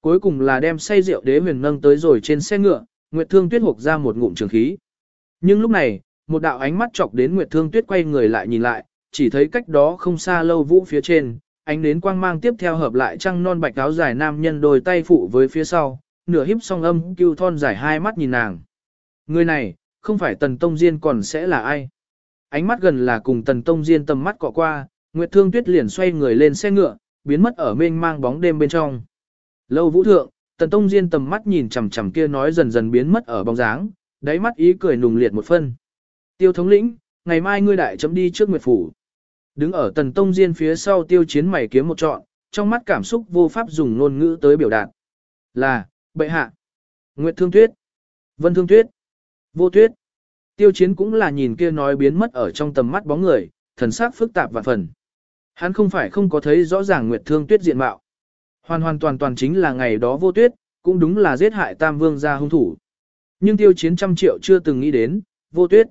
Cuối cùng là đem say rượu đế huyền nâng tới rồi trên xe ngựa, Nguyệt Thương Tuyết hộc ra một ngụm trường khí. Nhưng lúc này, một đạo ánh mắt chọc đến Nguyệt Thương Tuyết quay người lại nhìn lại, chỉ thấy cách đó không xa lâu vũ phía trên, ánh đến quang mang tiếp theo hợp lại trăng non bạch áo dài nam nhân đôi tay phụ với phía sau, nửa híp song âm cưu thon dài hai mắt nhìn nàng. Người này, không phải Tần Tông Diên còn sẽ là ai? Ánh mắt gần là cùng Tần Tông Diên tầm mắt cọ qua, Nguyệt Thương Tuyết liền xoay người lên xe ngựa, biến mất ở mênh mang bóng đêm bên trong. Lâu vũ thượng, Tần Tông Diên tầm mắt nhìn chằm chằm kia nói dần dần biến mất ở bóng dáng, đáy mắt ý cười nùng liệt một phân. Tiêu thống lĩnh, ngày mai ngươi đại chấm đi trước Nguyệt Phủ. Đứng ở Tần Tông Diên phía sau tiêu chiến mày kiếm một trọn, trong mắt cảm xúc vô pháp dùng ngôn ngữ tới biểu đạt. Là, bệ hạ, Nguyệt Thương Tuyết, Vân Thương Tuyết, Vô Tuyết. Tiêu chiến cũng là nhìn kia nói biến mất ở trong tầm mắt bóng người, thần sắc phức tạp và phần. Hắn không phải không có thấy rõ ràng Nguyệt Thương Tuyết diện mạo. Hoàn hoàn toàn toàn chính là ngày đó vô tuyết, cũng đúng là giết hại Tam Vương gia hung thủ. Nhưng tiêu chiến trăm triệu chưa từng nghĩ đến, vô tuyết.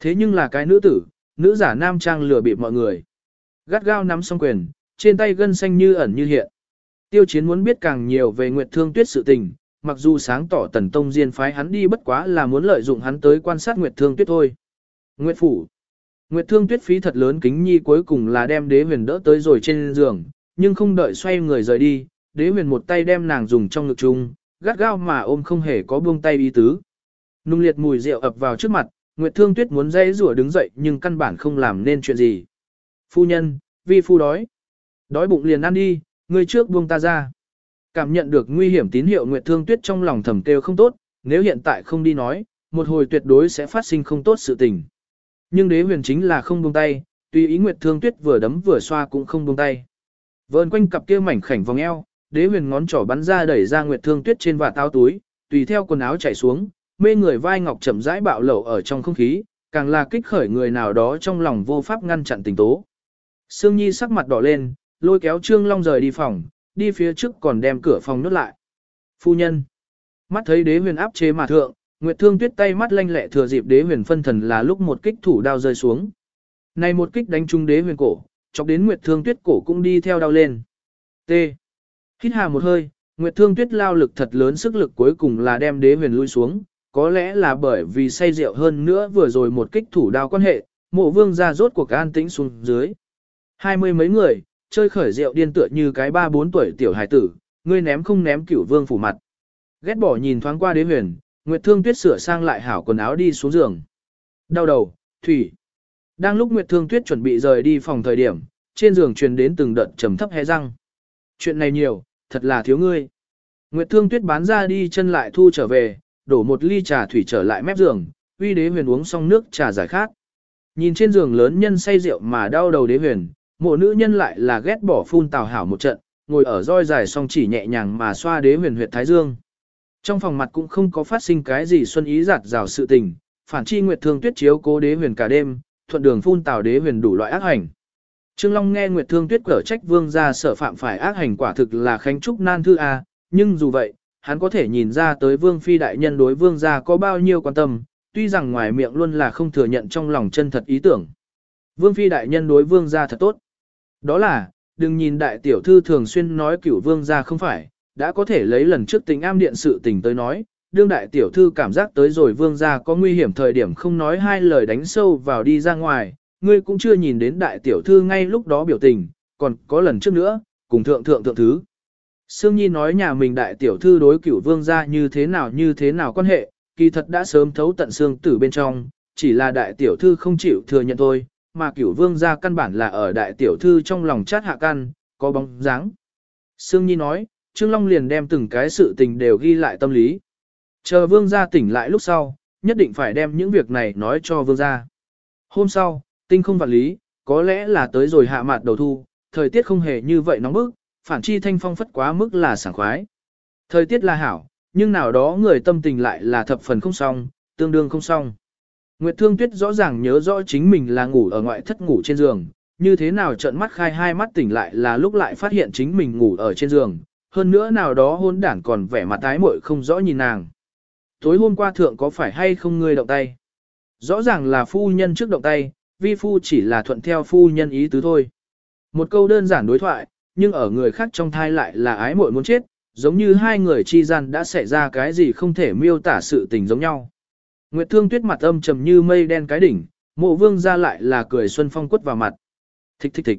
Thế nhưng là cái nữ tử, nữ giả nam trang lừa bịp mọi người. Gắt gao nắm song quyền, trên tay gân xanh như ẩn như hiện. Tiêu chiến muốn biết càng nhiều về Nguyệt Thương Tuyết sự tình, mặc dù sáng tỏ tần tông diên phái hắn đi bất quá là muốn lợi dụng hắn tới quan sát Nguyệt Thương Tuyết thôi. Nguyệt Phủ Nguyệt Thương Tuyết phí thật lớn kính nhi cuối cùng là đem đế huyền đỡ tới rồi trên giường, nhưng không đợi xoay người rời đi, đế huyền một tay đem nàng dùng trong ngực chung, gắt gao mà ôm không hề có buông tay ý tứ. Nung liệt mùi rượu ập vào trước mặt, Nguyệt Thương Tuyết muốn dây rủa đứng dậy nhưng căn bản không làm nên chuyện gì. Phu nhân, vi phu đói. Đói bụng liền ăn đi, người trước buông ta ra. Cảm nhận được nguy hiểm tín hiệu Nguyệt Thương Tuyết trong lòng thầm kêu không tốt, nếu hiện tại không đi nói, một hồi tuyệt đối sẽ phát sinh không tốt sự tình. Nhưng đế huyền chính là không buông tay, tùy ý Nguyệt Thương Tuyết vừa đấm vừa xoa cũng không buông tay. Vờn quanh cặp kia mảnh khảnh vòng eo, đế huyền ngón trỏ bắn ra đẩy ra Nguyệt Thương Tuyết trên vạt áo túi, tùy theo quần áo chảy xuống, mê người vai ngọc chậm rãi bạo lẩu ở trong không khí, càng là kích khởi người nào đó trong lòng vô pháp ngăn chặn tình tố. Sương Nhi sắc mặt đỏ lên, lôi kéo Trương Long rời đi phòng, đi phía trước còn đem cửa phòng nút lại. Phu nhân. Mắt thấy đế huyền áp chế mà thượng, Nguyệt Thương Tuyết tay mắt lanh lẹ thừa dịp đế huyền phân thần là lúc một kích thủ đao rơi xuống. Này một kích đánh trúng đế huyền cổ, chọc đến Nguyệt Thương Tuyết cổ cũng đi theo đau lên. T. Hít hà một hơi, Nguyệt Thương Tuyết lao lực thật lớn sức lực cuối cùng là đem đế huyền lui xuống, có lẽ là bởi vì say rượu hơn nữa vừa rồi một kích thủ đao quan hệ, mộ vương ra rốt cuộc an tĩnh xuống dưới. Hai mươi mấy người, chơi khởi rượu điên tựa như cái ba bốn tuổi tiểu hài tử, ngươi ném không ném cửu vương phủ mặt. Ghét bỏ nhìn thoáng qua đế huyền, Nguyệt Thương Tuyết sửa sang lại hảo quần áo đi xuống giường. Đau đầu, thủy. Đang lúc Nguyệt Thương Tuyết chuẩn bị rời đi phòng thời điểm, trên giường truyền đến từng đợt trầm thấp hé răng. Chuyện này nhiều, thật là thiếu ngươi. Nguyệt Thương Tuyết bán ra đi chân lại thu trở về, đổ một ly trà thủy trở lại mép giường, uy đế huyền uống xong nước trà giải khát. Nhìn trên giường lớn nhân say rượu mà đau đầu đế huyền, mộ nữ nhân lại là ghét bỏ phun tào hảo một trận, ngồi ở roi dài song chỉ nhẹ nhàng mà xoa đế huyền huyệt thái dương. Trong phòng mặt cũng không có phát sinh cái gì xuân ý giạt rào sự tình, phản chi nguyệt thương tuyết chiếu cố đế huyền cả đêm, thuận đường phun tào đế huyền đủ loại ác hành. Trương Long nghe Nguyệt Thương Tuyết cở trách vương gia sở phạm phải ác hành quả thực là khánh trúc nan thư a, nhưng dù vậy, hắn có thể nhìn ra tới vương phi đại nhân đối vương gia có bao nhiêu quan tâm, tuy rằng ngoài miệng luôn là không thừa nhận trong lòng chân thật ý tưởng. Vương phi đại nhân đối vương gia thật tốt. Đó là, đừng nhìn đại tiểu thư thường xuyên nói cửu vương gia không phải, đã có thể lấy lần trước tình am điện sự tình tới nói, đương đại tiểu thư cảm giác tới rồi vương gia có nguy hiểm thời điểm không nói hai lời đánh sâu vào đi ra ngoài, ngươi cũng chưa nhìn đến đại tiểu thư ngay lúc đó biểu tình, còn có lần trước nữa, cùng thượng thượng thượng thứ. Sương Nhi nói nhà mình đại tiểu thư đối cửu vương gia như thế nào như thế nào quan hệ, kỳ thật đã sớm thấu tận xương tử bên trong, chỉ là đại tiểu thư không chịu thừa nhận thôi, mà cửu vương gia căn bản là ở đại tiểu thư trong lòng chát hạ căn, có bóng dáng. Sương Nhi nói, Trương Long liền đem từng cái sự tình đều ghi lại tâm lý. Chờ vương gia tỉnh lại lúc sau, nhất định phải đem những việc này nói cho vương gia. Hôm sau, tinh không vạn lý, có lẽ là tới rồi hạ mạt đầu thu, thời tiết không hề như vậy nóng bức, phản chi thanh phong phất quá mức là sảng khoái. Thời tiết là hảo, nhưng nào đó người tâm tình lại là thập phần không xong, tương đương không xong. Nguyệt Thương Tuyết rõ ràng nhớ rõ chính mình là ngủ ở ngoại thất ngủ trên giường, như thế nào trợn mắt khai hai mắt tỉnh lại là lúc lại phát hiện chính mình ngủ ở trên giường, hơn nữa nào đó hôn đản còn vẻ mặt tái muội không rõ nhìn nàng. Tối hôm qua thượng có phải hay không ngươi động tay? Rõ ràng là phu nhân trước động tay, vi phu chỉ là thuận theo phu nhân ý tứ thôi. Một câu đơn giản đối thoại, nhưng ở người khác trong thai lại là ái muội muốn chết, giống như hai người chi gian đã xảy ra cái gì không thể miêu tả sự tình giống nhau. Nguyệt Thương Tuyết mặt âm trầm như mây đen cái đỉnh, mộ vương ra lại là cười xuân phong quất vào mặt. Thích thích thích.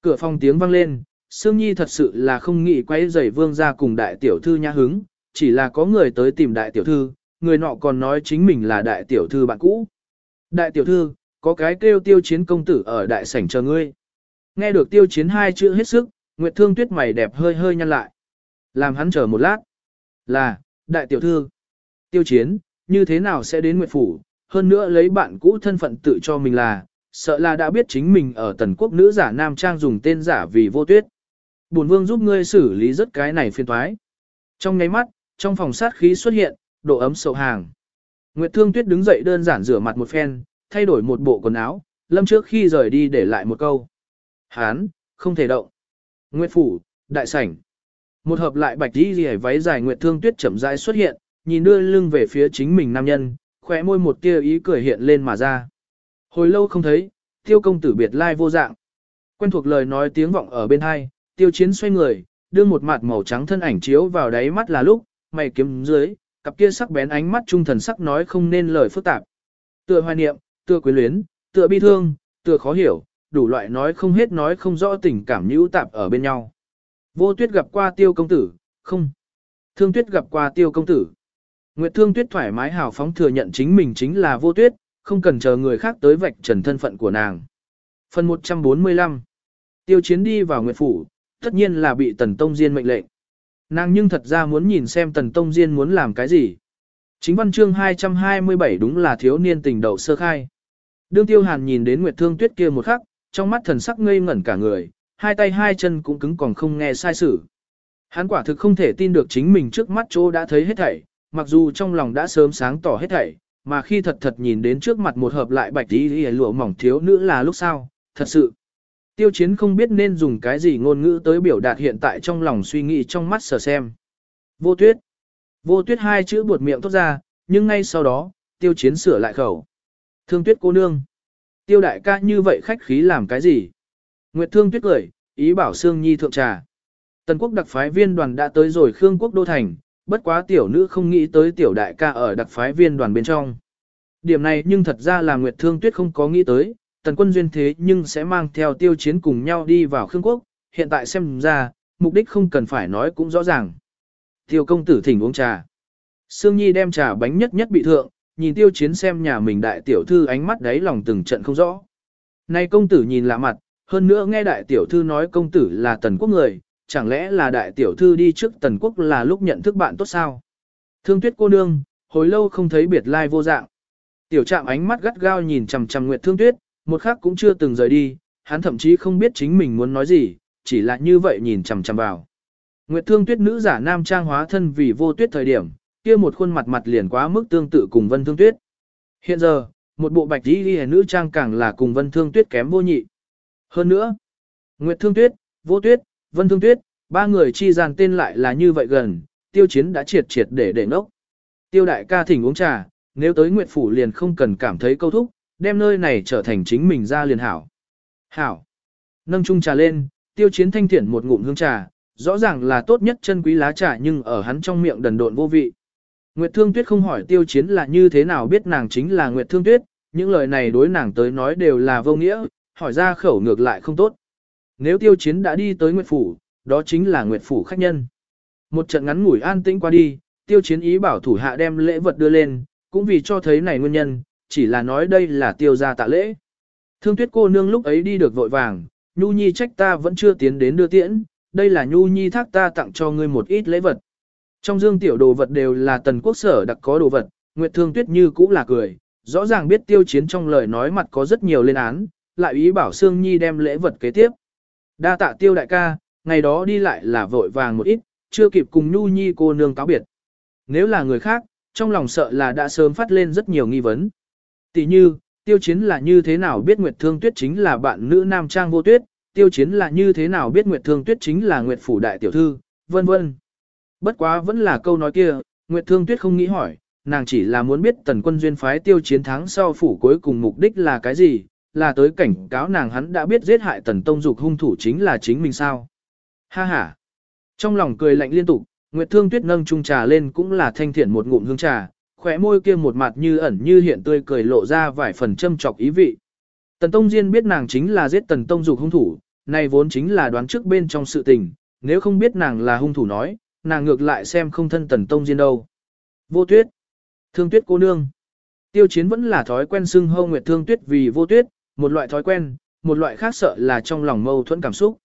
Cửa phòng tiếng vang lên, Sương Nhi thật sự là không nghĩ quay rầy vương ra cùng đại tiểu thư nhã hứng, chỉ là có người tới tìm đại tiểu thư, người nọ còn nói chính mình là đại tiểu thư bạn cũ. Đại tiểu thư, có cái kêu tiêu chiến công tử ở đại sảnh chờ ngươi. Nghe được tiêu chiến hai chữ hết sức, Nguyệt Thương Tuyết mày đẹp hơi hơi nhăn lại. Làm hắn chờ một lát. Là, đại tiểu thư. Tiêu chiến, như thế nào sẽ đến Nguyệt Phủ, hơn nữa lấy bạn cũ thân phận tự cho mình là, sợ là đã biết chính mình ở tần quốc nữ giả nam trang dùng tên giả vì vô tuyết. Bổn vương giúp ngươi xử lý rất cái này phiền toái. Trong nháy mắt, trong phòng sát khí xuất hiện, độ ấm sầu hàng. Nguyệt Thương Tuyết đứng dậy đơn giản rửa mặt một phen, thay đổi một bộ quần áo, lâm trước khi rời đi để lại một câu. Hán, không thể động. Nguyệt Phủ, đại sảnh. Một hợp lại bạch đi rỉ váy dài Nguyệt Thương Tuyết chậm rãi xuất hiện, nhìn đưa lưng về phía chính mình nam nhân, khóe môi một tia ý cười hiện lên mà ra. Hồi lâu không thấy, tiêu công tử biệt lai vô dạng. Quen thuộc lời nói tiếng vọng ở bên hai, tiêu chiến xoay người, đưa một mặt màu trắng thân ảnh chiếu vào đáy mắt là lúc, mày kiếm dưới, cặp kia sắc bén ánh mắt trung thần sắc nói không nên lời phức tạp. Tựa hoài niệm, tựa quyến luyến, tựa bi thương, tựa khó hiểu, đủ loại nói không hết nói không rõ tình cảm nhũ tạp ở bên nhau. Vô tuyết gặp qua tiêu công tử, không. Thương tuyết gặp qua tiêu công tử. Nguyệt thương tuyết thoải mái hào phóng thừa nhận chính mình chính là vô tuyết, không cần chờ người khác tới vạch trần thân phận của nàng. Phần 145 Tiêu chiến đi vào Nguyệt Phủ, tất nhiên là bị Tần Tông Diên mệnh lệnh. Nàng nhưng thật ra muốn nhìn xem Tần Tông Diên muốn làm cái gì. Chính văn chương 227 đúng là thiếu niên tình đậu sơ khai. Đương Tiêu Hàn nhìn đến Nguyệt Thương Tuyết kia một khắc, trong mắt thần sắc ngây ngẩn cả người, hai tay hai chân cũng cứng còn không nghe sai sự. Hắn quả thực không thể tin được chính mình trước mắt chỗ đã thấy hết thảy, mặc dù trong lòng đã sớm sáng tỏ hết thảy, mà khi thật thật nhìn đến trước mặt một hợp lại bạch tí lụa mỏng thiếu nữ là lúc sau, thật sự. Tiêu chiến không biết nên dùng cái gì ngôn ngữ tới biểu đạt hiện tại trong lòng suy nghĩ trong mắt sở xem. Vô tuyết. Vô tuyết hai chữ buột miệng thốt ra, nhưng ngay sau đó, tiêu chiến sửa lại khẩu. Thương tuyết cô nương. Tiêu đại ca như vậy khách khí làm cái gì? Nguyệt thương tuyết cười, ý bảo Sương Nhi thượng trà. Tần quốc đặc phái viên đoàn đã tới rồi Khương quốc đô thành, bất quá tiểu nữ không nghĩ tới tiểu đại ca ở đặc phái viên đoàn bên trong. Điểm này nhưng thật ra là Nguyệt Thương Tuyết không có nghĩ tới, tần quân duyên thế nhưng sẽ mang theo tiêu chiến cùng nhau đi vào Khương Quốc, hiện tại xem ra, mục đích không cần phải nói cũng rõ ràng. Tiêu công tử thỉnh uống trà. Sương Nhi đem trà bánh nhất nhất bị thượng, nhìn tiêu chiến xem nhà mình đại tiểu thư ánh mắt đáy lòng từng trận không rõ. Nay công tử nhìn lạ mặt, hơn nữa nghe đại tiểu thư nói công tử là tần quốc người, chẳng lẽ là đại tiểu thư đi trước tần quốc là lúc nhận thức bạn tốt sao? Thương tuyết cô nương, hồi lâu không thấy biệt lai vô dạng. Tiểu trạm ánh mắt gắt gao nhìn chằm chằm Nguyệt Thương Tuyết, một khắc cũng chưa từng rời đi, hắn thậm chí không biết chính mình muốn nói gì, chỉ là như vậy nhìn chằm chằm vào. Nguyệt Thương Tuyết nữ giả nam trang hóa thân vì vô tuyết thời điểm, kia một khuôn mặt mặt liền quá mức tương tự cùng Vân Thương Tuyết. Hiện giờ, một bộ bạch y liễu nữ trang càng là cùng Vân Thương Tuyết kém vô nhị. Hơn nữa, Nguyệt Thương Tuyết, Vô Tuyết, Vân Thương Tuyết, ba người chi gian tên lại là như vậy gần, tiêu chiến đã triệt triệt để để nốc. Tiêu đại ca thỉnh uống trà, nếu tới Nguyệt Phủ liền không cần cảm thấy câu thúc, đem nơi này trở thành chính mình ra liền hảo. Hảo. Nâng chung trà lên, tiêu chiến thanh thiện một ngụm hương trà, rõ ràng là tốt nhất chân quý lá trà nhưng ở hắn trong miệng đần độn vô vị. Nguyệt Thương Tuyết không hỏi tiêu chiến là như thế nào biết nàng chính là Nguyệt Thương Tuyết, những lời này đối nàng tới nói đều là vô nghĩa, hỏi ra khẩu ngược lại không tốt. Nếu tiêu chiến đã đi tới Nguyệt Phủ, đó chính là Nguyệt Phủ khách nhân. Một trận ngắn ngủi an tĩnh qua đi, tiêu chiến ý bảo thủ hạ đem lễ vật đưa lên, cũng vì cho thấy này nguyên nhân, chỉ là nói đây là tiêu gia tạ lễ. Thương tuyết cô nương lúc ấy đi được vội vàng, Nhu Nhi trách ta vẫn chưa tiến đến đưa tiễn, đây là Nhu Nhi thác ta tặng cho ngươi một ít lễ vật. Trong dương tiểu đồ vật đều là tần quốc sở đặc có đồ vật, Nguyệt Thương Tuyết như cũng là cười, rõ ràng biết tiêu chiến trong lời nói mặt có rất nhiều lên án, lại ý bảo Sương Nhi đem lễ vật kế tiếp. Đa tạ tiêu đại ca, ngày đó đi lại là vội vàng một ít, chưa kịp cùng Nhu Nhi cô nương cáo biệt. Nếu là người khác, trong lòng sợ là đã sớm phát lên rất nhiều nghi vấn. Tỷ như, tiêu chiến là như thế nào biết Nguyệt Thương Tuyết chính là bạn nữ nam trang vô tuyết, tiêu chiến là như thế nào biết Nguyệt Thương Tuyết chính là Nguyệt Phủ Đại Tiểu Thư, vân vân. Bất quá vẫn là câu nói kia, Nguyệt Thương Tuyết không nghĩ hỏi, nàng chỉ là muốn biết tần quân duyên phái tiêu chiến thắng sau phủ cuối cùng mục đích là cái gì, là tới cảnh cáo nàng hắn đã biết giết hại tần tông dục hung thủ chính là chính mình sao. Ha ha. Trong lòng cười lạnh liên tục, Nguyệt Thương Tuyết nâng chung trà lên cũng là thanh thiện một ngụm hương trà, khóe môi kia một mặt như ẩn như hiện tươi cười lộ ra vài phần châm chọc ý vị. Tần Tông Diên biết nàng chính là giết Tần Tông dục hung thủ, này vốn chính là đoán trước bên trong sự tình, nếu không biết nàng là hung thủ nói, nàng ngược lại xem không thân Tần Tông Diên đâu. Vô Tuyết, Thương Tuyết cô nương. Tiêu Chiến vẫn là thói quen xưng hô Nguyệt Thương Tuyết vì Vô Tuyết, một loại thói quen, một loại khác sợ là trong lòng mâu thuẫn cảm xúc.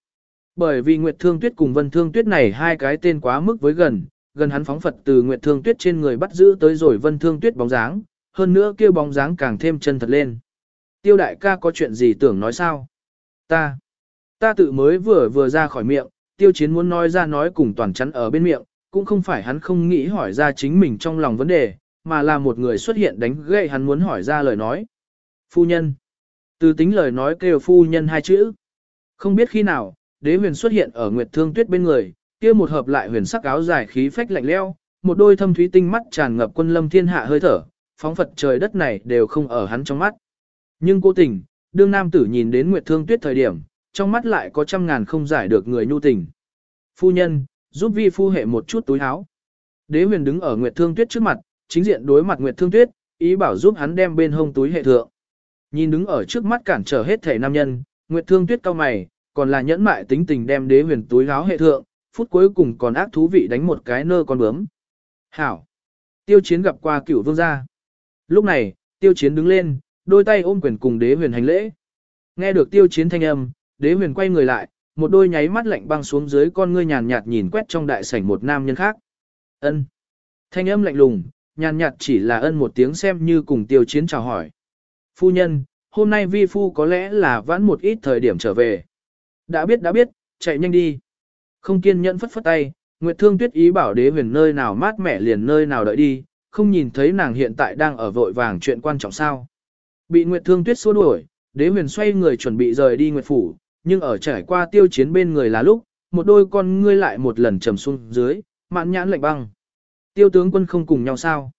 Bởi vì Nguyệt Thương Tuyết cùng Vân Thương Tuyết này hai cái tên quá mức với gần, gần hắn phóng Phật từ Nguyệt Thương Tuyết trên người bắt giữ tới rồi Vân Thương Tuyết bóng dáng, hơn nữa kia bóng dáng càng thêm chân thật lên. Tiêu đại ca có chuyện gì tưởng nói sao? Ta, ta tự mới vừa vừa ra khỏi miệng, tiêu chiến muốn nói ra nói cùng toàn chắn ở bên miệng, cũng không phải hắn không nghĩ hỏi ra chính mình trong lòng vấn đề, mà là một người xuất hiện đánh gậy hắn muốn hỏi ra lời nói. Phu nhân. Từ tính lời nói kêu phu nhân hai chữ. Không biết khi nào, đế huyền xuất hiện ở Nguyệt Thương Tuyết bên người, kia một hợp lại huyền sắc áo dài khí phách lạnh leo, một đôi thâm thúy tinh mắt tràn ngập quân lâm thiên hạ hơi thở, phóng phật trời đất này đều không ở hắn trong mắt. Nhưng cố tình, đương nam tử nhìn đến Nguyệt Thương Tuyết thời điểm, trong mắt lại có trăm ngàn không giải được người nhu tình. Phu nhân, giúp vi phu hệ một chút túi áo. Đế huyền đứng ở Nguyệt Thương Tuyết trước mặt, chính diện đối mặt Nguyệt Thương Tuyết, ý bảo giúp hắn đem bên hông túi hệ thượng. Nhìn đứng ở trước mắt cản trở hết thể nam nhân, Nguyệt Thương Tuyết cao mày, còn là nhẫn mại tính tình đem đế huyền túi áo hệ thượng, phút cuối cùng còn ác thú vị đánh một cái nơ con bướm. Hảo! Tiêu chiến gặp qua cửu vương gia. Lúc này, tiêu chiến đứng lên, đôi tay ôm quyền cùng đế huyền hành lễ. Nghe được tiêu chiến thanh âm, đế huyền quay người lại, một đôi nháy mắt lạnh băng xuống dưới con ngươi nhàn nhạt nhìn quét trong đại sảnh một nam nhân khác. Ân. Thanh âm lạnh lùng, nhàn nhạt chỉ là ân một tiếng xem như cùng tiêu chiến chào hỏi. Phu nhân, hôm nay vi phu có lẽ là vãn một ít thời điểm trở về. Đã biết đã biết, chạy nhanh đi. Không kiên nhẫn phất phất tay, Nguyệt Thương Tuyết ý bảo đế huyền nơi nào mát mẻ liền nơi nào đợi đi, không nhìn thấy nàng hiện tại đang ở vội vàng chuyện quan trọng sao. Bị Nguyệt Thương Tuyết xua đuổi, đế huyền xoay người chuẩn bị rời đi Nguyệt Phủ, nhưng ở trải qua tiêu chiến bên người là lúc, một đôi con ngươi lại một lần trầm xuống dưới, mạn nhãn lạnh băng. Tiêu tướng quân không cùng nhau sao?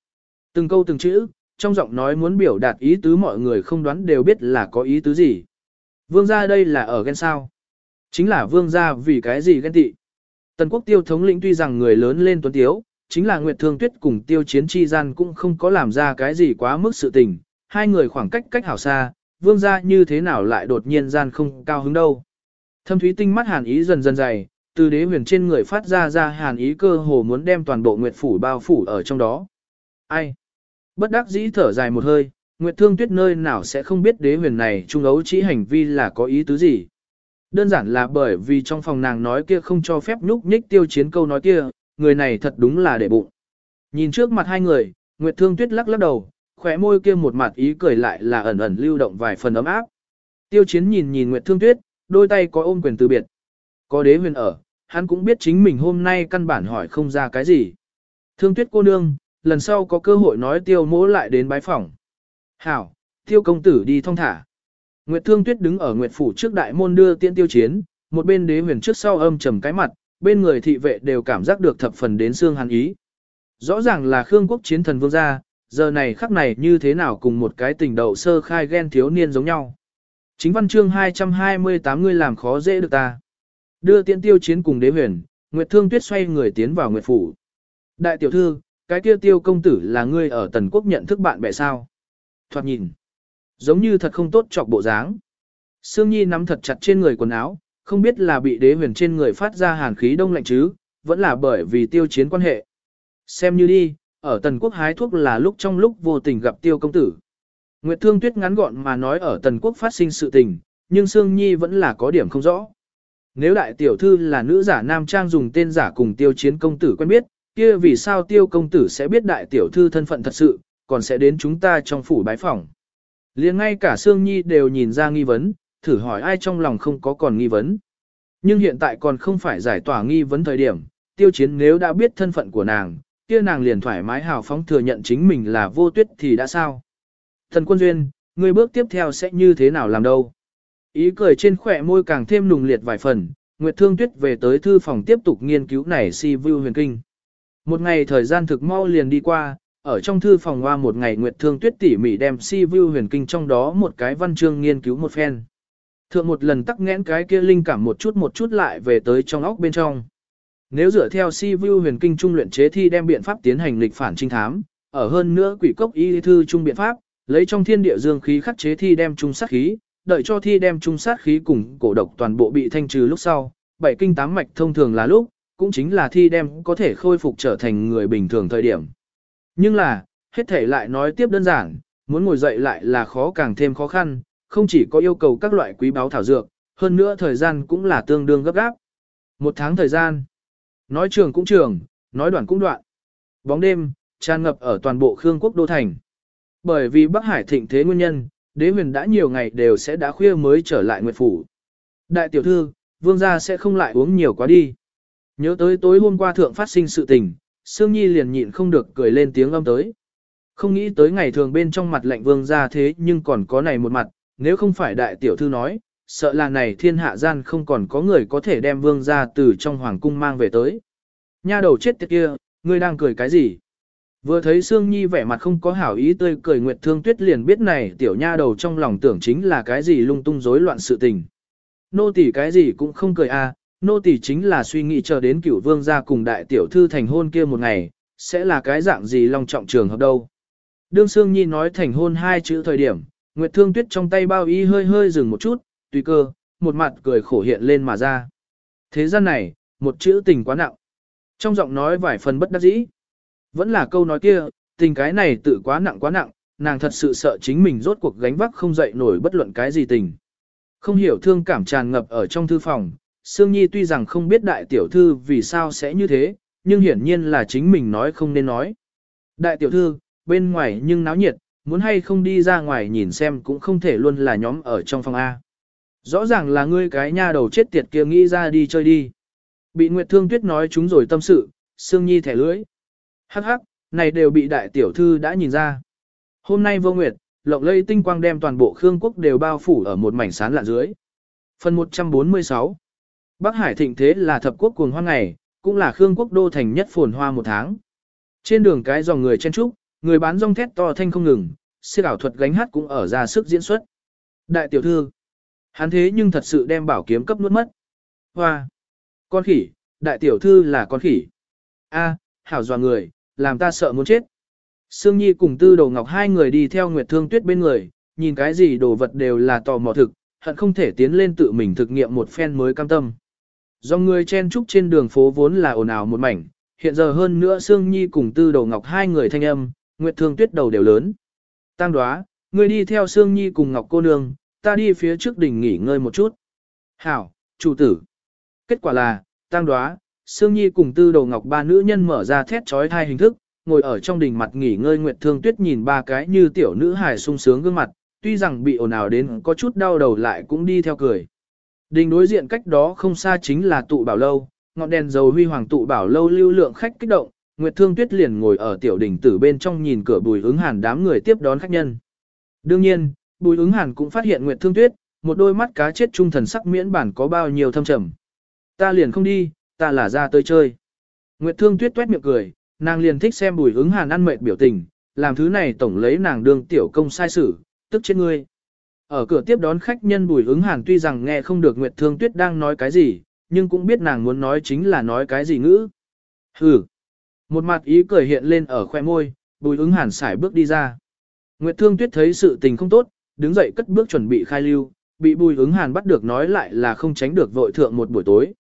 Từng câu từng chữ, trong giọng nói muốn biểu đạt ý tứ mọi người không đoán đều biết là có ý tứ gì. Vương gia đây là ở ghen sao? Chính là vương gia vì cái gì ghen tị? Tần quốc tiêu thống lĩnh tuy rằng người lớn lên tuấn tiếu, chính là Nguyệt Thương Tuyết cùng tiêu chiến chi gian cũng không có làm ra cái gì quá mức sự tình, hai người khoảng cách cách hảo xa, vương gia như thế nào lại đột nhiên gian không cao hứng đâu. Thâm thúy tinh mắt hàn ý dần dần dày, từ đế huyền trên người phát ra ra hàn ý cơ hồ muốn đem toàn bộ Nguyệt Phủ bao phủ ở trong đó. Ai? Bất đắc dĩ thở dài một hơi, Nguyệt Thương Tuyết nơi nào sẽ không biết đế huyền này trung ấu chỉ hành vi là có ý tứ gì. Đơn giản là bởi vì trong phòng nàng nói kia không cho phép nhúc nhích tiêu chiến câu nói kia, người này thật đúng là để bụng. Nhìn trước mặt hai người, Nguyệt Thương Tuyết lắc lắc đầu, khóe môi kia một mặt ý cười lại là ẩn ẩn lưu động vài phần ấm áp. Tiêu chiến nhìn nhìn Nguyệt Thương Tuyết, đôi tay có ôm quyền từ biệt. Có đế huyền ở, hắn cũng biết chính mình hôm nay căn bản hỏi không ra cái gì. Thương Tuyết cô nương, lần sau có cơ hội nói tiêu mỗ lại đến bái phỏng. Hảo, tiêu công tử đi thong thả. Nguyệt Thương Tuyết đứng ở Nguyệt Phủ trước đại môn đưa tiễn tiêu chiến, một bên đế huyền trước sau âm trầm cái mặt, bên người thị vệ đều cảm giác được thập phần đến xương hắn ý. Rõ ràng là Khương quốc chiến thần vương gia, giờ này khắc này như thế nào cùng một cái tình đầu sơ khai ghen thiếu niên giống nhau. Chính văn chương 228 người làm khó dễ được ta. Đưa tiễn tiêu chiến cùng đế huyền, Nguyệt Thương Tuyết xoay người tiến vào Nguyệt Phủ. Đại tiểu thư, cái kia tiêu công tử là ngươi ở tần quốc nhận thức bạn bè sao. Thoạt nhìn, giống như thật không tốt chọc bộ dáng. Sương Nhi nắm thật chặt trên người quần áo, không biết là bị đế huyền trên người phát ra hàn khí đông lạnh chứ, vẫn là bởi vì tiêu chiến quan hệ. Xem như đi, ở tần quốc hái thuốc là lúc trong lúc vô tình gặp tiêu công tử. Nguyệt Thương Tuyết ngắn gọn mà nói ở tần quốc phát sinh sự tình, nhưng Sương Nhi vẫn là có điểm không rõ. Nếu đại tiểu thư là nữ giả nam trang dùng tên giả cùng tiêu chiến công tử quen biết, kia vì sao tiêu công tử sẽ biết đại tiểu thư thân phận thật sự, còn sẽ đến chúng ta trong phủ bái phòng? Liền ngay cả Sương Nhi đều nhìn ra nghi vấn, thử hỏi ai trong lòng không có còn nghi vấn. Nhưng hiện tại còn không phải giải tỏa nghi vấn thời điểm, tiêu chiến nếu đã biết thân phận của nàng, kia nàng liền thoải mái hào phóng thừa nhận chính mình là vô tuyết thì đã sao. Thần quân duyên, người bước tiếp theo sẽ như thế nào làm đâu. Ý cười trên khỏe môi càng thêm nùng liệt vài phần, Nguyệt Thương Tuyết về tới thư phòng tiếp tục nghiên cứu này si view huyền kinh. Một ngày thời gian thực mau liền đi qua, ở trong thư phòng hoa một ngày Nguyệt Thương Tuyết tỉ mỉ đem si view huyền kinh trong đó một cái văn chương nghiên cứu một phen. Thượng một lần tắc nghẽn cái kia linh cảm một chút một chút lại về tới trong óc bên trong. nếu dựa theo si vu huyền kinh trung luyện chế thi đem biện pháp tiến hành lịch phản trinh thám, ở hơn nữa quỷ cốc y thư trung biện pháp, lấy trong thiên địa dương khí khắc chế thi đem trung sát khí, đợi cho thi đem trung sát khí cùng cổ độc toàn bộ bị thanh trừ lúc sau, bảy kinh tám mạch thông thường là lúc, cũng chính là thi đem có thể khôi phục trở thành người bình thường thời điểm. Nhưng là, hết thể lại nói tiếp đơn giản, muốn ngồi dậy lại là khó càng thêm khó khăn, không chỉ có yêu cầu các loại quý báo thảo dược, hơn nữa thời gian cũng là tương đương gấp gáp. Một tháng thời gian, nói trường cũng trường, nói đoạn cũng đoạn. Bóng đêm, tràn ngập ở toàn bộ Khương quốc đô thành. Bởi vì Bắc Hải thịnh thế nguyên nhân, đế huyền đã nhiều ngày đều sẽ đã khuya mới trở lại Nguyệt Phủ. Đại tiểu thư, vương gia sẽ không lại uống nhiều quá đi. Nhớ tới tối hôm qua thượng phát sinh sự tình, Sương Nhi liền nhịn không được cười lên tiếng âm tới. Không nghĩ tới ngày thường bên trong mặt lệnh vương gia thế nhưng còn có này một mặt, nếu không phải đại tiểu thư nói, sợ là này thiên hạ gian không còn có người có thể đem vương gia từ trong hoàng cung mang về tới. Nha đầu chết tiệt kia, ngươi đang cười cái gì? Vừa thấy Sương Nhi vẻ mặt không có hảo ý tươi cười Nguyệt Thương Tuyết liền biết này tiểu nha đầu trong lòng tưởng chính là cái gì lung tung rối loạn sự tình. Nô tỳ cái gì cũng không cười à, nô tỳ chính là suy nghĩ chờ đến cửu vương gia cùng đại tiểu thư thành hôn kia một ngày, sẽ là cái dạng gì long trọng trường hợp đâu. Đương Sương Nhi nói thành hôn hai chữ thời điểm, Nguyệt Thương Tuyết trong tay bao y hơi hơi dừng một chút, tùy cơ, một mặt cười khổ hiện lên mà ra. Thế gian này, một chữ tình quá nặng. Trong giọng nói vài phần bất đắc dĩ. Vẫn là câu nói kia, tình cái này tự quá nặng quá nặng, nàng thật sự sợ chính mình rốt cuộc gánh vác không dậy nổi bất luận cái gì tình. Không hiểu thương cảm tràn ngập ở trong thư phòng, Sương Nhi tuy rằng không biết đại tiểu thư vì sao sẽ như thế, nhưng hiển nhiên là chính mình nói không nên nói. Đại tiểu thư, bên ngoài nhưng náo nhiệt, muốn hay không đi ra ngoài nhìn xem cũng không thể luôn là nhóm ở trong phòng A. Rõ ràng là ngươi cái nha đầu chết tiệt kia nghĩ ra đi chơi đi. Bị Nguyệt Thương Tuyết nói chúng rồi tâm sự, Sương Nhi thẻ lưỡi. Hắc hắc, này đều bị đại tiểu thư đã nhìn ra. Hôm nay vô nguyệt, lộng lây tinh quang đem toàn bộ Khương quốc đều bao phủ ở một mảnh sán lạ dưới. Phần 146 Bắc Hải thịnh thế là thập quốc cuồng hoang ngày, cũng là Khương quốc đô thành nhất phồn hoa một tháng. Trên đường cái dòng người chen trúc, người bán rong thét to thanh không ngừng, siêu ảo thuật gánh hát cũng ở ra sức diễn xuất. Đại tiểu thư, hắn thế nhưng thật sự đem bảo kiếm cấp nuốt mất. Hoa, con khỉ, đại tiểu thư là con khỉ. A, hảo dò người, làm ta sợ muốn chết. Sương Nhi cùng Tư Đầu Ngọc hai người đi theo Nguyệt Thương Tuyết bên người, nhìn cái gì đồ vật đều là tò mò thực, hận không thể tiến lên tự mình thực nghiệm một phen mới cam tâm. Do người chen trúc trên đường phố vốn là ồn ào một mảnh, hiện giờ hơn nữa Sương Nhi cùng Tư Đầu Ngọc hai người thanh âm, Nguyệt Thương Tuyết đầu đều lớn. Tăng đoá, người đi theo Sương Nhi cùng Ngọc cô nương, ta đi phía trước đỉnh nghỉ ngơi một chút. Hảo, chủ tử. Kết quả là, Tăng đoá, Sương Nhi cùng Tư Đầu Ngọc ba nữ nhân mở ra thét trói thai hình thức, ngồi ở trong đình mặt nghỉ ngơi Nguyệt Thương Tuyết nhìn ba cái như tiểu nữ hài sung sướng gương mặt, tuy rằng bị ồn ào đến có chút đau đầu lại cũng đi theo cười. Đình đối diện cách đó không xa chính là tụ bảo lâu, ngọn đèn dầu huy hoàng tụ bảo lâu lưu lượng khách kích động, Nguyệt Thương Tuyết liền ngồi ở tiểu đỉnh tử bên trong nhìn cửa bùi ứng hàn đám người tiếp đón khách nhân. Đương nhiên, bùi ứng hàn cũng phát hiện Nguyệt Thương Tuyết, một đôi mắt cá chết trung thần sắc miễn bản có bao nhiêu thâm trầm. Ta liền không đi, ta là ra tới chơi. Nguyệt Thương Tuyết tuét miệng cười, nàng liền thích xem bùi ứng hàn ăn mệt biểu tình, làm thứ này tổng lấy nàng đương tiểu công sai sử, tức chết ngươi. Ở cửa tiếp đón khách nhân bùi ứng hàn tuy rằng nghe không được Nguyệt Thương Tuyết đang nói cái gì, nhưng cũng biết nàng muốn nói chính là nói cái gì ngữ. Hừ. Một mặt ý cười hiện lên ở khoe môi, bùi ứng hàn xài bước đi ra. Nguyệt Thương Tuyết thấy sự tình không tốt, đứng dậy cất bước chuẩn bị khai lưu, bị bùi ứng hàn bắt được nói lại là không tránh được vội thượng một buổi tối.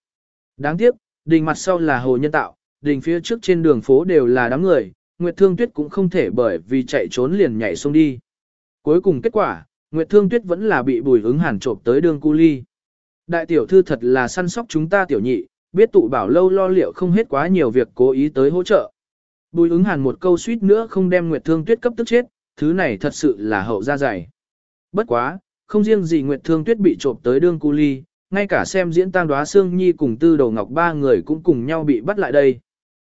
Đáng tiếc, đình mặt sau là hồ nhân tạo, đình phía trước trên đường phố đều là đám người, Nguyệt Thương Tuyết cũng không thể bởi vì chạy trốn liền nhảy xuống đi. Cuối cùng kết quả, Nguyệt Thương Tuyết vẫn là bị bùi ứng hàn trộm tới đường cu ly. Đại tiểu thư thật là săn sóc chúng ta tiểu nhị, biết tụ bảo lâu lo liệu không hết quá nhiều việc cố ý tới hỗ trợ. Bùi ứng hàn một câu suýt nữa không đem Nguyệt Thương Tuyết cấp tức chết, thứ này thật sự là hậu ra dày. Bất quá, không riêng gì Nguyệt Thương Tuyết bị trộm tới đường cu ly, ngay cả xem diễn tang đoá Sương Nhi cùng Tư Đầu Ngọc ba người cũng cùng nhau bị bắt lại đây.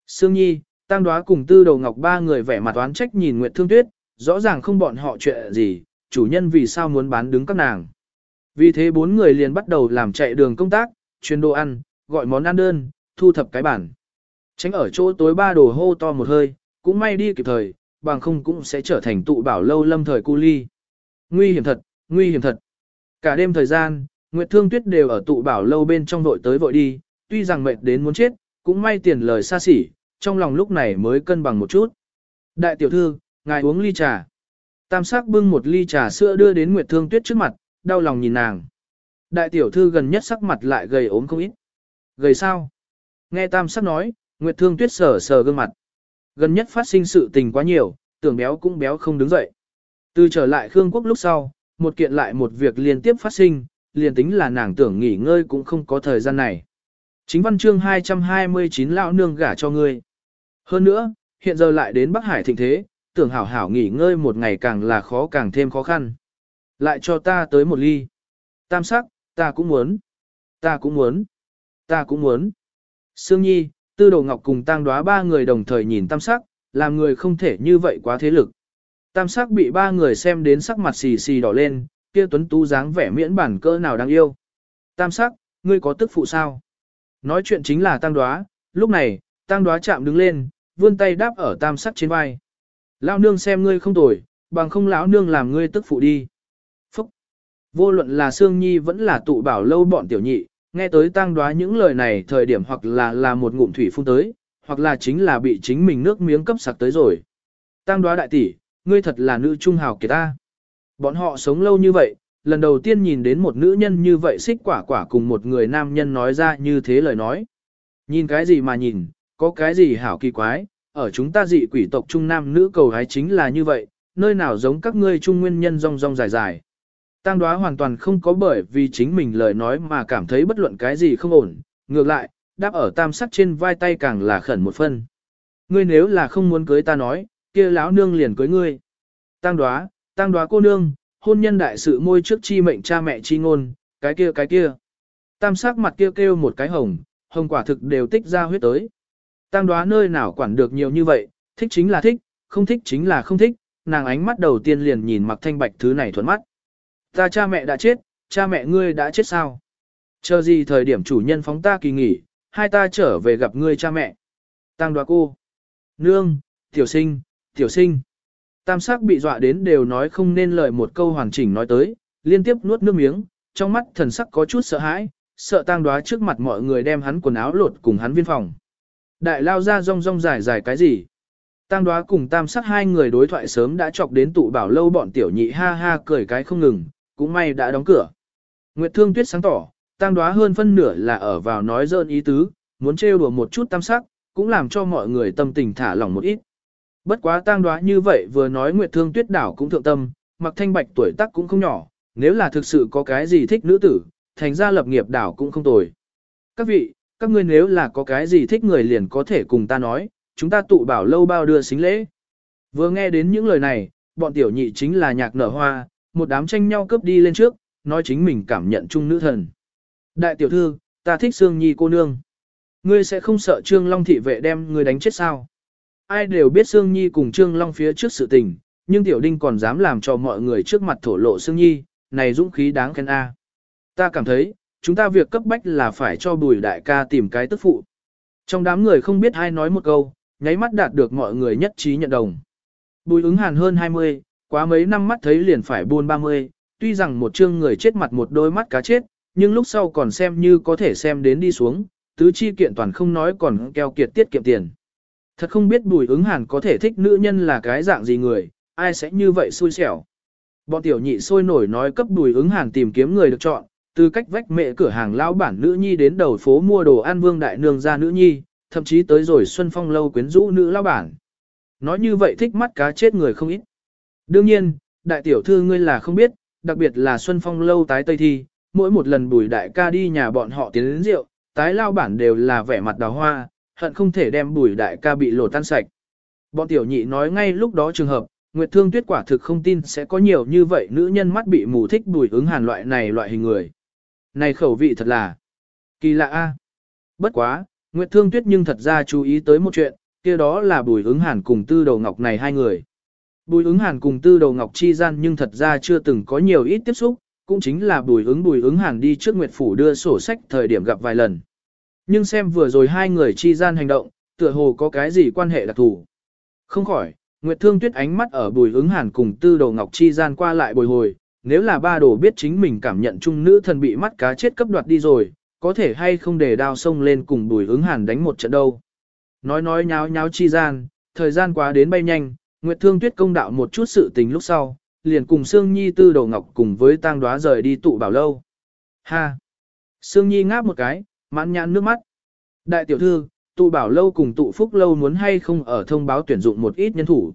Sương Nhi, tang đoá cùng Tư Đầu Ngọc ba người vẻ mặt oán trách nhìn Nguyệt Thương Tuyết, rõ ràng không bọn họ chuyện gì, chủ nhân vì sao muốn bán đứng các nàng. Vì thế bốn người liền bắt đầu làm chạy đường công tác, chuyên đồ ăn, gọi món ăn đơn, thu thập cái bản. Tránh ở chỗ tối ba đồ hô to một hơi, cũng may đi kịp thời, bằng không cũng sẽ trở thành tụ bảo lâu lâm thời cu ly. Nguy hiểm thật, nguy hiểm thật. Cả đêm thời gian, Nguyệt Thương Tuyết đều ở tụ bảo lâu bên trong vội tới vội đi, tuy rằng mệt đến muốn chết, cũng may tiền lời xa xỉ, trong lòng lúc này mới cân bằng một chút. Đại tiểu thư, ngài uống ly trà. Tam sắc bưng một ly trà sữa đưa đến Nguyệt Thương Tuyết trước mặt, đau lòng nhìn nàng. Đại tiểu thư gần nhất sắc mặt lại gầy ốm không ít. Gầy sao? Nghe Tam sắc nói, Nguyệt Thương Tuyết sờ sờ gương mặt. Gần nhất phát sinh sự tình quá nhiều, tưởng béo cũng béo không đứng dậy. Từ trở lại Khương Quốc lúc sau, một kiện lại một việc liên tiếp phát sinh, liền tính là nàng tưởng nghỉ ngơi cũng không có thời gian này. Chính văn chương 229 lão nương gả cho ngươi. Hơn nữa, hiện giờ lại đến Bắc Hải thịnh thế, tưởng hảo hảo nghỉ ngơi một ngày càng là khó càng thêm khó khăn. Lại cho ta tới một ly. Tam sắc, ta cũng muốn. Ta cũng muốn. Ta cũng muốn. Sương Nhi, Tư Đồ Ngọc cùng tang đoá ba người đồng thời nhìn tam sắc, làm người không thể như vậy quá thế lực. Tam sắc bị ba người xem đến sắc mặt xì xì đỏ lên, kia tuấn tú dáng vẻ miễn bản cỡ nào đáng yêu. Tam sắc, ngươi có tức phụ sao? Nói chuyện chính là tăng đoá, lúc này, tăng đoá chạm đứng lên, vươn tay đáp ở tam sắc trên vai. Lão nương xem ngươi không tồi, bằng không lão nương làm ngươi tức phụ đi. Phúc! Vô luận là Sương Nhi vẫn là tụ bảo lâu bọn tiểu nhị, nghe tới tăng đoá những lời này thời điểm hoặc là là một ngụm thủy phun tới, hoặc là chính là bị chính mình nước miếng cấp sặc tới rồi. Tăng đoá đại tỷ, ngươi thật là nữ trung hào kiệt ta. Bọn họ sống lâu như vậy, lần đầu tiên nhìn đến một nữ nhân như vậy xích quả quả cùng một người nam nhân nói ra như thế lời nói. Nhìn cái gì mà nhìn, có cái gì hảo kỳ quái, ở chúng ta dị quỷ tộc trung nam nữ cầu hái chính là như vậy, nơi nào giống các ngươi trung nguyên nhân rong rong dài dài. Tăng đoá hoàn toàn không có bởi vì chính mình lời nói mà cảm thấy bất luận cái gì không ổn, ngược lại, đáp ở tam sắc trên vai tay càng là khẩn một phân. Ngươi nếu là không muốn cưới ta nói, kia lão nương liền cưới ngươi. Tăng đoá, tăng đoá cô nương, hôn nhân đại sự môi trước chi mệnh cha mẹ chi ngôn, cái kia cái kia. Tam sắc mặt kia kêu, kêu một cái hồng, hồng quả thực đều tích ra huyết tới. Tăng đoá nơi nào quản được nhiều như vậy, thích chính là thích, không thích chính là không thích, nàng ánh mắt đầu tiên liền nhìn mặc thanh bạch thứ này thuận mắt. Ta cha mẹ đã chết, cha mẹ ngươi đã chết sao? Chờ gì thời điểm chủ nhân phóng ta kỳ nghỉ, hai ta trở về gặp ngươi cha mẹ. Tăng đoá cô. Nương, tiểu sinh, tiểu sinh. Tam sắc bị dọa đến đều nói không nên lời một câu hoàn chỉnh nói tới, liên tiếp nuốt nước miếng, trong mắt thần sắc có chút sợ hãi, sợ tang đoá trước mặt mọi người đem hắn quần áo lột cùng hắn viên phòng. Đại lao ra rong rong dài dài cái gì? Tang đoá cùng tam sắc hai người đối thoại sớm đã chọc đến tụ bảo lâu bọn tiểu nhị ha ha cười cái không ngừng, cũng may đã đóng cửa. Nguyệt thương tuyết sáng tỏ, tang đoá hơn phân nửa là ở vào nói dơn ý tứ, muốn trêu đùa một chút tam sắc, cũng làm cho mọi người tâm tình thả lỏng một ít. Bất quá tang đoá như vậy vừa nói Nguyệt Thương Tuyết đảo cũng thượng tâm, mặc thanh bạch tuổi tác cũng không nhỏ, nếu là thực sự có cái gì thích nữ tử, thành ra lập nghiệp đảo cũng không tồi. Các vị, các ngươi nếu là có cái gì thích người liền có thể cùng ta nói, chúng ta tụ bảo lâu bao đưa xính lễ. Vừa nghe đến những lời này, bọn tiểu nhị chính là nhạc nở hoa, một đám tranh nhau cướp đi lên trước, nói chính mình cảm nhận chung nữ thần. Đại tiểu thư, ta thích Sương Nhi cô nương. Ngươi sẽ không sợ Trương Long thị vệ đem ngươi đánh chết sao? Ai đều biết Sương Nhi cùng Trương Long phía trước sự tình, nhưng Tiểu Đinh còn dám làm cho mọi người trước mặt thổ lộ Sương Nhi, này dũng khí đáng khen A. Ta cảm thấy, chúng ta việc cấp bách là phải cho bùi đại ca tìm cái tức phụ. Trong đám người không biết ai nói một câu, nháy mắt đạt được mọi người nhất trí nhận đồng. Bùi ứng hàn hơn 20, quá mấy năm mắt thấy liền phải buôn 30, tuy rằng một chương người chết mặt một đôi mắt cá chết, nhưng lúc sau còn xem như có thể xem đến đi xuống, tứ chi kiện toàn không nói còn keo kiệt tiết kiệm tiền. Thật không biết bùi ứng hàn có thể thích nữ nhân là cái dạng gì người, ai sẽ như vậy xui xẻo. Bọn tiểu nhị sôi nổi nói cấp bùi ứng hàn tìm kiếm người được chọn, từ cách vách mẹ cửa hàng lão bản nữ nhi đến đầu phố mua đồ ăn vương đại nương ra nữ nhi, thậm chí tới rồi xuân phong lâu quyến rũ nữ lão bản. Nói như vậy thích mắt cá chết người không ít. Đương nhiên, đại tiểu thư ngươi là không biết, đặc biệt là xuân phong lâu tái tây thi, mỗi một lần bùi đại ca đi nhà bọn họ tiến đến rượu, tái lao bản đều là vẻ mặt đào hoa, hận không thể đem bùi đại ca bị lột tan sạch. Bọn tiểu nhị nói ngay lúc đó trường hợp, Nguyệt Thương Tuyết quả thực không tin sẽ có nhiều như vậy nữ nhân mắt bị mù thích bùi ứng hàn loại này loại hình người. Này khẩu vị thật là kỳ lạ a. Bất quá, Nguyệt Thương Tuyết nhưng thật ra chú ý tới một chuyện, kia đó là bùi ứng hàn cùng tư đầu ngọc này hai người. Bùi ứng hàn cùng tư đầu ngọc chi gian nhưng thật ra chưa từng có nhiều ít tiếp xúc, cũng chính là bùi ứng bùi ứng hàn đi trước Nguyệt Phủ đưa sổ sách thời điểm gặp vài lần. Nhưng xem vừa rồi hai người chi gian hành động, tựa hồ có cái gì quan hệ đặc thù. Không khỏi, Nguyệt Thương Tuyết ánh mắt ở bùi ứng hàn cùng tư đầu ngọc chi gian qua lại bồi hồi, nếu là ba đồ biết chính mình cảm nhận chung nữ thần bị mắt cá chết cấp đoạt đi rồi, có thể hay không để đao sông lên cùng bùi ứng hàn đánh một trận đâu. Nói nói nháo nháo chi gian, thời gian quá đến bay nhanh, Nguyệt Thương Tuyết công đạo một chút sự tình lúc sau, liền cùng Sương Nhi tư đầu ngọc cùng với tang đoá rời đi tụ bảo lâu. Ha! Sương Nhi ngáp một cái, mãn nhãn nước mắt. Đại tiểu thư, tụ bảo lâu cùng tụ phúc lâu muốn hay không ở thông báo tuyển dụng một ít nhân thủ.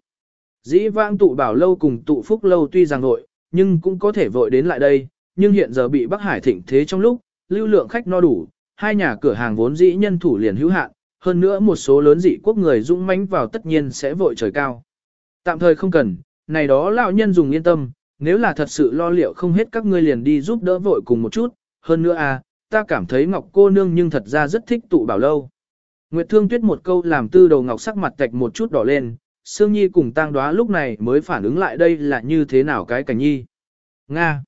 Dĩ vãng tụ bảo lâu cùng tụ phúc lâu tuy rằng nội nhưng cũng có thể vội đến lại đây, nhưng hiện giờ bị Bắc Hải thịnh thế trong lúc, lưu lượng khách no đủ, hai nhà cửa hàng vốn dĩ nhân thủ liền hữu hạn, hơn nữa một số lớn dị quốc người dũng mãnh vào tất nhiên sẽ vội trời cao. Tạm thời không cần, này đó lão nhân dùng yên tâm, nếu là thật sự lo liệu không hết các ngươi liền đi giúp đỡ vội cùng một chút, hơn nữa à, ta cảm thấy Ngọc cô nương nhưng thật ra rất thích tụ bảo lâu. Nguyệt Thương Tuyết một câu làm tư đầu Ngọc sắc mặt tạch một chút đỏ lên, Sương Nhi cùng tang đoá lúc này mới phản ứng lại đây là như thế nào cái cảnh nhi. Nga!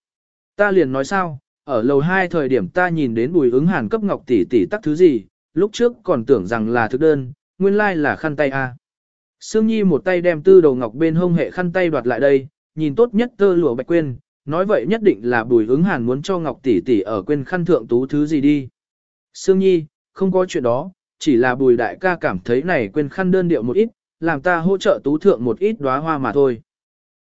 Ta liền nói sao, ở lầu 2 thời điểm ta nhìn đến bùi ứng hàn cấp Ngọc tỷ tỷ tắc thứ gì, lúc trước còn tưởng rằng là thức đơn, nguyên lai là khăn tay a. Sương Nhi một tay đem tư đầu ngọc bên hông hệ khăn tay đoạt lại đây, nhìn tốt nhất tơ lụa bạch quên, nói vậy nhất định là bùi ứng hàn muốn cho ngọc tỷ tỷ ở quên khăn thượng tú thứ gì đi. Sương Nhi, không có chuyện đó, chỉ là bùi đại ca cảm thấy này quên khăn đơn điệu một ít, làm ta hỗ trợ tú thượng một ít đóa hoa mà thôi.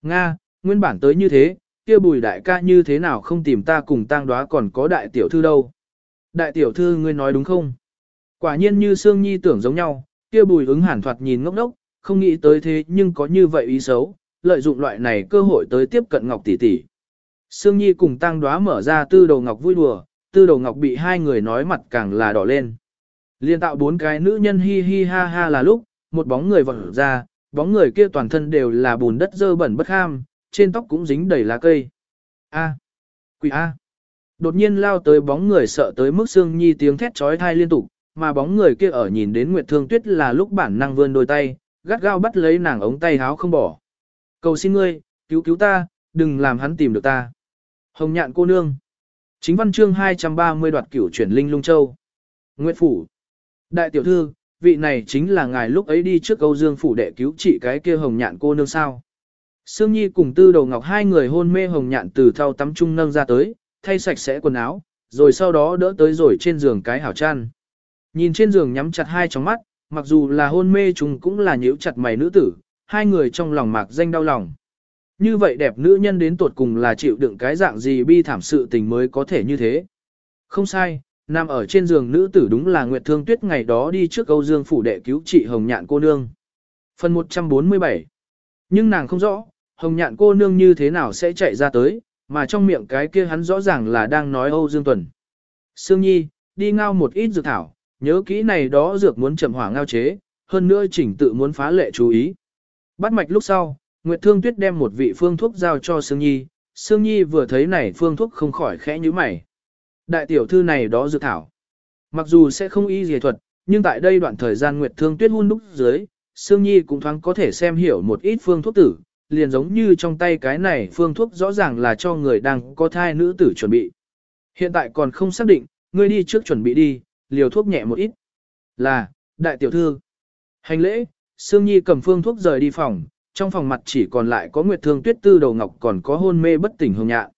Nga, nguyên bản tới như thế, kia bùi đại ca như thế nào không tìm ta cùng tang đóa còn có đại tiểu thư đâu. Đại tiểu thư ngươi nói đúng không? Quả nhiên như Sương Nhi tưởng giống nhau, kia bùi ứng hẳn thoạt nhìn ngốc ngốc, không nghĩ tới thế nhưng có như vậy ý xấu, lợi dụng loại này cơ hội tới tiếp cận Ngọc tỷ tỷ. Sương Nhi cùng Tăng Đóa mở ra tư đầu Ngọc vui đùa, tư đầu Ngọc bị hai người nói mặt càng là đỏ lên. Liên tạo bốn cái nữ nhân hi hi ha ha là lúc, một bóng người vọt ra, bóng người kia toàn thân đều là bùn đất dơ bẩn bất ham, trên tóc cũng dính đầy lá cây. A. Quỷ A. Đột nhiên lao tới bóng người sợ tới mức xương Nhi tiếng thét trói thai liên tục, mà bóng người kia ở nhìn đến Nguyệt Thương Tuyết là lúc bản năng vươn đôi tay, gắt gao bắt lấy nàng ống tay háo không bỏ. Cầu xin ngươi, cứu cứu ta, đừng làm hắn tìm được ta. Hồng nhạn cô nương. Chính văn chương 230 đoạt cửu chuyển linh lung châu. Nguyệt Phủ. Đại tiểu thư, vị này chính là ngài lúc ấy đi trước Âu Dương Phủ để cứu trị cái kia hồng nhạn cô nương sao. Sương Nhi cùng Tư Đầu Ngọc hai người hôn mê hồng nhạn từ thau tắm trung nâng ra tới, thay sạch sẽ quần áo, rồi sau đó đỡ tới rồi trên giường cái hảo chăn. Nhìn trên giường nhắm chặt hai tròng mắt, mặc dù là hôn mê chúng cũng là nhíu chặt mày nữ tử, hai người trong lòng mạc danh đau lòng. Như vậy đẹp nữ nhân đến tuột cùng là chịu đựng cái dạng gì bi thảm sự tình mới có thể như thế. Không sai, nằm ở trên giường nữ tử đúng là Nguyệt Thương Tuyết ngày đó đi trước Âu Dương phủ đệ cứu trị Hồng Nhạn cô nương. Phần 147 Nhưng nàng không rõ, Hồng Nhạn cô nương như thế nào sẽ chạy ra tới, mà trong miệng cái kia hắn rõ ràng là đang nói Âu Dương Tuần. Sương Nhi, đi ngao một ít dược thảo, nhớ kỹ này đó dược muốn chậm hỏa ngao chế, hơn nữa chỉnh tự muốn phá lệ chú ý. Bắt mạch lúc sau, Nguyệt Thương Tuyết đem một vị phương thuốc giao cho Sương Nhi, Sương Nhi vừa thấy này phương thuốc không khỏi khẽ như mày. Đại tiểu thư này đó dược thảo. Mặc dù sẽ không y dề thuật, nhưng tại đây đoạn thời gian Nguyệt Thương Tuyết hun đúc dưới, Sương Nhi cũng thoáng có thể xem hiểu một ít phương thuốc tử, liền giống như trong tay cái này phương thuốc rõ ràng là cho người đang có thai nữ tử chuẩn bị. Hiện tại còn không xác định, ngươi đi trước chuẩn bị đi, liều thuốc nhẹ một ít. Là, đại tiểu thư. Hành lễ, Sương Nhi cầm phương thuốc rời đi phòng, trong phòng mặt chỉ còn lại có Nguyệt Thương Tuyết Tư đầu ngọc còn có hôn mê bất tỉnh hồng nhạn.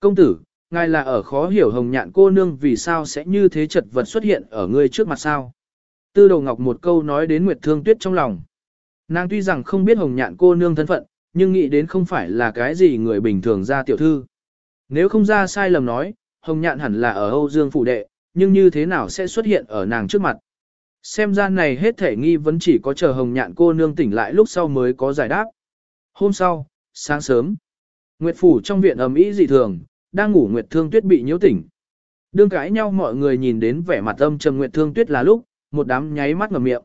Công tử, ngài là ở khó hiểu hồng nhạn cô nương vì sao sẽ như thế chật vật xuất hiện ở ngươi trước mặt sao. Tư đầu ngọc một câu nói đến Nguyệt Thương Tuyết trong lòng. Nàng tuy rằng không biết hồng nhạn cô nương thân phận, nhưng nghĩ đến không phải là cái gì người bình thường ra tiểu thư. Nếu không ra sai lầm nói, hồng nhạn hẳn là ở Âu Dương Phủ Đệ, nhưng như thế nào sẽ xuất hiện ở nàng trước mặt. Xem ra này hết thể nghi vấn chỉ có chờ hồng nhạn cô nương tỉnh lại lúc sau mới có giải đáp. Hôm sau, sáng sớm, Nguyệt Phủ trong viện ầm ĩ dị thường, đang ngủ Nguyệt Thương Tuyết bị nhiễu tỉnh. Đương cãi nhau mọi người nhìn đến vẻ mặt âm trầm Nguyệt Thương Tuyết là lúc, một đám nháy mắt ngậm miệng.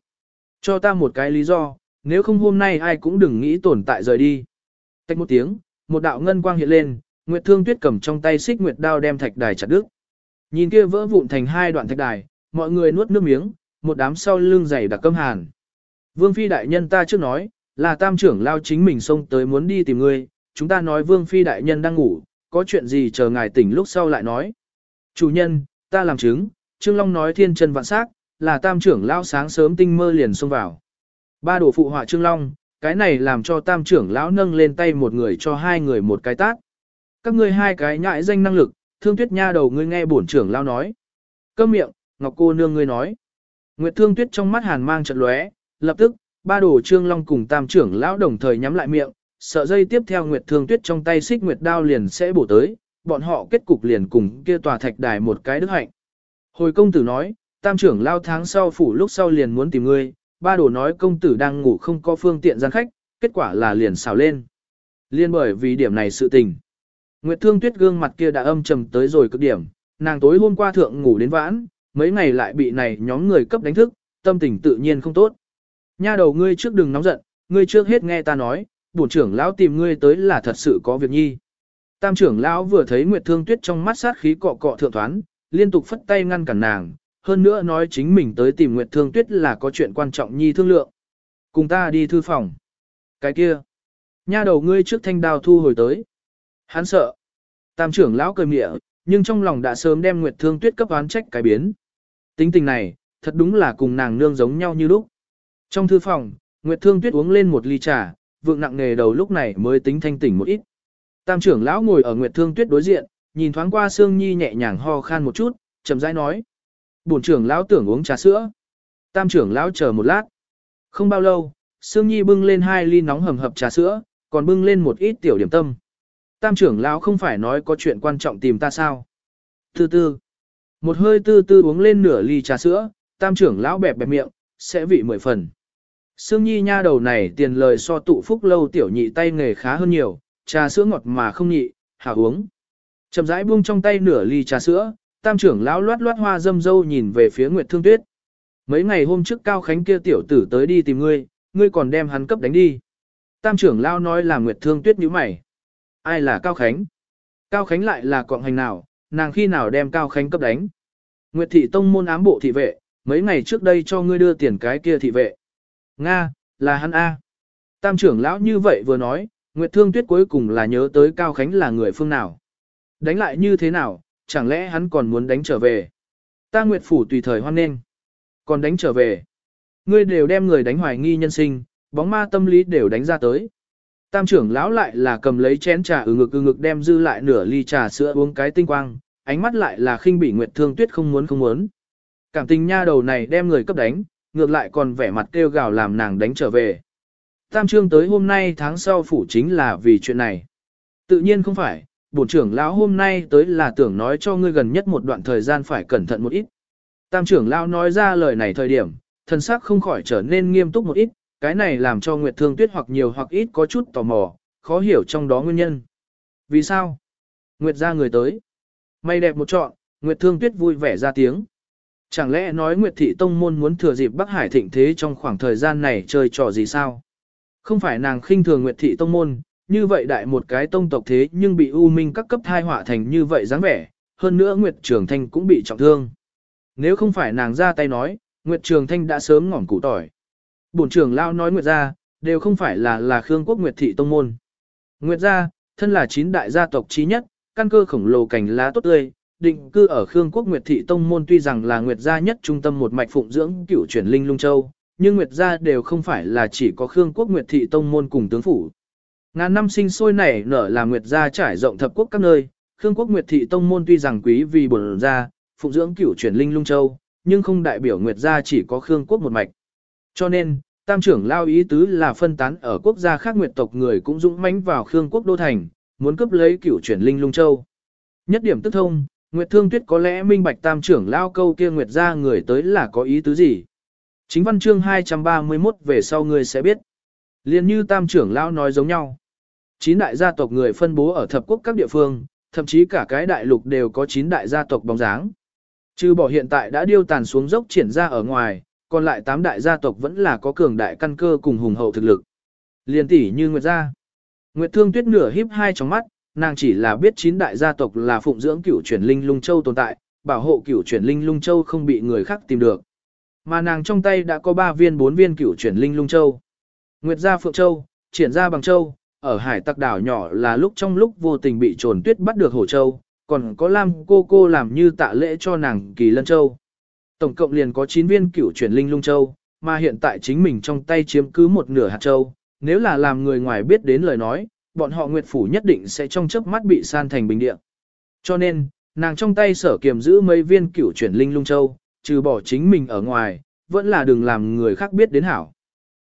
Cho ta một cái lý do, nếu không hôm nay ai cũng đừng nghĩ tồn tại rời đi. Tách một tiếng, một đạo ngân quang hiện lên, Nguyệt Thương Tuyết cầm trong tay xích nguyệt đao đem thạch đài chặt đứt. Nhìn kia vỡ vụn thành hai đoạn thạch đài, mọi người nuốt nước miếng, một đám sau lưng dày đặc câm hàn. Vương Phi đại nhân ta trước nói, là tam trưởng lao chính mình xông tới muốn đi tìm ngươi, chúng ta nói Vương Phi đại nhân đang ngủ, có chuyện gì chờ ngài tỉnh lúc sau lại nói. Chủ nhân, ta làm chứng, Trương Long nói thiên chân vạn sắc, là tam trưởng lão sáng sớm tinh mơ liền xông vào. Ba đổ phụ họa Trương Long, cái này làm cho tam trưởng lão nâng lên tay một người cho hai người một cái tát. Các ngươi hai cái nhãi danh năng lực, thương tuyết nha đầu ngươi nghe bổn trưởng lão nói. Câm miệng, Ngọc cô nương ngươi nói. Nguyệt Thương Tuyết trong mắt hàn mang trận lóe, lập tức, ba đồ trương long cùng tam trưởng lão đồng thời nhắm lại miệng, sợ dây tiếp theo Nguyệt Thương Tuyết trong tay xích Nguyệt đao liền sẽ bổ tới, bọn họ kết cục liền cùng kia tòa thạch đài một cái đức hạnh. Hồi công tử nói, tam trưởng lao tháng sau phủ lúc sau liền muốn tìm ngươi, ba đồ nói công tử đang ngủ không có phương tiện gian khách, kết quả là liền xào lên. Liên bởi vì điểm này sự tình. Nguyệt Thương Tuyết gương mặt kia đã âm trầm tới rồi cực điểm, nàng tối hôm qua thượng ngủ đến vãn, mấy ngày lại bị này nhóm người cấp đánh thức, tâm tình tự nhiên không tốt. Nha đầu ngươi trước đừng nóng giận, ngươi trước hết nghe ta nói, bổn trưởng lão tìm ngươi tới là thật sự có việc nhi. Tam trưởng lão vừa thấy Nguyệt Thương Tuyết trong mắt sát khí cọ cọ thượng thoán, liên tục phất tay ngăn cản nàng, hơn nữa nói chính mình tới tìm Nguyệt Thương Tuyết là có chuyện quan trọng nhi thương lượng. Cùng ta đi thư phòng. Cái kia. Nha đầu ngươi trước thanh đao thu hồi tới. Hắn sợ. Tam trưởng lão cười mỉa, nhưng trong lòng đã sớm đem Nguyệt Thương Tuyết cấp oán trách cái biến. Tính tình này, thật đúng là cùng nàng nương giống nhau như lúc. Trong thư phòng, Nguyệt Thương Tuyết uống lên một ly trà, vượng nặng nghề đầu lúc này mới tính thanh tỉnh một ít. Tam trưởng lão ngồi ở Nguyệt Thương Tuyết đối diện, nhìn thoáng qua Sương Nhi nhẹ nhàng ho khan một chút, chậm rãi nói: "Bổn trưởng lão tưởng uống trà sữa." Tam trưởng lão chờ một lát. Không bao lâu, Sương Nhi bưng lên hai ly nóng hầm hập trà sữa, còn bưng lên một ít tiểu điểm tâm. Tam trưởng lão không phải nói có chuyện quan trọng tìm ta sao? từ từ Một hơi từ từ uống lên nửa ly trà sữa, tam trưởng lão bẹp bẹp miệng, sẽ vị mười phần. Sương Nhi nha đầu này tiền lời so tụ phúc lâu tiểu nhị tay nghề khá hơn nhiều, trà sữa ngọt mà không nhị, hảo uống. Chậm rãi buông trong tay nửa ly trà sữa, tam trưởng lão loát loát hoa dâm dâu nhìn về phía Nguyệt Thương Tuyết. Mấy ngày hôm trước Cao Khánh kia tiểu tử tới đi tìm ngươi, ngươi còn đem hắn cấp đánh đi. Tam trưởng lão nói là Nguyệt Thương Tuyết nhíu mày. Ai là Cao Khánh? Cao Khánh lại là quạng hành nào, nàng khi nào đem Cao Khánh cấp đánh? Nguyệt thị tông môn ám bộ thị vệ, mấy ngày trước đây cho ngươi đưa tiền cái kia thị vệ. Nga, là hắn A. Tam trưởng lão như vậy vừa nói, Nguyệt Thương Tuyết cuối cùng là nhớ tới Cao Khánh là người phương nào. Đánh lại như thế nào, chẳng lẽ hắn còn muốn đánh trở về. Ta Nguyệt Phủ tùy thời hoan nghênh. Còn đánh trở về. Ngươi đều đem người đánh hoài nghi nhân sinh, bóng ma tâm lý đều đánh ra tới. Tam trưởng lão lại là cầm lấy chén trà ừ ngực ừ ngực đem dư lại nửa ly trà sữa uống cái tinh quang, ánh mắt lại là khinh bỉ Nguyệt Thương Tuyết không muốn không muốn. Cảm tình nha đầu này đem người cấp đánh, ngược lại còn vẻ mặt kêu gào làm nàng đánh trở về. Tam trương tới hôm nay tháng sau phủ chính là vì chuyện này. Tự nhiên không phải, bổn trưởng lão hôm nay tới là tưởng nói cho ngươi gần nhất một đoạn thời gian phải cẩn thận một ít. Tam trưởng lão nói ra lời này thời điểm, thân sắc không khỏi trở nên nghiêm túc một ít, cái này làm cho Nguyệt Thương Tuyết hoặc nhiều hoặc ít có chút tò mò, khó hiểu trong đó nguyên nhân. Vì sao? Nguyệt ra người tới. Mây đẹp một trọn, Nguyệt Thương Tuyết vui vẻ ra tiếng. Chẳng lẽ nói Nguyệt Thị Tông Môn muốn thừa dịp Bắc Hải thịnh thế trong khoảng thời gian này chơi trò gì sao? Không phải nàng khinh thường Nguyệt Thị Tông Môn, như vậy đại một cái tông tộc thế nhưng bị U Minh các cấp thai họa thành như vậy dáng vẻ, hơn nữa Nguyệt Trường Thanh cũng bị trọng thương. Nếu không phải nàng ra tay nói, Nguyệt Trường Thanh đã sớm ngỏm củ tỏi. Bổn trưởng lao nói Nguyệt gia, đều không phải là là Khương Quốc Nguyệt Thị Tông Môn. Nguyệt gia, thân là chín đại gia tộc trí nhất, căn cơ khổng lồ cảnh lá tốt tươi, định cư ở Khương Quốc Nguyệt Thị Tông Môn tuy rằng là Nguyệt gia nhất trung tâm một mạch phụng dưỡng cửu chuyển linh lung châu, nhưng Nguyệt gia đều không phải là chỉ có Khương Quốc Nguyệt Thị Tông Môn cùng tướng phủ. Ngàn năm sinh sôi nảy nở là Nguyệt gia trải rộng thập quốc các nơi, Khương Quốc Nguyệt Thị Tông Môn tuy rằng quý vì bổn gia, phụng dưỡng cửu chuyển linh lung châu, nhưng không đại biểu Nguyệt gia chỉ có Khương Quốc một mạch. Cho nên, tam trưởng lao ý tứ là phân tán ở quốc gia khác Nguyệt tộc người cũng dũng mãnh vào Khương Quốc đô thành, muốn cướp lấy cửu chuyển linh lung châu. Nhất điểm tức thông, Nguyệt Thương Tuyết có lẽ minh bạch tam trưởng lao câu kia Nguyệt gia người tới là có ý tứ gì. Chính văn chương 231 về sau người sẽ biết. Liên như tam trưởng lao nói giống nhau. Chín đại gia tộc người phân bố ở thập quốc các địa phương, thậm chí cả cái đại lục đều có chín đại gia tộc bóng dáng. Trừ bỏ hiện tại đã điêu tàn xuống dốc triển ra ở ngoài, còn lại tám đại gia tộc vẫn là có cường đại căn cơ cùng hùng hậu thực lực. Liên tỷ như Nguyệt gia. Nguyệt Thương Tuyết nửa híp hai trong mắt, nàng chỉ là biết chín đại gia tộc là phụng dưỡng cửu chuyển linh lung châu tồn tại, bảo hộ cửu chuyển linh lung châu không bị người khác tìm được. Mà nàng trong tay đã có ba viên bốn viên cửu chuyển linh lung châu. Nguyệt gia Phượng Châu, triển gia Bằng Châu, ở hải tặc đảo nhỏ là lúc trong lúc vô tình bị trồn tuyết bắt được Hổ Châu, còn có Lam cô cô làm như tạ lễ cho nàng Kỳ Lân Châu. Tổng cộng liền có 9 viên cửu chuyển linh lung châu, mà hiện tại chính mình trong tay chiếm cứ một nửa hạt châu, nếu là làm người ngoài biết đến lời nói, bọn họ Nguyệt Phủ nhất định sẽ trong chớp mắt bị san thành bình địa. Cho nên, Nàng trong tay sở kiềm giữ mấy viên cửu chuyển linh lung châu, trừ bỏ chính mình ở ngoài, vẫn là đừng làm người khác biết đến hảo.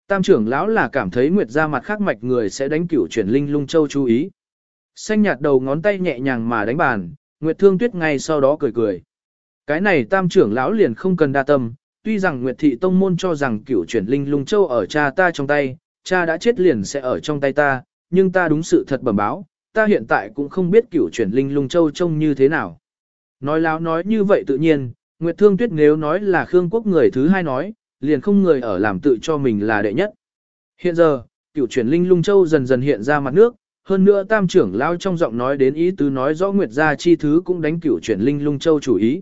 Tam trưởng lão là cảm thấy Nguyệt ra mặt khác mạch người sẽ đánh cửu chuyển linh lung châu chú ý. Xanh nhạt đầu ngón tay nhẹ nhàng mà đánh bàn, Nguyệt Thương Tuyết ngay sau đó cười cười. Cái này tam trưởng lão liền không cần đa tâm, tuy rằng Nguyệt Thị Tông Môn cho rằng cửu chuyển linh lung châu ở cha ta trong tay, cha đã chết liền sẽ ở trong tay ta, nhưng ta đúng sự thật bẩm báo, ta hiện tại cũng không biết cửu chuyển linh lung châu trông như thế nào. Nói láo nói như vậy tự nhiên, Nguyệt Thương Tuyết nếu nói là Khương Quốc người thứ hai nói, liền không người ở làm tự cho mình là đệ nhất. Hiện giờ, cửu chuyển linh lung châu dần dần hiện ra mặt nước, hơn nữa tam trưởng lao trong giọng nói đến ý tứ nói rõ Nguyệt gia chi thứ cũng đánh cửu chuyển linh lung châu chủ ý.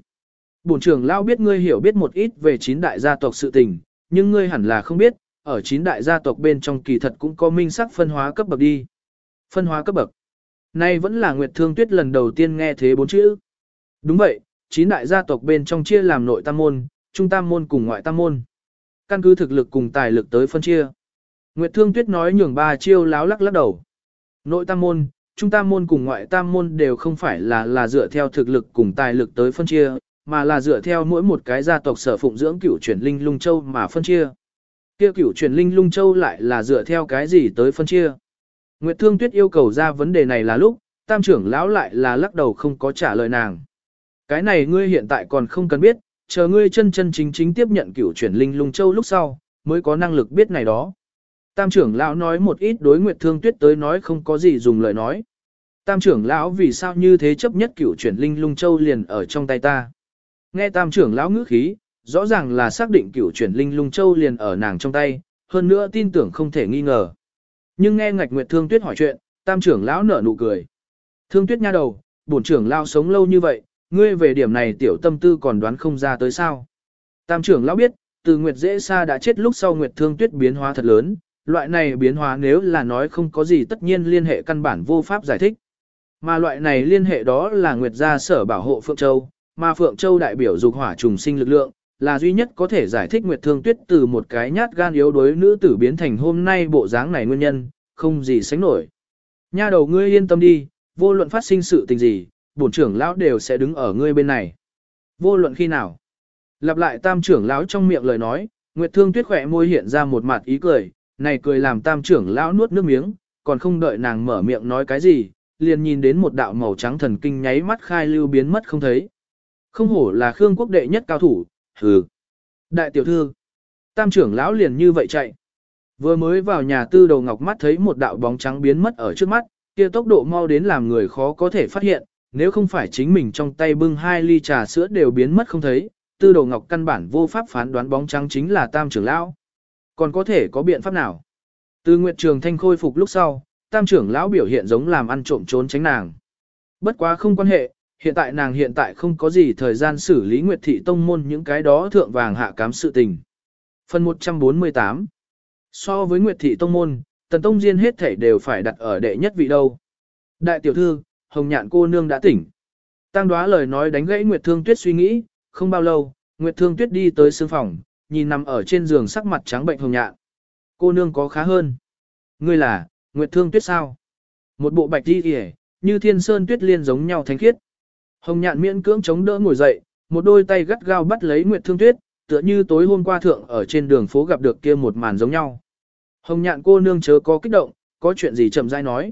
Bổn trưởng lao biết ngươi hiểu biết một ít về chín đại gia tộc sự tình, nhưng ngươi hẳn là không biết, ở chín đại gia tộc bên trong kỳ thật cũng có minh sắc phân hóa cấp bậc đi. Phân hóa cấp bậc. Nay vẫn là Nguyệt Thương Tuyết lần đầu tiên nghe thế bốn chữ. Đúng vậy, chín đại gia tộc bên trong chia làm nội tam môn, trung tam môn cùng ngoại tam môn. Căn cứ thực lực cùng tài lực tới phân chia. Nguyệt Thương Tuyết nói nhường ba chiêu láo lắc lắc đầu. Nội tam môn, trung tam môn cùng ngoại tam môn đều không phải là là dựa theo thực lực cùng tài lực tới phân chia, mà là dựa theo mỗi một cái gia tộc sở phụng dưỡng cửu chuyển linh lung châu mà phân chia. Kia cửu truyền linh lung châu lại là dựa theo cái gì tới phân chia. Nguyệt Thương Tuyết yêu cầu ra vấn đề này là lúc, tam trưởng lão lại là lắc đầu không có trả lời nàng. Cái này ngươi hiện tại còn không cần biết, chờ ngươi chân chân chính chính tiếp nhận cửu chuyển linh lung châu lúc sau, mới có năng lực biết này đó. Tam trưởng lão nói một ít đối Nguyệt Thương Tuyết tới nói không có gì dùng lời nói. Tam trưởng lão vì sao như thế chấp nhất cửu chuyển linh lung châu liền ở trong tay ta. Nghe tam trưởng lão ngữ khí, rõ ràng là xác định cửu chuyển linh lung châu liền ở nàng trong tay, hơn nữa tin tưởng không thể nghi ngờ. Nhưng nghe ngạch Nguyệt Thương Tuyết hỏi chuyện, tam trưởng lão nở nụ cười. Thương Tuyết nha đầu, bổn trưởng lão sống lâu như vậy, ngươi về điểm này tiểu tâm tư còn đoán không ra tới sao. Tam trưởng lão biết, từ Nguyệt dễ xa đã chết lúc sau Nguyệt Thương Tuyết biến hóa thật lớn, loại này biến hóa nếu là nói không có gì tất nhiên liên hệ căn bản vô pháp giải thích. Mà loại này liên hệ đó là Nguyệt gia sở bảo hộ Phượng Châu, mà Phượng Châu đại biểu dục hỏa trùng sinh lực lượng, là duy nhất có thể giải thích Nguyệt Thương Tuyết từ một cái nhát gan yếu đuối nữ tử biến thành hôm nay bộ dáng này nguyên nhân, không gì sánh nổi. Nha đầu ngươi yên tâm đi, vô luận phát sinh sự tình gì, bổn trưởng lão đều sẽ đứng ở ngươi bên này. Vô luận khi nào. Lặp lại tam trưởng lão trong miệng lời nói, Nguyệt Thương Tuyết khỏe môi hiện ra một mặt ý cười, này cười làm tam trưởng lão nuốt nước miếng, còn không đợi nàng mở miệng nói cái gì, liền nhìn đến một đạo màu trắng thần kinh nháy mắt khai lưu biến mất không thấy. Không hổ là Khương quốc đệ nhất cao thủ, hừ. Đại tiểu thư, tam trưởng lão liền như vậy chạy. Vừa mới vào nhà tư đầu ngọc mắt thấy một đạo bóng trắng biến mất ở trước mắt, kia tốc độ mau đến làm người khó có thể phát hiện, nếu không phải chính mình trong tay bưng hai ly trà sữa đều biến mất không thấy, tư đầu ngọc căn bản vô pháp phán đoán bóng trắng chính là tam trưởng lão. Còn có thể có biện pháp nào? Từ Nguyệt Trường Thanh khôi phục lúc sau, tam trưởng lão biểu hiện giống làm ăn trộm trốn tránh nàng. Bất quá không quan hệ, hiện tại nàng hiện tại không có gì thời gian xử lý Nguyệt Thị Tông môn những cái đó thượng vàng hạ cám sự tình. Phần 148 So với Nguyệt Thị Tông môn, Tần Tông Diên hết thể đều phải đặt ở đệ nhất vị đâu. Đại tiểu thư, Hồng Nhạn cô nương đã tỉnh. Tăng đoá lời nói đánh gãy Nguyệt Thương Tuyết suy nghĩ, không bao lâu, Nguyệt Thương Tuyết đi tới sương phòng, nhìn nằm ở trên giường sắc mặt trắng bệnh hồng nhạn. Cô nương có khá hơn. Ngươi là, Nguyệt Thương Tuyết sao? Một bộ bạch đi kìa, như thiên sơn tuyết liên giống nhau thánh khiết. Hồng nhạn miễn cưỡng chống đỡ ngồi dậy, một đôi tay gắt gao bắt lấy Nguyệt Thương Tuyết, tựa như tối hôm qua thượng ở trên đường phố gặp được kia một màn giống nhau. Hồng nhạn cô nương chớ có kích động, có chuyện gì chậm rãi nói.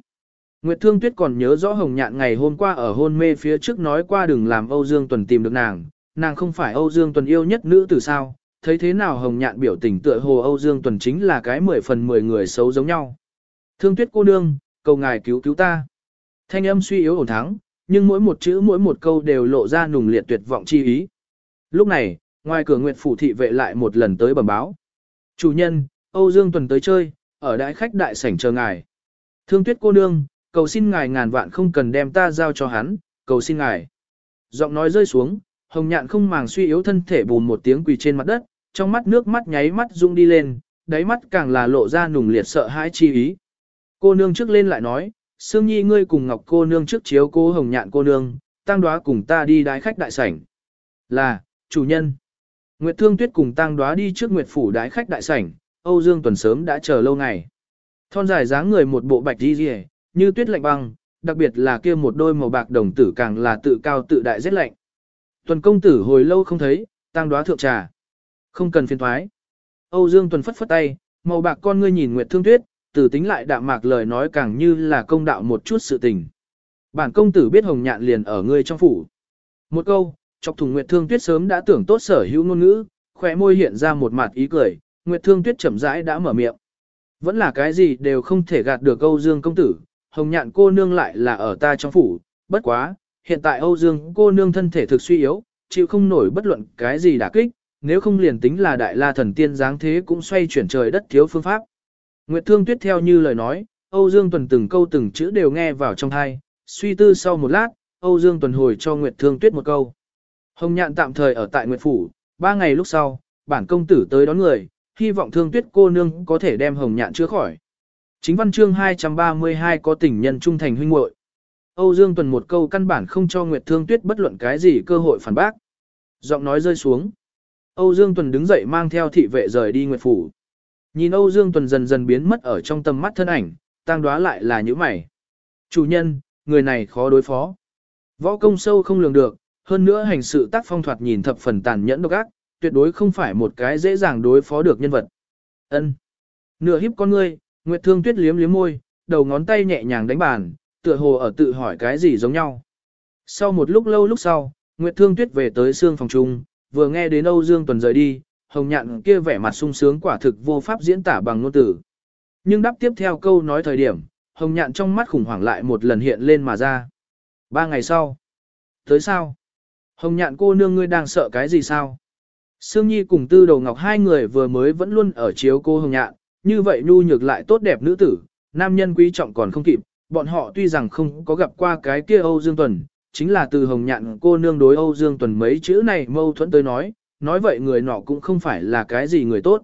Nguyệt Thương Tuyết còn nhớ rõ Hồng Nhạn ngày hôm qua ở hôn mê phía trước nói qua đừng làm Âu Dương Tuần tìm được nàng, nàng không phải Âu Dương Tuần yêu nhất nữ từ sao, thấy thế nào Hồng Nhạn biểu tình tựa hồ Âu Dương Tuần chính là cái mười phần mười người xấu giống nhau. Thương Tuyết cô nương, cầu ngài cứu cứu ta. Thanh âm suy yếu ổn thắng, nhưng mỗi một chữ mỗi một câu đều lộ ra nùng liệt tuyệt vọng chi ý. Lúc này, ngoài cửa Nguyệt phủ thị vệ lại một lần tới bẩm báo. Chủ nhân, Âu Dương Tuần tới chơi, ở đại khách đại sảnh chờ ngài. Thương Tuyết cô nương, cầu xin ngài ngàn vạn không cần đem ta giao cho hắn, cầu xin ngài. Giọng nói rơi xuống, hồng nhạn không màng suy yếu thân thể bùn một tiếng quỳ trên mặt đất, trong mắt nước mắt nháy mắt rung đi lên, đáy mắt càng là lộ ra nùng liệt sợ hãi chi ý. Cô nương trước lên lại nói, Sương Nhi ngươi cùng Ngọc cô nương trước chiếu cô hồng nhạn cô nương, tăng đoá cùng ta đi đái khách đại sảnh. Là, chủ nhân. Nguyệt Thương Tuyết cùng tăng đoá đi trước Nguyệt Phủ đái khách đại sảnh, Âu Dương Tuần sớm đã chờ lâu ngày. Thon dài dáng người một bộ bạch đi rìa, như tuyết lạnh băng, đặc biệt là kia một đôi màu bạc đồng tử càng là tự cao tự đại rất lạnh. Tuần công tử hồi lâu không thấy, tăng đoá thượng trà. Không cần phiền thoái. Âu Dương Tuần phất phất tay, màu bạc con ngươi nhìn Nguyệt Thương Tuyết, tử tính lại đạm mạc lời nói càng như là công đạo một chút sự tình. Bản công tử biết hồng nhạn liền ở ngươi trong phủ. Một câu, chọc thùng Nguyệt Thương Tuyết sớm đã tưởng tốt sở hữu ngôn ngữ, khỏe môi hiện ra một mặt ý cười, Nguyệt Thương Tuyết chậm rãi đã mở miệng. Vẫn là cái gì đều không thể gạt được Âu Dương công tử, hồng nhạn cô nương lại là ở ta trong phủ, bất quá, hiện tại Âu Dương cô nương thân thể thực suy yếu, chịu không nổi bất luận cái gì đả kích, nếu không liền tính là đại la thần tiên dáng thế cũng xoay chuyển trời đất thiếu phương pháp. Nguyệt Thương Tuyết theo như lời nói, Âu Dương Tuần từng câu từng chữ đều nghe vào trong thai, suy tư sau một lát, Âu Dương Tuần hồi cho Nguyệt Thương Tuyết một câu. Hồng Nhạn tạm thời ở tại Nguyệt Phủ, ba ngày lúc sau, bản công tử tới đón người, hy vọng Thương Tuyết cô nương có thể đem Hồng Nhạn chữa khỏi. Chính văn chương 232 có tình nhân trung thành huynh muội. Âu Dương Tuần một câu căn bản không cho Nguyệt Thương Tuyết bất luận cái gì cơ hội phản bác. Giọng nói rơi xuống. Âu Dương Tuần đứng dậy mang theo thị vệ rời đi Nguyệt Phủ. Nhìn Âu Dương Tuần dần dần biến mất ở trong tầm mắt thân ảnh, tăng đoá lại là những mày. Chủ nhân, người này khó đối phó. Võ công sâu không lường được, hơn nữa hành sự tác phong thoạt nhìn thập phần tàn nhẫn độc ác, tuyệt đối không phải một cái dễ dàng đối phó được nhân vật. Ân. Nửa híp con ngươi, Nguyệt Thương Tuyết liếm liếm môi, đầu ngón tay nhẹ nhàng đánh bàn, tựa hồ ở tự hỏi cái gì giống nhau. Sau một lúc lâu lúc sau, Nguyệt Thương Tuyết về tới xương phòng trung, vừa nghe đến Âu Dương Tuần rời đi, hồng nhạn kia vẻ mặt sung sướng quả thực vô pháp diễn tả bằng ngôn từ. Nhưng đáp tiếp theo câu nói thời điểm, hồng nhạn trong mắt khủng hoảng lại một lần hiện lên mà ra. Ba ngày sau. Tới sao? Hồng nhạn cô nương ngươi đang sợ cái gì sao? Sương Nhi cùng Tư Đầu Ngọc hai người vừa mới vẫn luôn ở chiếu cô Hồng Nhạn, như vậy nhu nhược lại tốt đẹp nữ tử, nam nhân quý trọng còn không kịp, bọn họ tuy rằng không có gặp qua cái kia Âu Dương Tuần, chính là từ Hồng Nhạn cô nương đối Âu Dương Tuần mấy chữ này mâu thuẫn tới nói, nói vậy người nọ cũng không phải là cái gì người tốt.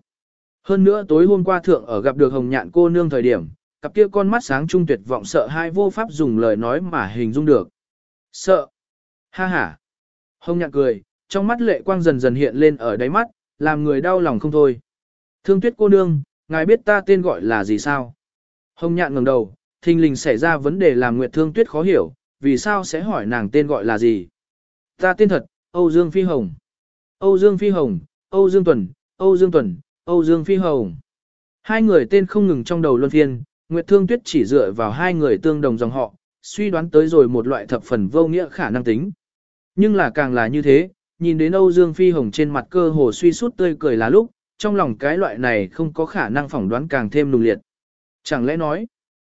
Hơn nữa tối hôm qua thượng ở gặp được Hồng Nhạn cô nương thời điểm, cặp kia con mắt sáng trung tuyệt vọng sợ hai vô pháp dùng lời nói mà hình dung được. Sợ. Ha ha. Hồng Nhạn cười, trong mắt lệ quang dần dần hiện lên ở đáy mắt, làm người đau lòng không thôi. Thương tuyết cô nương, ngài biết ta tên gọi là gì sao? Hồng Nhạn ngẩng đầu, thình lình xảy ra vấn đề làm Nguyệt Thương Tuyết khó hiểu, vì sao sẽ hỏi nàng tên gọi là gì? Ta tên thật, Âu Dương Phi Hồng. Âu Dương Phi Hồng, Âu Dương Tuần, Âu Dương Tuần, Âu Dương Phi Hồng. Hai người tên không ngừng trong đầu luân phiên, Nguyệt Thương Tuyết chỉ dựa vào hai người tương đồng dòng họ, suy đoán tới rồi một loại thập phần vô nghĩa khả năng tính. Nhưng là càng là như thế, nhìn đến Âu Dương Phi Hồng trên mặt cơ hồ suy sút tươi cười là lúc, trong lòng cái loại này không có khả năng phỏng đoán càng thêm nùng liệt. Chẳng lẽ nói,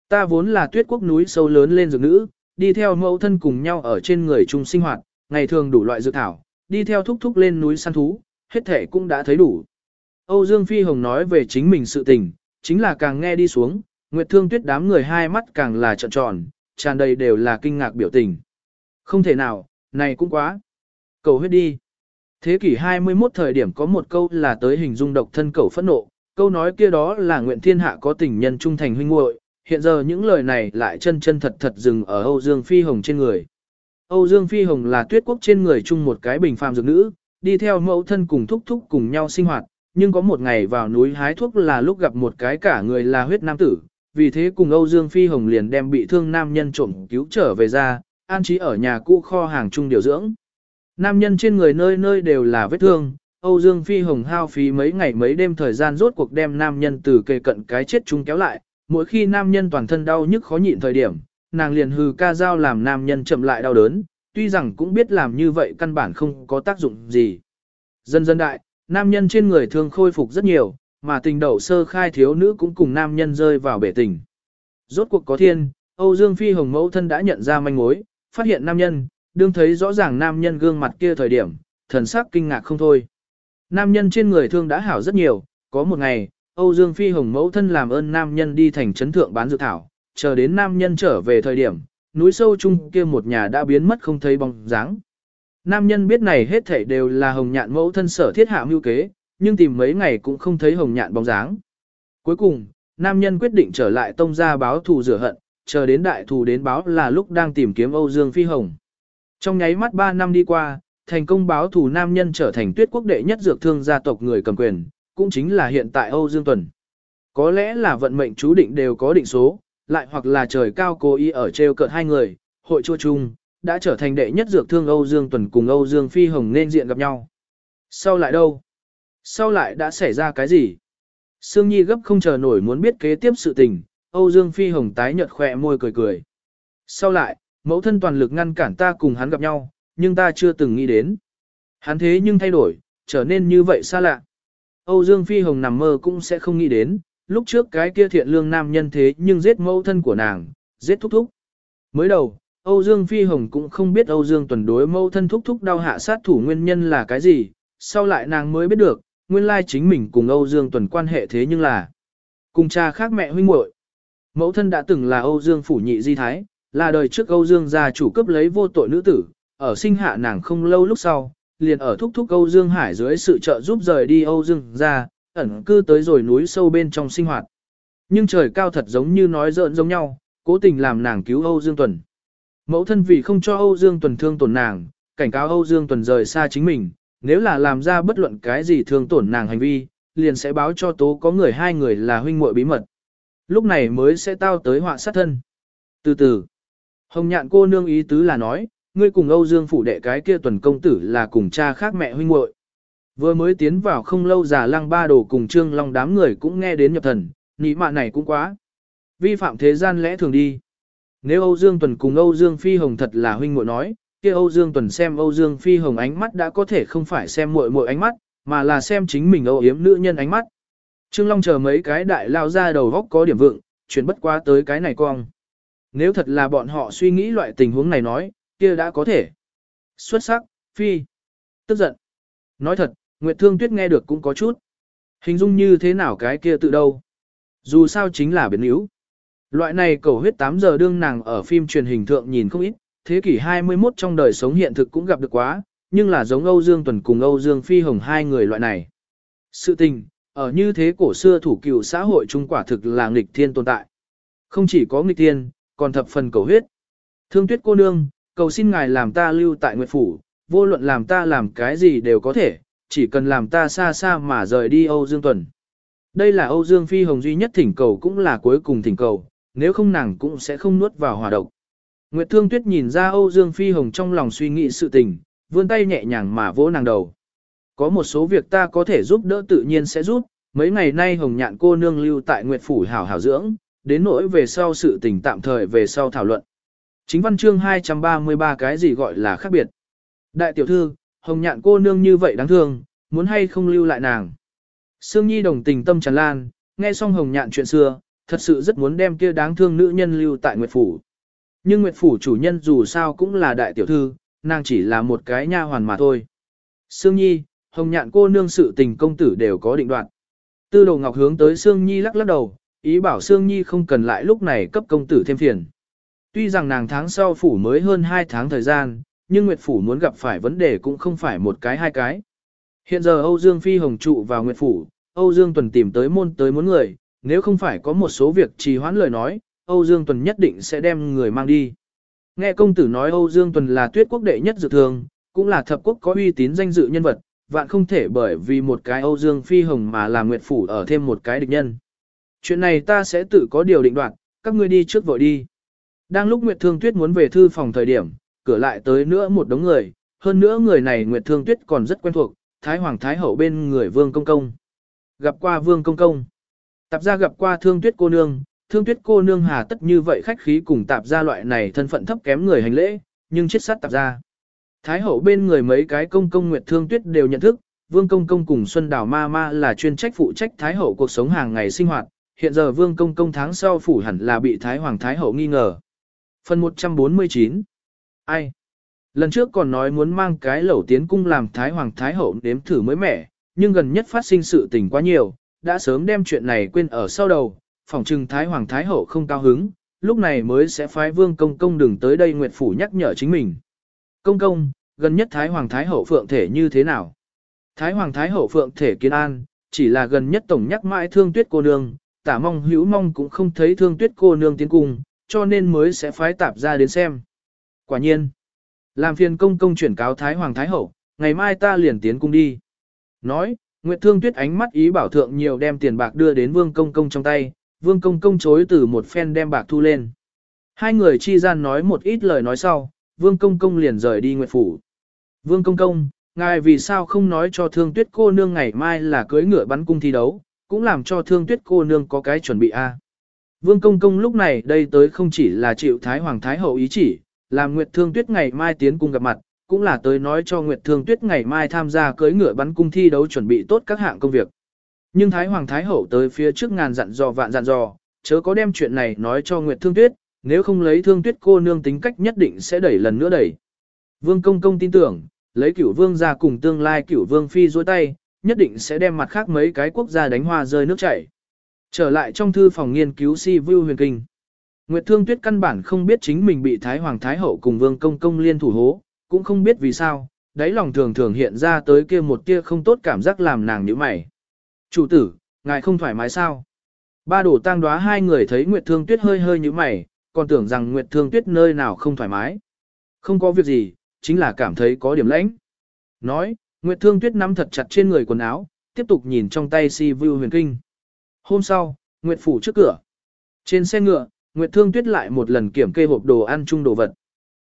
ta vốn là tuyết quốc núi sâu lớn lên dược nữ, đi theo mẫu thân cùng nhau ở trên người chung sinh hoạt, ngày thường đủ loại dược thảo, đi theo thúc thúc lên núi săn thú, hết thể cũng đã thấy đủ. Âu Dương Phi Hồng nói về chính mình sự tình, chính là càng nghe đi xuống, Nguyệt Thương Tuyết đám người hai mắt càng là trợn tròn, tràn đầy đều là kinh ngạc biểu tình. Không thể nào, này cũng quá. Cầu huyết đi. Thế kỷ 21 thời điểm có một câu là tới hình dung độc thân cầu phẫn nộ, câu nói kia đó là nguyện thiên hạ có tình nhân trung thành huynh muội. hiện giờ những lời này lại chân chân thật thật dừng ở Âu Dương Phi Hồng trên người. Âu Dương Phi Hồng là tuyết quốc trên người chung một cái bình phàm dược nữ, đi theo mẫu thân cùng thúc thúc cùng nhau sinh hoạt, nhưng có một ngày vào núi hái thuốc là lúc gặp một cái cả người là huyết nam tử, vì thế cùng Âu Dương Phi Hồng liền đem bị thương nam nhân trộm cứu trở về ra, an trí ở nhà cũ kho hàng chung điều dưỡng. Nam nhân trên người nơi nơi đều là vết thương, Âu Dương Phi Hồng hao phí mấy ngày mấy đêm thời gian rốt cuộc đem nam nhân từ kề cận cái chết chung kéo lại, mỗi khi nam nhân toàn thân đau nhức khó nhịn thời điểm, nàng liền hừ ca dao làm nam nhân chậm lại đau đớn, tuy rằng cũng biết làm như vậy căn bản không có tác dụng gì. Dần dần đại, nam nhân trên người thương khôi phục rất nhiều, mà tình đậu sơ khai thiếu nữ cũng cùng nam nhân rơi vào bể tình. Rốt cuộc có thiên, Âu Dương Phi Hồng mẫu thân đã nhận ra manh mối, phát hiện nam nhân, đương thấy rõ ràng nam nhân gương mặt kia thời điểm, thần sắc kinh ngạc không thôi. Nam nhân trên người thương đã hảo rất nhiều, có một ngày, Âu Dương Phi Hồng mẫu thân làm ơn nam nhân đi thành trấn thượng bán dược thảo, chờ đến nam nhân trở về thời điểm, núi sâu chung kia một nhà đã biến mất không thấy bóng dáng. Nam nhân biết này hết thảy đều là hồng nhạn mẫu thân sở thiết hạ mưu kế, nhưng tìm mấy ngày cũng không thấy hồng nhạn bóng dáng. Cuối cùng, nam nhân quyết định trở lại tông ra báo thù rửa hận, chờ đến đại thù đến báo là lúc đang tìm kiếm Âu Dương Phi Hồng. Trong nháy mắt 3 năm đi qua, thành công báo thù nam nhân trở thành tuyết quốc đệ nhất dược thương gia tộc người cầm quyền, cũng chính là hiện tại Âu Dương Tuần. Có lẽ là vận mệnh chú định đều có định số, lại hoặc là trời cao cố ý ở treo cợt hai người, hội chua chung, đã trở thành đệ nhất dược thương Âu Dương Tuần cùng Âu Dương Phi Hồng nên diện gặp nhau. Sau lại đâu? Sau lại đã xảy ra cái gì? Sương Nhi gấp không chờ nổi muốn biết kế tiếp sự tình, Âu Dương Phi Hồng tái nhợt khỏe môi cười cười. Sau lại, mẫu thân toàn lực ngăn cản ta cùng hắn gặp nhau, nhưng ta chưa từng nghĩ đến. Hắn thế nhưng thay đổi, trở nên như vậy xa lạ. Âu Dương Phi Hồng nằm mơ cũng sẽ không nghĩ đến, lúc trước cái kia thiện lương nam nhân thế nhưng giết mẫu thân của nàng, giết thúc thúc. Mới đầu, Âu Dương Phi Hồng cũng không biết Âu Dương tuần đối mẫu thân thúc thúc đau hạ sát thủ nguyên nhân là cái gì, sau lại nàng mới biết được, nguyên lai chính mình cùng Âu Dương tuần quan hệ thế nhưng là cùng cha khác mẹ huynh muội. Mẫu thân đã từng là Âu Dương phủ nhị di thái, là đời trước Âu Dương gia chủ cấp lấy vô tội nữ tử, ở sinh hạ nàng không lâu lúc sau, liền ở thúc thúc Âu Dương Hải dưới sự trợ giúp rời đi Âu Dương gia, ẩn cư tới rồi núi sâu bên trong sinh hoạt. Nhưng trời cao thật giống như nói giỡn giống nhau, cố tình làm nàng cứu Âu Dương Tuần. Mẫu thân vì không cho Âu Dương Tuần thương tổn nàng, cảnh cáo Âu Dương Tuần rời xa chính mình, nếu là làm ra bất luận cái gì thương tổn nàng hành vi, liền sẽ báo cho tố có người hai người là huynh muội bí mật. Lúc này mới sẽ tao tới họa sát thân. Từ từ, Hồng nhạn cô nương ý tứ là nói, ngươi cùng Âu Dương phủ đệ cái kia tuần công tử là cùng cha khác mẹ huynh muội. Vừa mới tiến vào không lâu già lăng ba đồ cùng trương long đám người cũng nghe đến nhập thần, nị mạ này cũng quá. Vi phạm thế gian lẽ thường đi. Nếu Âu Dương Tuần cùng Âu Dương Phi Hồng thật là huynh muội nói, kia Âu Dương Tuần xem Âu Dương Phi Hồng ánh mắt đã có thể không phải xem muội muội ánh mắt, mà là xem chính mình Âu yếm nữ nhân ánh mắt. Trương Long chờ mấy cái đại lao ra đầu góc có điểm vượng, chuyển bất quá tới cái này cong. Nếu thật là bọn họ suy nghĩ loại tình huống này nói, kia đã có thể. Xuất sắc, Phi. Tức giận. Nói thật, Nguyệt Thương Tuyết nghe được cũng có chút. Hình dung như thế nào cái kia tự đâu. Dù sao chính là biến yếu. Loại này cầu huyết 8 giờ đương nàng ở phim truyền hình thượng nhìn không ít, thế kỷ 21 trong đời sống hiện thực cũng gặp được quá, nhưng là giống Âu Dương Tuần cùng Âu Dương Phi Hồng hai người loại này. Sự tình, ở như thế cổ xưa thủ cựu xã hội trung quả thực là nghịch thiên tồn tại. Không chỉ có nghịch thiên, còn thập phần cầu huyết. Thương tuyết cô nương, cầu xin ngài làm ta lưu tại Nguyệt Phủ, vô luận làm ta làm cái gì đều có thể, chỉ cần làm ta xa xa mà rời đi Âu Dương Tuần. Đây là Âu Dương Phi Hồng duy nhất thỉnh cầu cũng là cuối cùng thỉnh cầu, nếu không nàng cũng sẽ không nuốt vào hòa độc. Nguyệt Thương Tuyết nhìn ra Âu Dương Phi Hồng trong lòng suy nghĩ sự tình, vươn tay nhẹ nhàng mà vỗ nàng đầu. Có một số việc ta có thể giúp đỡ tự nhiên sẽ giúp, mấy ngày nay Hồng Nhạn cô nương lưu tại Nguyệt Phủ hảo hảo dưỡng, đến nỗi về sau sự tình tạm thời về sau thảo luận. Chính văn chương 233 cái gì gọi là khác biệt. Đại tiểu thư, Hồng Nhạn cô nương như vậy đáng thương, muốn hay không lưu lại nàng. Sương Nhi đồng tình tâm tràn lan, nghe xong Hồng Nhạn chuyện xưa, thật sự rất muốn đem kia đáng thương nữ nhân lưu tại Nguyệt Phủ. Nhưng Nguyệt Phủ chủ nhân dù sao cũng là đại tiểu thư, nàng chỉ là một cái nha hoàn mà thôi. Sương Nhi, Hồng Nhạn cô nương sự tình công tử đều có định đoạn. Tư đồ ngọc hướng tới Sương Nhi lắc lắc đầu, ý bảo Sương Nhi không cần lại lúc này cấp công tử thêm phiền. Tuy rằng nàng tháng sau phủ mới hơn 2 tháng thời gian, nhưng Nguyệt Phủ muốn gặp phải vấn đề cũng không phải một cái hai cái. Hiện giờ Âu Dương Phi Hồng trụ vào Nguyệt Phủ, Âu Dương Tuần tìm tới môn tới muốn người, nếu không phải có một số việc trì hoãn lời nói, Âu Dương Tuần nhất định sẽ đem người mang đi. Nghe công tử nói Âu Dương Tuần là tuyết quốc đệ nhất dự thường, cũng là thập quốc có uy tín danh dự nhân vật, vạn không thể bởi vì một cái Âu Dương Phi Hồng mà làm Nguyệt Phủ ở thêm một cái địch nhân. Chuyện này ta sẽ tự có điều định đoạt, các ngươi đi trước vội đi. Đang lúc Nguyệt Thương Tuyết muốn về thư phòng thời điểm, cửa lại tới nữa một đống người, hơn nữa người này Nguyệt Thương Tuyết còn rất quen thuộc, Thái Hoàng Thái Hậu bên người Vương Công Công. Gặp qua Vương Công Công. Tạp gia gặp qua Thương Tuyết cô nương, Thương Tuyết cô nương hà tất như vậy khách khí cùng tạp gia loại này thân phận thấp kém người hành lễ, nhưng chết sát tạp gia. Thái Hậu bên người mấy cái công công Nguyệt Thương Tuyết đều nhận thức, Vương Công Công cùng Xuân Đào Ma Ma là chuyên trách phụ trách Thái Hậu cuộc sống hàng ngày sinh hoạt, hiện giờ Vương Công Công tháng sau phủ hẳn là bị Thái Hoàng Thái Hậu nghi ngờ. Phần 149 Ai? Lần trước còn nói muốn mang cái lẩu tiến cung làm Thái Hoàng Thái Hậu đếm thử mới mẻ, nhưng gần nhất phát sinh sự tình quá nhiều, đã sớm đem chuyện này quên ở sau đầu, phòng trừng Thái Hoàng Thái Hậu không cao hứng, lúc này mới sẽ phái Vương Công Công đừng tới đây Nguyệt Phủ nhắc nhở chính mình. Công Công, gần nhất Thái Hoàng Thái Hậu phượng thể như thế nào? Thái Hoàng Thái Hậu phượng thể kiên an, chỉ là gần nhất tổng nhắc mãi thương tuyết cô nương, tả mong hữu mong cũng không thấy thương tuyết cô nương tiến cung, cho nên mới sẽ phái tạp ra đến xem. Quả nhiên, làm phiền công công chuyển cáo Thái Hoàng Thái Hậu, ngày mai ta liền tiến cung đi. Nói, Nguyệt Thương Tuyết ánh mắt ý bảo thượng nhiều đem tiền bạc đưa đến Vương Công Công trong tay, Vương Công Công chối từ một phen đem bạc thu lên. Hai người chi gian nói một ít lời nói sau, Vương Công Công liền rời đi Nguyệt Phủ. Vương Công Công, ngài vì sao không nói cho thương tuyết cô nương ngày mai là cưới ngựa bắn cung thi đấu, cũng làm cho thương tuyết cô nương có cái chuẩn bị a. Vương Công Công lúc này đây tới không chỉ là chịu Thái Hoàng Thái Hậu ý chỉ, làm Nguyệt Thương Tuyết ngày mai tiến cung gặp mặt, cũng là tới nói cho Nguyệt Thương Tuyết ngày mai tham gia cưới ngựa bắn cung thi đấu chuẩn bị tốt các hạng công việc. Nhưng Thái Hoàng Thái Hậu tới phía trước ngàn dặn dò vạn dặn dò, chớ có đem chuyện này nói cho Nguyệt Thương Tuyết, nếu không lấy Thương Tuyết cô nương tính cách nhất định sẽ đẩy lần nữa đẩy. Vương Công Công tin tưởng, lấy cửu vương ra cùng tương lai cửu vương phi dối tay, nhất định sẽ đem mặt khác mấy cái quốc gia đánh hoa rơi nước chảy. Trở lại trong thư phòng nghiên cứu si view huyền kinh. Nguyệt Thương Tuyết căn bản không biết chính mình bị Thái Hoàng Thái Hậu cùng Vương Công Công liên thủ hố, cũng không biết vì sao, đáy lòng thường thường hiện ra tới kia một tia không tốt cảm giác làm nàng nhíu mày. Chủ tử, ngài không thoải mái sao? Ba đổ tang đoá hai người thấy Nguyệt Thương Tuyết hơi hơi nhíu mày, còn tưởng rằng Nguyệt Thương Tuyết nơi nào không thoải mái. Không có việc gì, chính là cảm thấy có điểm lãnh. Nói, Nguyệt Thương Tuyết nắm thật chặt trên người quần áo, tiếp tục nhìn trong tay si view huyền kinh. Hôm sau, Nguyệt Phủ trước cửa. Trên xe ngựa, Nguyệt Thương Tuyết lại một lần kiểm kê hộp đồ ăn chung đồ vật.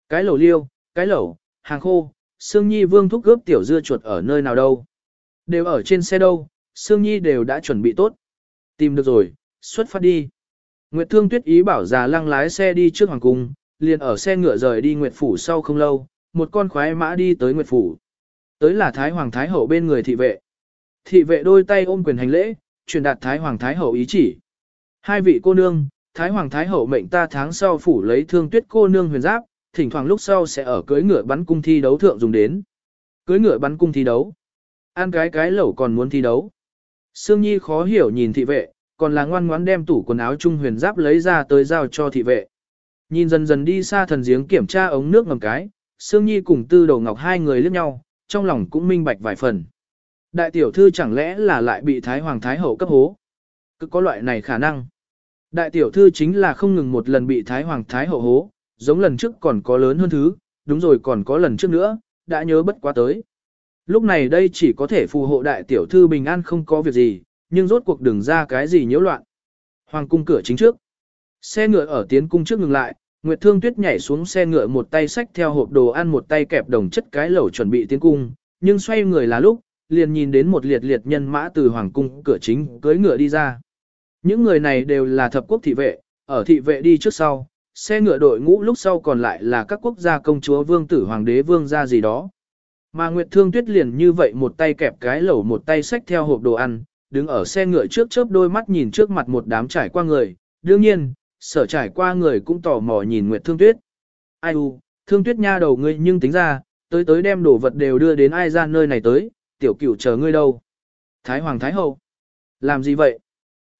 Cái lẩu liêu, cái lẩu, hàng khô, Sương Nhi vương thúc gấp tiểu dưa chuột ở nơi nào đâu. Đều ở trên xe đâu, Sương Nhi đều đã chuẩn bị tốt. Tìm được rồi, xuất phát đi. Nguyệt Thương Tuyết ý bảo già lăng lái xe đi trước hoàng cung, liền ở xe ngựa rời đi Nguyệt Phủ sau không lâu, một con khoái mã đi tới Nguyệt Phủ. Tới là Thái Hoàng Thái Hậu bên người thị vệ. Thị vệ đôi tay ôm quyền hành lễ, truyền đạt Thái Hoàng Thái Hậu ý chỉ. Hai vị cô nương, Thái Hoàng Thái Hậu mệnh ta tháng sau phủ lấy thương tuyết cô nương huyền giáp, thỉnh thoảng lúc sau sẽ ở cưới ngựa bắn cung thi đấu thượng dùng đến. Cưới ngựa bắn cung thi đấu. An cái cái lẩu còn muốn thi đấu. Sương Nhi khó hiểu nhìn thị vệ, còn là ngoan ngoãn đem tủ quần áo trung huyền giáp lấy ra tới giao cho thị vệ. Nhìn dần dần đi xa thần giếng kiểm tra ống nước ngầm cái, Sương Nhi cùng Tư Đầu Ngọc hai người liếc nhau, trong lòng cũng minh bạch vài phần. Đại tiểu thư chẳng lẽ là lại bị Thái Hoàng Thái Hậu cấp hố? Cứ có loại này khả năng. Đại tiểu thư chính là không ngừng một lần bị Thái Hoàng Thái Hậu hố, giống lần trước còn có lớn hơn thứ, đúng rồi còn có lần trước nữa, đã nhớ bất quá tới. Lúc này đây chỉ có thể phù hộ đại tiểu thư bình an không có việc gì, nhưng rốt cuộc đừng ra cái gì nhiễu loạn. Hoàng cung cửa chính trước. Xe ngựa ở tiến cung trước ngừng lại, Nguyệt Thương Tuyết nhảy xuống xe ngựa một tay xách theo hộp đồ ăn một tay kẹp đồng chất cái lẩu chuẩn bị tiến cung, nhưng xoay người là lúc, liền nhìn đến một liệt liệt nhân mã từ hoàng cung cửa chính cưới ngựa đi ra. Những người này đều là thập quốc thị vệ, ở thị vệ đi trước sau, xe ngựa đội ngũ lúc sau còn lại là các quốc gia công chúa vương tử hoàng đế vương gia gì đó. Mà Nguyệt Thương Tuyết liền như vậy một tay kẹp cái lẩu một tay xách theo hộp đồ ăn, đứng ở xe ngựa trước chớp đôi mắt nhìn trước mặt một đám trải qua người, đương nhiên, sở trải qua người cũng tò mò nhìn Nguyệt Thương Tuyết. Ai u, Thương Tuyết nha đầu ngươi nhưng tính ra, tới tới đem đồ vật đều đưa đến ai ra nơi này tới, tiểu cửu chờ ngươi đâu. Thái Hoàng Thái Hậu. Làm gì vậy?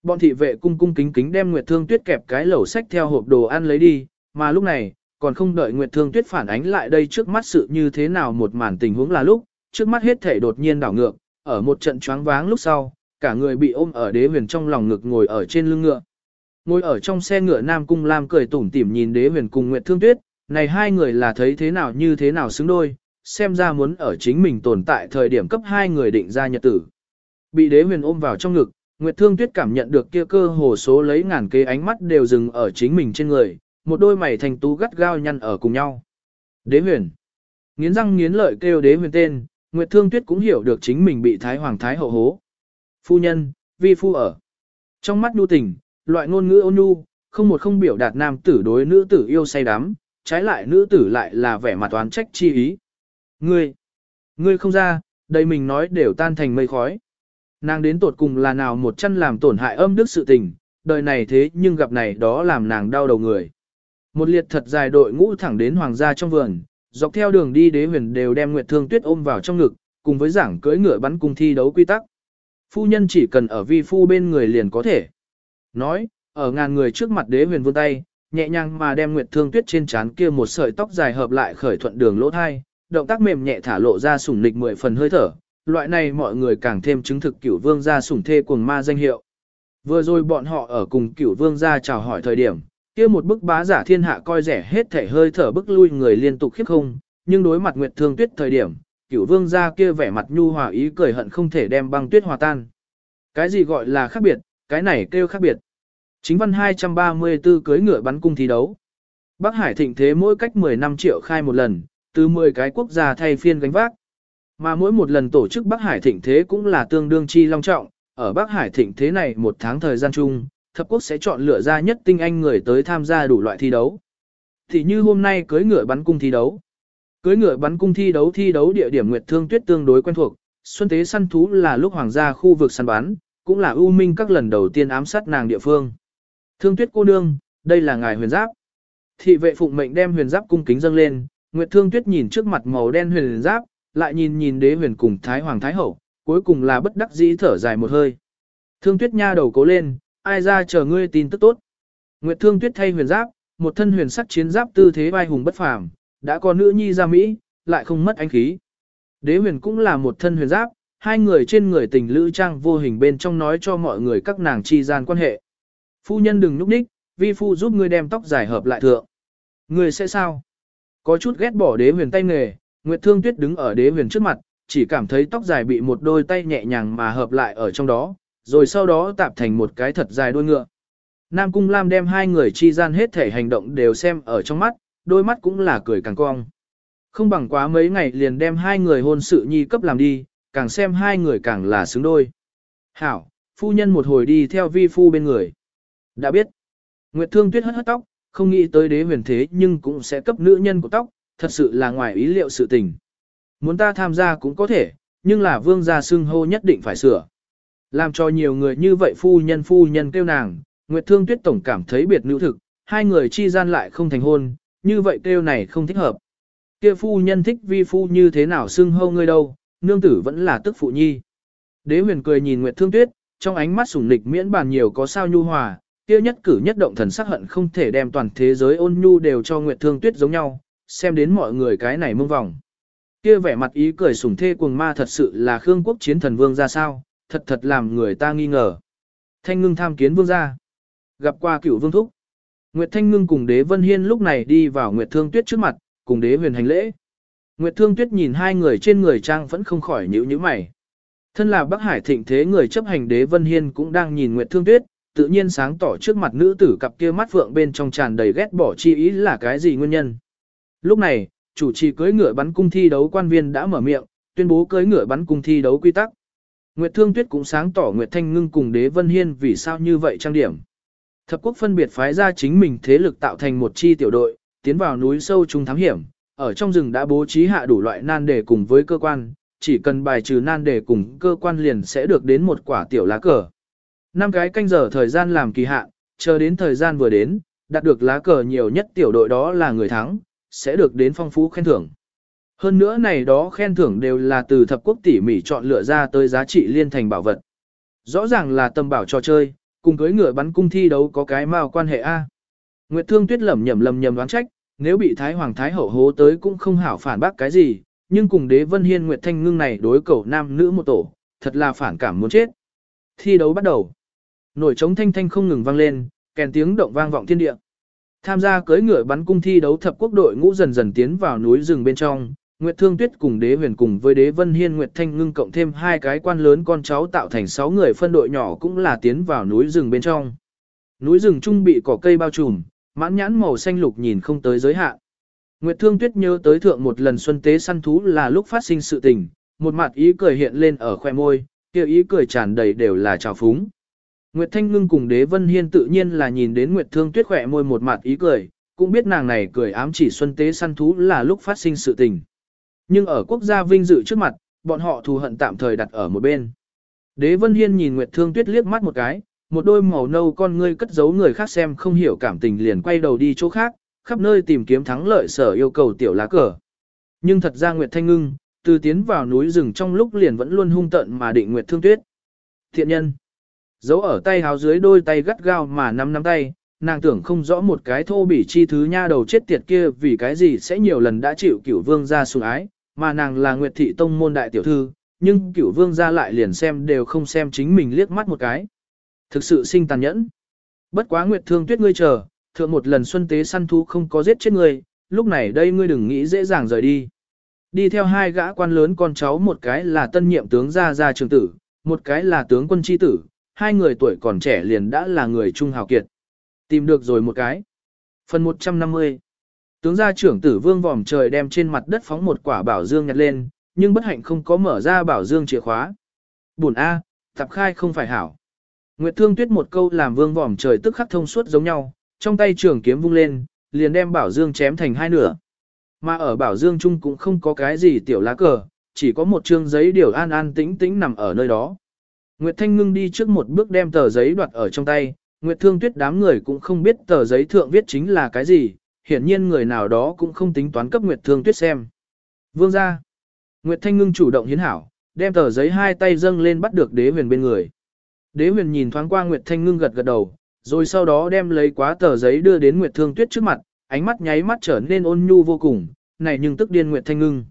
Bọn thị vệ cung cung kính kính đem Nguyệt Thương Tuyết kẹp cái lẩu sách theo hộp đồ ăn lấy đi, mà lúc này, còn không đợi Nguyệt Thương Tuyết phản ánh lại đây trước mắt sự như thế nào một màn tình huống là lúc, trước mắt hết thể đột nhiên đảo ngược, ở một trận choáng váng lúc sau, cả người bị ôm ở đế huyền trong lòng ngực ngồi ở trên lưng ngựa. Ngồi ở trong xe ngựa Nam Cung Lam cười tủm tỉm nhìn đế huyền cùng Nguyệt Thương Tuyết, này hai người là thấy thế nào như thế nào xứng đôi, xem ra muốn ở chính mình tồn tại thời điểm cấp hai người định ra nhật tử. Bị đế huyền ôm vào trong ngực, Nguyệt Thương Tuyết cảm nhận được kia cơ hồ số lấy ngàn kế ánh mắt đều dừng ở chính mình trên người, một đôi mày thành tú gắt gao nhăn ở cùng nhau. Đế huyền. Nghiến răng nghiến lợi kêu đế huyền tên, Nguyệt Thương Tuyết cũng hiểu được chính mình bị Thái Hoàng Thái hậu hố. Phu nhân, vi phu ở. Trong mắt nhu tình, loại ngôn ngữ ôn nhu, không một không biểu đạt nam tử đối nữ tử yêu say đắm, trái lại nữ tử lại là vẻ mặt toán trách chi ý. Ngươi, ngươi không ra, đây mình nói đều tan thành mây khói. Nàng đến tột cùng là nào một chân làm tổn hại âm đức sự tình, đời này thế nhưng gặp này đó làm nàng đau đầu người. Một liệt thật dài đội ngũ thẳng đến hoàng gia trong vườn, dọc theo đường đi đế huyền đều đem Nguyệt Thương Tuyết ôm vào trong ngực, cùng với giảng cưỡi ngựa bắn cung thi đấu quy tắc. Phu nhân chỉ cần ở vi phu bên người liền có thể. Nói, ở ngàn người trước mặt đế huyền vươn tay, nhẹ nhàng mà đem Nguyệt Thương Tuyết trên trán kia một sợi tóc dài hợp lại khởi thuận đường lỗ thai, động tác mềm nhẹ thả lộ ra sủng nịch mười phần hơi thở, loại này mọi người càng thêm chứng thực cửu vương gia sủng thê cuồng ma danh hiệu. Vừa rồi bọn họ ở cùng cửu vương gia chào hỏi thời điểm, kia một bức bá giả thiên hạ coi rẻ hết thể hơi thở bức lui người liên tục khiếp không, nhưng đối mặt Nguyệt Thương Tuyết thời điểm, cửu vương gia kia vẻ mặt nhu hòa ý cười hận không thể đem băng tuyết hòa tan. Cái gì gọi là khác biệt, cái này kêu khác biệt. Chính văn 234 cưới ngựa bắn cung thi đấu. Bắc Hải thịnh thế mỗi cách 10 năm triệu khai một lần, từ 10 cái quốc gia thay phiên gánh vác. Mà mỗi một lần tổ chức Bắc Hải thịnh thế cũng là tương đương chi long trọng, ở Bắc Hải thịnh thế này một tháng thời gian chung, thập quốc sẽ chọn lựa ra nhất tinh anh người tới tham gia đủ loại thi đấu. Thì như hôm nay cưới ngựa bắn cung thi đấu. Cưới ngựa bắn cung thi đấu thi đấu địa điểm Nguyệt Thương Tuyết tương đối quen thuộc, xuân tế săn thú là lúc hoàng gia khu vực săn bắn, cũng là ưu minh các lần đầu tiên ám sát nàng địa phương. Thương Tuyết cô nương, đây là ngài huyền giáp. Thị vệ phụng mệnh đem huyền giáp cung kính dâng lên, Nguyệt Thương Tuyết nhìn trước mặt màu đen huyền giáp, lại nhìn nhìn đế huyền cùng Thái Hoàng Thái Hậu, cuối cùng là bất đắc dĩ thở dài một hơi. Thương Tuyết nha đầu cố lên, ai ra chờ ngươi tin tức tốt. Nguyệt Thương Tuyết thay huyền giáp, một thân huyền sắc chiến giáp tư thế vai hùng bất phàm, đã có nữ nhi ra Mỹ, lại không mất ánh khí. Đế huyền cũng là một thân huyền giáp, hai người trên người tình lữ trang vô hình bên trong nói cho mọi người các nàng chi gian quan hệ. Phu nhân đừng núp ních, vi phu giúp ngươi đem tóc dài hợp lại thượng. Ngươi sẽ sao? Có chút ghét bỏ đế huyền tay nghề, Nguyệt Thương Tuyết đứng ở đế huyền trước mặt, chỉ cảm thấy tóc dài bị một đôi tay nhẹ nhàng mà hợp lại ở trong đó, rồi sau đó tạp thành một cái thật dài đôi ngựa. Nam Cung Lam đem hai người chi gian hết thể hành động đều xem ở trong mắt, đôi mắt cũng là cười càng cong. Không bằng quá mấy ngày liền đem hai người hôn sự nhi cấp làm đi, càng xem hai người càng là xứng đôi. Hảo, phu nhân một hồi đi theo vi phu bên người. Đã biết. Nguyệt Thương Tuyết hất hất tóc, không nghĩ tới đế huyền thế nhưng cũng sẽ cấp nữ nhân của tóc, thật sự là ngoài ý liệu sự tình. Muốn ta tham gia cũng có thể, nhưng là vương gia xưng hô nhất định phải sửa. Làm cho nhiều người như vậy phu nhân phu nhân kêu nàng, Nguyệt Thương Tuyết Tổng cảm thấy biệt nữ thực, hai người chi gian lại không thành hôn, như vậy kêu này không thích hợp. Kia phu nhân thích vi phu như thế nào xưng hô ngươi đâu, nương tử vẫn là tức phụ nhi. Đế huyền cười nhìn Nguyệt Thương Tuyết, trong ánh mắt sủng nịch miễn bàn nhiều có sao nhu hòa, kia nhất cử nhất động thần sắc hận không thể đem toàn thế giới ôn nhu đều cho Nguyệt Thương Tuyết giống nhau, xem đến mọi người cái này mông vòng. Kia vẻ mặt ý cười sủng thê cuồng ma thật sự là Khương quốc chiến thần vương ra sao, thật thật làm người ta nghi ngờ. Thanh ngưng tham kiến vương gia. Gặp qua cửu vương thúc. Nguyệt Thanh ngưng cùng đế Vân Hiên lúc này đi vào Nguyệt Thương Tuyết trước mặt, cùng đế huyền hành lễ. Nguyệt Thương Tuyết nhìn hai người trên người trang vẫn không khỏi nhíu nhíu mày. Thân là Bắc Hải thịnh thế người chấp hành đế Vân Hiên cũng đang nhìn Nguyệt Thương Tuyết, tự nhiên sáng tỏ trước mặt nữ tử cặp kia mắt phượng bên trong tràn đầy ghét bỏ chi ý là cái gì nguyên nhân. Lúc này, chủ trì cưới ngựa bắn cung thi đấu quan viên đã mở miệng, tuyên bố cưới ngựa bắn cung thi đấu quy tắc. Nguyệt Thương Tuyết cũng sáng tỏ Nguyệt Thanh Ngưng cùng Đế Vân Hiên vì sao như vậy trang điểm. Thập quốc phân biệt phái ra chính mình thế lực tạo thành một chi tiểu đội, tiến vào núi sâu trung thám hiểm, ở trong rừng đã bố trí hạ đủ loại nan đề cùng với cơ quan, chỉ cần bài trừ nan đề cùng cơ quan liền sẽ được đến một quả tiểu lá cờ. Năm cái canh giờ thời gian làm kỳ hạn, chờ đến thời gian vừa đến, đạt được lá cờ nhiều nhất tiểu đội đó là người thắng, sẽ được đến phong phú khen thưởng. Hơn nữa này đó khen thưởng đều là từ thập quốc tỉ mỉ chọn lựa ra tới giá trị liên thành bảo vật. Rõ ràng là tâm bảo trò chơi, cùng cưới ngựa bắn cung thi đấu có cái mao quan hệ A. Nguyệt Thương Tuyết lẩm nhẩm lầm nhầm đoán trách, nếu bị Thái Hoàng Thái Hậu hố tới cũng không hảo phản bác cái gì, nhưng cùng đế Vân Hiên Nguyệt Thanh Ngưng này đối cầu nam nữ một tổ, thật là phản cảm muốn chết. Thi đấu bắt đầu. Nổi trống thanh thanh không ngừng vang lên, kèn tiếng động vang vọng thiên địa. Tham gia cưỡi ngựa bắn cung thi đấu thập quốc đội ngũ dần dần tiến vào núi rừng bên trong, Nguyệt Thương Tuyết cùng Đế Huyền cùng với Đế Vân Hiên Nguyệt Thanh Ngưng cộng thêm hai cái quan lớn con cháu tạo thành 6 người phân đội nhỏ cũng là tiến vào núi rừng bên trong. Núi rừng trung bị cỏ cây bao trùm, mãn nhãn màu xanh lục nhìn không tới giới hạn. Nguyệt Thương Tuyết nhớ tới thượng một lần xuân tế săn thú là lúc phát sinh sự tình, một mặt ý cười hiện lên ở khoe môi, kia ý cười tràn đầy đều là trào phúng. Nguyệt Thanh Ngưng cùng Đế Vân Hiên tự nhiên là nhìn đến Nguyệt Thương Tuyết khỏe môi một mặt ý cười, cũng biết nàng này cười ám chỉ xuân tế săn thú là lúc phát sinh sự tình. Nhưng ở quốc gia vinh dự trước mặt, bọn họ thù hận tạm thời đặt ở một bên. Đế Vân Hiên nhìn Nguyệt Thương Tuyết liếc mắt một cái, một đôi màu nâu con ngươi cất giấu người khác xem không hiểu cảm tình liền quay đầu đi chỗ khác, khắp nơi tìm kiếm thắng lợi sở yêu cầu tiểu lá cờ. Nhưng thật ra Nguyệt Thanh Ngưng, từ tiến vào núi rừng trong lúc liền vẫn luôn hung tận mà định Nguyệt Thương Tuyết. Thiện nhân, giấu ở tay háo dưới đôi tay gắt gao mà nắm nắm tay, nàng tưởng không rõ một cái thô bỉ chi thứ nha đầu chết tiệt kia vì cái gì sẽ nhiều lần đã chịu cửu vương ra sủng ái, mà nàng là Nguyệt Thị Tông môn đại tiểu thư, nhưng cửu vương ra lại liền xem đều không xem chính mình liếc mắt một cái. Thực sự sinh tàn nhẫn. Bất quá Nguyệt Thương Tuyết ngươi chờ, thượng một lần xuân tế săn thú không có giết chết ngươi, lúc này đây ngươi đừng nghĩ dễ dàng rời đi. Đi theo hai gã quan lớn con cháu một cái là tân nhiệm tướng gia gia trường tử, một cái là tướng quân chi tử, hai người tuổi còn trẻ liền đã là người trung hào kiệt. Tìm được rồi một cái. Phần 150 Tướng gia trưởng tử vương vòm trời đem trên mặt đất phóng một quả bảo dương nhặt lên, nhưng bất hạnh không có mở ra bảo dương chìa khóa. Bùn A, tập khai không phải hảo. Nguyệt Thương Tuyết một câu làm vương vòm trời tức khắc thông suốt giống nhau, trong tay trường kiếm vung lên, liền đem bảo dương chém thành hai nửa. Mà ở bảo dương chung cũng không có cái gì tiểu lá cờ, chỉ có một trương giấy điều an an tĩnh tĩnh nằm ở nơi đó. Nguyệt Thanh Ngưng đi trước một bước đem tờ giấy đoạt ở trong tay, Nguyệt Thương Tuyết đám người cũng không biết tờ giấy thượng viết chính là cái gì, hiển nhiên người nào đó cũng không tính toán cấp Nguyệt Thương Tuyết xem. Vương ra. Nguyệt Thanh Ngưng chủ động hiến hảo, đem tờ giấy hai tay dâng lên bắt được đế huyền bên người. Đế huyền nhìn thoáng qua Nguyệt Thanh Ngưng gật gật đầu, rồi sau đó đem lấy quá tờ giấy đưa đến Nguyệt Thương Tuyết trước mặt, ánh mắt nháy mắt trở nên ôn nhu vô cùng, này nhưng tức điên Nguyệt Thanh Ngưng.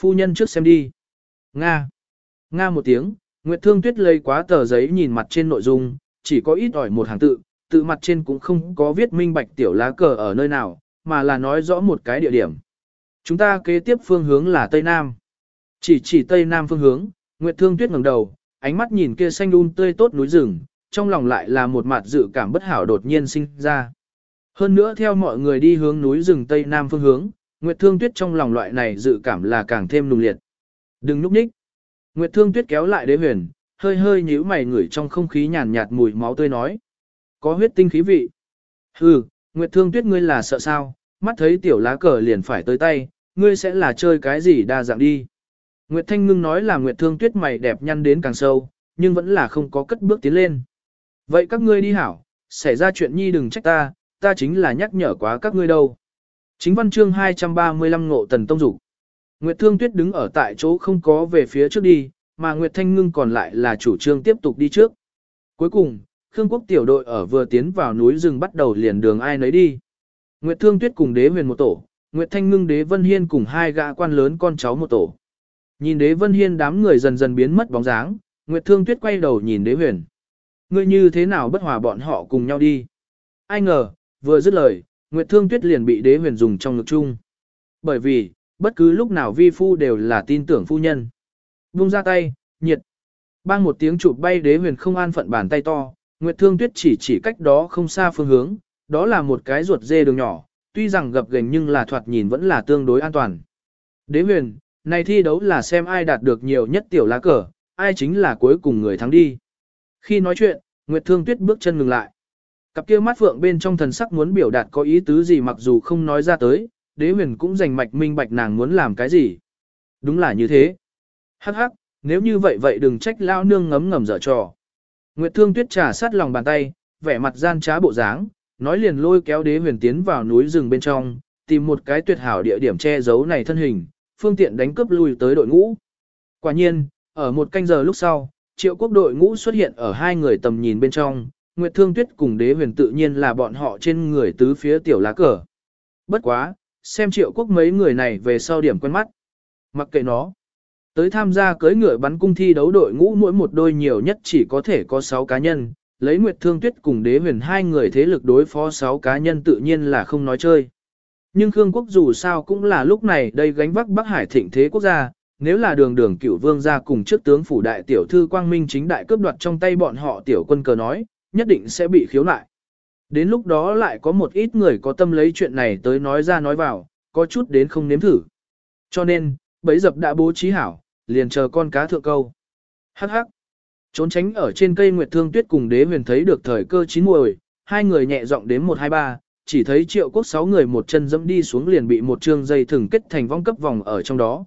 Phu nhân trước xem đi. Nga. Nga một tiếng, Nguyệt Thương Tuyết lấy quá tờ giấy nhìn mặt trên nội dung, chỉ có ít ỏi một hàng tự, tự mặt trên cũng không có viết minh bạch tiểu lá cờ ở nơi nào, mà là nói rõ một cái địa điểm. Chúng ta kế tiếp phương hướng là Tây Nam. Chỉ chỉ Tây Nam phương hướng, Nguyệt Thương Tuyết ngẩng đầu, ánh mắt nhìn kia xanh un tươi tốt núi rừng, trong lòng lại là một mặt dự cảm bất hảo đột nhiên sinh ra. Hơn nữa theo mọi người đi hướng núi rừng Tây Nam phương hướng, Nguyệt Thương Tuyết trong lòng loại này dự cảm là càng thêm nùng liệt. Đừng núp nhích. Nguyệt Thương Tuyết kéo lại đế huyền, hơi hơi nhíu mày ngửi trong không khí nhàn nhạt mùi máu tươi nói. Có huyết tinh khí vị. Hừ, Nguyệt Thương Tuyết ngươi là sợ sao, mắt thấy tiểu lá cờ liền phải tới tay, ngươi sẽ là chơi cái gì đa dạng đi. Nguyệt Thanh Ngưng nói là Nguyệt Thương Tuyết mày đẹp nhăn đến càng sâu, nhưng vẫn là không có cất bước tiến lên. Vậy các ngươi đi hảo, xảy ra chuyện nhi đừng trách ta, ta chính là nhắc nhở quá các ngươi đâu. Chính văn chương 235 ngộ tần tông dục. Nguyệt Thương Tuyết đứng ở tại chỗ không có về phía trước đi, mà Nguyệt Thanh Ngưng còn lại là chủ trương tiếp tục đi trước. Cuối cùng, Khương Quốc tiểu đội ở vừa tiến vào núi rừng bắt đầu liền đường ai nấy đi. Nguyệt Thương Tuyết cùng đế huyền một tổ, Nguyệt Thanh Ngưng đế Vân Hiên cùng hai gã quan lớn con cháu một tổ. Nhìn đế Vân Hiên đám người dần dần biến mất bóng dáng, Nguyệt Thương Tuyết quay đầu nhìn đế huyền. Ngươi như thế nào bất hòa bọn họ cùng nhau đi. Ai ngờ, vừa dứt lời, Nguyệt Thương Tuyết liền bị đế huyền dùng trong ngực chung. Bởi vì, bất cứ lúc nào vi phu đều là tin tưởng phu nhân. Vung ra tay, nhiệt. Bang một tiếng chụp bay đế huyền không an phận bàn tay to, Nguyệt Thương Tuyết chỉ chỉ cách đó không xa phương hướng, đó là một cái ruột dê đường nhỏ, tuy rằng gập ghềnh nhưng là thoạt nhìn vẫn là tương đối an toàn. Đế huyền, này thi đấu là xem ai đạt được nhiều nhất tiểu lá cờ, ai chính là cuối cùng người thắng đi. Khi nói chuyện, Nguyệt Thương Tuyết bước chân ngừng lại. Cặp kia mắt phượng bên trong thần sắc muốn biểu đạt có ý tứ gì mặc dù không nói ra tới, đế huyền cũng dành mạch minh bạch nàng muốn làm cái gì. Đúng là như thế. Hắc hắc, nếu như vậy vậy đừng trách lao nương ngấm ngầm dở trò. Nguyệt Thương Tuyết trà sát lòng bàn tay, vẻ mặt gian trá bộ dáng, nói liền lôi kéo đế huyền tiến vào núi rừng bên trong, tìm một cái tuyệt hảo địa điểm che giấu này thân hình, phương tiện đánh cướp lui tới đội ngũ. Quả nhiên, ở một canh giờ lúc sau, triệu quốc đội ngũ xuất hiện ở hai người tầm nhìn bên trong, Nguyệt Thương Tuyết cùng đế huyền tự nhiên là bọn họ trên người tứ phía tiểu lá cờ. Bất quá, xem triệu quốc mấy người này về sau điểm quen mắt. Mặc kệ nó. Tới tham gia cưới ngựa bắn cung thi đấu đội ngũ mỗi một đôi nhiều nhất chỉ có thể có 6 cá nhân, lấy Nguyệt Thương Tuyết cùng đế huyền hai người thế lực đối phó 6 cá nhân tự nhiên là không nói chơi. Nhưng Khương quốc dù sao cũng là lúc này đây gánh vác Bắc Hải thịnh thế quốc gia, nếu là đường đường cửu vương gia cùng trước tướng phủ đại tiểu thư Quang Minh chính đại cướp đoạt trong tay bọn họ tiểu quân cờ nói, nhất định sẽ bị khiếu nại. Đến lúc đó lại có một ít người có tâm lấy chuyện này tới nói ra nói vào, có chút đến không nếm thử. Cho nên, bấy dập đã bố trí hảo, liền chờ con cá thượng câu. Hắc hắc. Trốn tránh ở trên cây Nguyệt Thương Tuyết cùng đế huyền thấy được thời cơ chín muồi, hai người nhẹ giọng đếm 123, chỉ thấy triệu quốc sáu người một chân dẫm đi xuống liền bị một chương dây thừng kết thành vong cấp vòng ở trong đó.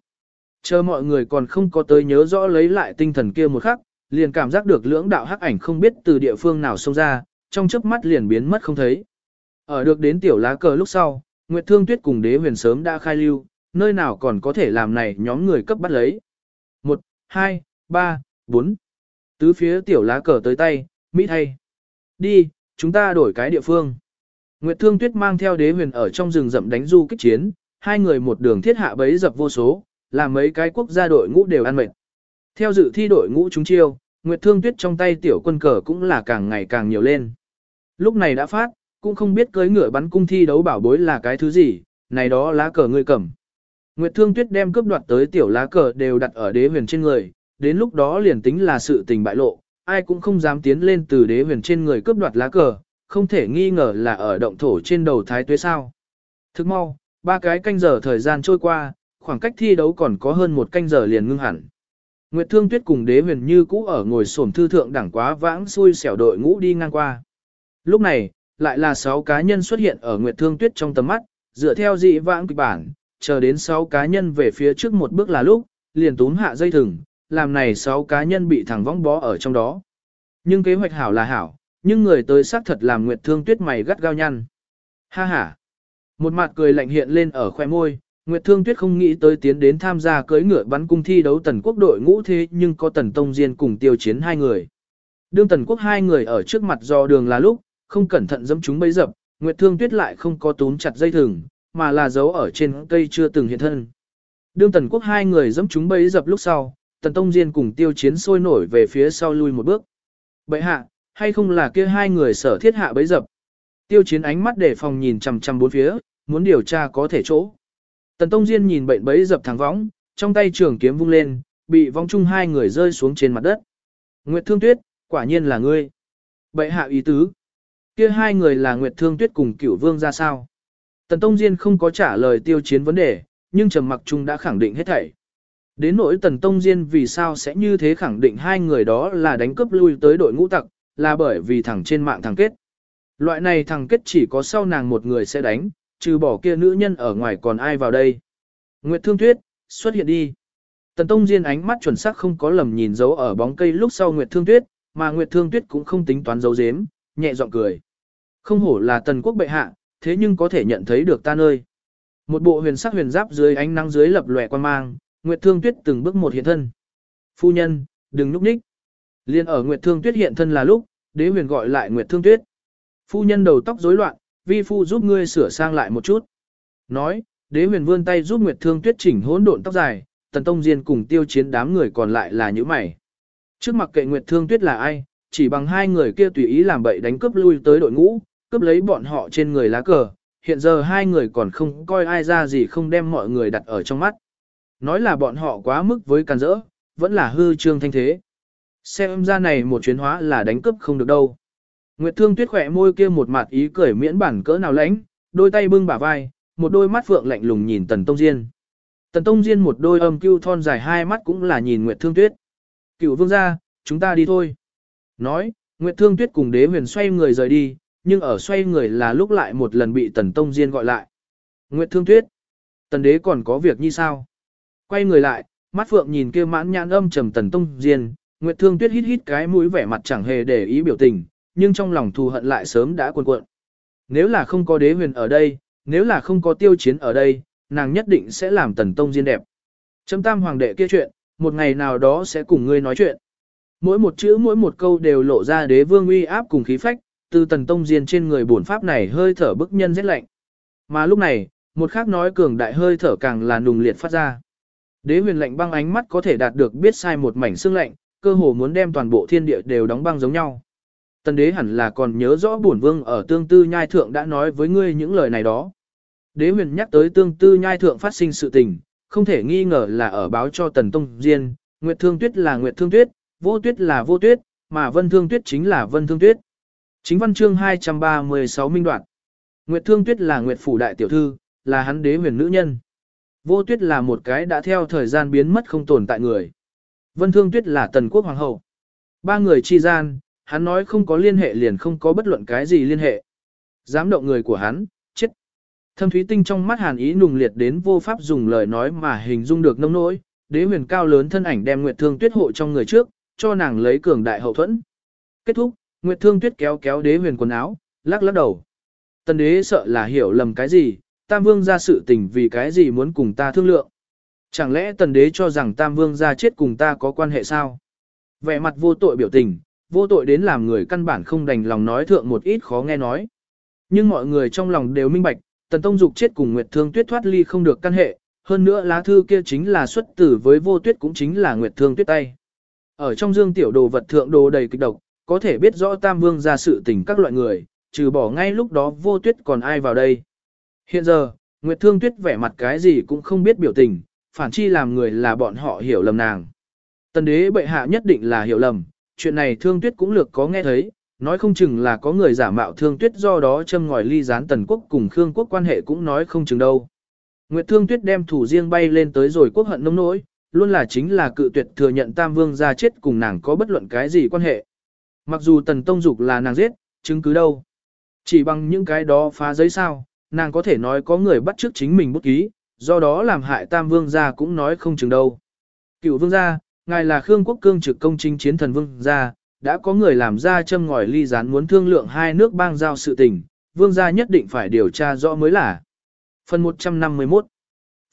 Chờ mọi người còn không có tới nhớ rõ lấy lại tinh thần kia một khắc, liền cảm giác được lưỡng đạo hắc ảnh không biết từ địa phương nào xông ra, trong chớp mắt liền biến mất không thấy. Ở được đến tiểu lá cờ lúc sau, Nguyệt Thương Tuyết cùng đế huyền sớm đã khai lưu, nơi nào còn có thể làm này nhóm người cấp bắt lấy. 1, 2, 3, 4. Tứ phía tiểu lá cờ tới tay, Mỹ thay. Đi, chúng ta đổi cái địa phương. Nguyệt Thương Tuyết mang theo đế huyền ở trong rừng rậm đánh du kích chiến, hai người một đường thiết hạ bấy dập vô số, làm mấy cái quốc gia đội ngũ đều ăn mệt. Theo dự thi đội ngũ chúng chiêu, Nguyệt Thương Tuyết trong tay tiểu quân cờ cũng là càng ngày càng nhiều lên. Lúc này đã phát, cũng không biết cưới ngựa bắn cung thi đấu bảo bối là cái thứ gì, này đó lá cờ ngươi cầm. Nguyệt Thương Tuyết đem cướp đoạt tới tiểu lá cờ đều đặt ở đế huyền trên người, đến lúc đó liền tính là sự tình bại lộ, ai cũng không dám tiến lên từ đế huyền trên người cướp đoạt lá cờ, không thể nghi ngờ là ở động thổ trên đầu thái tuế sao. Thức mau, ba cái canh giờ thời gian trôi qua, khoảng cách thi đấu còn có hơn một canh giờ liền ngưng hẳn. Nguyệt Thương Tuyết cùng Đế Huyền như cũ ở ngồi sổm thư thượng đẳng quá vãng xui xẻo đội ngũ đi ngang qua. Lúc này, lại là 6 cá nhân xuất hiện ở Nguyệt Thương Tuyết trong tầm mắt, dựa theo dị vãng kịch bản, chờ đến 6 cá nhân về phía trước một bước là lúc, liền túm hạ dây thừng, làm này 6 cá nhân bị thẳng vong bó ở trong đó. Nhưng kế hoạch hảo là hảo, nhưng người tới xác thật làm Nguyệt Thương Tuyết mày gắt gao nhăn. Ha ha. Một mặt cười lạnh hiện lên ở khoe môi, Nguyệt Thương Tuyết không nghĩ tới tiến đến tham gia cưới ngựa bắn cung thi đấu tần quốc đội ngũ thế nhưng có tần tông diên cùng tiêu chiến hai người. Đương tần quốc hai người ở trước mặt do đường là lúc, không cẩn thận dẫm chúng bấy dập, Nguyệt Thương Tuyết lại không có túm chặt dây thừng, mà là giấu ở trên cây chưa từng hiện thân. Đương tần quốc hai người dẫm chúng bấy dập lúc sau, tần tông diên cùng tiêu chiến sôi nổi về phía sau lui một bước. Bậy hạ, hay không là kia hai người sở thiết hạ bấy dập? Tiêu chiến ánh mắt để phòng nhìn chằm chằm bốn phía, muốn điều tra có thể chỗ. Tần Tông Diên nhìn bệnh bấy dập thẳng võng, trong tay trường kiếm vung lên, bị vong chung hai người rơi xuống trên mặt đất. Nguyệt Thương Tuyết, quả nhiên là ngươi. Bệ hạ ý tứ. Kia hai người là Nguyệt Thương Tuyết cùng Cửu Vương ra sao? Tần Tông Diên không có trả lời tiêu chiến vấn đề, nhưng Trầm Mặc Trung đã khẳng định hết thảy. Đến nỗi Tần Tông Diên vì sao sẽ như thế khẳng định hai người đó là đánh cướp lui tới đội ngũ tặc, là bởi vì thằng trên mạng thằng kết. Loại này thằng kết chỉ có sau nàng một người sẽ đánh, trừ bỏ kia nữ nhân ở ngoài còn ai vào đây. Nguyệt Thương Tuyết, xuất hiện đi. Tần Tông Diên ánh mắt chuẩn xác không có lầm nhìn dấu ở bóng cây lúc sau Nguyệt Thương Tuyết, mà Nguyệt Thương Tuyết cũng không tính toán dấu dếm, nhẹ giọng cười. Không hổ là tần quốc bệ hạ, thế nhưng có thể nhận thấy được ta nơi. Một bộ huyền sắc huyền giáp dưới ánh nắng dưới lập lòe quan mang, Nguyệt Thương Tuyết từng bước một hiện thân. Phu nhân, đừng núp ních. Liên ở Nguyệt Thương Tuyết hiện thân là lúc, đế huyền gọi lại Nguyệt Thương Tuyết. Phu nhân đầu tóc rối loạn, vi phu giúp ngươi sửa sang lại một chút. Nói, đế huyền vươn tay giúp Nguyệt Thương Tuyết chỉnh hỗn độn tóc dài, Tần Tông Diên cùng tiêu chiến đám người còn lại là những mày. Trước mặt kệ Nguyệt Thương Tuyết là ai, chỉ bằng hai người kia tùy ý làm bậy đánh cướp lui tới đội ngũ, cướp lấy bọn họ trên người lá cờ, hiện giờ hai người còn không coi ai ra gì không đem mọi người đặt ở trong mắt. Nói là bọn họ quá mức với càn rỡ, vẫn là hư trương thanh thế. Xem ra này một chuyến hóa là đánh cướp không được đâu. Nguyệt Thương Tuyết khỏe môi kia một mặt ý cười miễn bản cỡ nào lãnh, đôi tay bưng bả vai, một đôi mắt phượng lạnh lùng nhìn Tần Tông Diên. Tần Tông Diên một đôi âm cưu thon dài hai mắt cũng là nhìn Nguyệt Thương Tuyết. Cựu vương gia, chúng ta đi thôi. Nói, Nguyệt Thương Tuyết cùng đế huyền xoay người rời đi, nhưng ở xoay người là lúc lại một lần bị Tần Tông Diên gọi lại. Nguyệt Thương Tuyết, Tần đế còn có việc như sao? Quay người lại, mắt phượng nhìn kia mãn nhãn âm trầm Tần Tông Diên, Nguyệt Thương Tuyết hít hít cái mũi vẻ mặt chẳng hề để ý biểu tình, nhưng trong lòng thù hận lại sớm đã cuồn cuộn. Nếu là không có đế huyền ở đây, nếu là không có tiêu chiến ở đây, nàng nhất định sẽ làm tần tông diên đẹp. Chấm tam hoàng đệ kia chuyện, một ngày nào đó sẽ cùng ngươi nói chuyện. Mỗi một chữ mỗi một câu đều lộ ra đế vương uy áp cùng khí phách, từ tần tông diên trên người bổn pháp này hơi thở bức nhân rét lạnh. Mà lúc này, một khác nói cường đại hơi thở càng là nùng liệt phát ra. Đế huyền lạnh băng ánh mắt có thể đạt được biết sai một mảnh xương lạnh, cơ hồ muốn đem toàn bộ thiên địa đều đóng băng giống nhau. Tần đế hẳn là còn nhớ rõ bổn vương ở tương tư nhai thượng đã nói với ngươi những lời này đó. Đế huyền nhắc tới tương tư nhai thượng phát sinh sự tình, không thể nghi ngờ là ở báo cho tần tông diên, Nguyệt Thương Tuyết là Nguyệt Thương Tuyết, Vô Tuyết là Vô Tuyết, mà Vân Thương Tuyết chính là Vân Thương Tuyết. Chính văn chương 236 minh đoạn. Nguyệt Thương Tuyết là Nguyệt Phủ Đại Tiểu Thư, là hắn đế huyền nữ nhân. Vô Tuyết là một cái đã theo thời gian biến mất không tồn tại người. Vân Thương Tuyết là Tần Quốc Hoàng hậu. Ba người chi gian, hắn nói không có liên hệ liền không có bất luận cái gì liên hệ. Dám động người của hắn, chết. Thâm thúy tinh trong mắt hàn ý nùng liệt đến vô pháp dùng lời nói mà hình dung được nông nỗi, đế huyền cao lớn thân ảnh đem Nguyệt Thương Tuyết hộ trong người trước, cho nàng lấy cường đại hậu thuẫn. Kết thúc, Nguyệt Thương Tuyết kéo kéo đế huyền quần áo, lắc lắc đầu. Tần đế sợ là hiểu lầm cái gì, Tam Vương ra sự tình vì cái gì muốn cùng ta thương lượng. Chẳng lẽ tần đế cho rằng Tam Vương ra chết cùng ta có quan hệ sao? Vẻ mặt vô tội biểu tình, vô tội đến làm người căn bản không đành lòng nói thượng một ít khó nghe nói. Nhưng mọi người trong lòng đều minh bạch, Tần Tông Dục chết cùng Nguyệt Thương Tuyết thoát ly không được căn hệ, hơn nữa lá thư kia chính là xuất tử với vô tuyết cũng chính là Nguyệt Thương Tuyết tay. Ở trong dương tiểu đồ vật thượng đồ đầy kịch độc, có thể biết rõ Tam Vương ra sự tình các loại người, trừ bỏ ngay lúc đó vô tuyết còn ai vào đây. Hiện giờ, Nguyệt Thương Tuyết vẻ mặt cái gì cũng không biết biểu tình, phản chi làm người là bọn họ hiểu lầm nàng. Tần đế bệ hạ nhất định là hiểu lầm, chuyện này thương tuyết cũng lược có nghe thấy, Nói không chừng là có người giả mạo thương tuyết do đó châm ngòi ly gián tần quốc cùng Khương quốc quan hệ cũng nói không chừng đâu. Nguyệt thương tuyết đem thủ riêng bay lên tới rồi quốc hận nông nỗi, luôn là chính là cự tuyệt thừa nhận tam vương ra chết cùng nàng có bất luận cái gì quan hệ. Mặc dù tần tông dục là nàng giết, chứng cứ đâu. Chỉ bằng những cái đó phá giấy sao, nàng có thể nói có người bắt trước chính mình bút ký, do đó làm hại tam vương gia cũng nói không chừng đâu. Cựu vương gia, ngài là Khương quốc cương trực công chính chiến thần vương gia, đã có người làm ra châm ngòi ly gián muốn thương lượng hai nước bang giao sự tình, vương gia nhất định phải điều tra rõ mới là. Phần 151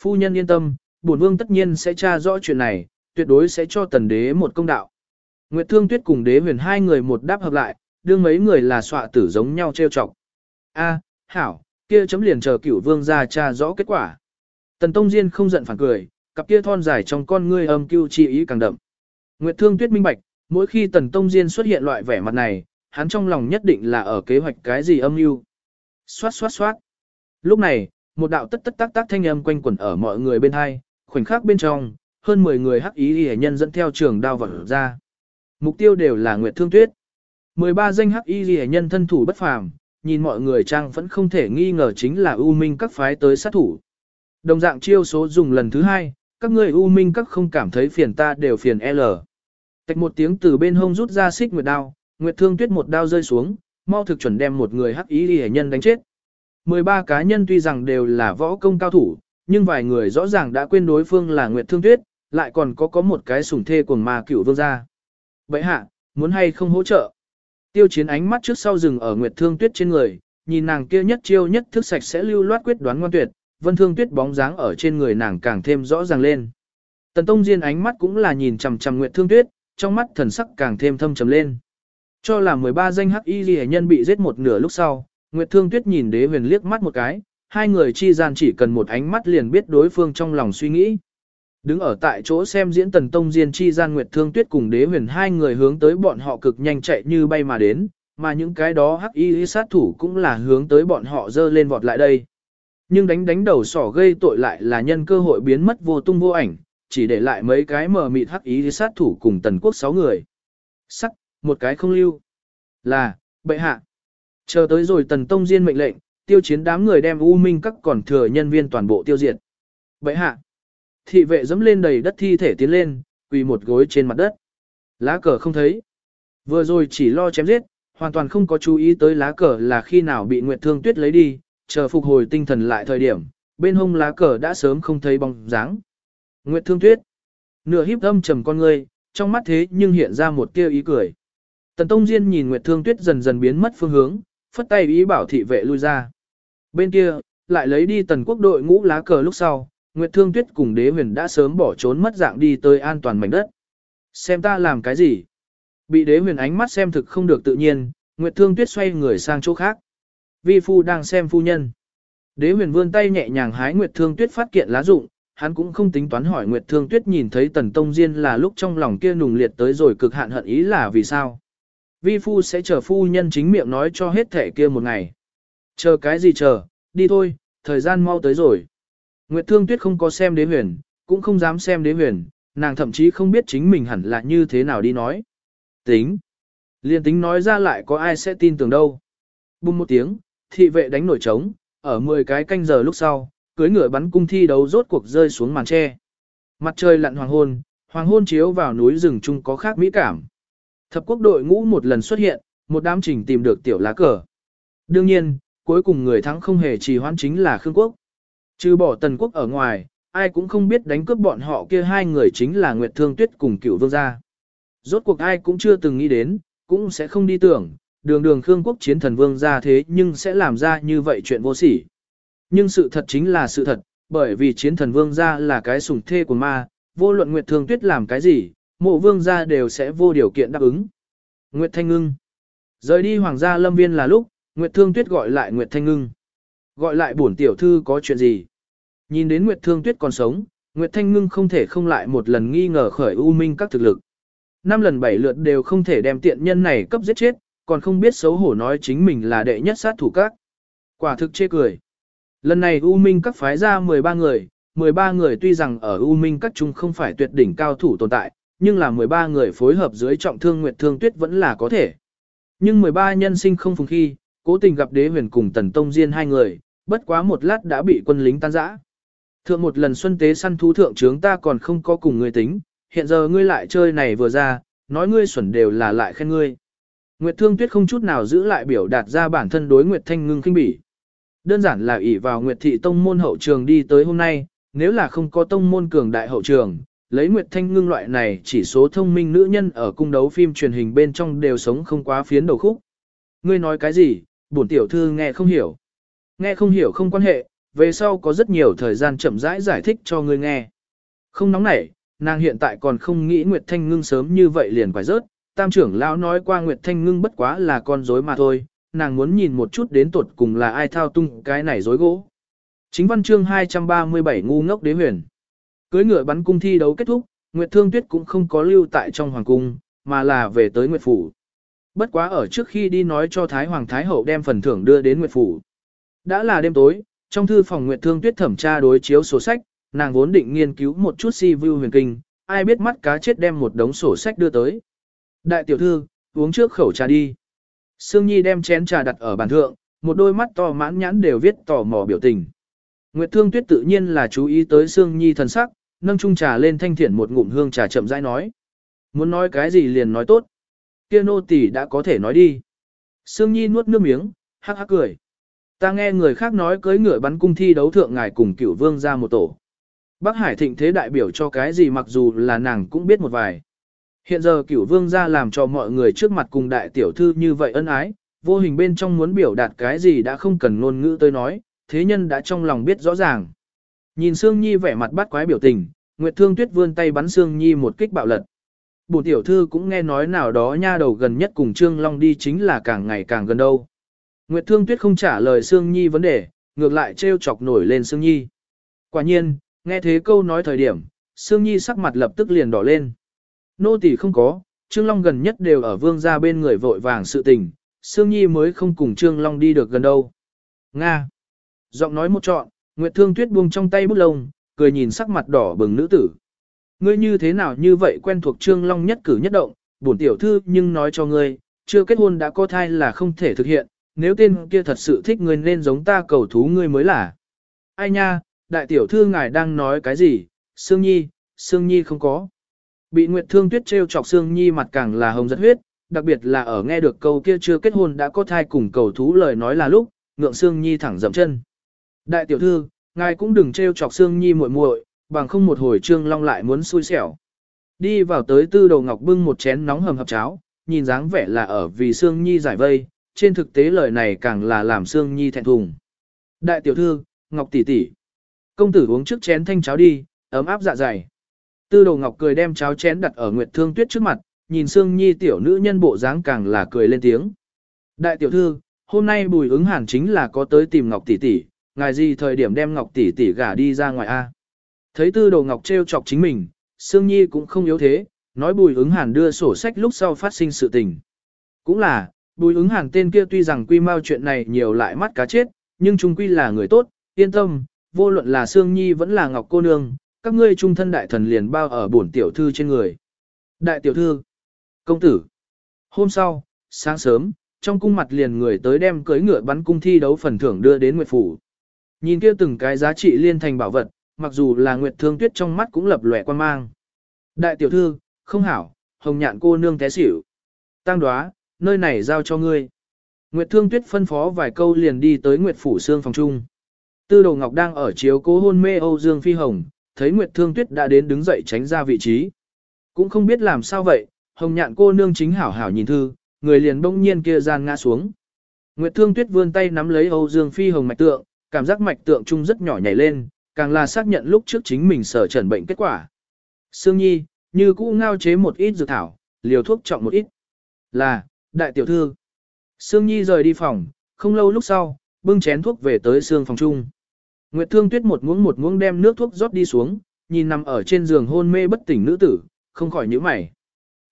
Phu nhân yên tâm, bổn vương tất nhiên sẽ tra rõ chuyện này, tuyệt đối sẽ cho tần đế một công đạo. Nguyệt Thương Tuyết cùng đế huyền hai người một đáp hợp lại, đương mấy người là xọa tử giống nhau trêu chọc. A, hảo, kia chấm liền chờ cửu vương ra tra rõ kết quả. Tần Tông Diên không giận phản cười, cặp kia thon dài trong con ngươi âm cưu chi ý càng đậm. Nguyệt Thương Tuyết minh bạch, mỗi khi Tần Tông Diên xuất hiện loại vẻ mặt này, hắn trong lòng nhất định là ở kế hoạch cái gì âm mưu. Xoát xoát xoát. Lúc này, một đạo tất tất tác tác thanh âm quanh quẩn ở mọi người bên hai, khoảnh khắc bên trong, hơn 10 người hắc ý y nhân dẫn theo trường đao vật ra. Mục tiêu đều là Nguyệt Thương Tuyết. 13 danh hắc y y nhân thân thủ bất phàm, nhìn mọi người trang vẫn không thể nghi ngờ chính là U Minh các phái tới sát thủ. Đồng dạng chiêu số dùng lần thứ hai, các người U Minh các không cảm thấy phiền ta đều phiền L. Tạch một tiếng từ bên hông rút ra xích nguyệt đao, Nguyệt Thương Tuyết một đao rơi xuống, mau thực chuẩn đem một người hắc y y nhân đánh chết. 13 cá nhân tuy rằng đều là võ công cao thủ, nhưng vài người rõ ràng đã quên đối phương là Nguyệt Thương Tuyết, lại còn có có một cái sủng thê cuồng ma cửu vương gia bệ hạ, muốn hay không hỗ trợ? Tiêu chiến ánh mắt trước sau rừng ở Nguyệt Thương Tuyết trên người, nhìn nàng kia nhất chiêu nhất thức sạch sẽ lưu loát quyết đoán ngoan tuyệt, Vân Thương Tuyết bóng dáng ở trên người nàng càng thêm rõ ràng lên. Tần Tông Diên ánh mắt cũng là nhìn chằm chằm Nguyệt Thương Tuyết, trong mắt thần sắc càng thêm thâm trầm lên. Cho là 13 danh hắc y liễu nhân bị giết một nửa lúc sau, Nguyệt Thương Tuyết nhìn Đế Huyền liếc mắt một cái, hai người chi gian chỉ cần một ánh mắt liền biết đối phương trong lòng suy nghĩ. Đứng ở tại chỗ xem diễn tần tông diên chi gian Nguyệt Thương Tuyết cùng đế huyền hai người hướng tới bọn họ cực nhanh chạy như bay mà đến, mà những cái đó hắc y sát thủ cũng là hướng tới bọn họ dơ lên vọt lại đây. Nhưng đánh đánh đầu sỏ gây tội lại là nhân cơ hội biến mất vô tung vô ảnh, chỉ để lại mấy cái mờ mịt hắc y sát thủ cùng tần quốc sáu người. Sắc, một cái không lưu. Là, bệ hạ. Chờ tới rồi tần tông diên mệnh lệnh, tiêu chiến đám người đem U Minh các còn thừa nhân viên toàn bộ tiêu diệt. Bệ hạ. Thị vệ dẫm lên đầy đất thi thể tiến lên, quỳ một gối trên mặt đất. Lá cờ không thấy. Vừa rồi chỉ lo chém giết, hoàn toàn không có chú ý tới lá cờ là khi nào bị Nguyệt Thương Tuyết lấy đi, chờ phục hồi tinh thần lại thời điểm, bên hông lá cờ đã sớm không thấy bóng dáng. Nguyệt Thương Tuyết. Nửa híp âm trầm con ngươi, trong mắt thế nhưng hiện ra một tia ý cười. Tần Tông Diên nhìn Nguyệt Thương Tuyết dần dần biến mất phương hướng, phất tay ý bảo thị vệ lui ra. Bên kia, lại lấy đi tần quốc đội ngũ lá cờ lúc sau, Nguyệt Thương Tuyết cùng đế huyền đã sớm bỏ trốn mất dạng đi tới an toàn mảnh đất. Xem ta làm cái gì? Bị đế huyền ánh mắt xem thực không được tự nhiên, Nguyệt Thương Tuyết xoay người sang chỗ khác. Vi phu đang xem phu nhân. Đế huyền vươn tay nhẹ nhàng hái Nguyệt Thương Tuyết phát kiện lá rụng, hắn cũng không tính toán hỏi Nguyệt Thương Tuyết nhìn thấy Tần Tông Diên là lúc trong lòng kia nùng liệt tới rồi cực hạn hận ý là vì sao. Vi phu sẽ chờ phu nhân chính miệng nói cho hết thể kia một ngày. Chờ cái gì chờ, đi thôi, thời gian mau tới rồi. Nguyệt Thương Tuyết không có xem đế huyền, cũng không dám xem đế huyền, nàng thậm chí không biết chính mình hẳn là như thế nào đi nói. Tính. Liên tính nói ra lại có ai sẽ tin tưởng đâu. Bùng một tiếng, thị vệ đánh nổi trống, ở 10 cái canh giờ lúc sau, cưới ngựa bắn cung thi đấu rốt cuộc rơi xuống màn tre. Mặt trời lặn hoàng hôn, hoàng hôn chiếu vào núi rừng chung có khác mỹ cảm. Thập quốc đội ngũ một lần xuất hiện, một đám trình tìm được tiểu lá cờ. Đương nhiên, cuối cùng người thắng không hề trì hoãn chính là Khương Quốc. Trừ bỏ tần quốc ở ngoài, ai cũng không biết đánh cướp bọn họ kia hai người chính là Nguyệt Thương Tuyết cùng cựu vương gia. Rốt cuộc ai cũng chưa từng nghĩ đến, cũng sẽ không đi tưởng, đường đường Khương quốc chiến thần vương gia thế nhưng sẽ làm ra như vậy chuyện vô sỉ. Nhưng sự thật chính là sự thật, bởi vì chiến thần vương gia là cái sủng thê của ma, vô luận Nguyệt Thương Tuyết làm cái gì, mộ vương gia đều sẽ vô điều kiện đáp ứng. Nguyệt Thanh Ngưng Rời đi hoàng gia lâm viên là lúc, Nguyệt Thương Tuyết gọi lại Nguyệt Thanh Ngưng. Gọi lại bổn tiểu thư có chuyện gì? Nhìn đến Nguyệt Thương Tuyết còn sống, Nguyệt Thanh Ngưng không thể không lại một lần nghi ngờ khởi U Minh các thực lực. Năm lần bảy lượt đều không thể đem tiện nhân này cấp giết chết, còn không biết xấu hổ nói chính mình là đệ nhất sát thủ các. Quả thực chê cười. Lần này U Minh các phái ra 13 người, 13 người tuy rằng ở U Minh các chúng không phải tuyệt đỉnh cao thủ tồn tại, nhưng là 13 người phối hợp dưới trọng thương Nguyệt Thương Tuyết vẫn là có thể. Nhưng 13 nhân sinh không phùng khi, cố tình gặp đế huyền cùng tần tông diên hai người, bất quá một lát đã bị quân lính tan rã. Thượng một lần xuân tế săn thú thượng trướng ta còn không có cùng ngươi tính, hiện giờ ngươi lại chơi này vừa ra, nói ngươi xuẩn đều là lại khen ngươi. Nguyệt Thương Tuyết không chút nào giữ lại biểu đạt ra bản thân đối Nguyệt Thanh Ngưng khinh bỉ. Đơn giản là ỷ vào Nguyệt Thị Tông môn hậu trường đi tới hôm nay, nếu là không có tông môn cường đại hậu trường, lấy Nguyệt Thanh Ngưng loại này chỉ số thông minh nữ nhân ở cung đấu phim truyền hình bên trong đều sống không quá phiến đầu khúc. Ngươi nói cái gì, bổn tiểu thư nghe không hiểu. Nghe không hiểu không quan hệ, về sau có rất nhiều thời gian chậm rãi giải, giải thích cho ngươi nghe. Không nóng nảy, nàng hiện tại còn không nghĩ Nguyệt Thanh Ngưng sớm như vậy liền phải rớt, tam trưởng lão nói qua Nguyệt Thanh Ngưng bất quá là con rối mà thôi, nàng muốn nhìn một chút đến tuột cùng là ai thao tung cái này rối gỗ. Chính văn chương 237 ngu ngốc đế huyền. Cưới ngựa bắn cung thi đấu kết thúc, Nguyệt Thương Tuyết cũng không có lưu tại trong hoàng cung, mà là về tới Nguyệt Phủ. Bất quá ở trước khi đi nói cho Thái Hoàng Thái Hậu đem phần thưởng đưa đến Nguyệt Phủ. Đã là đêm tối, trong thư phòng Nguyệt Thương Tuyết thẩm tra đối chiếu sổ sách, nàng vốn định nghiên cứu một chút si view huyền kinh, ai biết mắt cá chết đem một đống sổ sách đưa tới. Đại tiểu thư, uống trước khẩu trà đi. Sương Nhi đem chén trà đặt ở bàn thượng, một đôi mắt to mãn nhãn đều viết tò mò biểu tình. Nguyệt Thương Tuyết tự nhiên là chú ý tới Sương Nhi thần sắc, nâng chung trà lên thanh thiện một ngụm hương trà chậm rãi nói. Muốn nói cái gì liền nói tốt. Kia nô tỳ đã có thể nói đi. Sương Nhi nuốt nước miếng, hắc hắc cười. Ta nghe người khác nói cưới ngựa bắn cung thi đấu thượng ngài cùng cửu vương ra một tổ. Bắc Hải thịnh thế đại biểu cho cái gì mặc dù là nàng cũng biết một vài. Hiện giờ cửu vương ra làm cho mọi người trước mặt cùng đại tiểu thư như vậy ân ái, vô hình bên trong muốn biểu đạt cái gì đã không cần ngôn ngữ tới nói, thế nhân đã trong lòng biết rõ ràng. Nhìn Sương Nhi vẻ mặt bắt quái biểu tình, Nguyệt Thương Tuyết vươn tay bắn Sương Nhi một kích bạo lật. Bổn tiểu thư cũng nghe nói nào đó nha đầu gần nhất cùng Trương Long đi chính là càng ngày càng gần đâu. Nguyệt Thương Tuyết không trả lời Sương Nhi vấn đề, ngược lại trêu chọc nổi lên Sương Nhi. Quả nhiên, nghe thế câu nói thời điểm, Sương Nhi sắc mặt lập tức liền đỏ lên. Nô tỳ không có, Trương Long gần nhất đều ở vương gia bên người vội vàng sự tình, Sương Nhi mới không cùng Trương Long đi được gần đâu. Nga. Giọng nói một trọn, Nguyệt Thương Tuyết buông trong tay bút lông, cười nhìn sắc mặt đỏ bừng nữ tử. Ngươi như thế nào như vậy quen thuộc Trương Long nhất cử nhất động, bổn tiểu thư nhưng nói cho ngươi, chưa kết hôn đã có thai là không thể thực hiện, nếu tên kia thật sự thích ngươi nên giống ta cầu thú ngươi mới là. Ai nha, đại tiểu thư ngài đang nói cái gì, Sương Nhi, Sương Nhi không có. Bị Nguyệt Thương Tuyết trêu chọc Sương Nhi mặt càng là hồng rất huyết, đặc biệt là ở nghe được câu kia chưa kết hôn đã có thai cùng cầu thú lời nói là lúc, ngượng Sương Nhi thẳng dậm chân. Đại tiểu thư, ngài cũng đừng trêu chọc Sương Nhi muội muội, bằng không một hồi Trương Long lại muốn xui xẻo. Đi vào tới tư đầu ngọc bưng một chén nóng hầm hập cháo, nhìn dáng vẻ là ở vì Sương Nhi giải vây, trên thực tế lời này càng là làm Sương Nhi thẹn thùng. Đại tiểu thư, Ngọc tỷ tỷ, công tử uống trước chén thanh cháo đi, ấm áp dạ dày. Tư đồ ngọc cười đem cháo chén đặt ở Nguyệt Thương Tuyết trước mặt, nhìn Sương Nhi tiểu nữ nhân bộ dáng càng là cười lên tiếng. Đại tiểu thư, hôm nay bùi ứng hàn chính là có tới tìm Ngọc tỷ tỷ, ngài gì thời điểm đem Ngọc tỷ tỷ gả đi ra ngoài a? Thấy tư đồ ngọc trêu chọc chính mình, Sương Nhi cũng không yếu thế, nói bùi ứng hàn đưa sổ sách lúc sau phát sinh sự tình. Cũng là, bùi ứng hàn tên kia tuy rằng quy mau chuyện này nhiều lại mắt cá chết, nhưng trung quy là người tốt, yên tâm, vô luận là Sương Nhi vẫn là Ngọc cô nương, các ngươi trung thân đại thần liền bao ở bổn tiểu thư trên người. Đại tiểu thư, công tử. Hôm sau, sáng sớm, trong cung mặt liền người tới đem cưới ngựa bắn cung thi đấu phần thưởng đưa đến Nguyệt Phủ. Nhìn kia từng cái giá trị liên thành bảo vật, mặc dù là Nguyệt Thương Tuyết trong mắt cũng lập lòe quan mang. Đại tiểu thư, không hảo, hồng nhạn cô nương té xỉu. Tăng đoá, nơi này giao cho ngươi. Nguyệt Thương Tuyết phân phó vài câu liền đi tới Nguyệt Phủ Sương phòng trung. Tư Đồ Ngọc đang ở chiếu cố hôn mê Âu Dương Phi Hồng, thấy Nguyệt Thương Tuyết đã đến đứng dậy tránh ra vị trí. Cũng không biết làm sao vậy, hồng nhạn cô nương chính hảo hảo nhìn thư, người liền bỗng nhiên kia gian ngã xuống. Nguyệt Thương Tuyết vươn tay nắm lấy Âu Dương Phi Hồng mạch tượng, cảm giác mạch tượng trung rất nhỏ nhảy lên, càng là xác nhận lúc trước chính mình sở trần bệnh kết quả. Sương Nhi, như cũ ngao chế một ít dược thảo, liều thuốc trọng một ít. Là, đại tiểu thư. Sương Nhi rời đi phòng, không lâu lúc sau, bưng chén thuốc về tới sương phòng chung. Nguyệt Thương Tuyết một muỗng một muỗng đem nước thuốc rót đi xuống, nhìn nằm ở trên giường hôn mê bất tỉnh nữ tử, không khỏi nhíu mày.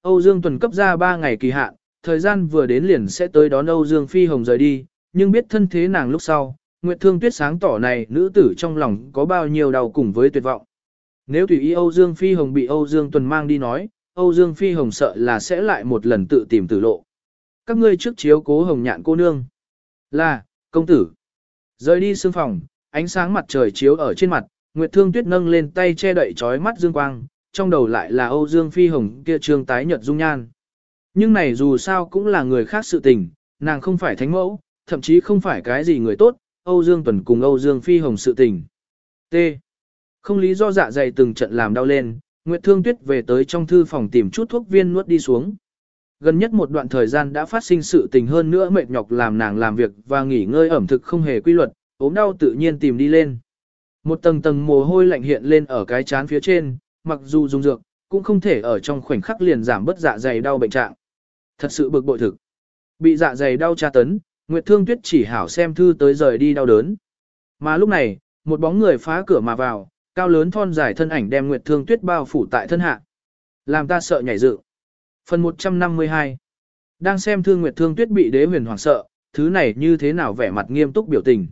Âu Dương Tuần cấp ra 3 ngày kỳ hạn, thời gian vừa đến liền sẽ tới đón Âu Dương Phi Hồng rời đi, nhưng biết thân thế nàng lúc sau, Nguyệt Thương Tuyết sáng tỏ này nữ tử trong lòng có bao nhiêu đau cùng với tuyệt vọng. Nếu tùy ý Âu Dương Phi Hồng bị Âu Dương Tuần mang đi nói, Âu Dương Phi Hồng sợ là sẽ lại một lần tự tìm tử lộ các ngươi trước chiếu cố hồng nhạn cô nương. Là, công tử. Rời đi sương phòng, ánh sáng mặt trời chiếu ở trên mặt, Nguyệt Thương Tuyết nâng lên tay che đậy trói mắt dương quang, trong đầu lại là Âu Dương Phi Hồng kia trương tái nhợt dung nhan. Nhưng này dù sao cũng là người khác sự tình, nàng không phải thánh mẫu, thậm chí không phải cái gì người tốt, Âu Dương Tuần cùng Âu Dương Phi Hồng sự tình. T. Không lý do dạ dày từng trận làm đau lên, Nguyệt Thương Tuyết về tới trong thư phòng tìm chút thuốc viên nuốt đi xuống. Gần nhất một đoạn thời gian đã phát sinh sự tình hơn nữa mệt nhọc làm nàng làm việc và nghỉ ngơi ẩm thực không hề quy luật, ốm đau tự nhiên tìm đi lên. Một tầng tầng mồ hôi lạnh hiện lên ở cái chán phía trên, mặc dù dùng dược, cũng không thể ở trong khoảnh khắc liền giảm bớt dạ dày đau bệnh trạng. Thật sự bực bội thực. Bị dạ dày đau tra tấn, Nguyệt Thương Tuyết chỉ hảo xem thư tới rời đi đau đớn. Mà lúc này, một bóng người phá cửa mà vào, cao lớn thon dài thân ảnh đem Nguyệt Thương Tuyết bao phủ tại thân hạ. Làm ta sợ nhảy dựng. Phần 152 Đang xem thương Nguyệt Thương Tuyết bị đế huyền hoảng sợ, thứ này như thế nào vẻ mặt nghiêm túc biểu tình.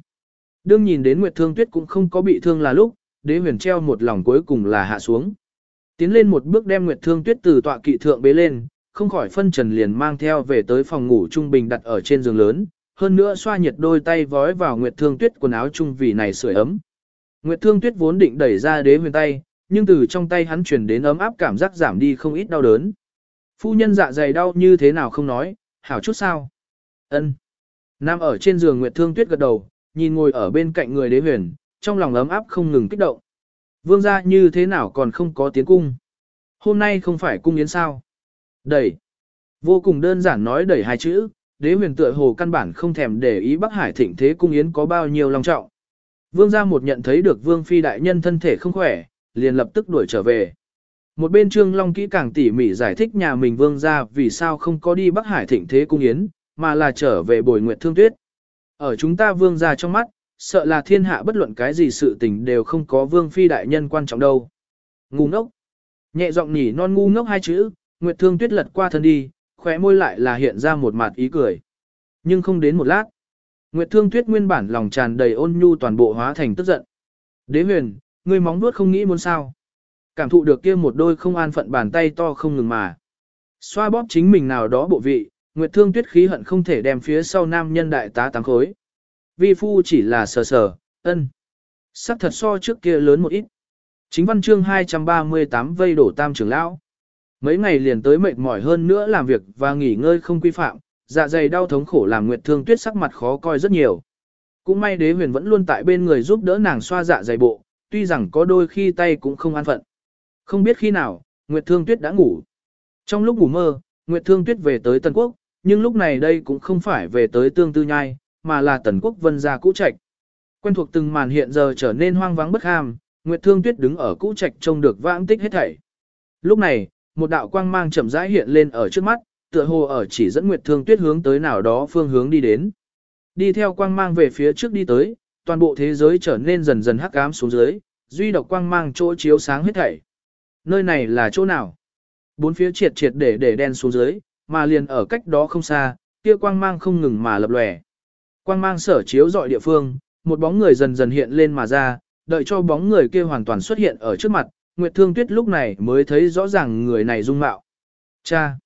Đương nhìn đến Nguyệt Thương Tuyết cũng không có bị thương là lúc, đế huyền treo một lòng cuối cùng là hạ xuống. Tiến lên một bước đem Nguyệt Thương Tuyết từ tọa kỵ thượng bế lên, không khỏi phân trần liền mang theo về tới phòng ngủ trung bình đặt ở trên giường lớn, hơn nữa xoa nhiệt đôi tay vói vào Nguyệt Thương Tuyết quần áo trung vì này sưởi ấm. Nguyệt Thương Tuyết vốn định đẩy ra đế huyền tay, nhưng từ trong tay hắn truyền đến ấm áp cảm giác giảm đi không ít đau đớn. Phu nhân dạ dày đau như thế nào không nói, hảo chút sao. Ân. Nam ở trên giường Nguyệt Thương Tuyết gật đầu, nhìn ngồi ở bên cạnh người đế huyền, trong lòng ấm áp không ngừng kích động. Vương gia như thế nào còn không có tiến cung. Hôm nay không phải cung yến sao. Đẩy. Vô cùng đơn giản nói đẩy hai chữ, đế huyền tựa hồ căn bản không thèm để ý Bắc Hải thịnh thế cung yến có bao nhiêu long trọng. Vương gia một nhận thấy được Vương phi đại nhân thân thể không khỏe, liền lập tức đuổi trở về. Một bên Trương Long kỹ càng tỉ mỉ giải thích nhà mình Vương gia vì sao không có đi Bắc Hải thịnh thế cung yến, mà là trở về bồi nguyệt thương tuyết. Ở chúng ta Vương gia trong mắt, sợ là thiên hạ bất luận cái gì sự tình đều không có Vương phi đại nhân quan trọng đâu. Ngu ngốc. Nhẹ giọng nhỉ non ngu ngốc hai chữ, Nguyệt Thương Tuyết lật qua thân đi, khóe môi lại là hiện ra một mặt ý cười. Nhưng không đến một lát, Nguyệt Thương Tuyết nguyên bản lòng tràn đầy ôn nhu toàn bộ hóa thành tức giận. Đế huyền, ngươi móng nuốt không nghĩ muốn sao. Cảm thụ được kia một đôi không an phận bàn tay to không ngừng mà. Xoa bóp chính mình nào đó bộ vị, Nguyệt Thương Tuyết khí hận không thể đem phía sau nam nhân đại tá tám khối. Vi phu chỉ là sờ sờ, ân. Sắc thật so trước kia lớn một ít. Chính văn chương 238 vây đổ tam trưởng lão. Mấy ngày liền tới mệt mỏi hơn nữa làm việc và nghỉ ngơi không quy phạm, dạ dày đau thống khổ làm Nguyệt Thương Tuyết sắc mặt khó coi rất nhiều. Cũng may đế huyền vẫn luôn tại bên người giúp đỡ nàng xoa dạ dày bộ, tuy rằng có đôi khi tay cũng không an phận. Không biết khi nào, Nguyệt Thương Tuyết đã ngủ. Trong lúc ngủ mơ, Nguyệt Thương Tuyết về tới Tân Quốc, nhưng lúc này đây cũng không phải về tới Tương Tư Nhai, mà là Tần Quốc Vân gia cũ trạch. Quen thuộc từng màn hiện giờ trở nên hoang vắng bất ham, Nguyệt Thương Tuyết đứng ở cũ trạch trông được vãng tích hết thảy. Lúc này, một đạo quang mang chậm rãi hiện lên ở trước mắt, tựa hồ ở chỉ dẫn Nguyệt Thương Tuyết hướng tới nào đó phương hướng đi đến. Đi theo quang mang về phía trước đi tới, toàn bộ thế giới trở nên dần dần hắc ám xuống dưới, duy độc quang mang chỗ chiếu sáng hết thảy. Nơi này là chỗ nào? Bốn phía triệt triệt để để đen xuống dưới, mà liền ở cách đó không xa, kia quang mang không ngừng mà lập lòe. Quang mang sở chiếu dọi địa phương, một bóng người dần dần hiện lên mà ra, đợi cho bóng người kia hoàn toàn xuất hiện ở trước mặt, Nguyệt Thương Tuyết lúc này mới thấy rõ ràng người này dung mạo. Cha!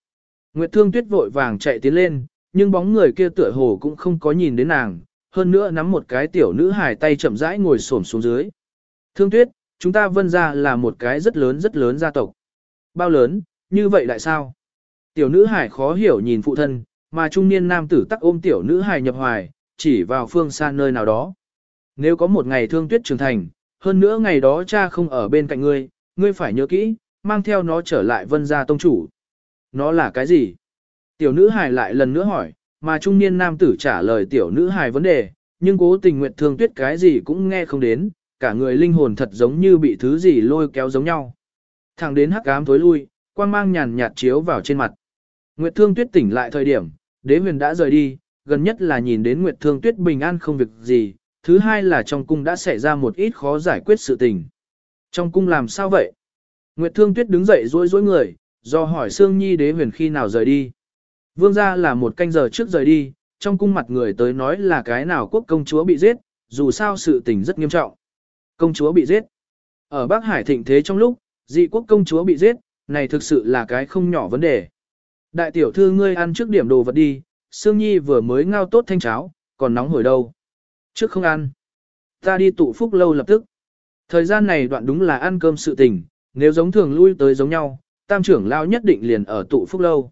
Nguyệt Thương Tuyết vội vàng chạy tiến lên, nhưng bóng người kia tựa hồ cũng không có nhìn đến nàng, hơn nữa nắm một cái tiểu nữ hài tay chậm rãi ngồi xổm xuống dưới. Thương Tuyết, chúng ta vân ra là một cái rất lớn rất lớn gia tộc. Bao lớn, như vậy lại sao? Tiểu nữ hải khó hiểu nhìn phụ thân, mà trung niên nam tử tắc ôm tiểu nữ hải nhập hoài, chỉ vào phương xa nơi nào đó. Nếu có một ngày thương tuyết trưởng thành, hơn nữa ngày đó cha không ở bên cạnh ngươi, ngươi phải nhớ kỹ, mang theo nó trở lại vân gia tông chủ. Nó là cái gì? Tiểu nữ hải lại lần nữa hỏi, mà trung niên nam tử trả lời tiểu nữ hài vấn đề, nhưng cố tình nguyện thương tuyết cái gì cũng nghe không đến, cả người linh hồn thật giống như bị thứ gì lôi kéo giống nhau. Thẳng đến hắc ám tối lui, quang mang nhàn nhạt chiếu vào trên mặt. Nguyệt Thương Tuyết tỉnh lại thời điểm, đế huyền đã rời đi, gần nhất là nhìn đến Nguyệt Thương Tuyết bình an không việc gì, thứ hai là trong cung đã xảy ra một ít khó giải quyết sự tình. Trong cung làm sao vậy? Nguyệt Thương Tuyết đứng dậy rối rối người, do hỏi Sương Nhi đế huyền khi nào rời đi. Vương gia là một canh giờ trước rời đi, trong cung mặt người tới nói là cái nào quốc công chúa bị giết, dù sao sự tình rất nghiêm trọng. Công chúa bị giết. Ở Bắc Hải thịnh thế trong lúc, dị quốc công chúa bị giết, này thực sự là cái không nhỏ vấn đề. Đại tiểu thư ngươi ăn trước điểm đồ vật đi, Sương Nhi vừa mới ngao tốt thanh cháo, còn nóng hổi đâu. Trước không ăn. Ta đi tụ phúc lâu lập tức. Thời gian này đoạn đúng là ăn cơm sự tình, nếu giống thường lui tới giống nhau, tam trưởng lao nhất định liền ở tụ phúc lâu.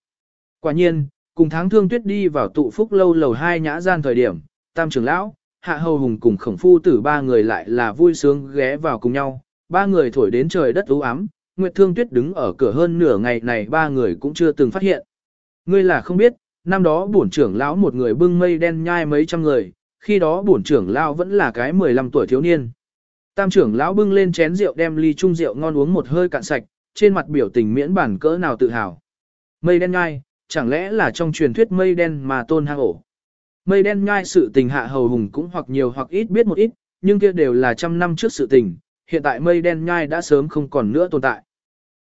Quả nhiên, cùng tháng thương tuyết đi vào tụ phúc lâu lầu hai nhã gian thời điểm, tam trưởng lão, hạ hầu hùng cùng khổng phu tử ba người lại là vui sướng ghé vào cùng nhau, ba người thổi đến trời đất u ám, Nguyệt Thương Tuyết đứng ở cửa hơn nửa ngày này ba người cũng chưa từng phát hiện. Ngươi là không biết, năm đó bổn trưởng lão một người bưng mây đen nhai mấy trăm người, khi đó bổn trưởng lão vẫn là cái 15 tuổi thiếu niên. Tam trưởng lão bưng lên chén rượu đem ly chung rượu ngon uống một hơi cạn sạch, trên mặt biểu tình miễn bản cỡ nào tự hào. Mây đen nhai, chẳng lẽ là trong truyền thuyết mây đen mà tôn hang ổ. Mây đen nhai sự tình hạ hầu hùng cũng hoặc nhiều hoặc ít biết một ít, nhưng kia đều là trăm năm trước sự tình, hiện tại mây đen nhai đã sớm không còn nữa tồn tại.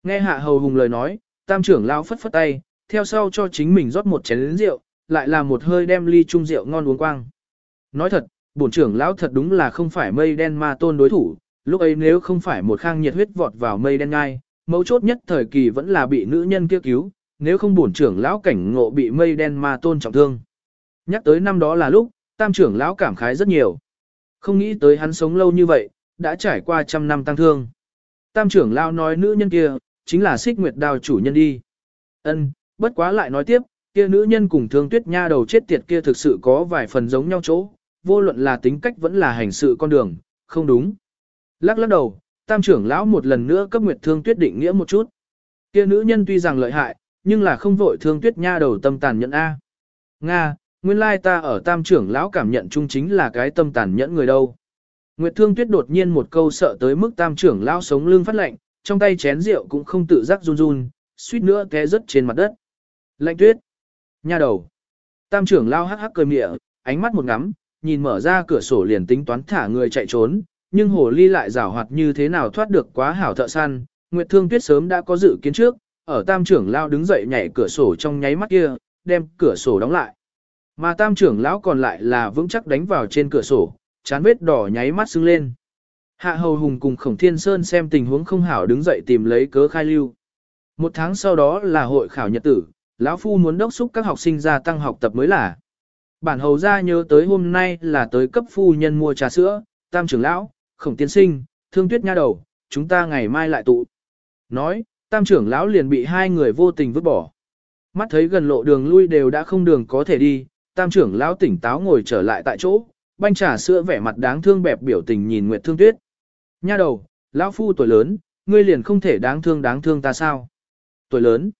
Nghe hạ hầu hùng lời nói, tam trưởng lão phất phất tay, theo sau cho chính mình rót một chén rượu, lại là một hơi đem ly chung rượu ngon uống quang. Nói thật, bổn trưởng lão thật đúng là không phải mây đen ma tôn đối thủ, lúc ấy nếu không phải một khang nhiệt huyết vọt vào mây đen ngai, mấu chốt nhất thời kỳ vẫn là bị nữ nhân kia cứu, nếu không bổn trưởng lão cảnh ngộ bị mây đen ma tôn trọng thương. Nhắc tới năm đó là lúc, tam trưởng lão cảm khái rất nhiều. Không nghĩ tới hắn sống lâu như vậy, đã trải qua trăm năm tăng thương. Tam trưởng lão nói nữ nhân kia, chính là xích nguyệt đào chủ nhân đi. Ân, bất quá lại nói tiếp, kia nữ nhân cùng thương tuyết nha đầu chết tiệt kia thực sự có vài phần giống nhau chỗ, vô luận là tính cách vẫn là hành sự con đường, không đúng. Lắc lắc đầu, tam trưởng lão một lần nữa cấp nguyệt thương tuyết định nghĩa một chút. Kia nữ nhân tuy rằng lợi hại, nhưng là không vội thương tuyết nha đầu tâm tàn nhẫn A. Nga, nguyên lai ta ở tam trưởng lão cảm nhận chung chính là cái tâm tàn nhẫn người đâu. Nguyệt thương tuyết đột nhiên một câu sợ tới mức tam trưởng lão sống lưng phát lạnh, trong tay chén rượu cũng không tự giác run run, suýt nữa té rớt trên mặt đất. Lạnh tuyết. Nha đầu. Tam trưởng lão hắc hắc cười mịa, ánh mắt một ngắm, nhìn mở ra cửa sổ liền tính toán thả người chạy trốn, nhưng hồ ly lại rào hoạt như thế nào thoát được quá hảo thợ săn, Nguyệt Thương Tuyết sớm đã có dự kiến trước, ở tam trưởng lão đứng dậy nhảy cửa sổ trong nháy mắt kia, đem cửa sổ đóng lại. Mà tam trưởng lão còn lại là vững chắc đánh vào trên cửa sổ, chán vết đỏ nháy mắt sưng lên. Hạ Hầu Hùng cùng Khổng Thiên Sơn xem tình huống không hảo đứng dậy tìm lấy cớ khai lưu. Một tháng sau đó là hội khảo nhật tử, lão phu muốn đốc xúc các học sinh gia tăng học tập mới là. Bản hầu ra nhớ tới hôm nay là tới cấp phu nhân mua trà sữa, tam trưởng lão, khổng tiên sinh, thương tuyết nha đầu, chúng ta ngày mai lại tụ. Nói, tam trưởng lão liền bị hai người vô tình vứt bỏ. Mắt thấy gần lộ đường lui đều đã không đường có thể đi, tam trưởng lão tỉnh táo ngồi trở lại tại chỗ, banh trà sữa vẻ mặt đáng thương bẹp biểu tình nhìn Nguyệt Thương Tuyết. Nha đầu, lão phu tuổi lớn, ngươi liền không thể đáng thương đáng thương ta sao? Tuổi lớn.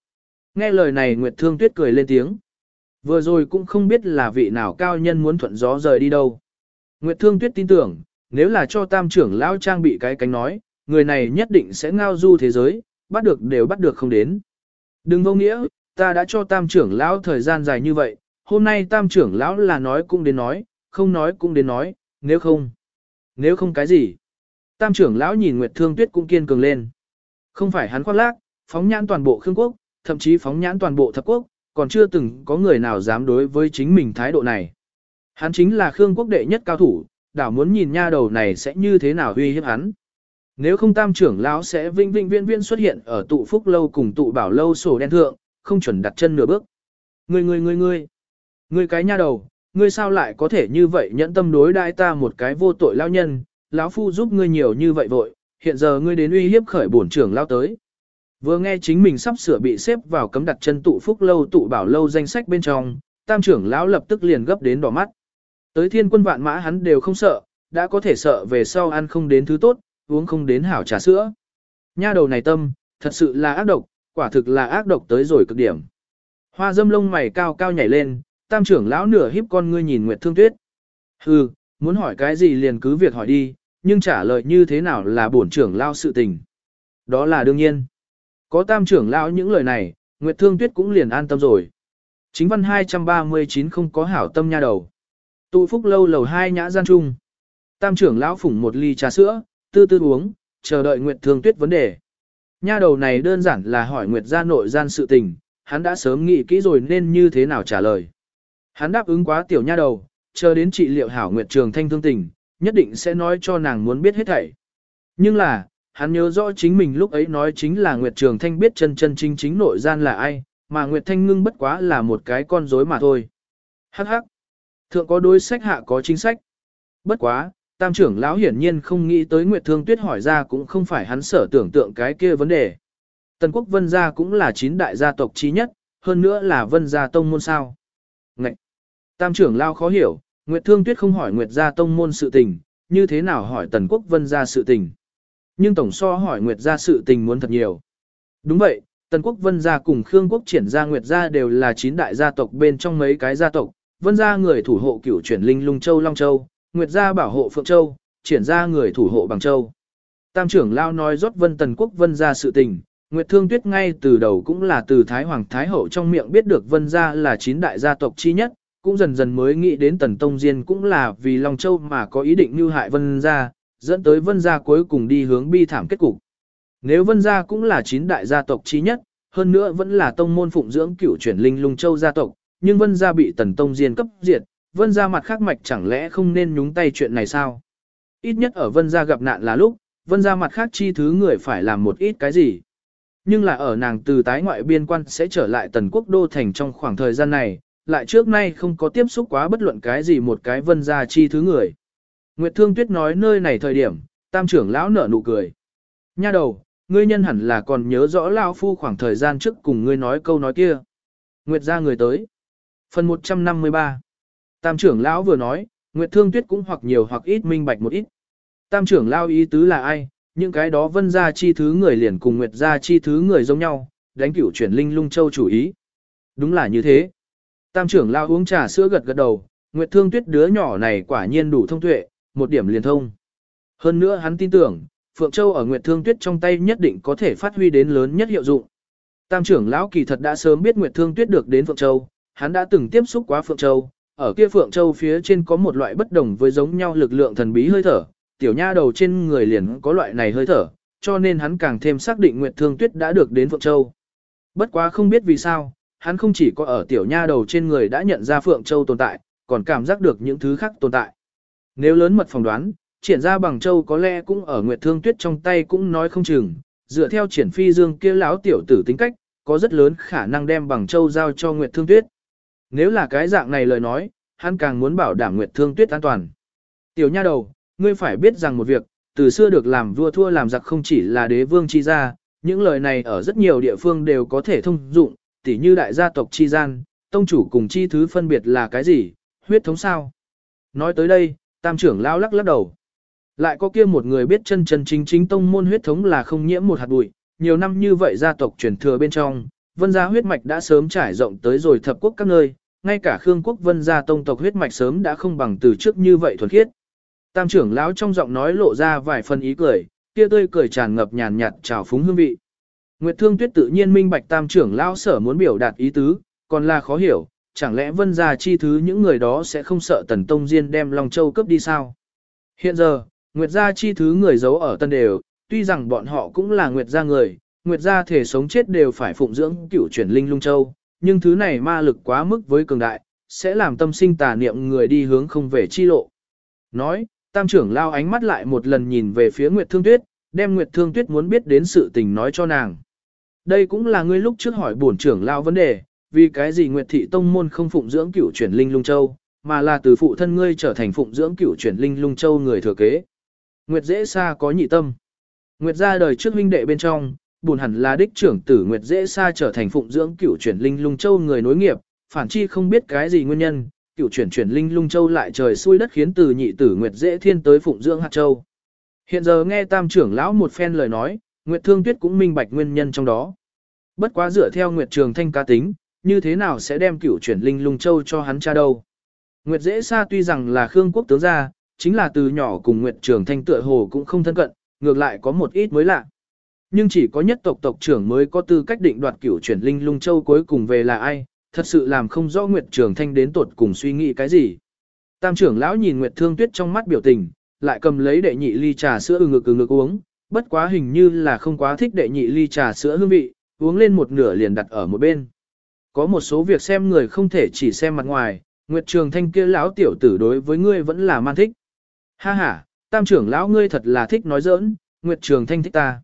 Nghe lời này Nguyệt Thương Tuyết cười lên tiếng. Vừa rồi cũng không biết là vị nào cao nhân muốn thuận gió rời đi đâu. Nguyệt Thương Tuyết tin tưởng, nếu là cho tam trưởng lão trang bị cái cánh nói, người này nhất định sẽ ngao du thế giới, bắt được đều bắt được không đến. Đừng vô nghĩa, ta đã cho tam trưởng lão thời gian dài như vậy, hôm nay tam trưởng lão là nói cũng đến nói, không nói cũng đến nói, nếu không. Nếu không cái gì? Tam trưởng lão nhìn Nguyệt Thương Tuyết cũng kiên cường lên. Không phải hắn khoác lác, phóng nhãn toàn bộ Khương quốc, thậm chí phóng nhãn toàn bộ thập quốc, còn chưa từng có người nào dám đối với chính mình thái độ này. Hắn chính là Khương quốc đệ nhất cao thủ, đảo muốn nhìn nha đầu này sẽ như thế nào uy hiếp hắn. Nếu không tam trưởng lão sẽ vinh vinh viên viên xuất hiện ở tụ phúc lâu cùng tụ bảo lâu sổ đen thượng, không chuẩn đặt chân nửa bước. Ngươi ngươi ngươi ngươi, ngươi cái nha đầu, ngươi sao lại có thể như vậy nhẫn tâm đối đãi ta một cái vô tội lão nhân, lão phu giúp ngươi nhiều như vậy vội, hiện giờ ngươi đến uy hiếp khởi bổn trưởng lao tới. Vừa nghe chính mình sắp sửa bị xếp vào cấm đặt chân tụ phúc lâu tụ bảo lâu danh sách bên trong, tam trưởng lão lập tức liền gấp đến đỏ mắt. Tới thiên quân vạn mã hắn đều không sợ, đã có thể sợ về sau ăn không đến thứ tốt, uống không đến hảo trà sữa. Nha đầu này tâm, thật sự là ác độc, quả thực là ác độc tới rồi cực điểm. Hoa dâm lông mày cao cao nhảy lên, tam trưởng lão nửa híp con ngươi nhìn Nguyệt Thương Tuyết. Hừ, muốn hỏi cái gì liền cứ việc hỏi đi, nhưng trả lời như thế nào là bổn trưởng lao sự tình. Đó là đương nhiên. Có tam trưởng lão những lời này, Nguyệt Thương Tuyết cũng liền an tâm rồi. Chính văn 239 không có hảo tâm nha đầu. Tụ phúc lâu lầu hai nhã gian trung. Tam trưởng lão phủng một ly trà sữa, tư tư uống, chờ đợi Nguyệt Thương Tuyết vấn đề. Nha đầu này đơn giản là hỏi Nguyệt gia nội gian sự tình, hắn đã sớm nghĩ kỹ rồi nên như thế nào trả lời. Hắn đáp ứng quá tiểu nha đầu, chờ đến trị liệu hảo Nguyệt Trường Thanh thương tình, nhất định sẽ nói cho nàng muốn biết hết thảy. Nhưng là, hắn nhớ rõ chính mình lúc ấy nói chính là Nguyệt Trường Thanh biết chân chân chính chính nội gian là ai, mà Nguyệt Thanh ngưng bất quá là một cái con rối mà thôi. Hắc hắc. Thượng có đối sách hạ có chính sách. Bất quá, tam trưởng lão hiển nhiên không nghĩ tới Nguyệt Thương Tuyết hỏi ra cũng không phải hắn sở tưởng tượng cái kia vấn đề. Tần quốc vân gia cũng là chín đại gia tộc trí nhất, hơn nữa là vân gia tông môn sao. Ngậy! Tam trưởng lao khó hiểu, Nguyệt Thương Tuyết không hỏi Nguyệt gia tông môn sự tình, như thế nào hỏi tần quốc vân gia sự tình. Nhưng tổng so hỏi Nguyệt gia sự tình muốn thật nhiều. Đúng vậy, Tần quốc vân gia cùng Khương quốc triển gia Nguyệt gia đều là chín đại gia tộc bên trong mấy cái gia tộc, vân gia người thủ hộ cửu chuyển linh lung châu Long Châu, Nguyệt gia bảo hộ Phượng Châu, triển gia người thủ hộ Bằng Châu. Tam trưởng lao nói rốt vân tần quốc vân gia sự tình, Nguyệt Thương Tuyết ngay từ đầu cũng là từ Thái Hoàng Thái Hậu trong miệng biết được vân gia là chín đại gia tộc chi nhất, cũng dần dần mới nghĩ đến tần tông diên cũng là vì Long Châu mà có ý định mưu hại vân gia, dẫn tới vân gia cuối cùng đi hướng bi thảm kết cục. Nếu vân gia cũng là chín đại gia tộc chí nhất, hơn nữa vẫn là tông môn phụng dưỡng cửu chuyển linh lung châu gia tộc, nhưng vân gia bị tần tông diên cấp diệt, vân gia mặt khác mạch chẳng lẽ không nên nhúng tay chuyện này sao? Ít nhất ở vân gia gặp nạn là lúc, vân gia mặt khác chi thứ người phải làm một ít cái gì. Nhưng là ở nàng từ tái ngoại biên quan sẽ trở lại tần quốc đô thành trong khoảng thời gian này, lại trước nay không có tiếp xúc quá bất luận cái gì một cái vân gia chi thứ người. Nguyệt Thương Tuyết nói nơi này thời điểm, tam trưởng lão nở nụ cười. Nha đầu, ngươi nhân hẳn là còn nhớ rõ lão phu khoảng thời gian trước cùng ngươi nói câu nói kia. Nguyệt gia người tới. Phần 153 Tam trưởng lão vừa nói, Nguyệt Thương Tuyết cũng hoặc nhiều hoặc ít minh bạch một ít. Tam trưởng lão ý tứ là ai, những cái đó vân gia chi thứ người liền cùng Nguyệt gia chi thứ người giống nhau, đánh cửu chuyển linh lung châu chủ ý. Đúng là như thế. Tam trưởng lao uống trà sữa gật gật đầu, Nguyệt Thương Tuyết đứa nhỏ này quả nhiên đủ thông tuệ, một điểm liền thông. Hơn nữa hắn tin tưởng, Phượng Châu ở Nguyệt Thương Tuyết trong tay nhất định có thể phát huy đến lớn nhất hiệu dụng. Tam trưởng lão kỳ thật đã sớm biết Nguyệt Thương Tuyết được đến Phượng Châu, hắn đã từng tiếp xúc quá Phượng Châu, ở kia Phượng Châu phía trên có một loại bất đồng với giống nhau lực lượng thần bí hơi thở, tiểu nha đầu trên người liền có loại này hơi thở, cho nên hắn càng thêm xác định Nguyệt Thương Tuyết đã được đến Phượng Châu. Bất quá không biết vì sao, hắn không chỉ có ở tiểu nha đầu trên người đã nhận ra Phượng Châu tồn tại, còn cảm giác được những thứ khác tồn tại. Nếu lớn mật phỏng đoán, triển ra bằng châu có lẽ cũng ở Nguyệt Thương Tuyết trong tay cũng nói không chừng, dựa theo triển phi dương kia lão tiểu tử tính cách, có rất lớn khả năng đem bằng châu giao cho Nguyệt Thương Tuyết. Nếu là cái dạng này lời nói, hắn càng muốn bảo đảm Nguyệt Thương Tuyết an toàn. Tiểu nha đầu, ngươi phải biết rằng một việc, từ xưa được làm vua thua làm giặc không chỉ là đế vương chi gia, những lời này ở rất nhiều địa phương đều có thể thông dụng, tỉ như đại gia tộc chi gian, tông chủ cùng chi thứ phân biệt là cái gì, huyết thống sao. Nói tới đây, tam trưởng lao lắc lắc đầu. Lại có kia một người biết chân chân chính chính tông môn huyết thống là không nhiễm một hạt bụi, nhiều năm như vậy gia tộc truyền thừa bên trong, vân gia huyết mạch đã sớm trải rộng tới rồi thập quốc các nơi, ngay cả Khương quốc vân gia tông tộc huyết mạch sớm đã không bằng từ trước như vậy thuần khiết. Tam trưởng lão trong giọng nói lộ ra vài phần ý cười, kia tươi cười tràn ngập nhàn nhạt trào phúng hương vị. Nguyệt Thương Tuyết tự nhiên minh bạch tam trưởng lão sở muốn biểu đạt ý tứ, còn là khó hiểu, chẳng lẽ vân gia chi thứ những người đó sẽ không sợ tần tông diên đem Long Châu cướp đi sao? Hiện giờ, Nguyệt gia chi thứ người giấu ở tân đều, tuy rằng bọn họ cũng là Nguyệt gia người, Nguyệt gia thể sống chết đều phải phụng dưỡng cửu chuyển linh lung châu, nhưng thứ này ma lực quá mức với cường đại, sẽ làm tâm sinh tà niệm người đi hướng không về chi lộ. Nói, tam trưởng lao ánh mắt lại một lần nhìn về phía Nguyệt Thương Tuyết, đem Nguyệt Thương Tuyết muốn biết đến sự tình nói cho nàng. Đây cũng là ngươi lúc trước hỏi bổn trưởng lao vấn đề, vì cái gì Nguyệt Thị Tông Môn không phụng dưỡng cửu chuyển linh lung châu, mà là từ phụ thân ngươi trở thành phụng dưỡng cửu chuyển linh lung châu người thừa kế. Nguyệt dễ xa có nhị tâm. Nguyệt ra đời trước huynh đệ bên trong, buồn hẳn là đích trưởng tử Nguyệt dễ xa trở thành phụng dưỡng cửu chuyển linh lung châu người nối nghiệp, phản chi không biết cái gì nguyên nhân, cửu chuyển chuyển linh lung châu lại trời xui đất khiến từ nhị tử Nguyệt dễ thiên tới phụng dưỡng hạt châu. Hiện giờ nghe tam trưởng lão một phen lời nói, Nguyệt Thương Tuyết cũng minh bạch nguyên nhân trong đó. Bất quá dựa theo Nguyệt Trường Thanh ca tính, như thế nào sẽ đem cửu chuyển linh lung châu cho hắn cha đâu. Nguyệt dễ Sa tuy rằng là Khương quốc tướng gia, chính là từ nhỏ cùng Nguyệt Trường Thanh tựa hồ cũng không thân cận, ngược lại có một ít mới lạ. Nhưng chỉ có nhất tộc tộc trưởng mới có tư cách định đoạt cửu chuyển linh lung châu cuối cùng về là ai, thật sự làm không rõ Nguyệt Trường Thanh đến tột cùng suy nghĩ cái gì. Tam trưởng lão nhìn Nguyệt Thương Tuyết trong mắt biểu tình, lại cầm lấy đệ nhị ly trà sữa ừ ngực ừ ngực uống, bất quá hình như là không quá thích đệ nhị ly trà sữa hương vị, uống lên một nửa liền đặt ở một bên. Có một số việc xem người không thể chỉ xem mặt ngoài, Nguyệt Trường Thanh kia lão tiểu tử đối với ngươi vẫn là man thích. Ha ha, tam trưởng lão ngươi thật là thích nói giỡn, Nguyệt Trường Thanh thích ta.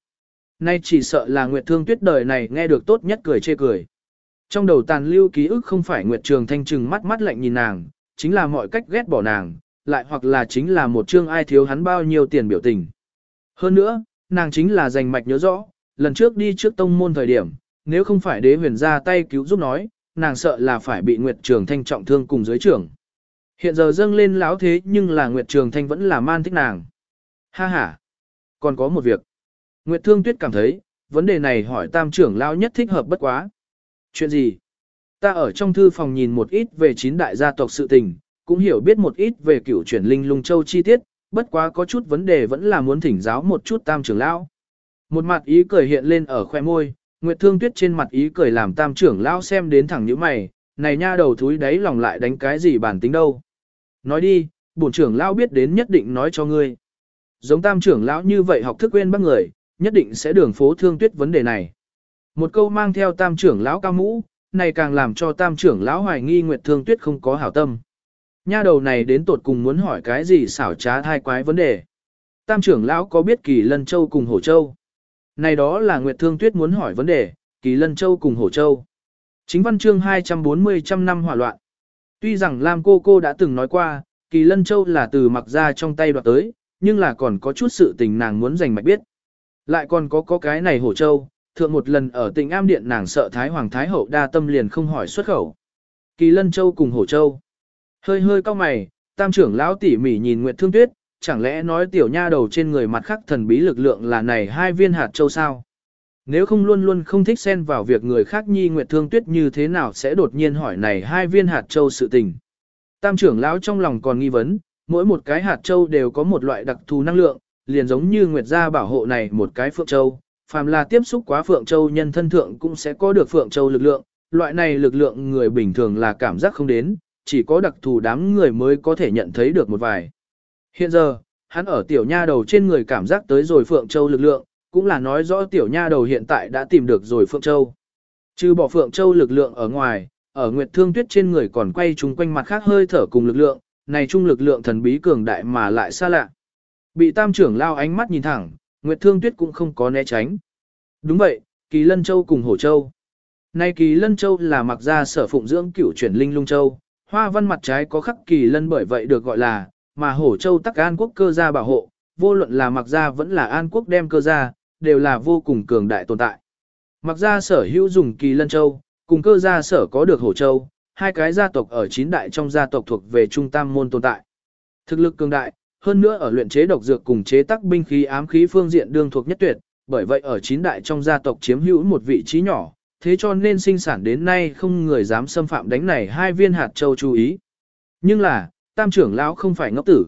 Nay chỉ sợ là Nguyệt Thương Tuyết đời này nghe được tốt nhất cười chê cười. Trong đầu tàn lưu ký ức không phải Nguyệt Trường Thanh trừng mắt mắt lạnh nhìn nàng, chính là mọi cách ghét bỏ nàng, lại hoặc là chính là một chương ai thiếu hắn bao nhiêu tiền biểu tình. Hơn nữa, nàng chính là giành mạch nhớ rõ, lần trước đi trước tông môn thời điểm, nếu không phải đế huyền ra tay cứu giúp nói, nàng sợ là phải bị Nguyệt Trường Thanh trọng thương cùng dưới trưởng. Hiện giờ dâng lên láo thế nhưng là Nguyệt Trường Thanh vẫn là man thích nàng. Ha ha! Còn có một việc. Nguyệt Thương Tuyết cảm thấy, vấn đề này hỏi tam trưởng lão nhất thích hợp bất quá. Chuyện gì? Ta ở trong thư phòng nhìn một ít về chín đại gia tộc sự tình, cũng hiểu biết một ít về cửu chuyển linh lung châu chi tiết, bất quá có chút vấn đề vẫn là muốn thỉnh giáo một chút tam trưởng lão. Một mặt ý cười hiện lên ở khoe môi, Nguyệt Thương Tuyết trên mặt ý cười làm tam trưởng lão xem đến thẳng như mày, này nha đầu thúi đấy lòng lại đánh cái gì bản tính đâu. Nói đi, bổn trưởng lão biết đến nhất định nói cho ngươi. Giống tam trưởng lão như vậy học thức quên bác người, nhất định sẽ đường phố thương tuyết vấn đề này. Một câu mang theo tam trưởng lão cao mũ, này càng làm cho tam trưởng lão hoài nghi Nguyệt Thương Tuyết không có hảo tâm. Nha đầu này đến tột cùng muốn hỏi cái gì xảo trá thai quái vấn đề. Tam trưởng lão có biết Kỳ Lân Châu cùng Hổ Châu? Này đó là Nguyệt Thương Tuyết muốn hỏi vấn đề, Kỳ Lân Châu cùng Hổ Châu. Chính văn chương 240 trăm năm hỏa loạn. Tuy rằng Lam cô cô đã từng nói qua, Kỳ Lân Châu là từ mặc ra trong tay đoạt tới, nhưng là còn có chút sự tình nàng muốn giành mạch biết. Lại còn có có cái này Hổ Châu, thượng một lần ở tỉnh Am Điện nàng sợ Thái Hoàng Thái Hậu đa tâm liền không hỏi xuất khẩu. Kỳ Lân Châu cùng Hổ Châu. Hơi hơi cao mày, tam trưởng lão tỉ mỉ nhìn Nguyệt Thương Tuyết, chẳng lẽ nói tiểu nha đầu trên người mặt khắc thần bí lực lượng là này hai viên hạt châu sao? Nếu không luôn luôn không thích xen vào việc người khác nhi Nguyệt Thương Tuyết như thế nào sẽ đột nhiên hỏi này hai viên hạt châu sự tình. Tam trưởng lão trong lòng còn nghi vấn, mỗi một cái hạt châu đều có một loại đặc thù năng lượng, liền giống như Nguyệt gia bảo hộ này một cái phượng châu, phàm là tiếp xúc quá phượng châu nhân thân thượng cũng sẽ có được phượng châu lực lượng, loại này lực lượng người bình thường là cảm giác không đến, chỉ có đặc thù đám người mới có thể nhận thấy được một vài. Hiện giờ, hắn ở tiểu nha đầu trên người cảm giác tới rồi phượng châu lực lượng, cũng là nói rõ tiểu nha đầu hiện tại đã tìm được rồi phượng châu. Trừ bỏ phượng châu lực lượng ở ngoài, ở Nguyệt Thương Tuyết trên người còn quay chung quanh mặt khác hơi thở cùng lực lượng, này chung lực lượng thần bí cường đại mà lại xa lạ. Bị tam trưởng lao ánh mắt nhìn thẳng, Nguyệt Thương Tuyết cũng không có né tránh. Đúng vậy, Kỳ Lân Châu cùng Hổ Châu. Nay Kỳ Lân Châu là mặc ra sở phụng dưỡng cửu chuyển linh lung châu, hoa văn mặt trái có khắc Kỳ Lân bởi vậy được gọi là, mà Hổ Châu tắc An Quốc cơ gia bảo hộ, vô luận là mặc gia vẫn là An Quốc đem cơ gia, đều là vô cùng cường đại tồn tại. Mặc gia sở hữu dùng Kỳ Lân Châu, cùng cơ gia sở có được Hổ Châu, hai cái gia tộc ở chín đại trong gia tộc thuộc về trung tam môn tồn tại. Thực lực cường đại, hơn nữa ở luyện chế độc dược cùng chế tác binh khí ám khí phương diện đương thuộc nhất tuyệt, bởi vậy ở chín đại trong gia tộc chiếm hữu một vị trí nhỏ, thế cho nên sinh sản đến nay không người dám xâm phạm đánh này hai viên hạt châu chú ý. Nhưng là, tam trưởng lão không phải ngốc tử.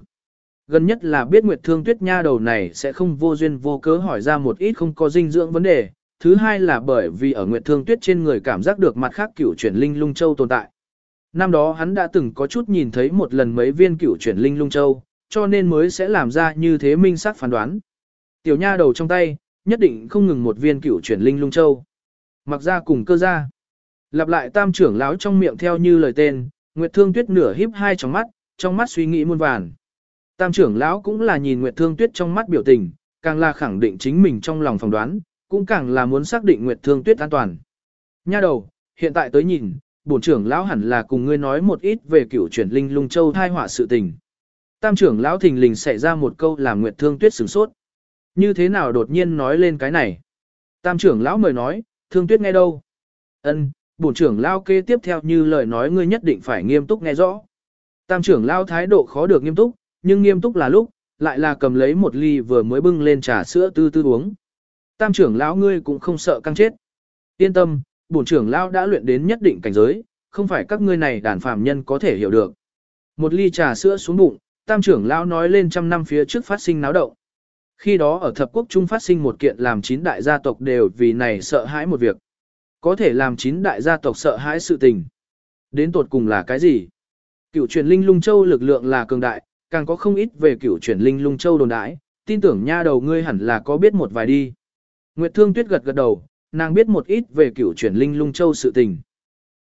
Gần nhất là biết Nguyệt Thương Tuyết Nha đầu này sẽ không vô duyên vô cớ hỏi ra một ít không có dinh dưỡng vấn đề. Thứ hai là bởi vì ở Nguyệt Thương Tuyết trên người cảm giác được mặt khác cửu chuyển linh lung châu tồn tại. Năm đó hắn đã từng có chút nhìn thấy một lần mấy viên cửu chuyển linh lung châu, cho nên mới sẽ làm ra như thế minh xác phán đoán. Tiểu nha đầu trong tay, nhất định không ngừng một viên cửu chuyển linh lung châu. Mặc ra cùng cơ ra. Lặp lại tam trưởng lão trong miệng theo như lời tên, Nguyệt Thương Tuyết nửa híp hai trong mắt, trong mắt suy nghĩ muôn vàn. Tam trưởng lão cũng là nhìn Nguyệt Thương Tuyết trong mắt biểu tình, càng là khẳng định chính mình trong lòng phỏng đoán, cũng càng là muốn xác định Nguyệt Thương Tuyết an toàn. Nha đầu, hiện tại tới nhìn, bổn trưởng lão hẳn là cùng ngươi nói một ít về cửu chuyển linh lung châu thai họa sự tình. Tam trưởng lão thình lình xảy ra một câu làm Nguyệt Thương Tuyết sửng sốt. Như thế nào đột nhiên nói lên cái này? Tam trưởng lão mời nói, Thương Tuyết nghe đâu? Ân, bổn trưởng lão kê tiếp theo như lời nói ngươi nhất định phải nghiêm túc nghe rõ. Tam trưởng lão thái độ khó được nghiêm túc, nhưng nghiêm túc là lúc, lại là cầm lấy một ly vừa mới bưng lên trà sữa tư tư uống. Tam trưởng lão ngươi cũng không sợ căng chết. Yên tâm, bổn trưởng lão đã luyện đến nhất định cảnh giới, không phải các ngươi này đàn phàm nhân có thể hiểu được. Một ly trà sữa xuống bụng, tam trưởng lão nói lên trăm năm phía trước phát sinh náo động. Khi đó ở thập quốc trung phát sinh một kiện làm chín đại gia tộc đều vì này sợ hãi một việc. Có thể làm chín đại gia tộc sợ hãi sự tình. Đến tột cùng là cái gì? Cựu truyền linh lung châu lực lượng là cường đại, càng có không ít về cựu truyền linh lung châu đồn đãi, tin tưởng nha đầu ngươi hẳn là có biết một vài đi. Nguyệt Thương Tuyết gật gật đầu, nàng biết một ít về cựu truyền linh lung châu sự tình.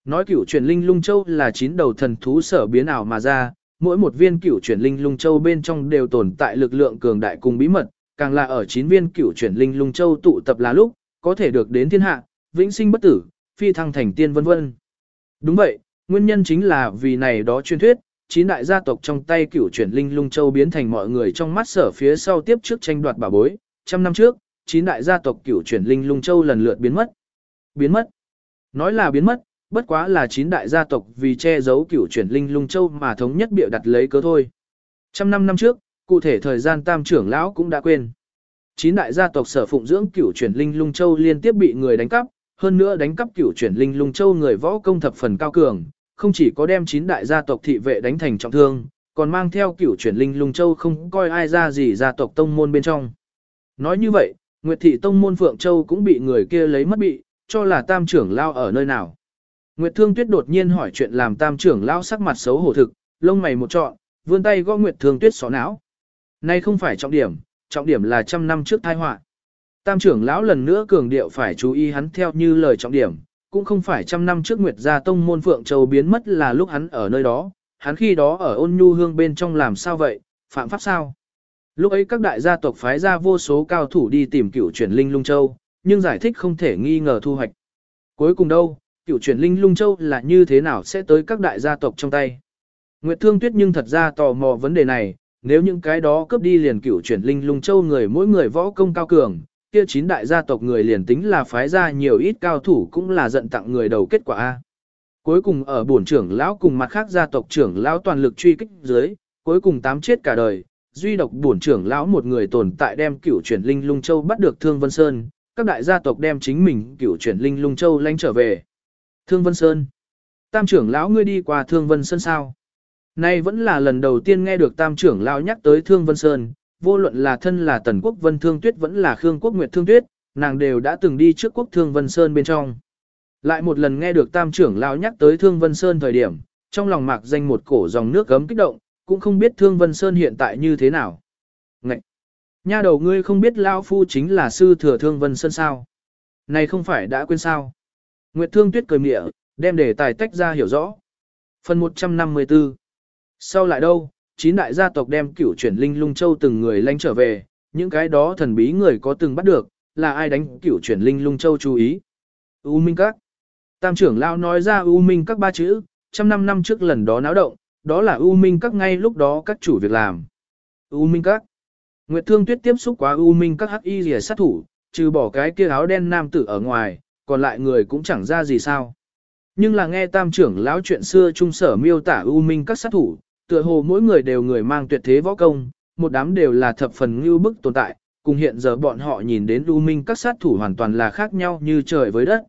Nói cựu truyền linh lung châu là chín đầu thần thú sở biến ảo mà ra, mỗi một viên cựu truyền linh lung châu bên trong đều tồn tại lực lượng cường đại cùng bí mật, càng là ở chín viên cửu chuyển linh lung châu tụ tập là lúc, có thể được đến thiên hạ, vĩnh sinh bất tử, phi thăng thành tiên vân vân. Đúng vậy, nguyên nhân chính là vì này đó truyền thuyết, chín đại gia tộc trong tay cửu chuyển linh lung châu biến thành mọi người trong mắt sở phía sau tiếp trước tranh đoạt bảo bối, trăm năm trước, chín đại gia tộc cửu chuyển linh lung châu lần lượt biến mất. Biến mất. Nói là biến mất, bất quá là chín đại gia tộc vì che giấu cửu chuyển linh lung châu mà thống nhất biểu đặt lấy cớ thôi. Trăm năm năm trước, cụ thể thời gian tam trưởng lão cũng đã quên. Chín đại gia tộc sở phụng dưỡng cửu chuyển linh lung châu liên tiếp bị người đánh cắp, hơn nữa đánh cắp cửu chuyển linh lung châu người võ công thập phần cao cường, không chỉ có đem chín đại gia tộc thị vệ đánh thành trọng thương, còn mang theo cửu chuyển linh lung châu không coi ai ra gì gia tộc tông môn bên trong. Nói như vậy, Nguyệt thị tông môn Phượng Châu cũng bị người kia lấy mất bị, cho là tam trưởng lao ở nơi nào. Nguyệt Thương Tuyết đột nhiên hỏi chuyện làm tam trưởng lao sắc mặt xấu hổ thực, lông mày một trọn, vươn tay gõ Nguyệt Thương Tuyết xó não. Nay không phải trọng điểm, trọng điểm là trăm năm trước tai họa. Tam trưởng lão lần nữa cường điệu phải chú ý hắn theo như lời trọng điểm, cũng không phải trăm năm trước Nguyệt gia tông môn Phượng Châu biến mất là lúc hắn ở nơi đó, hắn khi đó ở ôn nhu hương bên trong làm sao vậy, phạm pháp sao? Lúc ấy các đại gia tộc phái ra vô số cao thủ đi tìm cựu chuyển linh lung châu, nhưng giải thích không thể nghi ngờ thu hoạch. Cuối cùng đâu, cựu chuyển linh lung châu là như thế nào sẽ tới các đại gia tộc trong tay? Nguyệt Thương Tuyết nhưng thật ra tò mò vấn đề này, nếu những cái đó cướp đi liền cựu chuyển linh lung châu người mỗi người võ công cao cường, kia chín đại gia tộc người liền tính là phái ra nhiều ít cao thủ cũng là giận tặng người đầu kết quả A. Cuối cùng ở bổn trưởng lão cùng mặt khác gia tộc trưởng lão toàn lực truy kích dưới, cuối cùng tám chết cả đời, duy độc bổn trưởng lão một người tồn tại đem cửu chuyển linh lung châu bắt được Thương Vân Sơn, các đại gia tộc đem chính mình cửu chuyển linh lung châu lanh trở về. Thương Vân Sơn. Tam trưởng lão ngươi đi qua Thương Vân Sơn sao? Nay vẫn là lần đầu tiên nghe được tam trưởng lão nhắc tới Thương Vân Sơn, vô luận là thân là Tần Quốc Vân Thương Tuyết vẫn là Khương Quốc Nguyệt Thương Tuyết, nàng đều đã từng đi trước Quốc Thương Vân Sơn bên trong. Lại một lần nghe được tam trưởng lão nhắc tới Thương Vân Sơn thời điểm, trong lòng mạc danh một cổ dòng nước gấm kích động, cũng không biết Thương Vân Sơn hiện tại như thế nào. Ngậy! Nha đầu ngươi không biết Lao Phu chính là sư thừa Thương Vân Sơn sao? Này không phải đã quên sao? Nguyệt Thương Tuyết cười mỉa, đem đề tài tách ra hiểu rõ. Phần 154 sau lại đâu, chín đại gia tộc đem cửu chuyển linh lung châu từng người lanh trở về, những cái đó thần bí người có từng bắt được, là ai đánh cửu chuyển linh lung châu chú ý. U Minh Các Tam trưởng lão nói ra U Minh Các ba chữ, trăm năm năm trước lần đó náo động, đó là U Minh Các ngay lúc đó các chủ việc làm. U Minh Các Nguyệt Thương Tuyết tiếp xúc quá U Minh Các hắc y rìa sát thủ, trừ bỏ cái kia áo đen nam tử ở ngoài, còn lại người cũng chẳng ra gì sao. Nhưng là nghe tam trưởng lão chuyện xưa trung sở miêu tả U Minh Các sát thủ, tựa hồ mỗi người đều người mang tuyệt thế võ công, một đám đều là thập phần ngưu bức tồn tại, cùng hiện giờ bọn họ nhìn đến U Minh các sát thủ hoàn toàn là khác nhau như trời với đất.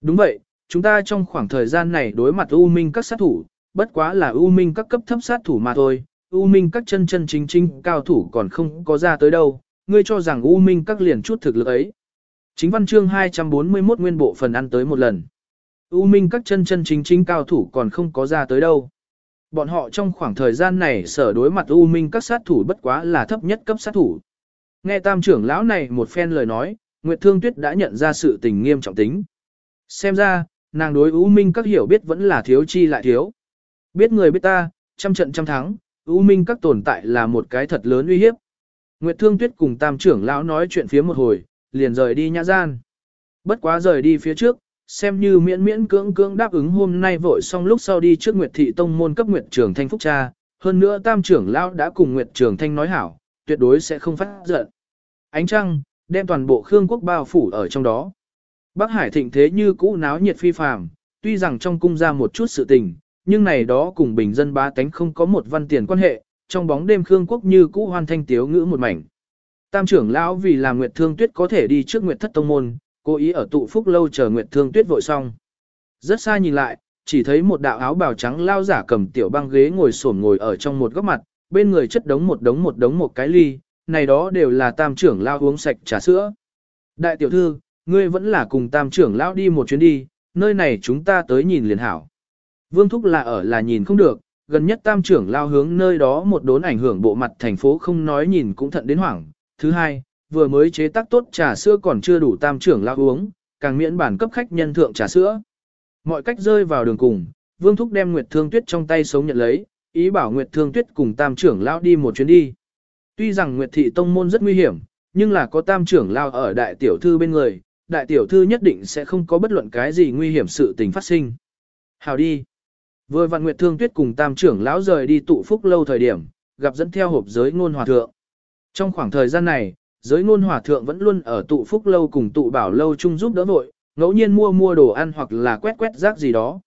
Đúng vậy, chúng ta trong khoảng thời gian này đối mặt U Minh các sát thủ, bất quá là U Minh các cấp thấp sát thủ mà thôi, U Minh các chân chân chính chính cao thủ còn không có ra tới đâu, ngươi cho rằng U Minh các liền chút thực lực ấy. Chính văn chương 241 nguyên bộ phần ăn tới một lần. U Minh các chân chân chính chính cao thủ còn không có ra tới đâu. Bọn họ trong khoảng thời gian này sở đối mặt U Minh các sát thủ bất quá là thấp nhất cấp sát thủ. Nghe tam trưởng lão này một phen lời nói, Nguyệt Thương Tuyết đã nhận ra sự tình nghiêm trọng tính. Xem ra, nàng đối U Minh các hiểu biết vẫn là thiếu chi lại thiếu. Biết người biết ta, trăm trận trăm thắng, U Minh các tồn tại là một cái thật lớn uy hiếp. Nguyệt Thương Tuyết cùng tam trưởng lão nói chuyện phía một hồi, liền rời đi nhã gian. Bất quá rời đi phía trước, xem như miễn miễn cưỡng cưỡng đáp ứng hôm nay vội xong lúc sau đi trước Nguyệt Thị Tông môn cấp Nguyệt trưởng Thanh Phúc cha, hơn nữa tam trưởng lão đã cùng Nguyệt trưởng Thanh nói hảo, tuyệt đối sẽ không phát giận. Ánh trăng, đem toàn bộ Khương quốc bao phủ ở trong đó. Bắc Hải thịnh thế như cũ náo nhiệt phi phàm, tuy rằng trong cung ra một chút sự tình, nhưng này đó cùng bình dân bá tánh không có một văn tiền quan hệ, trong bóng đêm Khương quốc như cũ hoàn thanh tiếu ngữ một mảnh. Tam trưởng lão vì làm Nguyệt Thương Tuyết có thể đi trước Nguyệt Thất Tông môn, cố ý ở tụ phúc lâu chờ Nguyệt Thương Tuyết vội xong. Rất xa nhìn lại, chỉ thấy một đạo áo bào trắng lao giả cầm tiểu băng ghế ngồi xổm ngồi ở trong một góc mặt, bên người chất đống một đống một đống một cái ly, này đó đều là tam trưởng lao uống sạch trà sữa. Đại tiểu thư, ngươi vẫn là cùng tam trưởng lão đi một chuyến đi, nơi này chúng ta tới nhìn liền hảo. Vương Thúc là ở là nhìn không được, gần nhất tam trưởng lao hướng nơi đó một đốn ảnh hưởng bộ mặt thành phố không nói nhìn cũng thận đến hoảng. Thứ hai, vừa mới chế tác tốt trà sữa còn chưa đủ tam trưởng lão uống, càng miễn bản cấp khách nhân thượng trà sữa. Mọi cách rơi vào đường cùng, Vương Thúc đem Nguyệt Thương Tuyết trong tay sống nhận lấy, ý bảo Nguyệt Thương Tuyết cùng tam trưởng lão đi một chuyến đi. Tuy rằng Nguyệt Thị Tông Môn rất nguy hiểm, nhưng là có tam trưởng lão ở đại tiểu thư bên người, đại tiểu thư nhất định sẽ không có bất luận cái gì nguy hiểm sự tình phát sinh. Hào đi. Vừa vạn Nguyệt Thương Tuyết cùng tam trưởng lão rời đi tụ phúc lâu thời điểm, gặp dẫn theo hộp giới ngôn hòa thượng. Trong khoảng thời gian này, giới ngôn hòa thượng vẫn luôn ở tụ phúc lâu cùng tụ bảo lâu chung giúp đỡ vội, ngẫu nhiên mua mua đồ ăn hoặc là quét quét rác gì đó.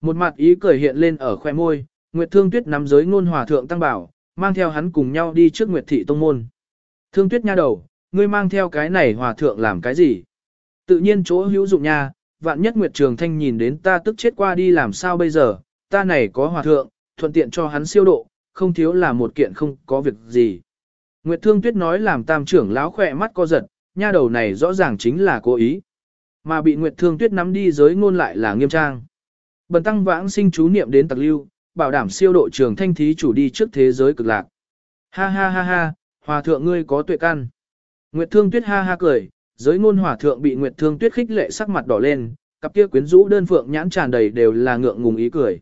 Một mặt ý cười hiện lên ở khoe môi, Nguyệt Thương Tuyết nắm giới ngôn hòa thượng tăng bảo, mang theo hắn cùng nhau đi trước Nguyệt Thị Tông Môn. Thương Tuyết nha đầu, ngươi mang theo cái này hòa thượng làm cái gì? Tự nhiên chỗ hữu dụng nha, vạn nhất Nguyệt Trường Thanh nhìn đến ta tức chết qua đi làm sao bây giờ, ta này có hòa thượng, thuận tiện cho hắn siêu độ, không thiếu là một kiện không có việc gì. Nguyệt Thương Tuyết nói làm tam trưởng lão khỏe mắt co giật, nha đầu này rõ ràng chính là cố ý. Mà bị Nguyệt Thương Tuyết nắm đi giới ngôn lại là nghiêm trang. Bần tăng vãng sinh chú niệm đến tặc lưu, bảo đảm siêu độ trường thanh thí chủ đi trước thế giới cực lạc. Ha ha ha ha, hòa thượng ngươi có tuệ căn. Nguyệt Thương Tuyết ha ha cười, giới ngôn hòa thượng bị Nguyệt Thương Tuyết khích lệ sắc mặt đỏ lên, cặp kia quyến rũ đơn phượng nhãn tràn đầy đều là ngượng ngùng ý cười.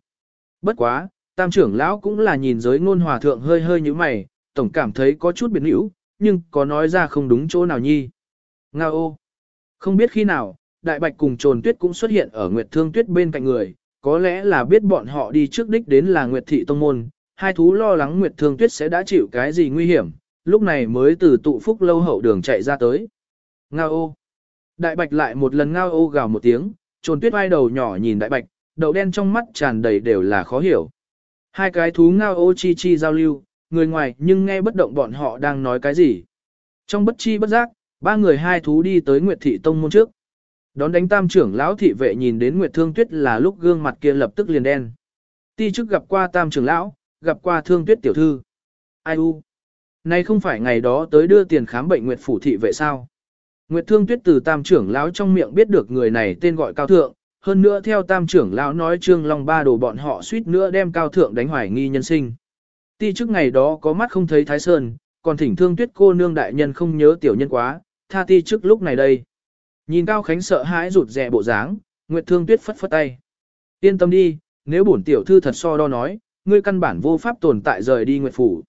Bất quá, tam trưởng lão cũng là nhìn giới ngôn hòa thượng hơi hơi như mày, tổng cảm thấy có chút biến hữu, nhưng có nói ra không đúng chỗ nào nhi. Nga ô! Không biết khi nào, đại bạch cùng trồn tuyết cũng xuất hiện ở Nguyệt Thương Tuyết bên cạnh người, có lẽ là biết bọn họ đi trước đích đến là Nguyệt Thị Tông Môn, hai thú lo lắng Nguyệt Thương Tuyết sẽ đã chịu cái gì nguy hiểm, lúc này mới từ tụ phúc lâu hậu đường chạy ra tới. Nga ô! Đại bạch lại một lần ngao ô gào một tiếng, trồn tuyết vai đầu nhỏ nhìn đại bạch, đầu đen trong mắt tràn đầy đều là khó hiểu. Hai cái thú ngao ô chi chi giao lưu, người ngoài nhưng nghe bất động bọn họ đang nói cái gì. Trong bất chi bất giác, ba người hai thú đi tới Nguyệt Thị Tông môn trước. Đón đánh tam trưởng lão thị vệ nhìn đến Nguyệt Thương Tuyết là lúc gương mặt kia lập tức liền đen. Ti chức gặp qua tam trưởng lão, gặp qua Thương Tuyết tiểu thư. Ai u? Nay không phải ngày đó tới đưa tiền khám bệnh Nguyệt phủ thị vệ sao? Nguyệt Thương Tuyết từ tam trưởng lão trong miệng biết được người này tên gọi Cao Thượng, hơn nữa theo tam trưởng lão nói Trương Long ba đồ bọn họ suýt nữa đem Cao Thượng đánh hoài nghi nhân sinh. Ti trước ngày đó có mắt không thấy Thái Sơn, còn thỉnh Thương Tuyết cô nương đại nhân không nhớ tiểu nhân quá, tha ti trước lúc này đây. Nhìn Cao Khánh sợ hãi rụt rè bộ dáng, Nguyệt Thương Tuyết phất phất tay. Yên tâm đi, nếu bổn tiểu thư thật so đo nói, ngươi căn bản vô pháp tồn tại rời đi Nguyệt phủ.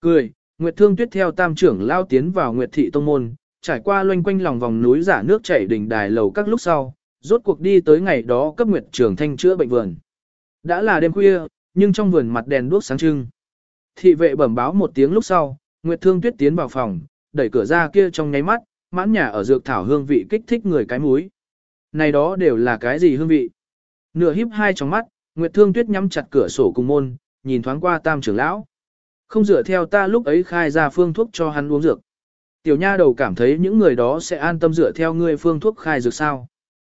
Cười, Nguyệt Thương Tuyết theo tam trưởng lao tiến vào Nguyệt thị tông môn, trải qua loanh quanh lòng vòng núi giả nước chảy đỉnh đài lầu các lúc sau, rốt cuộc đi tới ngày đó cấp Nguyệt Trường Thanh chữa bệnh vườn. Đã là đêm khuya, nhưng trong vườn mặt đèn đuốc sáng trưng. Thị vệ bẩm báo một tiếng lúc sau, Nguyệt Thương Tuyết tiến vào phòng, đẩy cửa ra kia trong nháy mắt, mãn nhà ở dược thảo hương vị kích thích người cái mũi. Này đó đều là cái gì hương vị? Nửa híp hai trong mắt, Nguyệt Thương Tuyết nhắm chặt cửa sổ cùng môn, nhìn thoáng qua Tam trưởng lão. Không dựa theo ta lúc ấy khai ra phương thuốc cho hắn uống dược. Tiểu nha đầu cảm thấy những người đó sẽ an tâm dựa theo ngươi phương thuốc khai dược sao.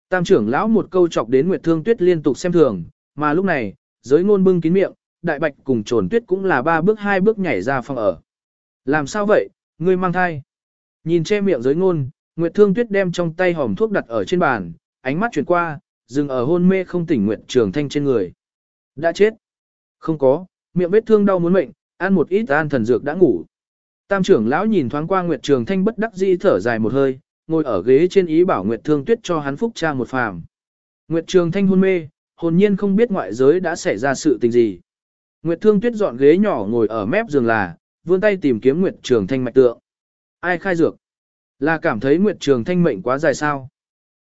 Tam trưởng lão một câu chọc đến Nguyệt Thương Tuyết liên tục xem thường, mà lúc này, giới ngôn bưng kín miệng, đại bạch cùng trồn tuyết cũng là ba bước hai bước nhảy ra phòng ở. Làm sao vậy, ngươi mang thai? Nhìn che miệng giới ngôn, Nguyệt Thương Tuyết đem trong tay hòm thuốc đặt ở trên bàn, ánh mắt chuyển qua, dừng ở hôn mê không tỉnh Nguyệt Trường Thanh trên người. Đã chết? Không có, miệng vết thương đau muốn mệnh, ăn một ít an thần dược đã ngủ. Tam trưởng lão nhìn thoáng qua Nguyệt Trường Thanh bất đắc dĩ thở dài một hơi, ngồi ở ghế trên ý bảo Nguyệt Thương Tuyết cho hắn phúc tra một phàm. Nguyệt Trường Thanh hôn mê, hồn nhiên không biết ngoại giới đã xảy ra sự tình gì. Nguyệt Thương Tuyết dọn ghế nhỏ ngồi ở mép giường là, vươn tay tìm kiếm Nguyệt Trường Thanh mạch tượng. Ai khai dược? Là cảm thấy Nguyệt Trường Thanh mệnh quá dài sao?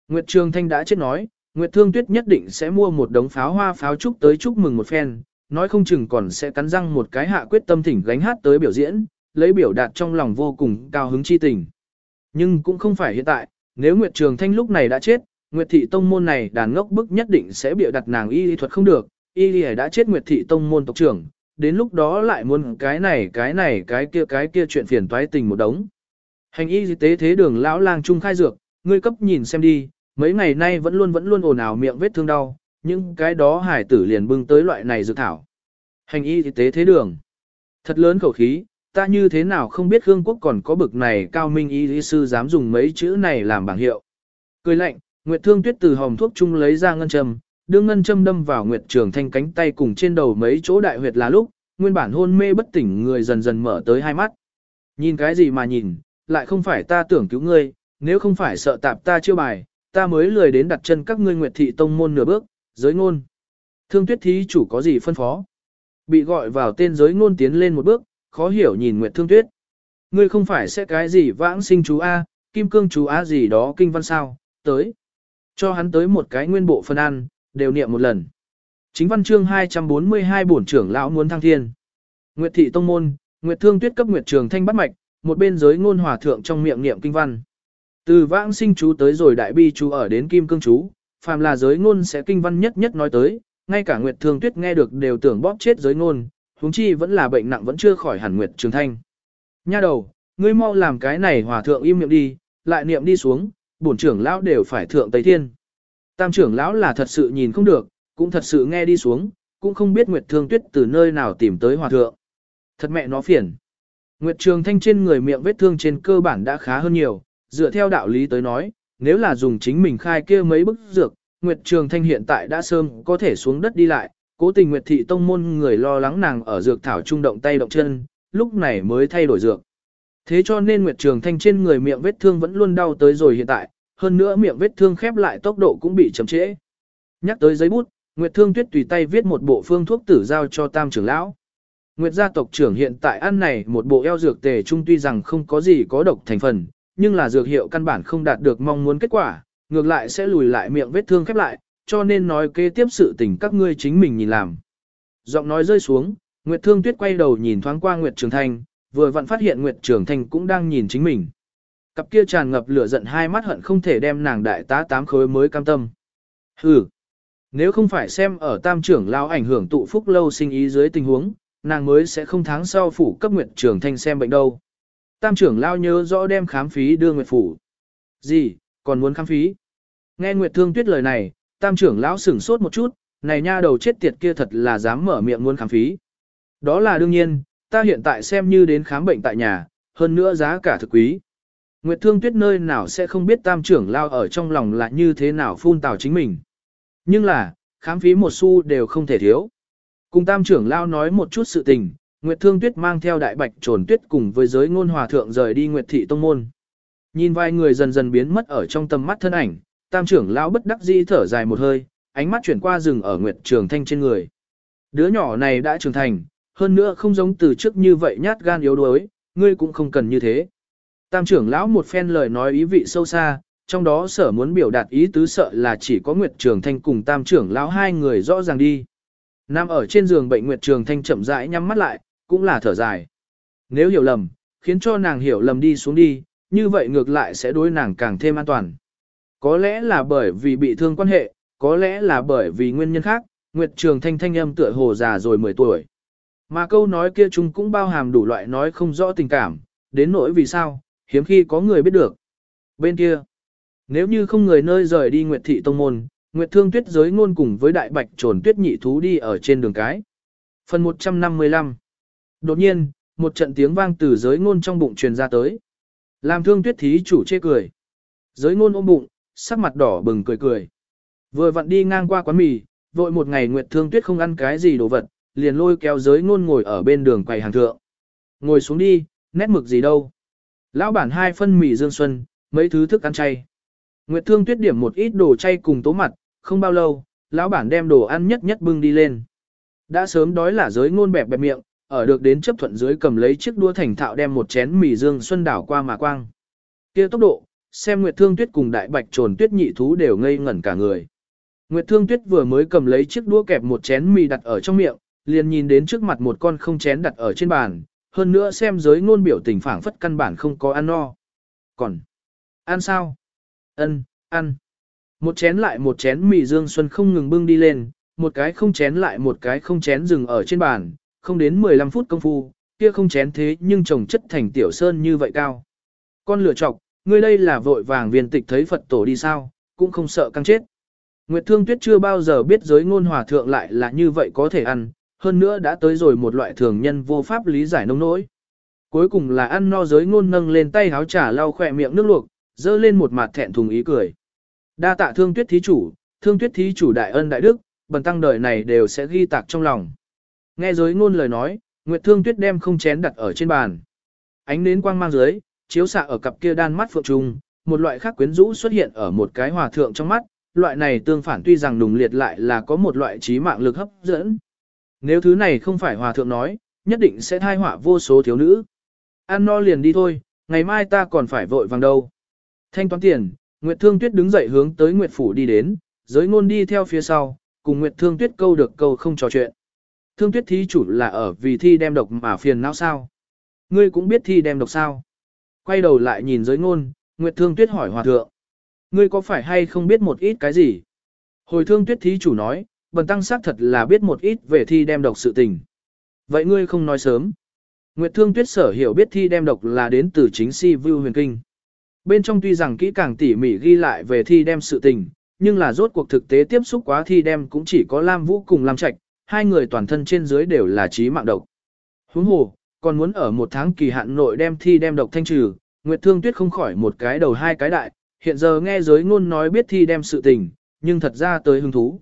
Nguyệt Trường Thanh đã chết nói, Nguyệt Thương Tuyết nhất định sẽ mua một đống pháo hoa pháo trúc tới chúc mừng một phen, nói không chừng còn sẽ cắn răng một cái hạ quyết tâm thỉnh gánh hát tới biểu diễn, lấy biểu đạt trong lòng vô cùng cao hứng chi tình. Nhưng cũng không phải hiện tại, nếu Nguyệt Trường Thanh lúc này đã chết, Nguyệt Thị Tông môn này đàn ngốc bức nhất định sẽ biểu đặt nàng y lý thuật không được, y lìa đã chết Nguyệt Thị Tông môn tộc trưởng, đến lúc đó lại muốn cái này cái này cái kia cái kia chuyện phiền toái tình một đống. Hành y tế thế đường lão lang trung khai dược, ngươi cấp nhìn xem đi, mấy ngày nay vẫn luôn vẫn luôn ồn ào miệng vết thương đau, nhưng cái đó hải tử liền bưng tới loại này dược thảo. Hành y tế thế đường. Thật lớn khẩu khí, ta như thế nào không biết Hương Quốc còn có bực này cao minh y lý sư dám dùng mấy chữ này làm bảng hiệu. Cười lạnh, Nguyệt Thương Tuyết từ hòm thuốc chung lấy ra ngân châm, Đương ngân châm đâm vào Nguyệt Trường Thanh cánh tay cùng trên đầu mấy chỗ đại huyệt là lúc, nguyên bản hôn mê bất tỉnh người dần dần mở tới hai mắt. Nhìn cái gì mà nhìn, lại không phải ta tưởng cứu ngươi, nếu không phải sợ tạp ta chưa bài, ta mới lười đến đặt chân các ngươi Nguyệt thị tông môn nửa bước, giới ngôn. Thương Tuyết thí chủ có gì phân phó? Bị gọi vào tên giới ngôn tiến lên một bước, khó hiểu nhìn Nguyệt Thương Tuyết. Ngươi không phải sẽ cái gì vãng sinh chú A, kim cương chú A gì đó kinh văn sao, tới. Cho hắn tới một cái nguyên bộ phân ăn, đều niệm một lần. Chính văn chương 242 bổn trưởng lão muốn thăng thiên. Nguyệt thị tông môn, Nguyệt thương tuyết cấp Nguyệt trường thanh bắt mạch, một bên giới ngôn hòa thượng trong miệng niệm kinh văn. Từ vãng sinh chú tới rồi đại bi chú ở đến kim cương chú, phàm là giới ngôn sẽ kinh văn nhất nhất nói tới, ngay cả Nguyệt thương tuyết nghe được đều tưởng bóp chết giới ngôn, huống chi vẫn là bệnh nặng vẫn chưa khỏi hẳn Nguyệt trường thanh. Nha đầu, ngươi mau làm cái này hòa thượng im miệng đi, lại niệm đi xuống, bổn trưởng lão đều phải thượng Tây Thiên. Tam trưởng lão là thật sự nhìn không được, cũng thật sự nghe đi xuống, cũng không biết Nguyệt Thương Tuyết từ nơi nào tìm tới hòa thượng. Thật mẹ nó phiền. Nguyệt Trường Thanh trên người miệng vết thương trên cơ bản đã khá hơn nhiều, dựa theo đạo lý tới nói, nếu là dùng chính mình khai kia mấy bức dược, Nguyệt Trường Thanh hiện tại đã sớm có thể xuống đất đi lại, cố tình Nguyệt Thị Tông môn người lo lắng nàng ở dược thảo trung động tay động chân, lúc này mới thay đổi dược. Thế cho nên Nguyệt Trường Thanh trên người miệng vết thương vẫn luôn đau tới rồi hiện tại, hơn nữa miệng vết thương khép lại tốc độ cũng bị chậm trễ. Nhắc tới giấy bút, Nguyệt Thương Tuyết tùy tay viết một bộ phương thuốc tử giao cho Tam trưởng lão. Nguyệt gia tộc trưởng hiện tại ăn này một bộ eo dược tề trung tuy rằng không có gì có độc thành phần, nhưng là dược hiệu căn bản không đạt được mong muốn kết quả, ngược lại sẽ lùi lại miệng vết thương khép lại, cho nên nói kế tiếp sự tình các ngươi chính mình nhìn làm. Giọng nói rơi xuống, Nguyệt Thương Tuyết quay đầu nhìn thoáng qua Nguyệt Trường Thanh, vừa vặn phát hiện Nguyệt Trường Thanh cũng đang nhìn chính mình. Cặp kia tràn ngập lửa giận hai mắt hận không thể đem nàng đại tá tám khối mới cam tâm. Hừ, nếu không phải xem ở tam trưởng lao ảnh hưởng tụ phúc lâu sinh ý dưới tình huống, nàng mới sẽ không tháng sau phủ cấp Nguyệt trưởng Thanh xem bệnh đâu. Tam trưởng lao nhớ rõ đem khám phí đưa Nguyệt phủ. Gì, còn muốn khám phí? Nghe Nguyệt Thương Tuyết lời này, tam trưởng lão sửng sốt một chút, này nha đầu chết tiệt kia thật là dám mở miệng muốn khám phí. Đó là đương nhiên, ta hiện tại xem như đến khám bệnh tại nhà, hơn nữa giá cả thực quý. Nguyệt Thương Tuyết nơi nào sẽ không biết tam trưởng lao ở trong lòng là như thế nào phun tào chính mình. Nhưng là, khám phí một xu đều không thể thiếu. Cùng tam trưởng lao nói một chút sự tình, Nguyệt Thương Tuyết mang theo đại bạch trồn tuyết cùng với giới ngôn hòa thượng rời đi Nguyệt Thị Tông Môn. Nhìn vài người dần dần biến mất ở trong tầm mắt thân ảnh, tam trưởng lao bất đắc dĩ thở dài một hơi, ánh mắt chuyển qua rừng ở Nguyệt Trường Thanh trên người. Đứa nhỏ này đã trưởng thành, hơn nữa không giống từ trước như vậy nhát gan yếu đuối, ngươi cũng không cần như thế. Tam trưởng lão một phen lời nói ý vị sâu xa, trong đó sở muốn biểu đạt ý tứ sợ là chỉ có Nguyệt Trường Thanh cùng tam trưởng lão hai người rõ ràng đi. Nam ở trên giường bệnh Nguyệt Trường Thanh chậm rãi nhắm mắt lại, cũng là thở dài. Nếu hiểu lầm, khiến cho nàng hiểu lầm đi xuống đi, như vậy ngược lại sẽ đối nàng càng thêm an toàn. Có lẽ là bởi vì bị thương quan hệ, có lẽ là bởi vì nguyên nhân khác, Nguyệt Trường Thanh thanh âm tựa hồ già rồi 10 tuổi. Mà câu nói kia chung cũng bao hàm đủ loại nói không rõ tình cảm, đến nỗi vì sao, hiếm khi có người biết được. Bên kia, nếu như không người nơi rời đi Nguyệt Thị Tông Môn, Nguyệt Thương Tuyết giới ngôn cùng với Đại Bạch trồn tuyết nhị thú đi ở trên đường cái. Phần 155 Đột nhiên, một trận tiếng vang từ giới ngôn trong bụng truyền ra tới. Làm thương tuyết thí chủ chê cười. Giới ngôn ôm bụng, sắc mặt đỏ bừng cười cười. Vừa vặn đi ngang qua quán mì, vội một ngày Nguyệt Thương Tuyết không ăn cái gì đồ vật, liền lôi kéo giới ngôn ngồi ở bên đường quầy hàng thượng. Ngồi xuống đi, nét mực gì đâu. Lão bản hai phân mì dương xuân, mấy thứ thức ăn chay. Nguyệt Thương Tuyết điểm một ít đồ chay cùng tố mặt, không bao lâu, lão bản đem đồ ăn nhất nhất bưng đi lên. Đã sớm đói là giới ngôn bẹp bẹp miệng, ở được đến chấp thuận dưới cầm lấy chiếc đũa thành thạo đem một chén mì dương xuân đảo qua mà quang. Kia tốc độ, xem Nguyệt Thương Tuyết cùng đại bạch trồn tuyết nhị thú đều ngây ngẩn cả người. Nguyệt Thương Tuyết vừa mới cầm lấy chiếc đũa kẹp một chén mì đặt ở trong miệng, liền nhìn đến trước mặt một con không chén đặt ở trên bàn, hơn nữa xem giới ngôn biểu tình phảng phất căn bản không có ăn no. Còn, ăn sao? Ân, ăn. Một chén lại một chén mì dương xuân không ngừng bưng đi lên, một cái không chén lại một cái không chén dừng ở trên bàn, không đến 15 phút công phu, kia không chén thế nhưng trồng chất thành tiểu sơn như vậy cao. Con lửa chọc, ngươi đây là vội vàng viên tịch thấy Phật tổ đi sao, cũng không sợ căng chết. Nguyệt Thương Tuyết chưa bao giờ biết giới ngôn hòa thượng lại là như vậy có thể ăn, hơn nữa đã tới rồi một loại thường nhân vô pháp lý giải nông nỗi. Cuối cùng là ăn no giới ngôn nâng lên tay háo trà lau khỏe miệng nước luộc, dơ lên một mặt thẹn thùng ý cười. Đa tạ thương tuyết thí chủ, thương tuyết thí chủ đại ân đại đức, bần tăng đời này đều sẽ ghi tạc trong lòng. Nghe giới ngôn lời nói, Nguyệt thương tuyết đem không chén đặt ở trên bàn. Ánh nến quang mang dưới, chiếu xạ ở cặp kia đan mắt phượng trùng một loại khác quyến rũ xuất hiện ở một cái hòa thượng trong mắt, loại này tương phản tuy rằng đùng liệt lại là có một loại trí mạng lực hấp dẫn. Nếu thứ này không phải hòa thượng nói, nhất định sẽ thai họa vô số thiếu nữ. Ăn no liền đi thôi, ngày mai ta còn phải vội vàng đâu. Thanh toán tiền, Nguyệt Thương Tuyết đứng dậy hướng tới Nguyệt Phủ đi đến, giới ngôn đi theo phía sau, cùng Nguyệt Thương Tuyết câu được câu không trò chuyện. Thương Tuyết thí chủ là ở vì thi đem độc mà phiền não sao? Ngươi cũng biết thi đem độc sao? Quay đầu lại nhìn giới ngôn, Nguyệt Thương Tuyết hỏi hòa thượng. Ngươi có phải hay không biết một ít cái gì? Hồi Thương Tuyết thí chủ nói, bần tăng xác thật là biết một ít về thi đem độc sự tình. Vậy ngươi không nói sớm. Nguyệt Thương Tuyết sở hiểu biết thi đem độc là đến từ chính si view huyền kinh. Bên trong tuy rằng kỹ càng tỉ mỉ ghi lại về thi đem sự tình, nhưng là rốt cuộc thực tế tiếp xúc quá thi đem cũng chỉ có Lam Vũ cùng Lam Trạch, hai người toàn thân trên dưới đều là trí mạng độc. Huống hồ, còn muốn ở một tháng kỳ hạn nội đem thi đem độc thanh trừ, Nguyệt Thương Tuyết không khỏi một cái đầu hai cái đại, hiện giờ nghe giới ngôn nói biết thi đem sự tình, nhưng thật ra tới hứng thú.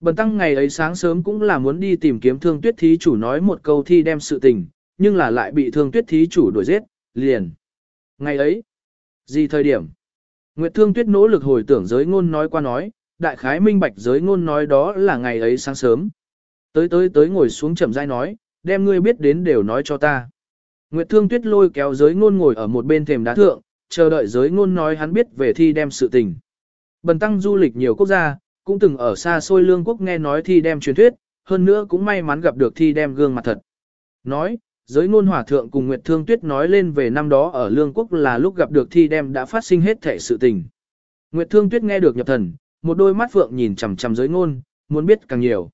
Bần tăng ngày ấy sáng sớm cũng là muốn đi tìm kiếm Thương Tuyết thí chủ nói một câu thi đem sự tình, nhưng là lại bị Thương Tuyết thí chủ đuổi giết, liền. Ngày ấy, gì thời điểm? Nguyệt Thương Tuyết nỗ lực hồi tưởng giới ngôn nói qua nói, đại khái minh bạch giới ngôn nói đó là ngày ấy sáng sớm. Tới tới tới ngồi xuống chậm rãi nói, đem ngươi biết đến đều nói cho ta. Nguyệt Thương Tuyết lôi kéo giới ngôn ngồi ở một bên thềm đá thượng, chờ đợi giới ngôn nói hắn biết về thi đem sự tình. Bần tăng du lịch nhiều quốc gia, cũng từng ở xa xôi lương quốc nghe nói thi đem truyền thuyết, hơn nữa cũng may mắn gặp được thi đem gương mặt thật. Nói, giới ngôn hòa thượng cùng Nguyệt Thương Tuyết nói lên về năm đó ở lương quốc là lúc gặp được thi đem đã phát sinh hết thể sự tình. Nguyệt Thương Tuyết nghe được nhập thần, một đôi mắt phượng nhìn chằm chằm giới ngôn, muốn biết càng nhiều.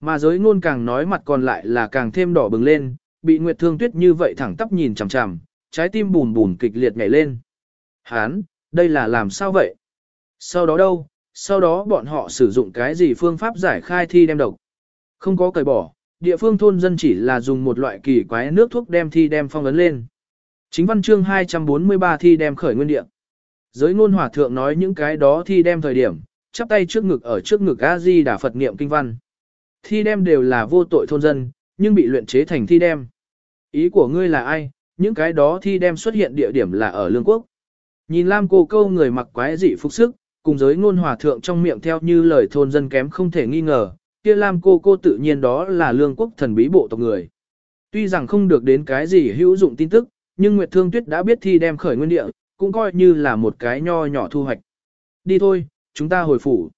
Mà giới ngôn càng nói mặt còn lại là càng thêm đỏ bừng lên, bị Nguyệt Thương Tuyết như vậy thẳng tắp nhìn chằm chằm, trái tim bùn bùn kịch liệt nhảy lên. Hán, đây là làm sao vậy? Sau đó đâu? Sau đó bọn họ sử dụng cái gì phương pháp giải khai thi đem độc? Không có cởi bỏ, địa phương thôn dân chỉ là dùng một loại kỳ quái nước thuốc đem thi đem phong ấn lên. Chính văn chương 243 thi đem khởi nguyên địa. Giới ngôn hòa thượng nói những cái đó thi đem thời điểm, chắp tay trước ngực ở trước ngực A-di đà Phật niệm kinh văn. Thi đem đều là vô tội thôn dân, nhưng bị luyện chế thành thi đem. Ý của ngươi là ai, những cái đó thi đem xuất hiện địa điểm là ở Lương Quốc. Nhìn Lam cô câu người mặc quái dị phục sức, cùng giới ngôn hòa thượng trong miệng theo như lời thôn dân kém không thể nghi ngờ, kia Lam cô cô tự nhiên đó là Lương Quốc thần bí bộ tộc người. Tuy rằng không được đến cái gì hữu dụng tin tức, nhưng Nguyệt Thương Tuyết đã biết thi đem khởi nguyên địa, cũng coi như là một cái nho nhỏ thu hoạch. Đi thôi, chúng ta hồi phủ.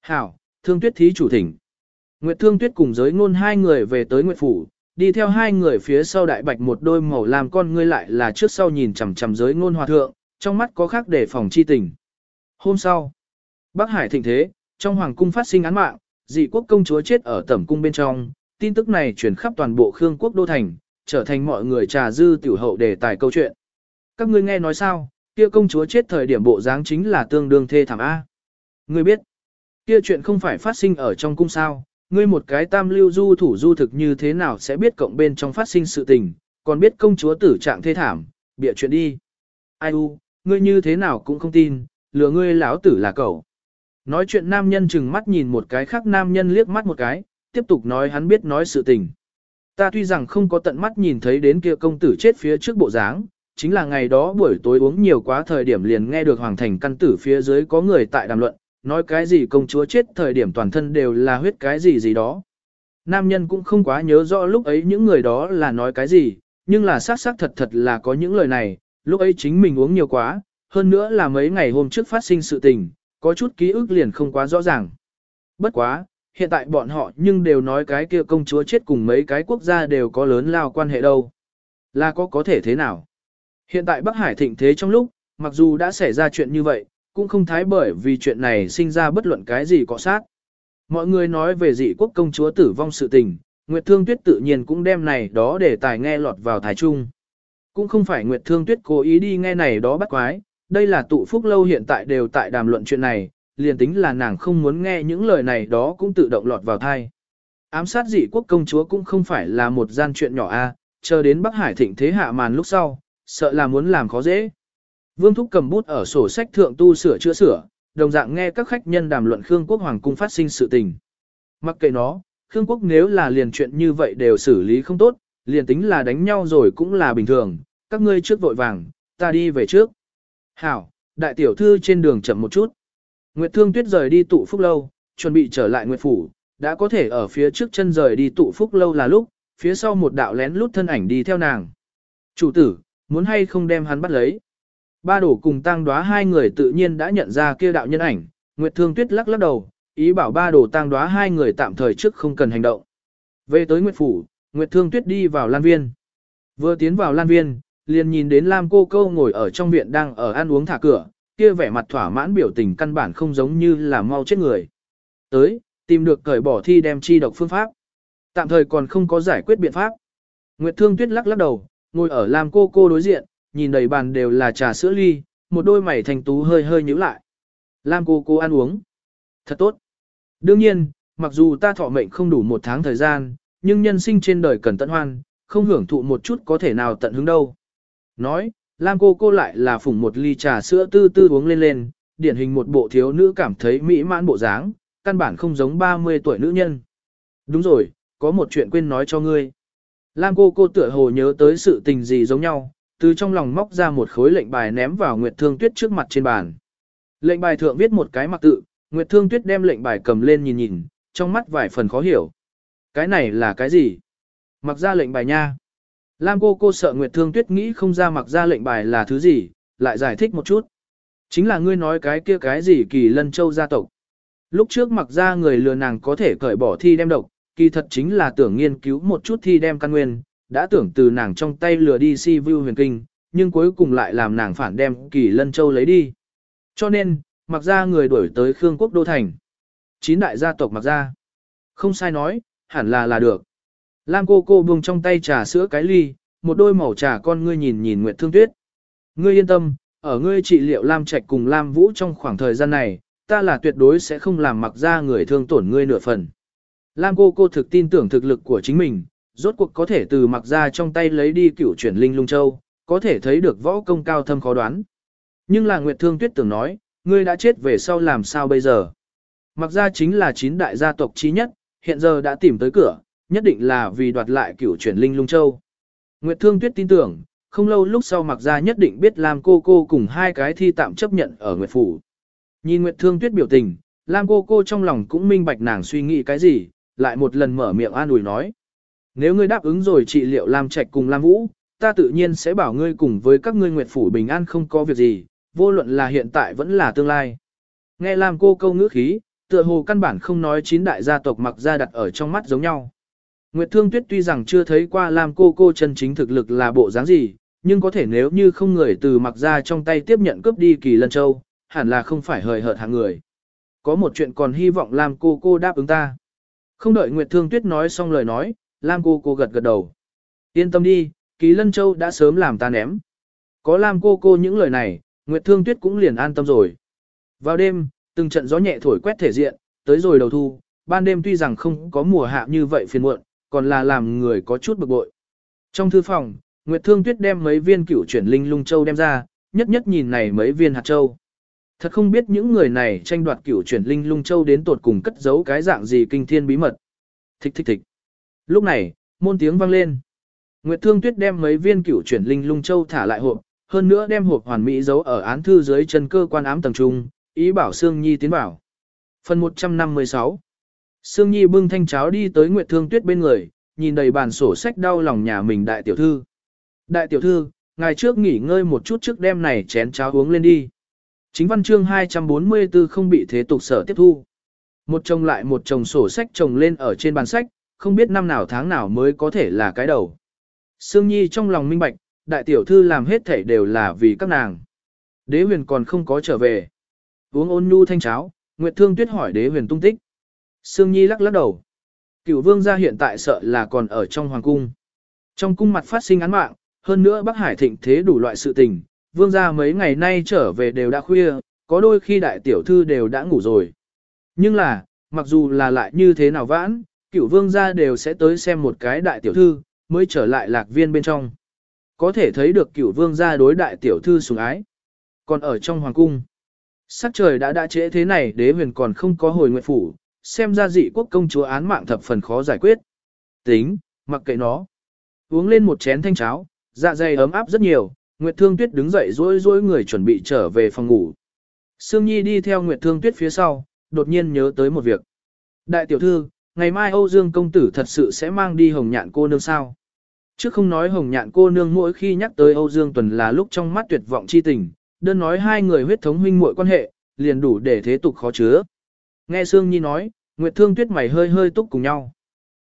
Hảo, Thương Tuyết thí chủ thỉnh. Nguyệt Thương Tuyết cùng giới ngôn hai người về tới Nguyệt Phủ, đi theo hai người phía sau đại bạch một đôi màu làm con ngươi lại là trước sau nhìn chằm chằm giới ngôn hòa thượng, trong mắt có khác để phòng chi tình. Hôm sau, Bắc Hải thịnh thế, trong hoàng cung phát sinh án mạng, dị quốc công chúa chết ở tẩm cung bên trong, tin tức này truyền khắp toàn bộ Khương quốc đô thành, trở thành mọi người trà dư tiểu hậu đề tài câu chuyện. Các ngươi nghe nói sao, kia công chúa chết thời điểm bộ dáng chính là tương đương thê thảm A. Ngươi biết, kia chuyện không phải phát sinh ở trong cung sao, ngươi một cái tam lưu du thủ du thực như thế nào sẽ biết cộng bên trong phát sinh sự tình, còn biết công chúa tử trạng thê thảm, bịa chuyện đi. Ai u, ngươi như thế nào cũng không tin, lừa ngươi lão tử là cậu. Nói chuyện nam nhân chừng mắt nhìn một cái khác nam nhân liếc mắt một cái, tiếp tục nói hắn biết nói sự tình. Ta tuy rằng không có tận mắt nhìn thấy đến kia công tử chết phía trước bộ dáng, chính là ngày đó buổi tối uống nhiều quá thời điểm liền nghe được hoàng thành căn tử phía dưới có người tại đàm luận, nói cái gì công chúa chết thời điểm toàn thân đều là huyết cái gì gì đó. Nam nhân cũng không quá nhớ rõ lúc ấy những người đó là nói cái gì, nhưng là xác xác thật thật là có những lời này, lúc ấy chính mình uống nhiều quá, hơn nữa là mấy ngày hôm trước phát sinh sự tình, có chút ký ức liền không quá rõ ràng. Bất quá, hiện tại bọn họ nhưng đều nói cái kia công chúa chết cùng mấy cái quốc gia đều có lớn lao quan hệ đâu. Là có có thể thế nào? Hiện tại Bắc Hải thịnh thế trong lúc, mặc dù đã xảy ra chuyện như vậy, cũng không thái bởi vì chuyện này sinh ra bất luận cái gì cọ sát. Mọi người nói về dị quốc công chúa tử vong sự tình, Nguyệt Thương Tuyết tự nhiên cũng đem này đó để tài nghe lọt vào thái trung. Cũng không phải Nguyệt Thương Tuyết cố ý đi nghe này đó bắt quái, đây là tụ phúc lâu hiện tại đều tại đàm luận chuyện này, liền tính là nàng không muốn nghe những lời này đó cũng tự động lọt vào thai. Ám sát dị quốc công chúa cũng không phải là một gian chuyện nhỏ a, chờ đến Bắc Hải thịnh thế hạ màn lúc sau, sợ là muốn làm khó dễ. Vương Thúc cầm bút ở sổ sách thượng tu sửa chữa sửa, đồng dạng nghe các khách nhân đàm luận Khương Quốc Hoàng cung phát sinh sự tình. Mặc kệ nó, Khương Quốc nếu là liền chuyện như vậy đều xử lý không tốt, liền tính là đánh nhau rồi cũng là bình thường, các ngươi trước vội vàng, ta đi về trước. Hảo, đại tiểu thư trên đường chậm một chút. Nguyệt Thương Tuyết rời đi tụ phúc lâu, chuẩn bị trở lại Nguyệt Phủ, đã có thể ở phía trước chân rời đi tụ phúc lâu là lúc, phía sau một đạo lén lút thân ảnh đi theo nàng. Chủ tử, muốn hay không đem hắn bắt lấy? Ba đổ cùng tăng đoá hai người tự nhiên đã nhận ra kia đạo nhân ảnh, Nguyệt Thương Tuyết lắc lắc đầu, ý bảo ba đổ tăng đoá hai người tạm thời trước không cần hành động. Về tới Nguyệt Phủ, Nguyệt Thương Tuyết đi vào Lan Viên. Vừa tiến vào Lan Viên, liền nhìn đến Lam cô câu ngồi ở trong viện đang ở ăn uống thả cửa, kia vẻ mặt thỏa mãn biểu tình căn bản không giống như là mau chết người. Tới, tìm được cởi bỏ thi đem chi độc phương pháp. Tạm thời còn không có giải quyết biện pháp. Nguyệt Thương Tuyết lắc lắc đầu, ngồi ở Lam cô cô đối diện, nhìn đầy bàn đều là trà sữa ly, một đôi mày thành tú hơi hơi nhíu lại. Lam cô cô ăn uống. Thật tốt. Đương nhiên, mặc dù ta thọ mệnh không đủ một tháng thời gian, nhưng nhân sinh trên đời cần tận hoan, không hưởng thụ một chút có thể nào tận hứng đâu. Nói, Lam cô cô lại là phủng một ly trà sữa tư tư uống lên lên, điển hình một bộ thiếu nữ cảm thấy mỹ mãn bộ dáng, căn bản không giống 30 tuổi nữ nhân. Đúng rồi, có một chuyện quên nói cho ngươi. Lam cô cô tựa hồ nhớ tới sự tình gì giống nhau, từ trong lòng móc ra một khối lệnh bài ném vào Nguyệt Thương Tuyết trước mặt trên bàn. Lệnh bài thượng viết một cái mặc tự, Nguyệt Thương Tuyết đem lệnh bài cầm lên nhìn nhìn, trong mắt vài phần khó hiểu. Cái này là cái gì? Mặc ra lệnh bài nha. Lam cô cô sợ Nguyệt Thương Tuyết nghĩ không ra mặc ra lệnh bài là thứ gì, lại giải thích một chút. Chính là ngươi nói cái kia cái gì kỳ lân châu gia tộc. Lúc trước mặc ra người lừa nàng có thể cởi bỏ thi đem độc, kỳ thật chính là tưởng nghiên cứu một chút thi đem căn nguyên, đã tưởng từ nàng trong tay lừa đi si view huyền kinh, nhưng cuối cùng lại làm nàng phản đem kỳ lân châu lấy đi. Cho nên, mặc ra người đuổi tới Khương quốc đô thành. Chín đại gia tộc mặc ra. Không sai nói, hẳn là là được. Lam cô cô buông trong tay trà sữa cái ly, một đôi màu trà con ngươi nhìn nhìn Nguyệt Thương Tuyết. Ngươi yên tâm, ở ngươi trị liệu Lam Trạch cùng Lam Vũ trong khoảng thời gian này, ta là tuyệt đối sẽ không làm mặc ra người thương tổn ngươi nửa phần. Lam cô cô thực tin tưởng thực lực của chính mình, rốt cuộc có thể từ mặc ra trong tay lấy đi cửu chuyển linh lung châu, có thể thấy được võ công cao thâm khó đoán. Nhưng là Nguyệt Thương Tuyết tưởng nói, ngươi đã chết về sau làm sao bây giờ? Mặc ra chính là chín đại gia tộc chí nhất, hiện giờ đã tìm tới cửa, nhất định là vì đoạt lại cửu chuyển linh lung châu. Nguyệt Thương Tuyết tin tưởng, không lâu lúc sau mặc ra nhất định biết làm cô cô cùng hai cái thi tạm chấp nhận ở Nguyệt Phủ. Nhìn Nguyệt Thương Tuyết biểu tình, Lam cô cô trong lòng cũng minh bạch nàng suy nghĩ cái gì, lại một lần mở miệng an ủi nói. Nếu ngươi đáp ứng rồi trị liệu Lam Trạch cùng Lam Vũ, ta tự nhiên sẽ bảo ngươi cùng với các ngươi Nguyệt Phủ bình an không có việc gì, vô luận là hiện tại vẫn là tương lai. Nghe Lam cô câu ngữ khí, tựa hồ căn bản không nói chín đại gia tộc mặc ra đặt ở trong mắt giống nhau. Nguyệt Thương Tuyết tuy rằng chưa thấy qua Lam cô cô chân chính thực lực là bộ dáng gì, nhưng có thể nếu như không người từ mặc ra trong tay tiếp nhận cướp đi kỳ lân châu, hẳn là không phải hời hợt hạng người. Có một chuyện còn hy vọng Lam cô cô đáp ứng ta. Không đợi Nguyệt Thương Tuyết nói xong lời nói, Lam cô cô gật gật đầu. Yên tâm đi, kỳ lân châu đã sớm làm ta ném. Có Lam cô cô những lời này, Nguyệt Thương Tuyết cũng liền an tâm rồi. Vào đêm, từng trận gió nhẹ thổi quét thể diện, tới rồi đầu thu, ban đêm tuy rằng không có mùa hạ như vậy phiền muộn, còn là làm người có chút bực bội. Trong thư phòng, Nguyệt Thương Tuyết đem mấy viên cửu chuyển linh lung châu đem ra, nhất nhất nhìn này mấy viên hạt châu. Thật không biết những người này tranh đoạt cửu chuyển linh lung châu đến tột cùng cất giấu cái dạng gì kinh thiên bí mật. Thích thích thích. Lúc này, môn tiếng vang lên. Nguyệt Thương Tuyết đem mấy viên cửu chuyển linh lung châu thả lại hộp, hơn nữa đem hộp hoàn mỹ giấu ở án thư dưới chân cơ quan ám tầng trung, ý bảo Sương Nhi tiến vào. Phần 156 Sương Nhi bưng thanh cháo đi tới Nguyệt Thương Tuyết bên người, nhìn đầy bàn sổ sách đau lòng nhà mình đại tiểu thư. Đại tiểu thư, ngày trước nghỉ ngơi một chút trước đêm này chén cháo uống lên đi. Chính văn chương 244 không bị thế tục sở tiếp thu. Một chồng lại một chồng sổ sách chồng lên ở trên bàn sách, không biết năm nào tháng nào mới có thể là cái đầu. Sương Nhi trong lòng minh bạch, đại tiểu thư làm hết thảy đều là vì các nàng. Đế huyền còn không có trở về. Uống ôn nhu thanh cháo, Nguyệt Thương Tuyết hỏi đế huyền tung tích. Sương Nhi lắc lắc đầu. Cửu vương gia hiện tại sợ là còn ở trong hoàng cung. Trong cung mặt phát sinh án mạng, hơn nữa Bắc Hải thịnh thế đủ loại sự tình, vương gia mấy ngày nay trở về đều đã khuya, có đôi khi đại tiểu thư đều đã ngủ rồi. Nhưng là, mặc dù là lại như thế nào vãn, cửu vương gia đều sẽ tới xem một cái đại tiểu thư, mới trở lại lạc viên bên trong. Có thể thấy được cửu vương gia đối đại tiểu thư sủng ái. Còn ở trong hoàng cung, sắc trời đã đã trễ thế này đế huyền còn không có hồi nguyện phủ, xem ra dị quốc công chúa án mạng thập phần khó giải quyết. Tính, mặc kệ nó. Uống lên một chén thanh cháo, dạ dày ấm áp rất nhiều, Nguyệt Thương Tuyết đứng dậy rối rối người chuẩn bị trở về phòng ngủ. Sương Nhi đi theo Nguyệt Thương Tuyết phía sau, đột nhiên nhớ tới một việc. Đại tiểu thư, ngày mai Âu Dương công tử thật sự sẽ mang đi hồng nhạn cô nương sao? Trước không nói hồng nhạn cô nương mỗi khi nhắc tới Âu Dương Tuần là lúc trong mắt tuyệt vọng chi tình, đơn nói hai người huyết thống huynh muội quan hệ, liền đủ để thế tục khó chứa. Nghe Sương Nhi nói, Nguyệt Thương Tuyết mày hơi hơi túc cùng nhau.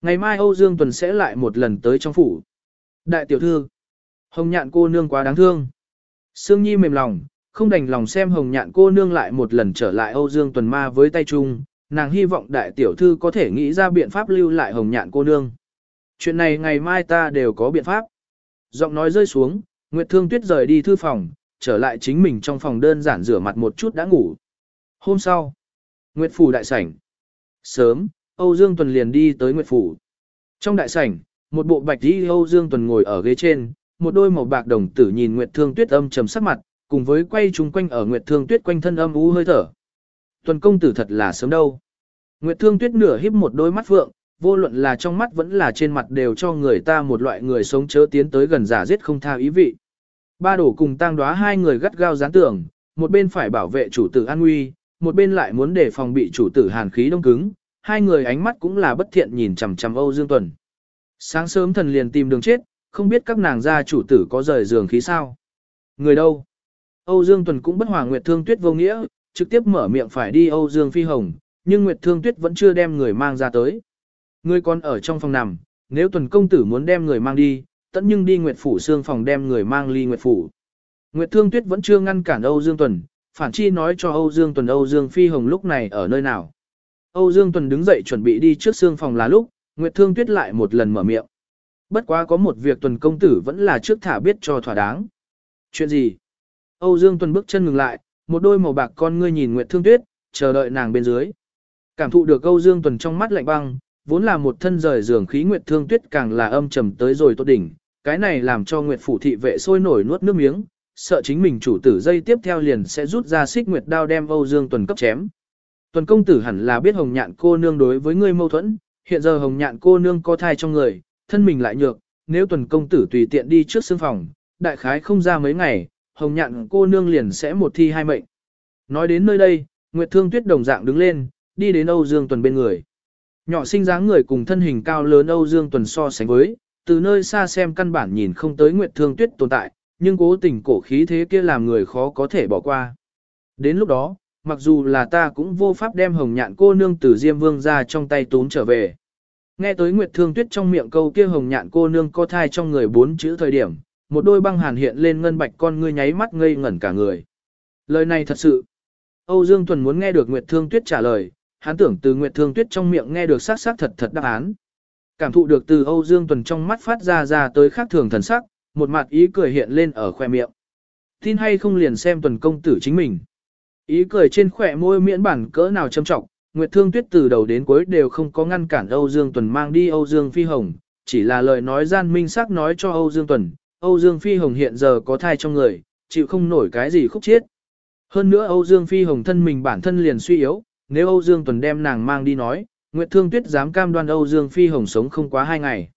Ngày mai Âu Dương Tuần sẽ lại một lần tới trong phủ. Đại tiểu thư, Hồng Nhạn cô nương quá đáng thương. Sương Nhi mềm lòng, không đành lòng xem Hồng Nhạn cô nương lại một lần trở lại Âu Dương Tuần ma với tay chung, nàng hy vọng đại tiểu thư có thể nghĩ ra biện pháp lưu lại Hồng Nhạn cô nương. Chuyện này ngày mai ta đều có biện pháp. Giọng nói rơi xuống, Nguyệt Thương Tuyết rời đi thư phòng, trở lại chính mình trong phòng đơn giản rửa mặt một chút đã ngủ. Hôm sau, Nguyệt Phủ đại sảnh. Sớm, Âu Dương Tuần liền đi tới Nguyệt Phủ. Trong đại sảnh, một bộ bạch y Âu Dương Tuần ngồi ở ghế trên, một đôi màu bạc đồng tử nhìn Nguyệt Thương Tuyết âm trầm sắc mặt, cùng với quay chung quanh ở Nguyệt Thương Tuyết quanh thân âm u hơi thở. Tuần công tử thật là sớm đâu. Nguyệt Thương Tuyết nửa híp một đôi mắt vượng, vô luận là trong mắt vẫn là trên mặt đều cho người ta một loại người sống chớ tiến tới gần giả giết không tha ý vị. Ba đổ cùng tang đóa hai người gắt gao gián tưởng, một bên phải bảo vệ chủ tử an nguy, một bên lại muốn để phòng bị chủ tử hàn khí đông cứng, hai người ánh mắt cũng là bất thiện nhìn chằm chằm Âu Dương Tuần. Sáng sớm thần liền tìm đường chết, không biết các nàng gia chủ tử có rời giường khí sao. Người đâu? Âu Dương Tuần cũng bất hòa Nguyệt Thương Tuyết vô nghĩa, trực tiếp mở miệng phải đi Âu Dương Phi Hồng, nhưng Nguyệt Thương Tuyết vẫn chưa đem người mang ra tới. Người còn ở trong phòng nằm, nếu Tuần công tử muốn đem người mang đi, tận nhưng đi Nguyệt Phủ xương phòng đem người mang ly Nguyệt Phủ. Nguyệt Thương Tuyết vẫn chưa ngăn cản Âu Dương Tuần, phản chi nói cho Âu Dương Tuần Âu Dương Phi Hồng lúc này ở nơi nào. Âu Dương Tuần đứng dậy chuẩn bị đi trước xương phòng là lúc, Nguyệt Thương Tuyết lại một lần mở miệng. Bất quá có một việc Tuần công tử vẫn là trước thả biết cho thỏa đáng. Chuyện gì? Âu Dương Tuần bước chân ngừng lại, một đôi màu bạc con ngươi nhìn Nguyệt Thương Tuyết, chờ đợi nàng bên dưới. Cảm thụ được Âu Dương Tuần trong mắt lạnh băng, vốn là một thân rời giường khí Nguyệt Thương Tuyết càng là âm trầm tới rồi tốt đỉnh, cái này làm cho Nguyệt phủ thị vệ sôi nổi nuốt nước miếng, sợ chính mình chủ tử dây tiếp theo liền sẽ rút ra xích Nguyệt đao đem Âu Dương Tuần cấp chém. Tuần công tử hẳn là biết Hồng Nhạn cô nương đối với ngươi mâu thuẫn, hiện giờ Hồng Nhạn cô nương có thai trong người, thân mình lại nhược, nếu Tuần công tử tùy tiện đi trước xương phòng, đại khái không ra mấy ngày, Hồng Nhạn cô nương liền sẽ một thi hai mệnh. Nói đến nơi đây, Nguyệt Thương Tuyết đồng dạng đứng lên, đi đến Âu Dương Tuần bên người. Nhỏ sinh dáng người cùng thân hình cao lớn Âu Dương Tuần so sánh với, từ nơi xa xem căn bản nhìn không tới Nguyệt Thương Tuyết tồn tại, nhưng cố tình cổ khí thế kia làm người khó có thể bỏ qua. Đến lúc đó, mặc dù là ta cũng vô pháp đem hồng nhạn cô nương từ Diêm Vương ra trong tay tốn trở về. Nghe tới Nguyệt Thương Tuyết trong miệng câu kia hồng nhạn cô nương có thai trong người bốn chữ thời điểm, một đôi băng hàn hiện lên ngân bạch con ngươi nháy mắt ngây ngẩn cả người. Lời này thật sự. Âu Dương Tuần muốn nghe được Nguyệt Thương Tuyết trả lời, hắn tưởng từ Nguyệt Thương Tuyết trong miệng nghe được xác xác thật thật đáp án. Cảm thụ được từ Âu Dương Tuần trong mắt phát ra ra tới khác thường thần sắc, một mặt ý cười hiện lên ở khoe miệng. Tin hay không liền xem Tuần công tử chính mình. Ý cười trên khỏe môi miễn bản cỡ nào châm trọng, Nguyệt Thương Tuyết từ đầu đến cuối đều không có ngăn cản Âu Dương Tuần mang đi Âu Dương Phi Hồng, chỉ là lời nói gian minh xác nói cho Âu Dương Tuần, Âu Dương Phi Hồng hiện giờ có thai trong người, chịu không nổi cái gì khúc chết. Hơn nữa Âu Dương Phi Hồng thân mình bản thân liền suy yếu, nếu Âu Dương Tuần đem nàng mang đi nói, Nguyệt Thương Tuyết dám cam đoan Âu Dương Phi Hồng sống không quá hai ngày.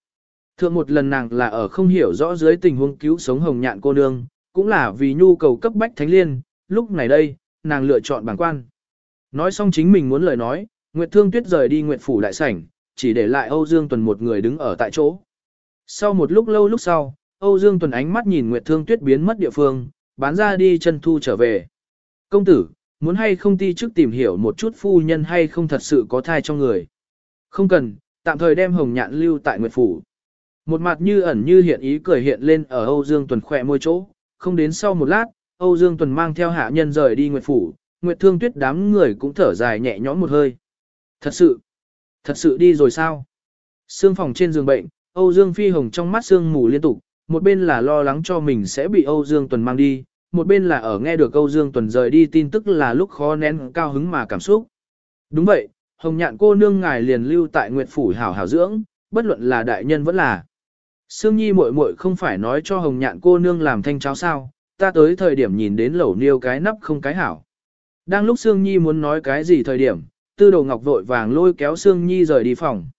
Thượng một lần nàng là ở không hiểu rõ dưới tình huống cứu sống Hồng Nhạn cô nương, cũng là vì nhu cầu cấp bách thánh liên, lúc này đây, nàng lựa chọn bản quan. Nói xong chính mình muốn lời nói, Nguyệt Thương Tuyết rời đi Nguyệt Phủ đại sảnh, chỉ để lại Âu Dương Tuần một người đứng ở tại chỗ. Sau một lúc lâu lúc sau, Âu Dương Tuần ánh mắt nhìn Nguyệt Thương Tuyết biến mất địa phương, bán ra đi chân thu trở về. Công tử, muốn hay không ti trước tìm hiểu một chút phu nhân hay không thật sự có thai trong người. Không cần, tạm thời đem hồng nhạn lưu tại Nguyệt Phủ. Một mặt như ẩn như hiện ý cười hiện lên ở Âu Dương Tuần khỏe môi chỗ, không đến sau một lát, Âu Dương Tuần mang theo hạ nhân rời đi Nguyệt Phủ, Nguyệt Thương Tuyết đám người cũng thở dài nhẹ nhõm một hơi. Thật sự, thật sự đi rồi sao? Sương phòng trên giường bệnh, Âu Dương Phi Hồng trong mắt sương mù liên tục, một bên là lo lắng cho mình sẽ bị Âu Dương Tuần mang đi, một bên là ở nghe được Âu Dương Tuần rời đi tin tức là lúc khó nén cao hứng mà cảm xúc. Đúng vậy, Hồng Nhạn cô nương ngài liền lưu tại Nguyệt Phủ hảo hảo dưỡng, bất luận là đại nhân vẫn là. Sương Nhi muội muội không phải nói cho Hồng Nhạn cô nương làm thanh cháo sao, ta tới thời điểm nhìn đến lẩu niêu cái nắp không cái hảo. Đang lúc Sương Nhi muốn nói cái gì thời điểm, Tư Đồ Ngọc vội vàng lôi kéo Sương Nhi rời đi phòng.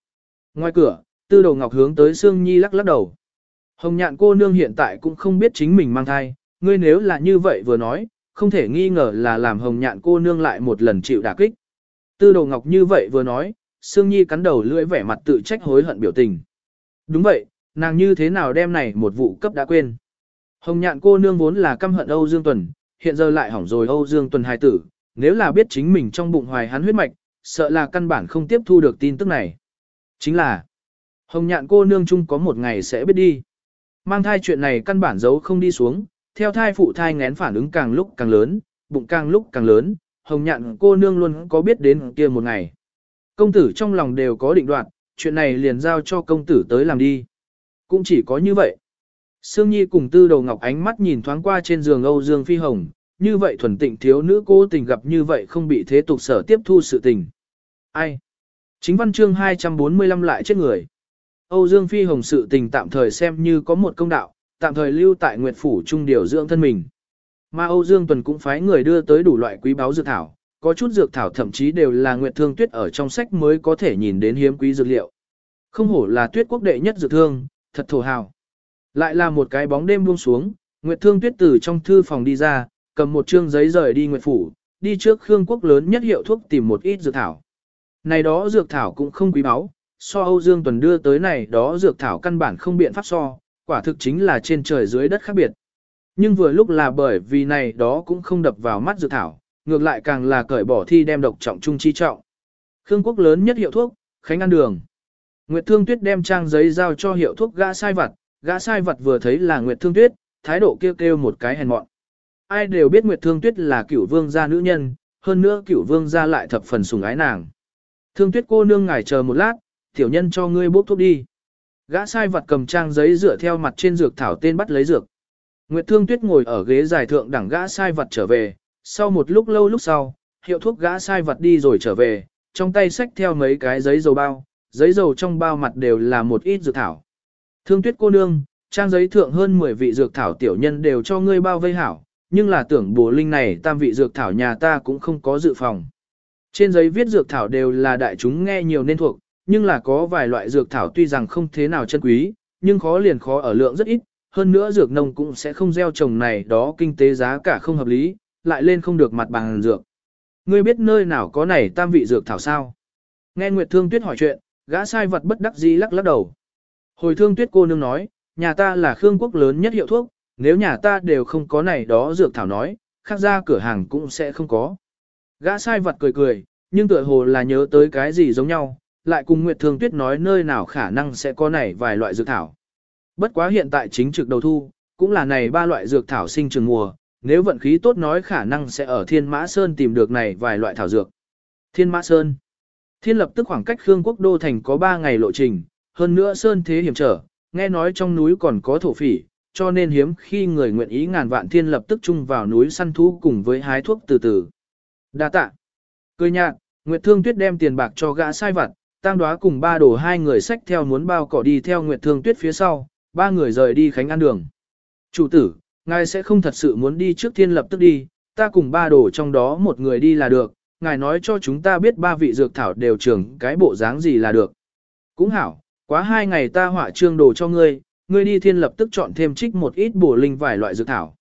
Ngoài cửa, Tư Đồ Ngọc hướng tới Sương Nhi lắc lắc đầu. Hồng Nhạn cô nương hiện tại cũng không biết chính mình mang thai, ngươi nếu là như vậy vừa nói, không thể nghi ngờ là làm Hồng Nhạn cô nương lại một lần chịu đả kích. Tư Đồ Ngọc như vậy vừa nói, Sương Nhi cắn đầu lưỡi vẻ mặt tự trách hối hận biểu tình. Đúng vậy, nàng như thế nào đem này một vụ cấp đã quên. Hồng nhạn cô nương vốn là căm hận Âu Dương Tuần, hiện giờ lại hỏng rồi Âu Dương Tuần hài tử, nếu là biết chính mình trong bụng hoài hắn huyết mạch, sợ là căn bản không tiếp thu được tin tức này. Chính là, hồng nhạn cô nương chung có một ngày sẽ biết đi. Mang thai chuyện này căn bản giấu không đi xuống, theo thai phụ thai ngén phản ứng càng lúc càng lớn, bụng càng lúc càng lớn, hồng nhạn cô nương luôn có biết đến kia một ngày. Công tử trong lòng đều có định đoạt, chuyện này liền giao cho công tử tới làm đi. Cũng chỉ có như vậy. Sương Nhi cùng tư đầu ngọc ánh mắt nhìn thoáng qua trên giường Âu Dương Phi Hồng, như vậy thuần tịnh thiếu nữ cố tình gặp như vậy không bị thế tục sở tiếp thu sự tình. Ai? Chính văn chương 245 lại chết người. Âu Dương Phi Hồng sự tình tạm thời xem như có một công đạo, tạm thời lưu tại Nguyệt Phủ Trung điều dưỡng thân mình. Mà Âu Dương Tuần cũng phái người đưa tới đủ loại quý báu dược thảo, có chút dược thảo thậm chí đều là Nguyệt Thương Tuyết ở trong sách mới có thể nhìn đến hiếm quý dược liệu. Không hổ là tuyết quốc đệ nhất dược thương, thật thổ hào. Lại là một cái bóng đêm buông xuống, Nguyệt Thương Tuyết từ trong thư phòng đi ra, cầm một trương giấy rời đi Nguyệt Phủ, đi trước Khương quốc lớn nhất hiệu thuốc tìm một ít dược thảo. Này đó dược thảo cũng không quý báu, so Âu Dương Tuần đưa tới này đó dược thảo căn bản không biện pháp so, quả thực chính là trên trời dưới đất khác biệt. Nhưng vừa lúc là bởi vì này đó cũng không đập vào mắt dược thảo, ngược lại càng là cởi bỏ thi đem độc trọng trung chi trọng. Khương quốc lớn nhất hiệu thuốc, Khánh An Đường. Nguyệt Thương Tuyết đem trang giấy giao cho hiệu thuốc gã sai vật, gã sai vật vừa thấy là Nguyệt Thương Tuyết, thái độ kêu kêu một cái hèn mọn. Ai đều biết Nguyệt Thương Tuyết là cửu vương gia nữ nhân, hơn nữa cửu vương gia lại thập phần sủng ái nàng. Thương Tuyết cô nương ngài chờ một lát, tiểu nhân cho ngươi bốc thuốc đi. Gã sai vật cầm trang giấy dựa theo mặt trên dược thảo tên bắt lấy dược. Nguyệt Thương Tuyết ngồi ở ghế dài thượng đẳng gã sai vật trở về, sau một lúc lâu lúc sau, hiệu thuốc gã sai vật đi rồi trở về, trong tay xách theo mấy cái giấy dầu bao, giấy dầu trong bao mặt đều là một ít dược thảo. Thương Tuyết cô nương, trang giấy thượng hơn 10 vị dược thảo tiểu nhân đều cho ngươi bao vây hảo, nhưng là tưởng bổ linh này tam vị dược thảo nhà ta cũng không có dự phòng. Trên giấy viết dược thảo đều là đại chúng nghe nhiều nên thuộc, nhưng là có vài loại dược thảo tuy rằng không thế nào chân quý, nhưng khó liền khó ở lượng rất ít, hơn nữa dược nông cũng sẽ không gieo trồng này đó kinh tế giá cả không hợp lý, lại lên không được mặt bằng dược. Ngươi biết nơi nào có này tam vị dược thảo sao? Nghe Nguyệt Thương Tuyết hỏi chuyện, gã sai vật bất đắc dĩ lắc lắc đầu. Hồi Thương Tuyết cô nương nói, nhà ta là Khương quốc lớn nhất hiệu thuốc, nếu nhà ta đều không có này đó dược thảo nói, khác ra cửa hàng cũng sẽ không có. Gã sai vật cười cười, nhưng tựa hồ là nhớ tới cái gì giống nhau, lại cùng Nguyệt Thương Tuyết nói nơi nào khả năng sẽ có này vài loại dược thảo. Bất quá hiện tại chính trực đầu thu, cũng là này ba loại dược thảo sinh trường mùa, nếu vận khí tốt nói khả năng sẽ ở Thiên Mã Sơn tìm được này vài loại thảo dược. Thiên Mã Sơn Thiên lập tức khoảng cách Khương Quốc Đô Thành có 3 ngày lộ trình, hơn nữa Sơn thế hiểm trở, nghe nói trong núi còn có thổ phỉ, cho nên hiếm khi người nguyện ý ngàn vạn thiên lập tức chung vào núi săn thú cùng với hái thuốc từ từ. Đa tạ. Cười nhạt, Nguyệt Thương Tuyết đem tiền bạc cho gã sai vặt, tăng đoá cùng ba đồ hai người sách theo muốn bao cỏ đi theo Nguyệt Thương Tuyết phía sau, ba người rời đi Khánh An Đường. Chủ tử, ngài sẽ không thật sự muốn đi trước thiên lập tức đi, ta cùng ba đồ trong đó một người đi là được, ngài nói cho chúng ta biết ba vị dược thảo đều trưởng cái bộ dáng gì là được. Cũng hảo, quá hai ngày ta họa trương đồ cho ngươi, ngươi đi thiên lập tức chọn thêm trích một ít bổ linh vài loại dược thảo.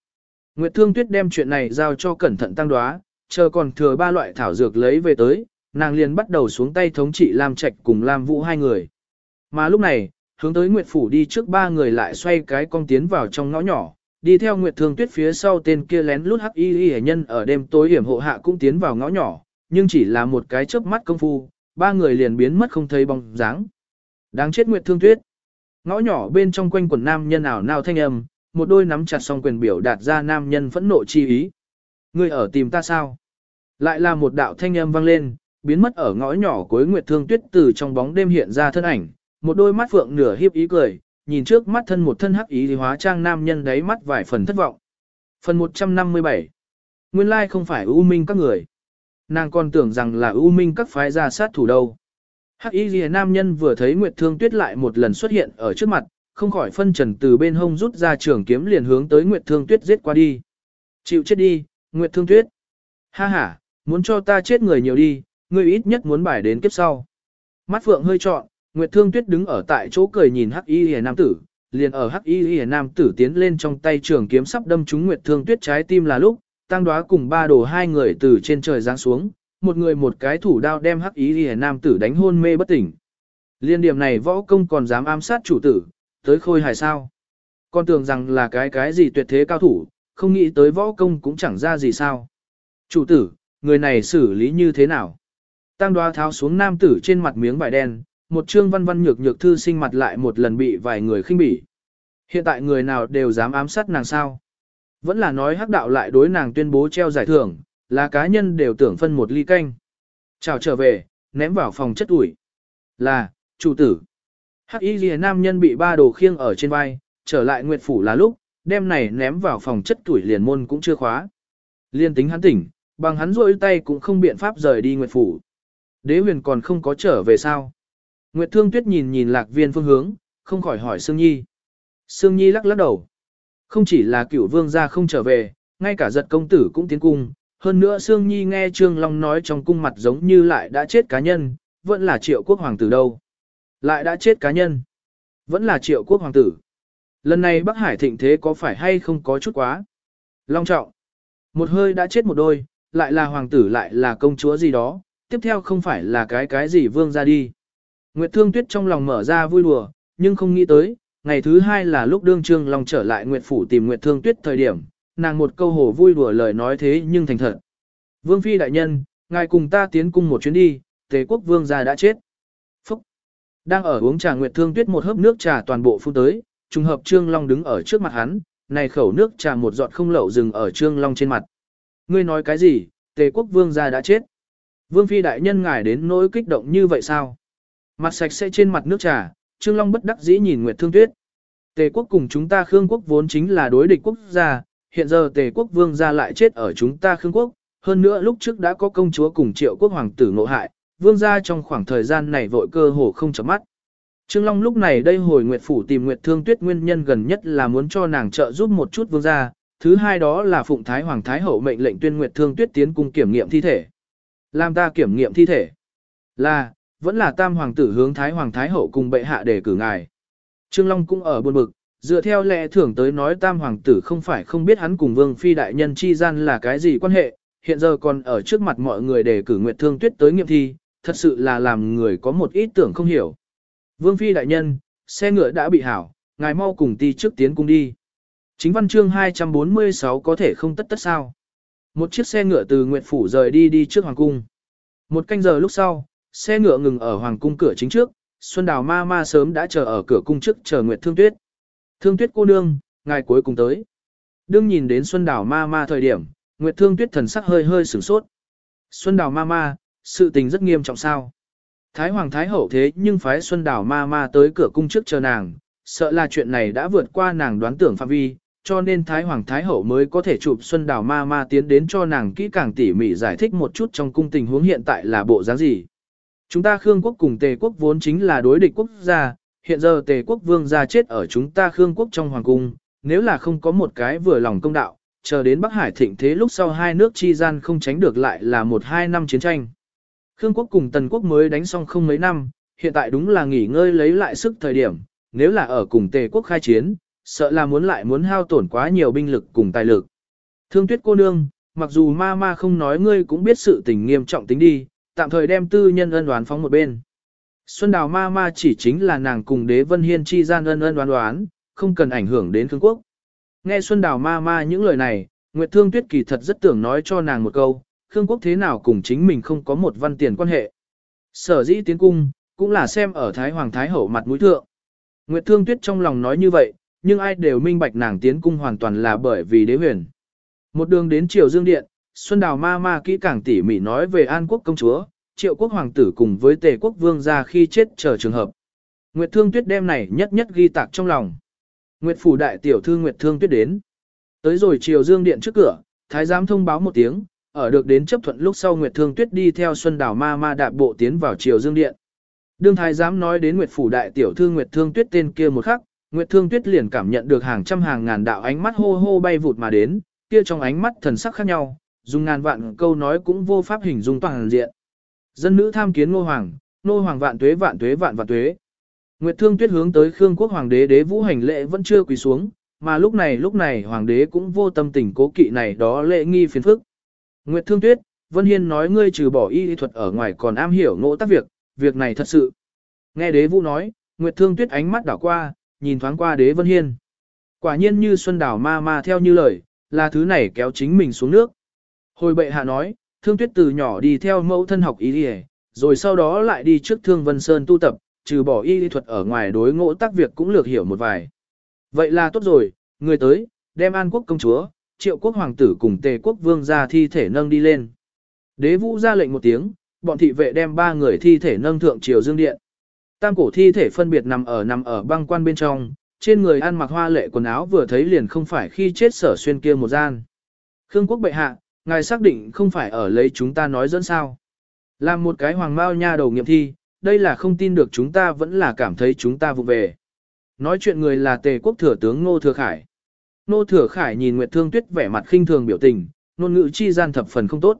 Nguyệt Thương Tuyết đem chuyện này giao cho cẩn thận tăng đoá, chờ còn thừa ba loại thảo dược lấy về tới, nàng liền bắt đầu xuống tay thống trị Lam Trạch cùng Lam Vũ hai người. Mà lúc này, hướng tới Nguyệt Phủ đi trước ba người lại xoay cái con tiến vào trong ngõ nhỏ, đi theo Nguyệt Thương Tuyết phía sau tên kia lén lút hắc y y nhân ở đêm tối hiểm hộ hạ cũng tiến vào ngõ nhỏ, nhưng chỉ là một cái chớp mắt công phu, ba người liền biến mất không thấy bóng dáng. Đáng chết Nguyệt Thương Tuyết. Ngõ nhỏ bên trong quanh quần nam nhân ảo nào thanh âm, một đôi nắm chặt song quyền biểu đạt ra nam nhân phẫn nộ chi ý. Ngươi ở tìm ta sao? Lại là một đạo thanh âm vang lên, biến mất ở ngõ nhỏ cuối Nguyệt Thương Tuyết từ trong bóng đêm hiện ra thân ảnh, một đôi mắt phượng nửa hiếp ý cười, nhìn trước mắt thân một thân hắc ý thì hóa trang nam nhân đấy mắt vài phần thất vọng. Phần 157 Nguyên lai không phải ưu minh các người. Nàng còn tưởng rằng là ưu minh các phái ra sát thủ đâu. Hắc y ghi nam nhân vừa thấy Nguyệt Thương Tuyết lại một lần xuất hiện ở trước mặt, không khỏi phân trần từ bên hông rút ra trường kiếm liền hướng tới Nguyệt Thương Tuyết giết qua đi. Chịu chết đi, Nguyệt Thương Tuyết. Ha ha, muốn cho ta chết người nhiều đi, ngươi ít nhất muốn bài đến kiếp sau. Mắt phượng hơi trọn, Nguyệt Thương Tuyết đứng ở tại chỗ cười nhìn Hắc Y Liễu nam tử, liền ở Hắc Y Liễu nam tử tiến lên trong tay trường kiếm sắp đâm trúng Nguyệt Thương Tuyết trái tim là lúc, tăng đoá cùng ba đồ hai người từ trên trời giáng xuống, một người một cái thủ đao đem Hắc ý Liễu nam tử đánh hôn mê bất tỉnh. Liên điểm này võ công còn dám ám sát chủ tử, tới khôi hài sao? Con tưởng rằng là cái cái gì tuyệt thế cao thủ, không nghĩ tới võ công cũng chẳng ra gì sao. Chủ tử, người này xử lý như thế nào? Tăng đoá tháo xuống nam tử trên mặt miếng vải đen, một chương văn văn nhược nhược thư sinh mặt lại một lần bị vài người khinh bỉ. Hiện tại người nào đều dám ám sát nàng sao? Vẫn là nói hắc đạo lại đối nàng tuyên bố treo giải thưởng, là cá nhân đều tưởng phân một ly canh. Chào trở về, ném vào phòng chất ủi. Là, chủ tử. Hắc y ghi nam nhân bị ba đồ khiêng ở trên vai, trở lại nguyệt phủ là lúc, đem này ném vào phòng chất tuổi liền môn cũng chưa khóa. Liên tính hắn tỉnh, bằng hắn rôi tay cũng không biện pháp rời đi nguyệt phủ. Đế huyền còn không có trở về sao. Nguyệt thương tuyết nhìn nhìn lạc viên phương hướng, không khỏi hỏi Sương Nhi. Sương Nhi lắc lắc đầu. Không chỉ là cửu vương gia không trở về, ngay cả giật công tử cũng tiến cung. Hơn nữa Sương Nhi nghe Trương Long nói trong cung mặt giống như lại đã chết cá nhân, vẫn là triệu quốc hoàng tử đâu. Lại đã chết cá nhân. Vẫn là triệu quốc hoàng tử. Lần này Bắc Hải thịnh thế có phải hay không có chút quá? Long trọng. Một hơi đã chết một đôi, lại là hoàng tử lại là công chúa gì đó, tiếp theo không phải là cái cái gì vương ra đi. Nguyệt Thương Tuyết trong lòng mở ra vui đùa, nhưng không nghĩ tới, ngày thứ hai là lúc đương trương long trở lại Nguyệt Phủ tìm Nguyệt Thương Tuyết thời điểm, nàng một câu hồ vui đùa lời nói thế nhưng thành thật. Vương Phi đại nhân, ngài cùng ta tiến cung một chuyến đi, Tề quốc vương gia đã chết. Phúc! Đang ở uống trà Nguyệt Thương Tuyết một hớp nước trà toàn bộ phun tới, trùng hợp Trương Long đứng ở trước mặt hắn, này khẩu nước trà một giọt không lậu dừng ở Trương Long trên mặt. Ngươi nói cái gì, Tề quốc vương gia đã chết. Vương phi đại nhân ngài đến nỗi kích động như vậy sao? Mặt sạch sẽ trên mặt nước trà, Trương Long bất đắc dĩ nhìn Nguyệt Thương Tuyết. Tề quốc cùng chúng ta Khương quốc vốn chính là đối địch quốc gia, hiện giờ Tề quốc vương gia lại chết ở chúng ta Khương quốc, hơn nữa lúc trước đã có công chúa cùng triệu quốc hoàng tử ngộ hại, vương gia trong khoảng thời gian này vội cơ hồ không chấm mắt. Trương Long lúc này đây hồi Nguyệt Phủ tìm Nguyệt Thương Tuyết nguyên nhân gần nhất là muốn cho nàng trợ giúp một chút vương gia, thứ hai đó là Phụng Thái Hoàng Thái Hậu mệnh lệnh tuyên Nguyệt Thương Tuyết tiến cung kiểm nghiệm thi thể. Làm ta kiểm nghiệm thi thể. Là, vẫn là tam hoàng tử hướng Thái Hoàng Thái Hậu cùng bệ hạ để cử ngài. Trương Long cũng ở buồn bực, dựa theo lẽ thưởng tới nói tam hoàng tử không phải không biết hắn cùng vương phi đại nhân chi gian là cái gì quan hệ, hiện giờ còn ở trước mặt mọi người để cử Nguyệt Thương Tuyết tới nghiệm thi, thật sự là làm người có một ít tưởng không hiểu. Vương phi đại nhân, xe ngựa đã bị hảo, ngài mau cùng ti trước tiến cung đi. Chính văn chương 246 có thể không tất tất sao. Một chiếc xe ngựa từ Nguyệt Phủ rời đi đi trước Hoàng Cung. Một canh giờ lúc sau, xe ngựa ngừng ở Hoàng Cung cửa chính trước, Xuân Đào ma ma sớm đã chờ ở cửa cung trước chờ Nguyệt Thương Tuyết. Thương Tuyết cô nương, ngài cuối cùng tới. Đương nhìn đến Xuân Đào ma ma thời điểm, Nguyệt Thương Tuyết thần sắc hơi hơi sửng sốt. Xuân Đào ma ma, sự tình rất nghiêm trọng sao. Thái Hoàng Thái Hậu thế nhưng phái Xuân Đào ma ma tới cửa cung trước chờ nàng, sợ là chuyện này đã vượt qua nàng đoán tưởng phạm vi, cho nên Thái Hoàng Thái Hậu mới có thể chụp Xuân Đào ma ma tiến đến cho nàng kỹ càng tỉ mỉ giải thích một chút trong cung tình huống hiện tại là bộ dáng gì. Chúng ta Khương quốc cùng Tề quốc vốn chính là đối địch quốc gia, hiện giờ Tề quốc vương gia chết ở chúng ta Khương quốc trong hoàng cung, nếu là không có một cái vừa lòng công đạo, chờ đến Bắc Hải thịnh thế lúc sau hai nước chi gian không tránh được lại là một hai năm chiến tranh. Khương quốc cùng Tần quốc mới đánh xong không mấy năm, hiện tại đúng là nghỉ ngơi lấy lại sức thời điểm, nếu là ở cùng Tề quốc khai chiến, sợ là muốn lại muốn hao tổn quá nhiều binh lực cùng tài lực. Thương tuyết cô nương, mặc dù ma ma không nói ngươi cũng biết sự tình nghiêm trọng tính đi, tạm thời đem tư nhân ân đoán phóng một bên. Xuân đào ma ma chỉ chính là nàng cùng đế vân hiên chi gian ân ân đoán đoán, không cần ảnh hưởng đến Khương quốc. Nghe Xuân đào ma ma những lời này, Nguyệt Thương Tuyết kỳ thật rất tưởng nói cho nàng một câu, Khương quốc thế nào cùng chính mình không có một văn tiền quan hệ. Sở dĩ tiến cung, cũng là xem ở Thái Hoàng Thái Hậu mặt mũi thượng. Nguyệt Thương Tuyết trong lòng nói như vậy, nhưng ai đều minh bạch nàng tiến cung hoàn toàn là bởi vì đế huyền. Một đường đến Triều Dương Điện, Xuân Đào ma ma kỹ càng tỉ mỉ nói về An Quốc công chúa, Triệu Quốc hoàng tử cùng với Tề Quốc vương gia khi chết chờ trường hợp. Nguyệt Thương Tuyết đem này nhất nhất ghi tạc trong lòng. Nguyệt phủ đại tiểu thư Nguyệt Thương Tuyết đến. Tới rồi Triều Dương Điện trước cửa, thái giám thông báo một tiếng, ở được đến chấp thuận lúc sau Nguyệt Thương Tuyết đi theo Xuân Đào ma ma đạp bộ tiến vào Triều Dương Điện. Đương thái giám nói đến Nguyệt phủ đại tiểu thư Nguyệt Thương Tuyết tên kia một khắc, Nguyệt Thương Tuyết liền cảm nhận được hàng trăm hàng ngàn đạo ánh mắt hô hô bay vụt mà đến, kia trong ánh mắt thần sắc khác nhau, dùng ngàn vạn câu nói cũng vô pháp hình dung toàn diện. Dân nữ tham kiến Ngô Hoàng, Ngô Hoàng vạn tuế vạn tuế vạn vạn tuế. Nguyệt Thương Tuyết hướng tới Khương Quốc Hoàng đế đế vũ hành lễ vẫn chưa quỳ xuống, mà lúc này lúc này Hoàng đế cũng vô tâm tình cố kỵ này đó lễ nghi phiền phức. Nguyệt Thương Tuyết, Vân Hiên nói ngươi trừ bỏ y thuật ở ngoài còn am hiểu ngộ tác việc, việc này thật sự. Nghe đế vũ nói, Nguyệt Thương Tuyết ánh mắt đảo qua, nhìn thoáng qua đế vân hiên. Quả nhiên như Xuân Đảo ma ma theo như lời, là thứ này kéo chính mình xuống nước. Hồi bệ hạ nói, thương tuyết từ nhỏ đi theo mẫu thân học y đi rồi sau đó lại đi trước thương vân sơn tu tập, trừ bỏ y lý thuật ở ngoài đối ngộ tác việc cũng lược hiểu một vài. Vậy là tốt rồi, người tới, đem an quốc công chúa, triệu quốc hoàng tử cùng tề quốc vương ra thi thể nâng đi lên. Đế vũ ra lệnh một tiếng, bọn thị vệ đem ba người thi thể nâng thượng triều dương điện. Tam cổ thi thể phân biệt nằm ở nằm ở băng quan bên trong, trên người ăn mặc hoa lệ quần áo vừa thấy liền không phải khi chết sở xuyên kia một gian. Khương quốc bệ hạ, ngài xác định không phải ở lấy chúng ta nói dẫn sao. Làm một cái hoàng mao nha đầu nghiệm thi, đây là không tin được chúng ta vẫn là cảm thấy chúng ta vụ về. Nói chuyện người là tề quốc thừa tướng Ngô Thừa Khải. Ngô Thừa Khải nhìn Nguyệt Thương Tuyết vẻ mặt khinh thường biểu tình, ngôn ngữ chi gian thập phần không tốt.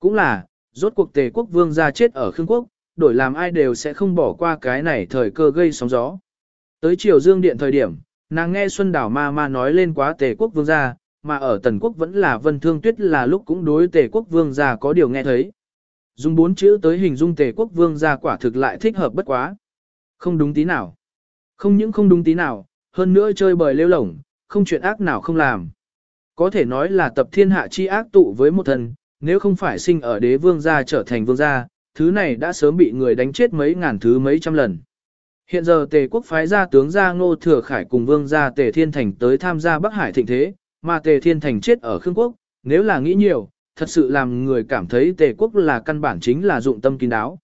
Cũng là, rốt cuộc tề quốc vương gia chết ở Khương Quốc, đổi làm ai đều sẽ không bỏ qua cái này thời cơ gây sóng gió. Tới chiều dương điện thời điểm, nàng nghe Xuân Đảo ma ma nói lên quá tề quốc vương gia, mà ở tần quốc vẫn là vân thương tuyết là lúc cũng đối tề quốc vương gia có điều nghe thấy. Dùng bốn chữ tới hình dung tề quốc vương gia quả thực lại thích hợp bất quá. Không đúng tí nào. Không những không đúng tí nào, hơn nữa chơi bời lêu lổng, không chuyện ác nào không làm. Có thể nói là tập thiên hạ chi ác tụ với một thần, nếu không phải sinh ở đế vương gia trở thành vương gia, thứ này đã sớm bị người đánh chết mấy ngàn thứ mấy trăm lần. Hiện giờ tề quốc phái gia tướng gia ngô thừa khải cùng vương gia tề thiên thành tới tham gia Bắc Hải thịnh thế, mà tề thiên thành chết ở Khương quốc, nếu là nghĩ nhiều, thật sự làm người cảm thấy tề quốc là căn bản chính là dụng tâm kín đáo.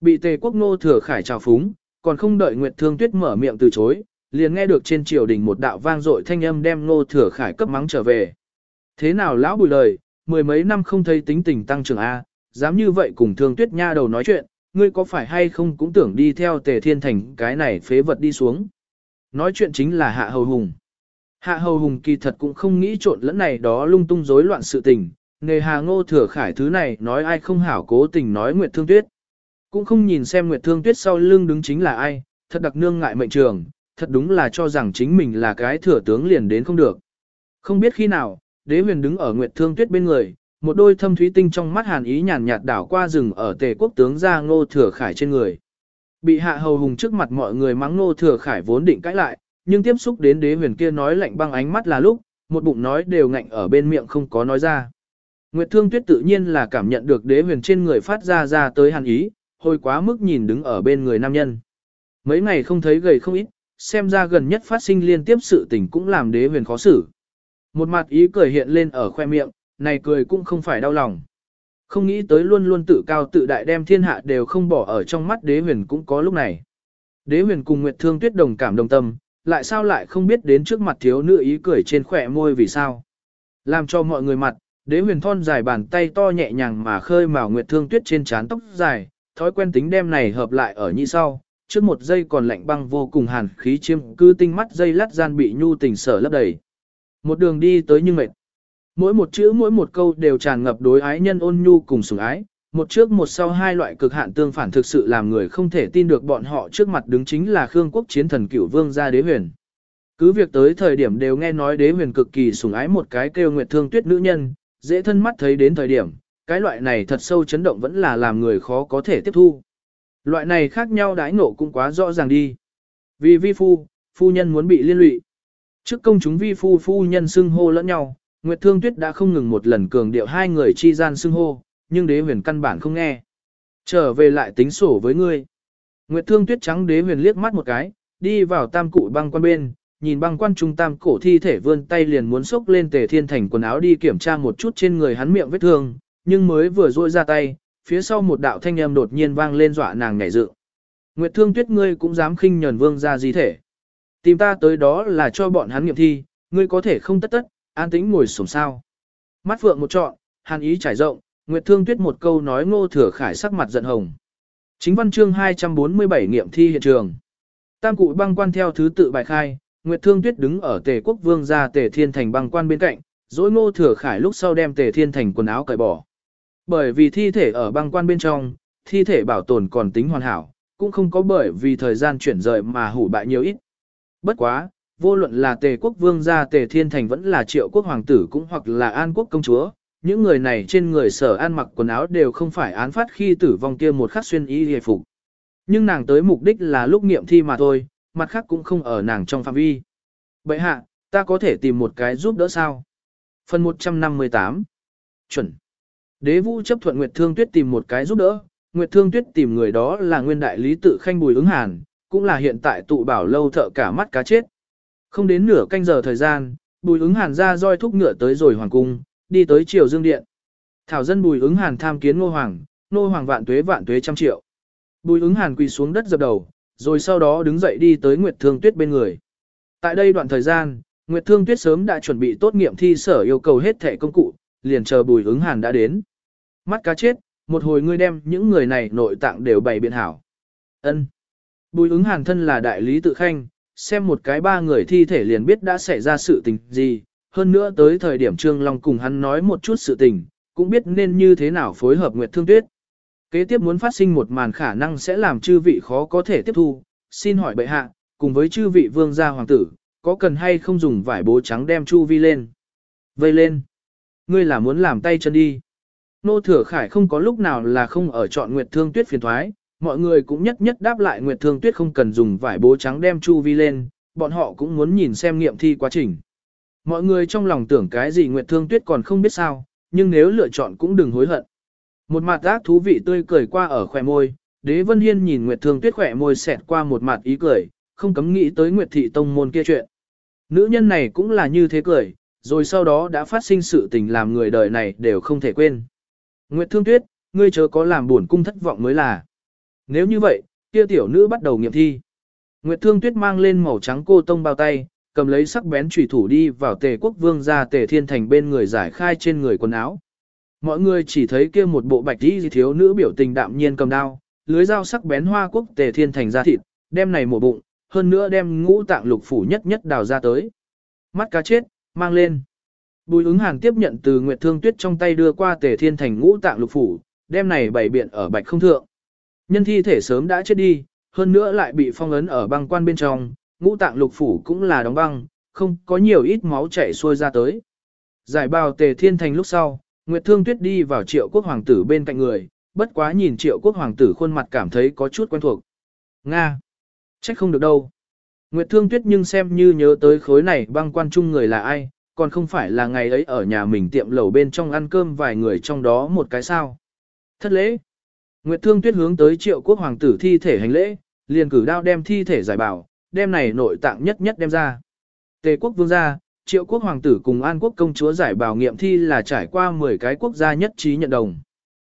Bị tề quốc nô thừa khải trào phúng, còn không đợi Nguyệt Thương Tuyết mở miệng từ chối, liền nghe được trên triều đình một đạo vang dội thanh âm đem nô thừa khải cấp mắng trở về. Thế nào lão bùi lời, mười mấy năm không thấy tính tình tăng trưởng A, dám như vậy cùng Thương Tuyết nha đầu nói chuyện, ngươi có phải hay không cũng tưởng đi theo tề thiên thành cái này phế vật đi xuống. Nói chuyện chính là hạ hầu hùng. Hạ hầu hùng kỳ thật cũng không nghĩ trộn lẫn này đó lung tung rối loạn sự tình, nghề hà ngô thừa khải thứ này nói ai không hảo cố tình nói Nguyệt Thương Tuyết. Cũng không nhìn xem Nguyệt Thương Tuyết sau lưng đứng chính là ai, thật đặc nương ngại mệnh trường, thật đúng là cho rằng chính mình là cái thừa tướng liền đến không được. Không biết khi nào, đế huyền đứng ở Nguyệt Thương Tuyết bên người, một đôi thâm thúy tinh trong mắt hàn ý nhàn nhạt đảo qua rừng ở tề quốc tướng ra ngô thừa khải trên người. Bị hạ hầu hùng trước mặt mọi người mắng ngô thừa khải vốn định cãi lại, nhưng tiếp xúc đến đế huyền kia nói lạnh băng ánh mắt là lúc, một bụng nói đều ngạnh ở bên miệng không có nói ra. Nguyệt Thương Tuyết tự nhiên là cảm nhận được đế huyền trên người phát ra ra tới hàn ý, hồi quá mức nhìn đứng ở bên người nam nhân. Mấy ngày không thấy gầy không ít, xem ra gần nhất phát sinh liên tiếp sự tình cũng làm đế huyền khó xử. Một mặt ý cười hiện lên ở khoe miệng, này cười cũng không phải đau lòng. Không nghĩ tới luôn luôn tự cao tự đại đem thiên hạ đều không bỏ ở trong mắt đế huyền cũng có lúc này. Đế huyền cùng Nguyệt Thương Tuyết đồng cảm đồng tâm, lại sao lại không biết đến trước mặt thiếu nữ ý cười trên khỏe môi vì sao. Làm cho mọi người mặt, đế huyền thon dài bàn tay to nhẹ nhàng mà khơi mào Nguyệt Thương Tuyết trên trán tóc dài, thói quen tính đem này hợp lại ở như sau, trước một giây còn lạnh băng vô cùng hàn khí chiêm cư tinh mắt dây lắt gian bị nhu tình sở lấp đầy. Một đường đi tới như mệt. Mỗi một chữ mỗi một câu đều tràn ngập đối ái nhân ôn nhu cùng sủng ái, một trước một sau hai loại cực hạn tương phản thực sự làm người không thể tin được bọn họ trước mặt đứng chính là Khương quốc chiến thần cửu vương gia đế huyền. Cứ việc tới thời điểm đều nghe nói đế huyền cực kỳ sủng ái một cái kêu nguyệt thương tuyết nữ nhân, dễ thân mắt thấy đến thời điểm, cái loại này thật sâu chấn động vẫn là làm người khó có thể tiếp thu. Loại này khác nhau đãi ngộ cũng quá rõ ràng đi. Vì vi phu, phu nhân muốn bị liên lụy. Trước công chúng vi phu phu nhân xưng hô lẫn nhau, Nguyệt Thương Tuyết đã không ngừng một lần cường điệu hai người chi gian xưng hô, nhưng đế huyền căn bản không nghe. Trở về lại tính sổ với ngươi. Nguyệt Thương Tuyết trắng đế huyền liếc mắt một cái, đi vào tam cụ băng quan bên, nhìn băng quan trung tam cổ thi thể vươn tay liền muốn xốc lên tề thiên thành quần áo đi kiểm tra một chút trên người hắn miệng vết thương, nhưng mới vừa rôi ra tay, phía sau một đạo thanh âm đột nhiên vang lên dọa nàng nhảy dựng. Nguyệt Thương Tuyết ngươi cũng dám khinh nhẫn vương ra gì thể. Tìm ta tới đó là cho bọn hắn nghiệm thi, ngươi có thể không tất tất, an tĩnh ngồi sổm sao. Mắt phượng một trọn, hàn ý trải rộng, Nguyệt Thương Tuyết một câu nói ngô thừa khải sắc mặt giận hồng. Chính văn chương 247 nghiệm thi hiện trường. Tam cụ băng quan theo thứ tự bài khai, Nguyệt Thương Tuyết đứng ở Tề Quốc Vương gia Tề Thiên Thành băng quan bên cạnh, dối ngô thừa khải lúc sau đem Tề Thiên Thành quần áo cởi bỏ. Bởi vì thi thể ở băng quan bên trong, thi thể bảo tồn còn tính hoàn hảo, cũng không có bởi vì thời gian chuyển rời mà hủ bại nhiều ít. Bất quá, vô luận là tề quốc vương gia tề thiên thành vẫn là triệu quốc hoàng tử cũng hoặc là an quốc công chúa, những người này trên người sở ăn mặc quần áo đều không phải án phát khi tử vong kia một khắc xuyên y hề phục. Nhưng nàng tới mục đích là lúc nghiệm thi mà thôi, mặt khác cũng không ở nàng trong phạm vi. Bậy hạ, ta có thể tìm một cái giúp đỡ sao? Phần 158 Chuẩn Đế vũ chấp thuận Nguyệt Thương Tuyết tìm một cái giúp đỡ, Nguyệt Thương Tuyết tìm người đó là nguyên đại lý tự khanh bùi ứng hàn, cũng là hiện tại tụ bảo lâu thợ cả mắt cá chết. Không đến nửa canh giờ thời gian, bùi ứng hàn ra roi thúc ngựa tới rồi hoàng cung, đi tới triều dương điện. Thảo dân bùi ứng hàn tham kiến ngô hoàng, ngô hoàng vạn tuế vạn tuế trăm triệu. Bùi ứng hàn quỳ xuống đất dập đầu, rồi sau đó đứng dậy đi tới Nguyệt Thương Tuyết bên người. Tại đây đoạn thời gian, Nguyệt Thương Tuyết sớm đã chuẩn bị tốt nghiệm thi sở yêu cầu hết thẻ công cụ, liền chờ bùi ứng hàn đã đến. Mắt cá chết, một hồi ngươi đem những người này nội tạng đều bày biện hảo. Ân. Bùi ứng hàn thân là đại lý tự khanh, xem một cái ba người thi thể liền biết đã xảy ra sự tình gì, hơn nữa tới thời điểm Trương Long cùng hắn nói một chút sự tình, cũng biết nên như thế nào phối hợp Nguyệt Thương Tuyết. Kế tiếp muốn phát sinh một màn khả năng sẽ làm chư vị khó có thể tiếp thu, xin hỏi bệ hạ, cùng với chư vị vương gia hoàng tử, có cần hay không dùng vải bố trắng đem chu vi lên? Vây lên. Ngươi là muốn làm tay chân đi. Nô Thừa Khải không có lúc nào là không ở chọn Nguyệt Thương Tuyết phiền thoái, mọi người cũng nhất nhất đáp lại Nguyệt Thương Tuyết không cần dùng vải bố trắng đem chu vi lên, bọn họ cũng muốn nhìn xem nghiệm thi quá trình. Mọi người trong lòng tưởng cái gì Nguyệt Thương Tuyết còn không biết sao, nhưng nếu lựa chọn cũng đừng hối hận. Một mặt ác thú vị tươi cười qua ở khỏe môi, Đế Vân Hiên nhìn Nguyệt Thương Tuyết khỏe môi xẹt qua một mặt ý cười, không cấm nghĩ tới Nguyệt Thị Tông môn kia chuyện. Nữ nhân này cũng là như thế cười, rồi sau đó đã phát sinh sự tình làm người đời này đều không thể quên. Nguyệt Thương Tuyết, ngươi chớ có làm buồn cung thất vọng mới là. Nếu như vậy, kia tiểu nữ bắt đầu nghiệm thi. Nguyệt Thương Tuyết mang lên màu trắng cô tông bao tay, cầm lấy sắc bén chủy thủ đi vào tề quốc vương ra tề thiên thành bên người giải khai trên người quần áo. Mọi người chỉ thấy kia một bộ bạch đi thiếu nữ biểu tình đạm nhiên cầm đao, lưới dao sắc bén hoa quốc tề thiên thành ra thịt, đem này mổ bụng, hơn nữa đem ngũ tạng lục phủ nhất nhất đào ra tới. Mắt cá chết, mang lên. Bùi ứng hàn tiếp nhận từ Nguyệt Thương Tuyết trong tay đưa qua tề thiên thành ngũ tạng lục phủ, đem này bày biện ở bạch không thượng. Nhân thi thể sớm đã chết đi, hơn nữa lại bị phong ấn ở băng quan bên trong, ngũ tạng lục phủ cũng là đóng băng, không có nhiều ít máu chảy xuôi ra tới. Giải bào tề thiên thành lúc sau, Nguyệt Thương Tuyết đi vào triệu quốc hoàng tử bên cạnh người, bất quá nhìn triệu quốc hoàng tử khuôn mặt cảm thấy có chút quen thuộc. Nga! Trách không được đâu. Nguyệt Thương Tuyết nhưng xem như nhớ tới khối này băng quan chung người là ai, còn không phải là ngày ấy ở nhà mình tiệm lẩu bên trong ăn cơm vài người trong đó một cái sao. Thất lễ. Nguyệt Thương Tuyết hướng tới triệu quốc hoàng tử thi thể hành lễ, liền cử đao đem thi thể giải bảo, đem này nội tạng nhất nhất đem ra. Tề quốc vương gia, triệu quốc hoàng tử cùng an quốc công chúa giải bảo nghiệm thi là trải qua 10 cái quốc gia nhất trí nhận đồng.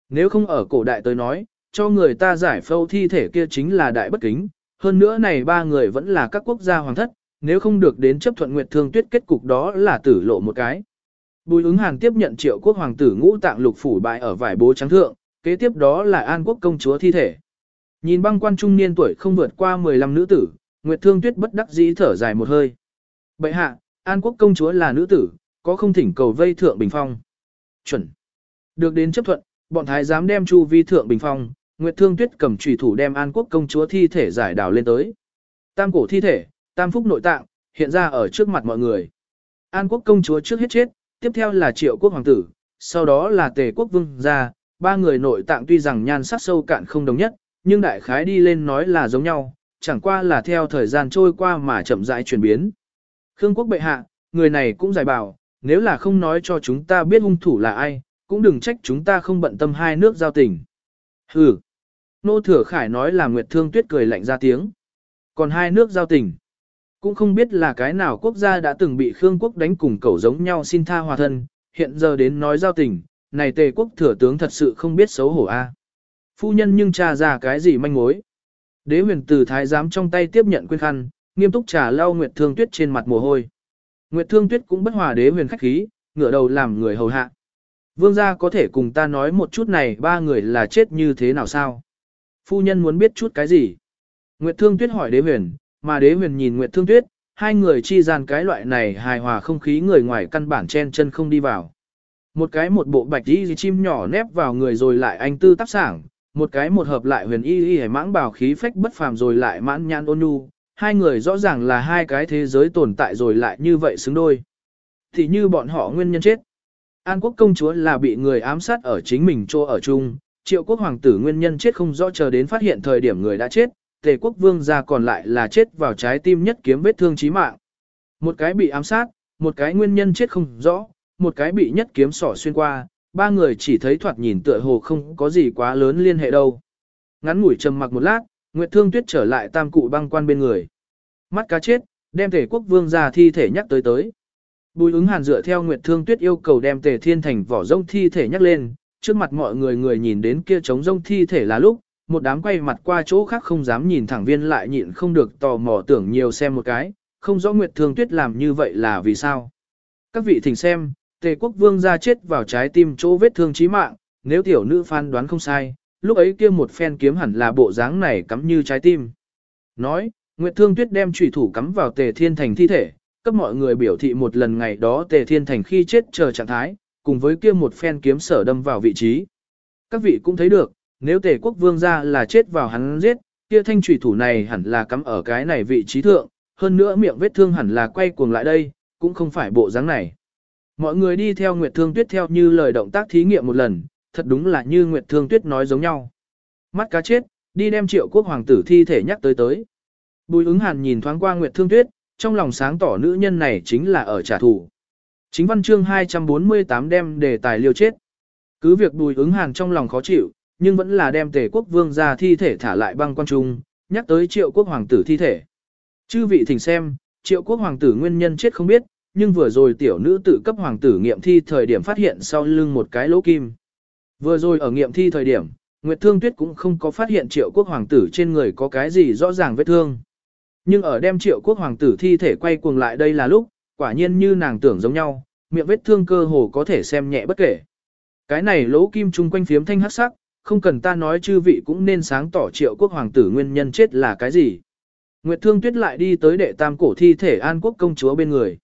Nếu không ở cổ đại tới nói, cho người ta giải phâu thi thể kia chính là đại bất kính, hơn nữa này ba người vẫn là các quốc gia hoàng thất, nếu không được đến chấp thuận nguyệt thương tuyết kết cục đó là tử lộ một cái. Bùi ứng hàn tiếp nhận triệu quốc hoàng tử ngũ tạng lục phủ bại ở vải bố trắng thượng, kế tiếp đó là an quốc công chúa thi thể. Nhìn băng quan trung niên tuổi không vượt qua 15 nữ tử, Nguyệt Thương Tuyết bất đắc dĩ thở dài một hơi. Bệ hạ, An Quốc công chúa là nữ tử, có không thỉnh cầu vây thượng bình phong. Chuẩn. Được đến chấp thuận, bọn thái giám đem chu vi thượng bình phong, Nguyệt Thương Tuyết cầm chủy thủ đem An Quốc công chúa thi thể giải đào lên tới. Tam cổ thi thể, tam phúc nội tạng, hiện ra ở trước mặt mọi người. An Quốc công chúa trước hết chết, tiếp theo là Triệu Quốc hoàng tử, sau đó là Tề Quốc vương gia, ba người nội tạng tuy rằng nhan sắc sâu cạn không đồng nhất, nhưng đại khái đi lên nói là giống nhau, chẳng qua là theo thời gian trôi qua mà chậm rãi chuyển biến. Khương quốc bệ hạ, người này cũng giải bảo, nếu là không nói cho chúng ta biết hung thủ là ai, cũng đừng trách chúng ta không bận tâm hai nước giao tình. Hừ. Nô Thừa Khải nói là Nguyệt Thương Tuyết cười lạnh ra tiếng. Còn hai nước giao tình. Cũng không biết là cái nào quốc gia đã từng bị Khương quốc đánh cùng cẩu giống nhau xin tha hòa thân, hiện giờ đến nói giao tình, này tề quốc thừa tướng thật sự không biết xấu hổ a. Phu nhân nhưng tra ra cái gì manh mối. Đế huyền từ thái giám trong tay tiếp nhận quyên khăn, nghiêm túc trà lau Nguyệt Thương Tuyết trên mặt mồ hôi. Nguyệt Thương Tuyết cũng bất hòa đế huyền khách khí, ngửa đầu làm người hầu hạ. Vương gia có thể cùng ta nói một chút này ba người là chết như thế nào sao? Phu nhân muốn biết chút cái gì? Nguyệt Thương Tuyết hỏi đế huyền, mà đế huyền nhìn Nguyệt Thương Tuyết, hai người chi gian cái loại này hài hòa không khí người ngoài căn bản chen chân không đi vào. Một cái một bộ bạch y chim nhỏ nép vào người rồi lại anh tư tác sảng, một cái một hợp lại huyền y y mãng bảo khí phách bất phàm rồi lại mãn nhãn ôn nhu, hai người rõ ràng là hai cái thế giới tồn tại rồi lại như vậy xứng đôi. Thì như bọn họ nguyên nhân chết. An quốc công chúa là bị người ám sát ở chính mình chỗ ở chung, triệu quốc hoàng tử nguyên nhân chết không rõ chờ đến phát hiện thời điểm người đã chết, tề quốc vương gia còn lại là chết vào trái tim nhất kiếm vết thương chí mạng. Một cái bị ám sát, một cái nguyên nhân chết không rõ, một cái bị nhất kiếm sỏ xuyên qua, ba người chỉ thấy thoạt nhìn tựa hồ không có gì quá lớn liên hệ đâu. Ngắn ngủi trầm mặc một lát, Nguyệt Thương Tuyết trở lại tam cụ băng quan bên người. Mắt cá chết, đem thể quốc vương ra thi thể nhắc tới tới. Bùi ứng hàn dựa theo Nguyệt Thương Tuyết yêu cầu đem tề thiên thành vỏ rông thi thể nhắc lên, trước mặt mọi người người nhìn đến kia trống rông thi thể là lúc, một đám quay mặt qua chỗ khác không dám nhìn thẳng viên lại nhịn không được tò mò tưởng nhiều xem một cái, không rõ Nguyệt Thương Tuyết làm như vậy là vì sao. Các vị thỉnh xem, tề quốc vương ra chết vào trái tim chỗ vết thương chí mạng, nếu tiểu nữ phán đoán không sai, lúc ấy kia một phen kiếm hẳn là bộ dáng này cắm như trái tim. Nói, Nguyệt Thương Tuyết đem chủy thủ cắm vào Tề Thiên Thành thi thể, cấp mọi người biểu thị một lần ngày đó Tề Thiên Thành khi chết chờ trạng thái, cùng với kia một phen kiếm sở đâm vào vị trí. Các vị cũng thấy được, nếu Tề Quốc Vương ra là chết vào hắn giết, kia thanh chủy thủ này hẳn là cắm ở cái này vị trí thượng, hơn nữa miệng vết thương hẳn là quay cuồng lại đây, cũng không phải bộ dáng này. Mọi người đi theo Nguyệt Thương Tuyết theo như lời động tác thí nghiệm một lần, thật đúng là như Nguyệt Thương Tuyết nói giống nhau. Mắt cá chết, đi đem triệu quốc hoàng tử thi thể nhắc tới tới. Bùi ứng hàn nhìn thoáng qua Nguyệt Thương Tuyết, trong lòng sáng tỏ nữ nhân này chính là ở trả thù. Chính văn chương 248 đem đề tài liêu chết. Cứ việc bùi ứng hàn trong lòng khó chịu, nhưng vẫn là đem tề quốc vương ra thi thể thả lại băng quan trung, nhắc tới triệu quốc hoàng tử thi thể. Chư vị thỉnh xem, triệu quốc hoàng tử nguyên nhân chết không biết, nhưng vừa rồi tiểu nữ tự cấp hoàng tử nghiệm thi thời điểm phát hiện sau lưng một cái lỗ kim. Vừa rồi ở nghiệm thi thời điểm, Nguyệt Thương Tuyết cũng không có phát hiện triệu quốc hoàng tử trên người có cái gì rõ ràng vết thương. Nhưng ở đem triệu quốc hoàng tử thi thể quay cuồng lại đây là lúc, quả nhiên như nàng tưởng giống nhau, miệng vết thương cơ hồ có thể xem nhẹ bất kể. Cái này lỗ kim chung quanh phiếm thanh hắc sắc, không cần ta nói chư vị cũng nên sáng tỏ triệu quốc hoàng tử nguyên nhân chết là cái gì. Nguyệt Thương Tuyết lại đi tới đệ tam cổ thi thể An Quốc công chúa bên người.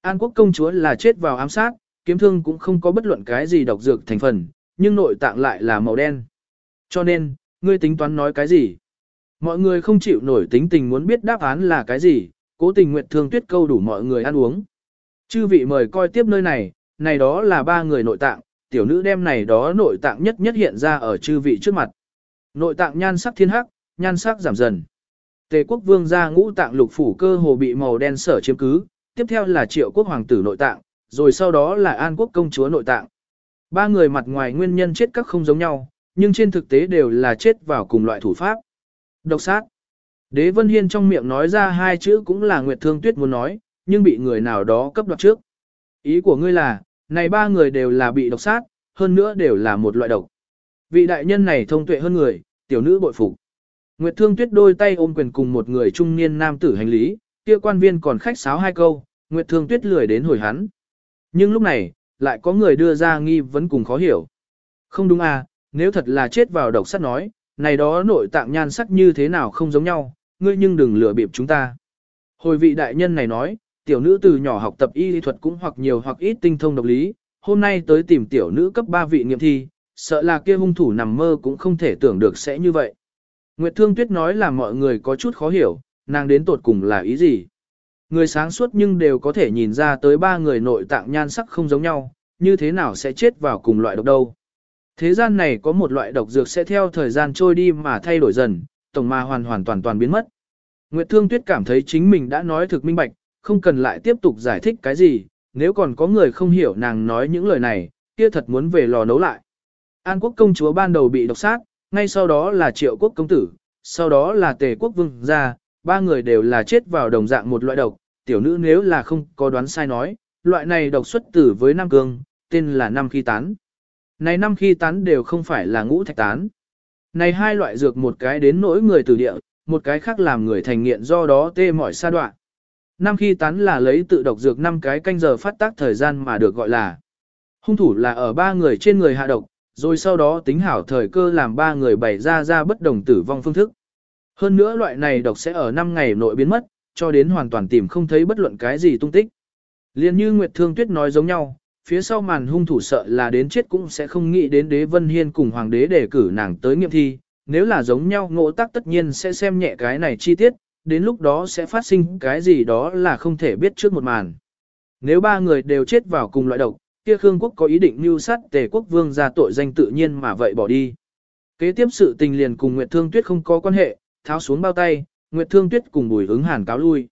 An Quốc công chúa là chết vào ám sát, kiếm thương cũng không có bất luận cái gì độc dược thành phần, nhưng nội tạng lại là màu đen. Cho nên, ngươi tính toán nói cái gì? Mọi người không chịu nổi tính tình muốn biết đáp án là cái gì, cố tình Nguyệt Thương Tuyết câu đủ mọi người ăn uống. Chư vị mời coi tiếp nơi này, này đó là ba người nội tạng, tiểu nữ đem này đó nội tạng nhất nhất hiện ra ở chư vị trước mặt. Nội tạng nhan sắc thiên hắc, nhan sắc giảm dần. Tề quốc vương gia ngũ tạng lục phủ cơ hồ bị màu đen sở chiếm cứ, tiếp theo là triệu quốc hoàng tử nội tạng, rồi sau đó là an quốc công chúa nội tạng. Ba người mặt ngoài nguyên nhân chết các không giống nhau, nhưng trên thực tế đều là chết vào cùng loại thủ pháp. Độc sát. Đế Vân Hiên trong miệng nói ra hai chữ cũng là Nguyệt Thương Tuyết muốn nói, nhưng bị người nào đó cấp đoạt trước. Ý của ngươi là, này ba người đều là bị độc sát, hơn nữa đều là một loại độc. Vị đại nhân này thông tuệ hơn người, tiểu nữ bội phục. Nguyệt Thương Tuyết đôi tay ôm quyền cùng một người trung niên nam tử hành lý, kia quan viên còn khách sáo hai câu, Nguyệt Thương Tuyết lười đến hồi hắn. Nhưng lúc này, lại có người đưa ra nghi vấn cùng khó hiểu. Không đúng à, nếu thật là chết vào độc sắt nói, này đó nội tạng nhan sắc như thế nào không giống nhau, ngươi nhưng đừng lừa bịp chúng ta. Hồi vị đại nhân này nói, tiểu nữ từ nhỏ học tập y lý thuật cũng hoặc nhiều hoặc ít tinh thông độc lý, hôm nay tới tìm tiểu nữ cấp 3 vị nghiệm thi, sợ là kia hung thủ nằm mơ cũng không thể tưởng được sẽ như vậy. Nguyệt Thương Tuyết nói là mọi người có chút khó hiểu, nàng đến tột cùng là ý gì. Người sáng suốt nhưng đều có thể nhìn ra tới ba người nội tạng nhan sắc không giống nhau, như thế nào sẽ chết vào cùng loại độc đâu. Thế gian này có một loại độc dược sẽ theo thời gian trôi đi mà thay đổi dần, tổng mà hoàn hoàn toàn toàn biến mất. Nguyệt Thương Tuyết cảm thấy chính mình đã nói thực minh bạch, không cần lại tiếp tục giải thích cái gì, nếu còn có người không hiểu nàng nói những lời này, kia thật muốn về lò nấu lại. An quốc công chúa ban đầu bị độc sát, ngay sau đó là triệu quốc công tử, sau đó là tề quốc vương gia, ba người đều là chết vào đồng dạng một loại độc, tiểu nữ nếu là không có đoán sai nói, loại này độc xuất tử với Nam Cương, tên là Nam Khi Tán. Này năm khi tán đều không phải là ngũ thạch tán. Này hai loại dược một cái đến nỗi người từ địa, một cái khác làm người thành nghiện do đó tê mỏi sa đoạn. Năm khi tán là lấy tự độc dược năm cái canh giờ phát tác thời gian mà được gọi là. Hung thủ là ở ba người trên người hạ độc, rồi sau đó tính hảo thời cơ làm ba người bày ra ra bất đồng tử vong phương thức. Hơn nữa loại này độc sẽ ở 5 ngày nội biến mất, cho đến hoàn toàn tìm không thấy bất luận cái gì tung tích. Liên như Nguyệt Thương Tuyết nói giống nhau, phía sau màn hung thủ sợ là đến chết cũng sẽ không nghĩ đến đế vân hiên cùng hoàng đế để cử nàng tới nghiệm thi, nếu là giống nhau ngộ tác tất nhiên sẽ xem nhẹ cái này chi tiết, đến lúc đó sẽ phát sinh cái gì đó là không thể biết trước một màn. Nếu ba người đều chết vào cùng loại độc, kia Khương quốc có ý định mưu sát tề quốc vương ra tội danh tự nhiên mà vậy bỏ đi. Kế tiếp sự tình liền cùng Nguyệt Thương Tuyết không có quan hệ, tháo xuống bao tay, Nguyệt Thương Tuyết cùng Bùi Hứng hàn cáo lui.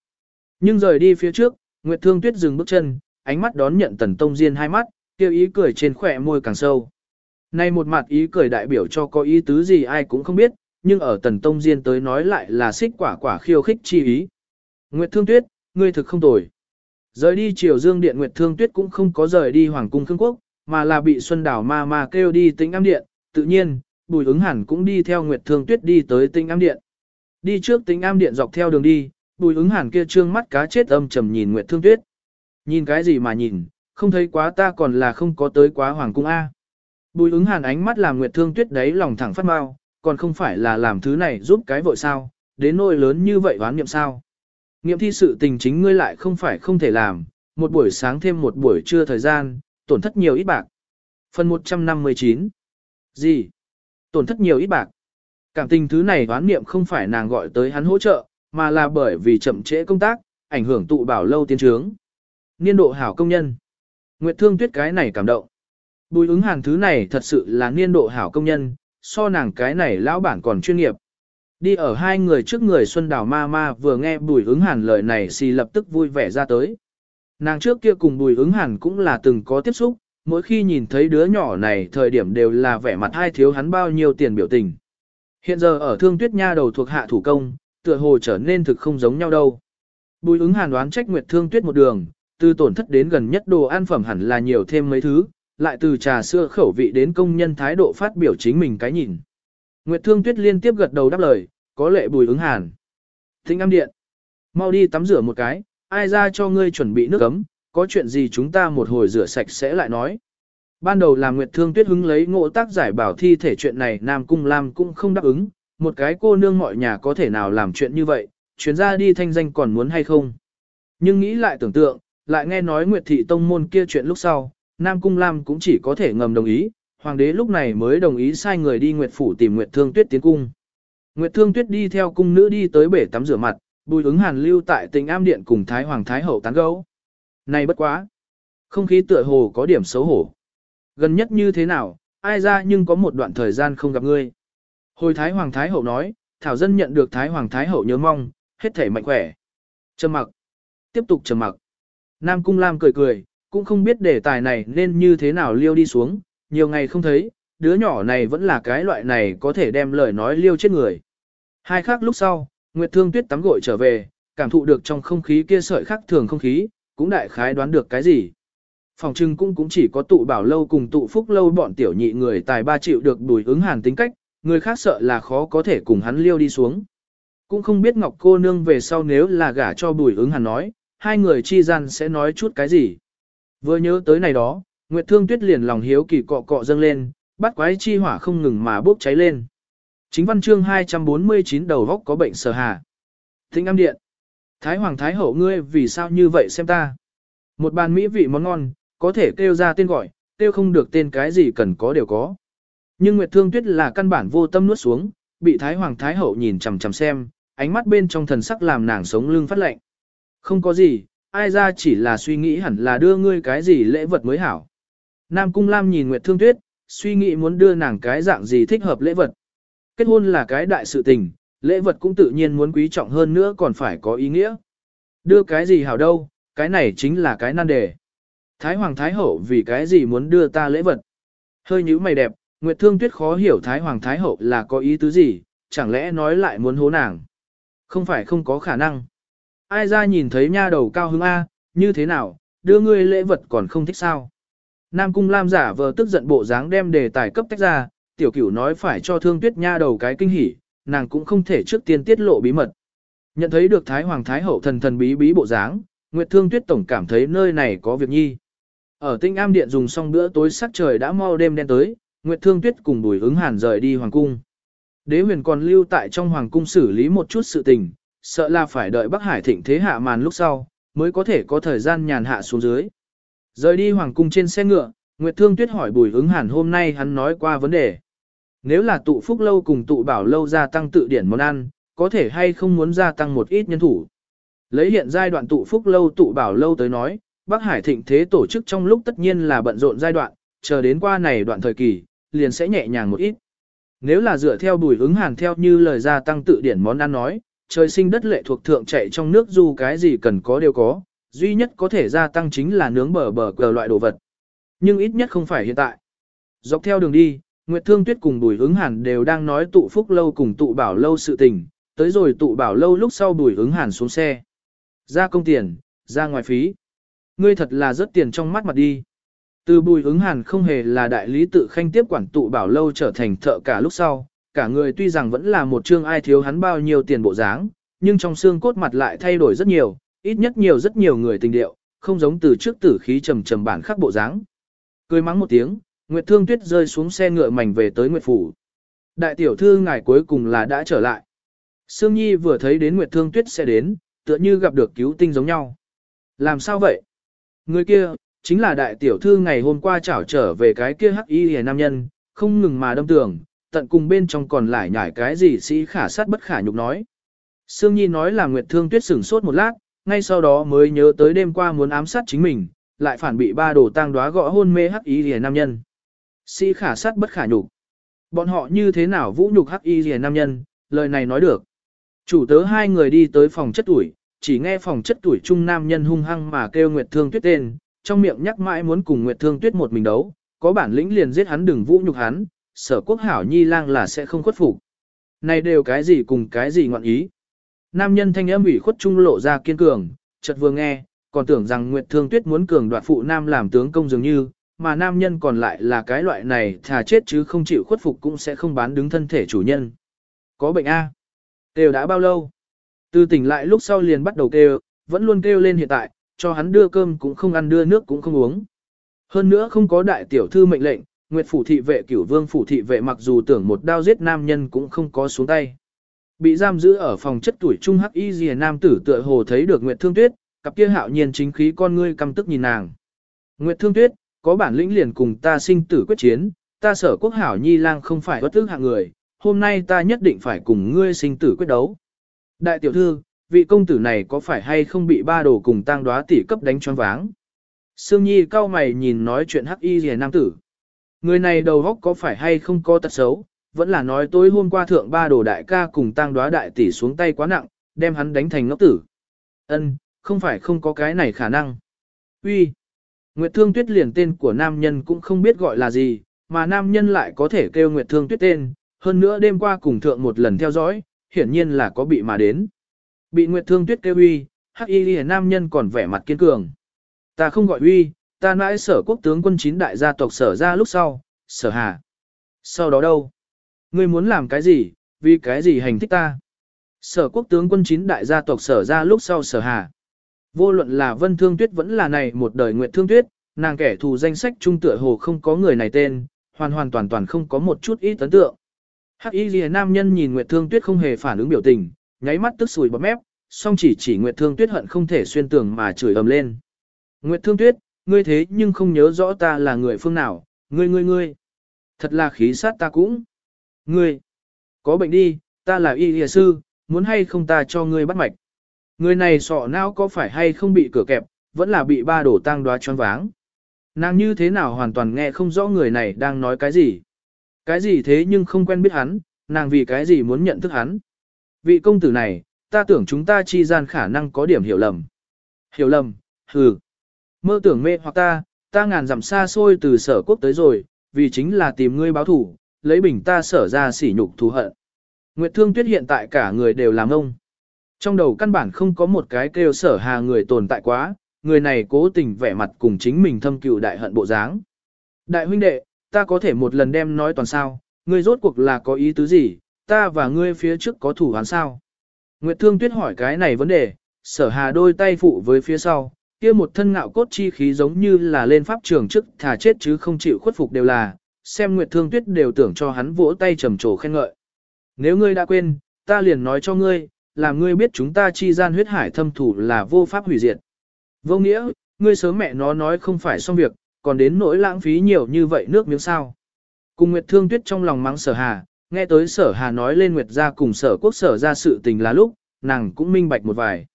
Nhưng rời đi phía trước, Nguyệt Thương Tuyết dừng bước chân, ánh mắt đón nhận Tần Tông Diên hai mắt, kêu ý cười trên khỏe môi càng sâu. Nay một mặt ý cười đại biểu cho có ý tứ gì ai cũng không biết, nhưng ở Tần Tông Diên tới nói lại là xích quả quả khiêu khích chi ý. Nguyệt Thương Tuyết, ngươi thực không tồi. Rời đi Triều Dương Điện Nguyệt Thương Tuyết cũng không có rời đi Hoàng Cung Khương Quốc, mà là bị Xuân Đảo ma ma kêu đi tĩnh am điện, tự nhiên, Bùi ứng hẳn cũng đi theo Nguyệt Thương Tuyết đi tới tĩnh am điện. Đi trước tính am điện dọc theo đường đi, Bùi ứng hàn kia trương mắt cá chết âm trầm nhìn Nguyệt Thương Tuyết. Nhìn cái gì mà nhìn, không thấy quá ta còn là không có tới quá Hoàng Cung A. Bùi ứng hàn ánh mắt làm Nguyệt Thương Tuyết đấy lòng thẳng phát mau, còn không phải là làm thứ này giúp cái vội sao, đến nỗi lớn như vậy đoán nghiệm sao. Nghiệm thi sự tình chính ngươi lại không phải không thể làm, một buổi sáng thêm một buổi trưa thời gian, tổn thất nhiều ít bạc. Phần 159 Gì? Tổn thất nhiều ít bạc. Cảm tình thứ này đoán niệm không phải nàng gọi tới hắn hỗ trợ, mà là bởi vì chậm trễ công tác, ảnh hưởng tụ bảo lâu tiến trướng. Niên độ hảo công nhân. Nguyệt Thương Tuyết cái này cảm động. Bùi ứng hàng thứ này thật sự là niên độ hảo công nhân, so nàng cái này lão bản còn chuyên nghiệp. Đi ở hai người trước người Xuân Đào ma ma vừa nghe bùi ứng hàn lời này xì lập tức vui vẻ ra tới. Nàng trước kia cùng bùi ứng hàn cũng là từng có tiếp xúc, mỗi khi nhìn thấy đứa nhỏ này thời điểm đều là vẻ mặt hai thiếu hắn bao nhiêu tiền biểu tình. Hiện giờ ở thương tuyết nha đầu thuộc hạ thủ công, tựa hồ trở nên thực không giống nhau đâu. Bùi ứng hàn đoán trách nguyệt thương tuyết một đường, từ tổn thất đến gần nhất đồ ăn phẩm hẳn là nhiều thêm mấy thứ, lại từ trà sữa khẩu vị đến công nhân thái độ phát biểu chính mình cái nhìn. Nguyệt Thương Tuyết liên tiếp gật đầu đáp lời, có lệ bùi ứng hàn. Thính âm điện. Mau đi tắm rửa một cái, ai ra cho ngươi chuẩn bị nước ấm, có chuyện gì chúng ta một hồi rửa sạch sẽ lại nói. Ban đầu là Nguyệt Thương Tuyết hứng lấy ngộ tác giải bảo thi thể chuyện này Nam Cung Lam cũng không đáp ứng, một cái cô nương mọi nhà có thể nào làm chuyện như vậy, chuyến ra đi thanh danh còn muốn hay không. Nhưng nghĩ lại tưởng tượng, lại nghe nói Nguyệt Thị Tông môn kia chuyện lúc sau, Nam Cung Lam cũng chỉ có thể ngầm đồng ý, hoàng đế lúc này mới đồng ý sai người đi Nguyệt Phủ tìm Nguyệt Thương Tuyết tiến cung. Nguyệt Thương Tuyết đi theo cung nữ đi tới bể tắm rửa mặt, bùi ứng hàn lưu tại tình am điện cùng Thái Hoàng Thái Hậu tán gấu. Này bất quá! Không khí tựa hồ có điểm xấu hổ. Gần nhất như thế nào, ai ra nhưng có một đoạn thời gian không gặp ngươi. Hồi Thái Hoàng Thái Hậu nói, Thảo Dân nhận được Thái Hoàng Thái Hậu nhớ mong, hết thể mạnh khỏe. Trầm mặc. Tiếp tục trầm mặc. Nam Cung Lam cười cười, cũng không biết đề tài này nên như thế nào liêu đi xuống, nhiều ngày không thấy, đứa nhỏ này vẫn là cái loại này có thể đem lời nói liêu chết người. Hai khắc lúc sau, Nguyệt Thương Tuyết tắm gội trở về, cảm thụ được trong không khí kia sợi khác thường không khí, cũng đại khái đoán được cái gì. Phòng trưng cũng cũng chỉ có tụ bảo lâu cùng tụ phúc lâu bọn tiểu nhị người tài ba chịu được đùi ứng hàn tính cách, người khác sợ là khó có thể cùng hắn liêu đi xuống. Cũng không biết Ngọc cô nương về sau nếu là gả cho bùi ứng hàn nói, hai người chi gian sẽ nói chút cái gì. Vừa nhớ tới này đó, Nguyệt Thương Tuyết liền lòng hiếu kỳ cọ cọ dâng lên, bắt quái chi hỏa không ngừng mà bốc cháy lên. Chính văn chương 249 đầu góc có bệnh sở hà. Thính âm điện. Thái Hoàng Thái Hậu ngươi vì sao như vậy xem ta. Một bàn mỹ vị món ngon, có thể kêu ra tên gọi, kêu không được tên cái gì cần có đều có. Nhưng Nguyệt Thương Tuyết là căn bản vô tâm nuốt xuống, bị Thái Hoàng Thái Hậu nhìn chằm chằm xem, ánh mắt bên trong thần sắc làm nàng sống lưng phát lạnh. Không có gì, ai ra chỉ là suy nghĩ hẳn là đưa ngươi cái gì lễ vật mới hảo. Nam Cung Lam nhìn Nguyệt Thương Tuyết, suy nghĩ muốn đưa nàng cái dạng gì thích hợp lễ vật. Kết hôn là cái đại sự tình, lễ vật cũng tự nhiên muốn quý trọng hơn nữa còn phải có ý nghĩa. Đưa cái gì hảo đâu, cái này chính là cái nan đề. Thái Hoàng Thái Hậu vì cái gì muốn đưa ta lễ vật. Hơi nhíu mày đẹp, Nguyệt Thương Tuyết khó hiểu Thái Hoàng Thái Hậu là có ý tứ gì, chẳng lẽ nói lại muốn hố nàng. Không phải không có khả năng ai ra nhìn thấy nha đầu cao hứng A, như thế nào, đưa ngươi lễ vật còn không thích sao. Nam Cung Lam giả vờ tức giận bộ dáng đem đề tài cấp tách ra, tiểu cửu nói phải cho thương tuyết nha đầu cái kinh hỉ, nàng cũng không thể trước tiên tiết lộ bí mật. Nhận thấy được Thái Hoàng Thái Hậu thần thần bí bí bộ dáng, Nguyệt Thương Tuyết Tổng cảm thấy nơi này có việc nhi. Ở tinh am điện dùng xong bữa tối sắc trời đã mau đêm đen tới, Nguyệt Thương Tuyết cùng Bùi ứng hàn rời đi Hoàng Cung. Đế huyền còn lưu tại trong Hoàng Cung xử lý một chút sự tình, sợ là phải đợi Bắc Hải thịnh thế hạ màn lúc sau, mới có thể có thời gian nhàn hạ xuống dưới. Rời đi hoàng cung trên xe ngựa, Nguyệt Thương Tuyết hỏi Bùi ứng hàn hôm nay hắn nói qua vấn đề. Nếu là tụ phúc lâu cùng tụ bảo lâu gia tăng tự điển món ăn, có thể hay không muốn gia tăng một ít nhân thủ. Lấy hiện giai đoạn tụ phúc lâu tụ bảo lâu tới nói, Bắc Hải thịnh thế tổ chức trong lúc tất nhiên là bận rộn giai đoạn, chờ đến qua này đoạn thời kỳ, liền sẽ nhẹ nhàng một ít. Nếu là dựa theo bùi ứng hàn theo như lời gia tăng tự điển món ăn nói, trời sinh đất lệ thuộc thượng chạy trong nước dù cái gì cần có đều có, duy nhất có thể gia tăng chính là nướng bờ bờ cờ loại đồ vật. Nhưng ít nhất không phải hiện tại. Dọc theo đường đi, Nguyệt Thương Tuyết cùng Bùi Ứng Hàn đều đang nói tụ phúc lâu cùng tụ bảo lâu sự tình, tới rồi tụ bảo lâu lúc sau Bùi Ứng Hàn xuống xe. Ra công tiền, ra ngoài phí. Ngươi thật là rất tiền trong mắt mặt đi. Từ Bùi Ứng Hàn không hề là đại lý tự khanh tiếp quản tụ bảo lâu trở thành thợ cả lúc sau, cả người tuy rằng vẫn là một chương ai thiếu hắn bao nhiêu tiền bộ dáng, nhưng trong xương cốt mặt lại thay đổi rất nhiều, ít nhất nhiều rất nhiều người tình điệu, không giống từ trước tử khí trầm trầm bản khắc bộ dáng. Cười mắng một tiếng, Nguyệt Thương Tuyết rơi xuống xe ngựa mảnh về tới Nguyệt phủ. Đại tiểu thư ngài cuối cùng là đã trở lại. Sương Nhi vừa thấy đến Nguyệt Thương Tuyết sẽ đến, tựa như gặp được cứu tinh giống nhau. Làm sao vậy? Người kia, chính là đại tiểu thư ngày hôm qua trảo trở về cái kia hắc y hề nam nhân, không ngừng mà đâm tường, tận cùng bên trong còn lại nhải cái gì sĩ khả sát bất khả nhục nói. Sương Nhi nói là Nguyệt Thương Tuyết sửng sốt một lát, ngay sau đó mới nhớ tới đêm qua muốn ám sát chính mình, lại phản bị ba đồ tang đóa gõ hôn mê hắc y hề nam nhân. Sĩ khả sát bất khả nhục. Bọn họ như thế nào vũ nhục hắc y hề nam nhân, lời này nói được. Chủ tớ hai người đi tới phòng chất ủi, chỉ nghe phòng chất tuổi trung nam nhân hung hăng mà kêu Nguyệt Thương Tuyết tên, trong miệng nhắc mãi muốn cùng Nguyệt Thương Tuyết một mình đấu, có bản lĩnh liền giết hắn đừng vũ nhục hắn, sở quốc hảo nhi lang là sẽ không khuất phục. Này đều cái gì cùng cái gì ngọn ý. Nam nhân thanh âm ủy khuất trung lộ ra kiên cường, chợt vừa nghe, còn tưởng rằng Nguyệt Thương Tuyết muốn cường đoạt phụ nam làm tướng công dường như, mà nam nhân còn lại là cái loại này thà chết chứ không chịu khuất phục cũng sẽ không bán đứng thân thể chủ nhân. Có bệnh A. Đều đã bao lâu? Từ tỉnh lại lúc sau liền bắt đầu kêu, vẫn luôn kêu lên hiện tại, cho hắn đưa cơm cũng không ăn đưa nước cũng không uống. Hơn nữa không có đại tiểu thư mệnh lệnh, Nguyệt phủ thị vệ cửu vương phủ thị vệ mặc dù tưởng một đao giết nam nhân cũng không có xuống tay. Bị giam giữ ở phòng chất tuổi trung hắc y rìa nam tử tựa hồ thấy được Nguyệt Thương Tuyết, cặp kia hạo nhiên chính khí con ngươi căm tức nhìn nàng. Nguyệt Thương Tuyết, có bản lĩnh liền cùng ta sinh tử quyết chiến, ta sở quốc hảo nhi lang không phải bất tức hạng người, hôm nay ta nhất định phải cùng ngươi sinh tử quyết đấu. Đại tiểu thư, vị công tử này có phải hay không bị ba đồ cùng tang đoá tỷ cấp đánh choáng váng? Sương Nhi cao mày nhìn nói chuyện hắc y rìa nam tử. Người này đầu góc có phải hay không có tật xấu, vẫn là nói tối hôm qua thượng ba đồ đại ca cùng tang đoá đại tỷ xuống tay quá nặng, đem hắn đánh thành ngốc tử. Ân, không phải không có cái này khả năng. Uy, Nguyệt Thương Tuyết liền tên của nam nhân cũng không biết gọi là gì, mà nam nhân lại có thể kêu Nguyệt Thương Tuyết tên, hơn nữa đêm qua cùng thượng một lần theo dõi, hiển nhiên là có bị mà đến. Bị Nguyệt Thương Tuyết kêu uy, hắc y Liễu nam nhân còn vẻ mặt kiên cường. Ta không gọi uy, ta nãi sở quốc tướng quân chín đại gia tộc sở ra lúc sau, sở hà. Sau đó đâu? Ngươi muốn làm cái gì, vì cái gì hành thích ta? Sở quốc tướng quân chín đại gia tộc sở ra lúc sau sở hà. Vô luận là Vân Thương Tuyết vẫn là này một đời Nguyệt Thương Tuyết, nàng kẻ thù danh sách trung tựa hồ không có người này tên, hoàn hoàn toàn toàn không có một chút ít ấn tượng. Hắc Y Liễu nam nhân nhìn Nguyệt Thương Tuyết không hề phản ứng biểu tình, nháy mắt tức sùi bọt mép, song chỉ chỉ Nguyệt Thương Tuyết hận không thể xuyên tường mà chửi ầm lên. Nguyệt Thương Tuyết, ngươi thế nhưng không nhớ rõ ta là người phương nào, ngươi ngươi ngươi. Thật là khí sát ta cũng. Ngươi, có bệnh đi, ta là y y sư, muốn hay không ta cho ngươi bắt mạch. Người này sọ não có phải hay không bị cửa kẹp, vẫn là bị ba đổ tang đoá choáng váng. Nàng như thế nào hoàn toàn nghe không rõ người này đang nói cái gì. Cái gì thế nhưng không quen biết hắn, nàng vì cái gì muốn nhận thức hắn. Vị công tử này, ta tưởng chúng ta chi gian khả năng có điểm hiểu lầm. Hiểu lầm, hừ. Mơ tưởng mê hoặc ta, ta ngàn dặm xa xôi từ sở quốc tới rồi, vì chính là tìm ngươi báo thủ, lấy bình ta sở ra sỉ nhục thù hận. Nguyệt Thương Tuyết hiện tại cả người đều làm ông. Trong đầu căn bản không có một cái kêu sở hà người tồn tại quá, người này cố tình vẻ mặt cùng chính mình thâm cựu đại hận bộ dáng. Đại huynh đệ, ta có thể một lần đem nói toàn sao, ngươi rốt cuộc là có ý tứ gì, ta và ngươi phía trước có thủ hắn sao? Nguyệt Thương Tuyết hỏi cái này vấn đề, sở hà đôi tay phụ với phía sau, kia một thân ngạo cốt chi khí giống như là lên pháp trường trước thà chết chứ không chịu khuất phục đều là, xem Nguyệt Thương Tuyết đều tưởng cho hắn vỗ tay trầm trồ khen ngợi. Nếu ngươi đã quên, ta liền nói cho ngươi, làm ngươi biết chúng ta chi gian huyết hải thâm thủ là vô pháp hủy diệt. Vô nghĩa, ngươi sớm mẹ nó nói không phải xong việc, còn đến nỗi lãng phí nhiều như vậy nước miếng sao. Cùng Nguyệt Thương Tuyết trong lòng mắng sở hà, nghe tới sở hà nói lên Nguyệt gia cùng sở quốc sở ra sự tình là lúc, nàng cũng minh bạch một vài.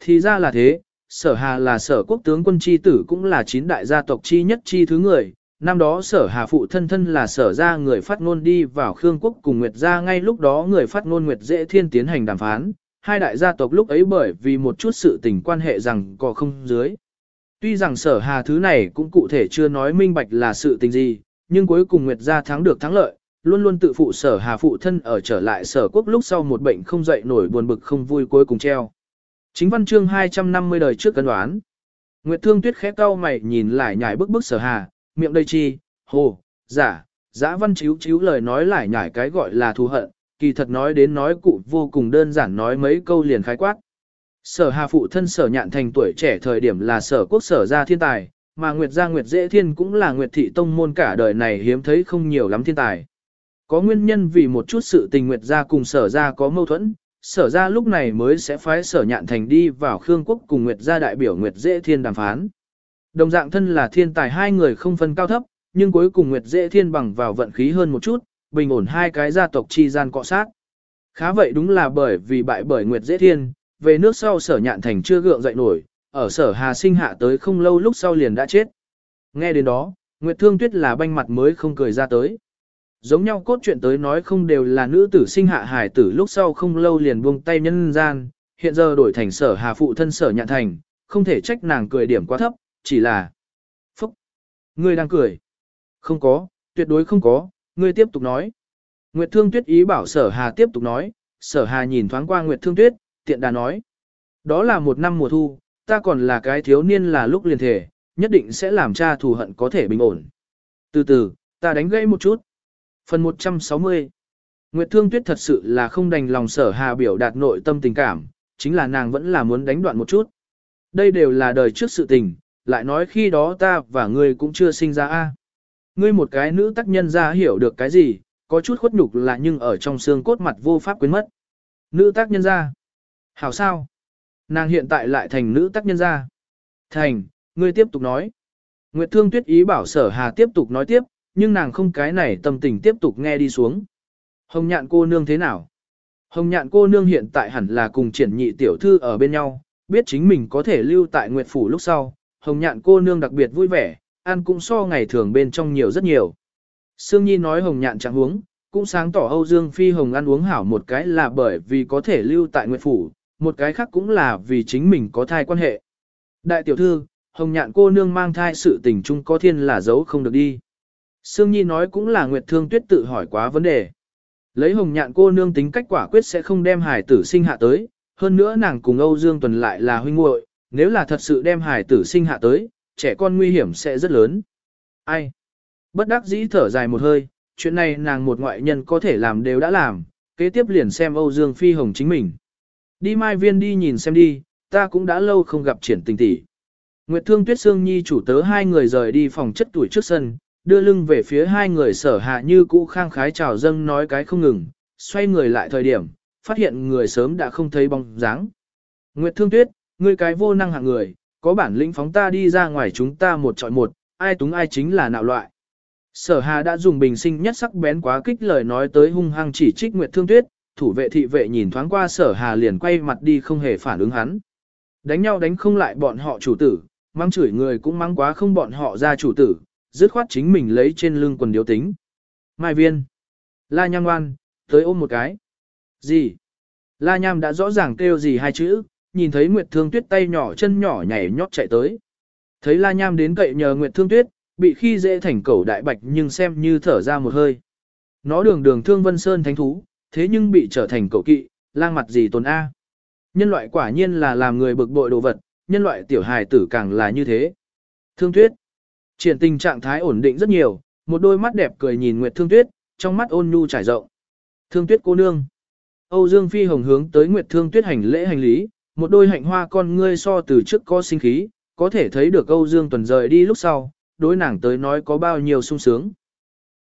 Thì ra là thế, sở hà là sở quốc tướng quân chi tử cũng là chín đại gia tộc chi nhất chi thứ người. Năm đó sở hà phụ thân thân là sở ra người phát ngôn đi vào Khương quốc cùng Nguyệt gia ngay lúc đó người phát ngôn Nguyệt dễ thiên tiến hành đàm phán, hai đại gia tộc lúc ấy bởi vì một chút sự tình quan hệ rằng có không dưới. Tuy rằng sở hà thứ này cũng cụ thể chưa nói minh bạch là sự tình gì, nhưng cuối cùng Nguyệt gia thắng được thắng lợi, luôn luôn tự phụ sở hà phụ thân ở trở lại sở quốc lúc sau một bệnh không dậy nổi buồn bực không vui cuối cùng treo. Chính văn chương 250 đời trước cân đoán. Nguyệt thương tuyết khẽ cau mày nhìn lại nhảy bức bức sở hà, miệng đầy chi, hồ, giả, giả văn chiếu chiếu lời nói lại nhảy cái gọi là thù hận, kỳ thật nói đến nói cụ vô cùng đơn giản nói mấy câu liền khái quát. Sở hà phụ thân sở nhạn thành tuổi trẻ thời điểm là sở quốc sở gia thiên tài, mà Nguyệt gia Nguyệt dễ thiên cũng là Nguyệt thị tông môn cả đời này hiếm thấy không nhiều lắm thiên tài. Có nguyên nhân vì một chút sự tình Nguyệt gia cùng sở gia có mâu thuẫn, sở gia lúc này mới sẽ phái sở nhạn thành đi vào Khương quốc cùng Nguyệt gia đại biểu Nguyệt dễ thiên đàm phán. Đồng dạng thân là thiên tài hai người không phân cao thấp, nhưng cuối cùng Nguyệt dễ thiên bằng vào vận khí hơn một chút, bình ổn hai cái gia tộc chi gian cọ sát. Khá vậy đúng là bởi vì bại bởi Nguyệt dễ thiên, về nước sau sở nhạn thành chưa gượng dậy nổi, ở sở hà sinh hạ tới không lâu lúc sau liền đã chết. Nghe đến đó, Nguyệt Thương Tuyết là banh mặt mới không cười ra tới. Giống nhau cốt truyện tới nói không đều là nữ tử sinh hạ hài tử lúc sau không lâu liền buông tay nhân gian, hiện giờ đổi thành sở hà phụ thân sở nhạn thành, không thể trách nàng cười điểm quá thấp, chỉ là Phúc! Ngươi đang cười. Không có, tuyệt đối không có, ngươi tiếp tục nói. Nguyệt Thương Tuyết ý bảo sở hà tiếp tục nói, sở hà nhìn thoáng qua Nguyệt Thương Tuyết, tiện đà nói. Đó là một năm mùa thu, ta còn là cái thiếu niên là lúc liền thể, nhất định sẽ làm cha thù hận có thể bình ổn. Từ từ, ta đánh gãy một chút. Phần 160 Nguyệt Thương Tuyết thật sự là không đành lòng sở hà biểu đạt nội tâm tình cảm, chính là nàng vẫn là muốn đánh đoạn một chút. Đây đều là đời trước sự tình, lại nói khi đó ta và ngươi cũng chưa sinh ra a. Ngươi một cái nữ tác nhân ra hiểu được cái gì, có chút khuất nhục là nhưng ở trong xương cốt mặt vô pháp quên mất. Nữ tác nhân ra. Hảo sao? Nàng hiện tại lại thành nữ tác nhân gia. Thành, ngươi tiếp tục nói. Nguyệt Thương Tuyết ý bảo sở hà tiếp tục nói tiếp, nhưng nàng không cái này tâm tình tiếp tục nghe đi xuống. Hồng nhạn cô nương thế nào? Hồng nhạn cô nương hiện tại hẳn là cùng triển nhị tiểu thư ở bên nhau, biết chính mình có thể lưu tại Nguyệt Phủ lúc sau. Hồng nhạn cô nương đặc biệt vui vẻ, ăn cũng so ngày thường bên trong nhiều rất nhiều. Sương Nhi nói Hồng nhạn chẳng uống, cũng sáng tỏ Âu Dương Phi Hồng ăn uống hảo một cái là bởi vì có thể lưu tại Nguyệt Phủ, một cái khác cũng là vì chính mình có thai quan hệ. Đại tiểu thư, hồng nhạn cô nương mang thai sự tình chung có thiên là giấu không được đi. Sương Nhi nói cũng là Nguyệt Thương Tuyết tự hỏi quá vấn đề. Lấy hồng nhạn cô nương tính cách quả quyết sẽ không đem hải tử sinh hạ tới, hơn nữa nàng cùng Âu Dương Tuần lại là huynh muội, nếu là thật sự đem hải tử sinh hạ tới, trẻ con nguy hiểm sẽ rất lớn. Ai? Bất đắc dĩ thở dài một hơi, chuyện này nàng một ngoại nhân có thể làm đều đã làm, kế tiếp liền xem Âu Dương Phi Hồng chính mình. Đi mai viên đi nhìn xem đi, ta cũng đã lâu không gặp triển tình tỷ. Nguyệt Thương Tuyết Sương Nhi chủ tớ hai người rời đi phòng chất tuổi trước sân, đưa lưng về phía hai người sở hạ như cũ khang khái chào dâng nói cái không ngừng, xoay người lại thời điểm, phát hiện người sớm đã không thấy bóng dáng. Nguyệt Thương Tuyết, ngươi cái vô năng hạng người, có bản lĩnh phóng ta đi ra ngoài chúng ta một trọi một, ai túng ai chính là nạo loại. Sở Hà đã dùng bình sinh nhất sắc bén quá kích lời nói tới hung hăng chỉ trích Nguyệt Thương Tuyết, thủ vệ thị vệ nhìn thoáng qua sở hà liền quay mặt đi không hề phản ứng hắn. Đánh nhau đánh không lại bọn họ chủ tử, mang chửi người cũng mang quá không bọn họ ra chủ tử, dứt khoát chính mình lấy trên lưng quần điếu tính. Mai viên. La nham ngoan, tới ôm một cái. Gì? La nham đã rõ ràng kêu gì hai chữ, nhìn thấy Nguyệt Thương Tuyết tay nhỏ chân nhỏ nhảy nhót chạy tới. Thấy La nham đến cậy nhờ Nguyệt Thương Tuyết, bị khi dễ thành cẩu đại bạch nhưng xem như thở ra một hơi. Nó đường đường thương vân sơn thánh thú, thế nhưng bị trở thành cậu kỵ, lang mặt gì tồn A. Nhân loại quả nhiên là làm người bực bội đồ vật, nhân loại tiểu hài tử càng là như thế. Thương Tuyết. Triển tình trạng thái ổn định rất nhiều, một đôi mắt đẹp cười nhìn Nguyệt Thương Tuyết, trong mắt ôn nhu trải rộng. Thương Tuyết cô nương. Âu Dương Phi hồng hướng tới Nguyệt Thương Tuyết hành lễ hành lý, một đôi hạnh hoa con ngươi so từ trước có sinh khí, có thể thấy được Âu Dương tuần rời đi lúc sau, đối nàng tới nói có bao nhiêu sung sướng.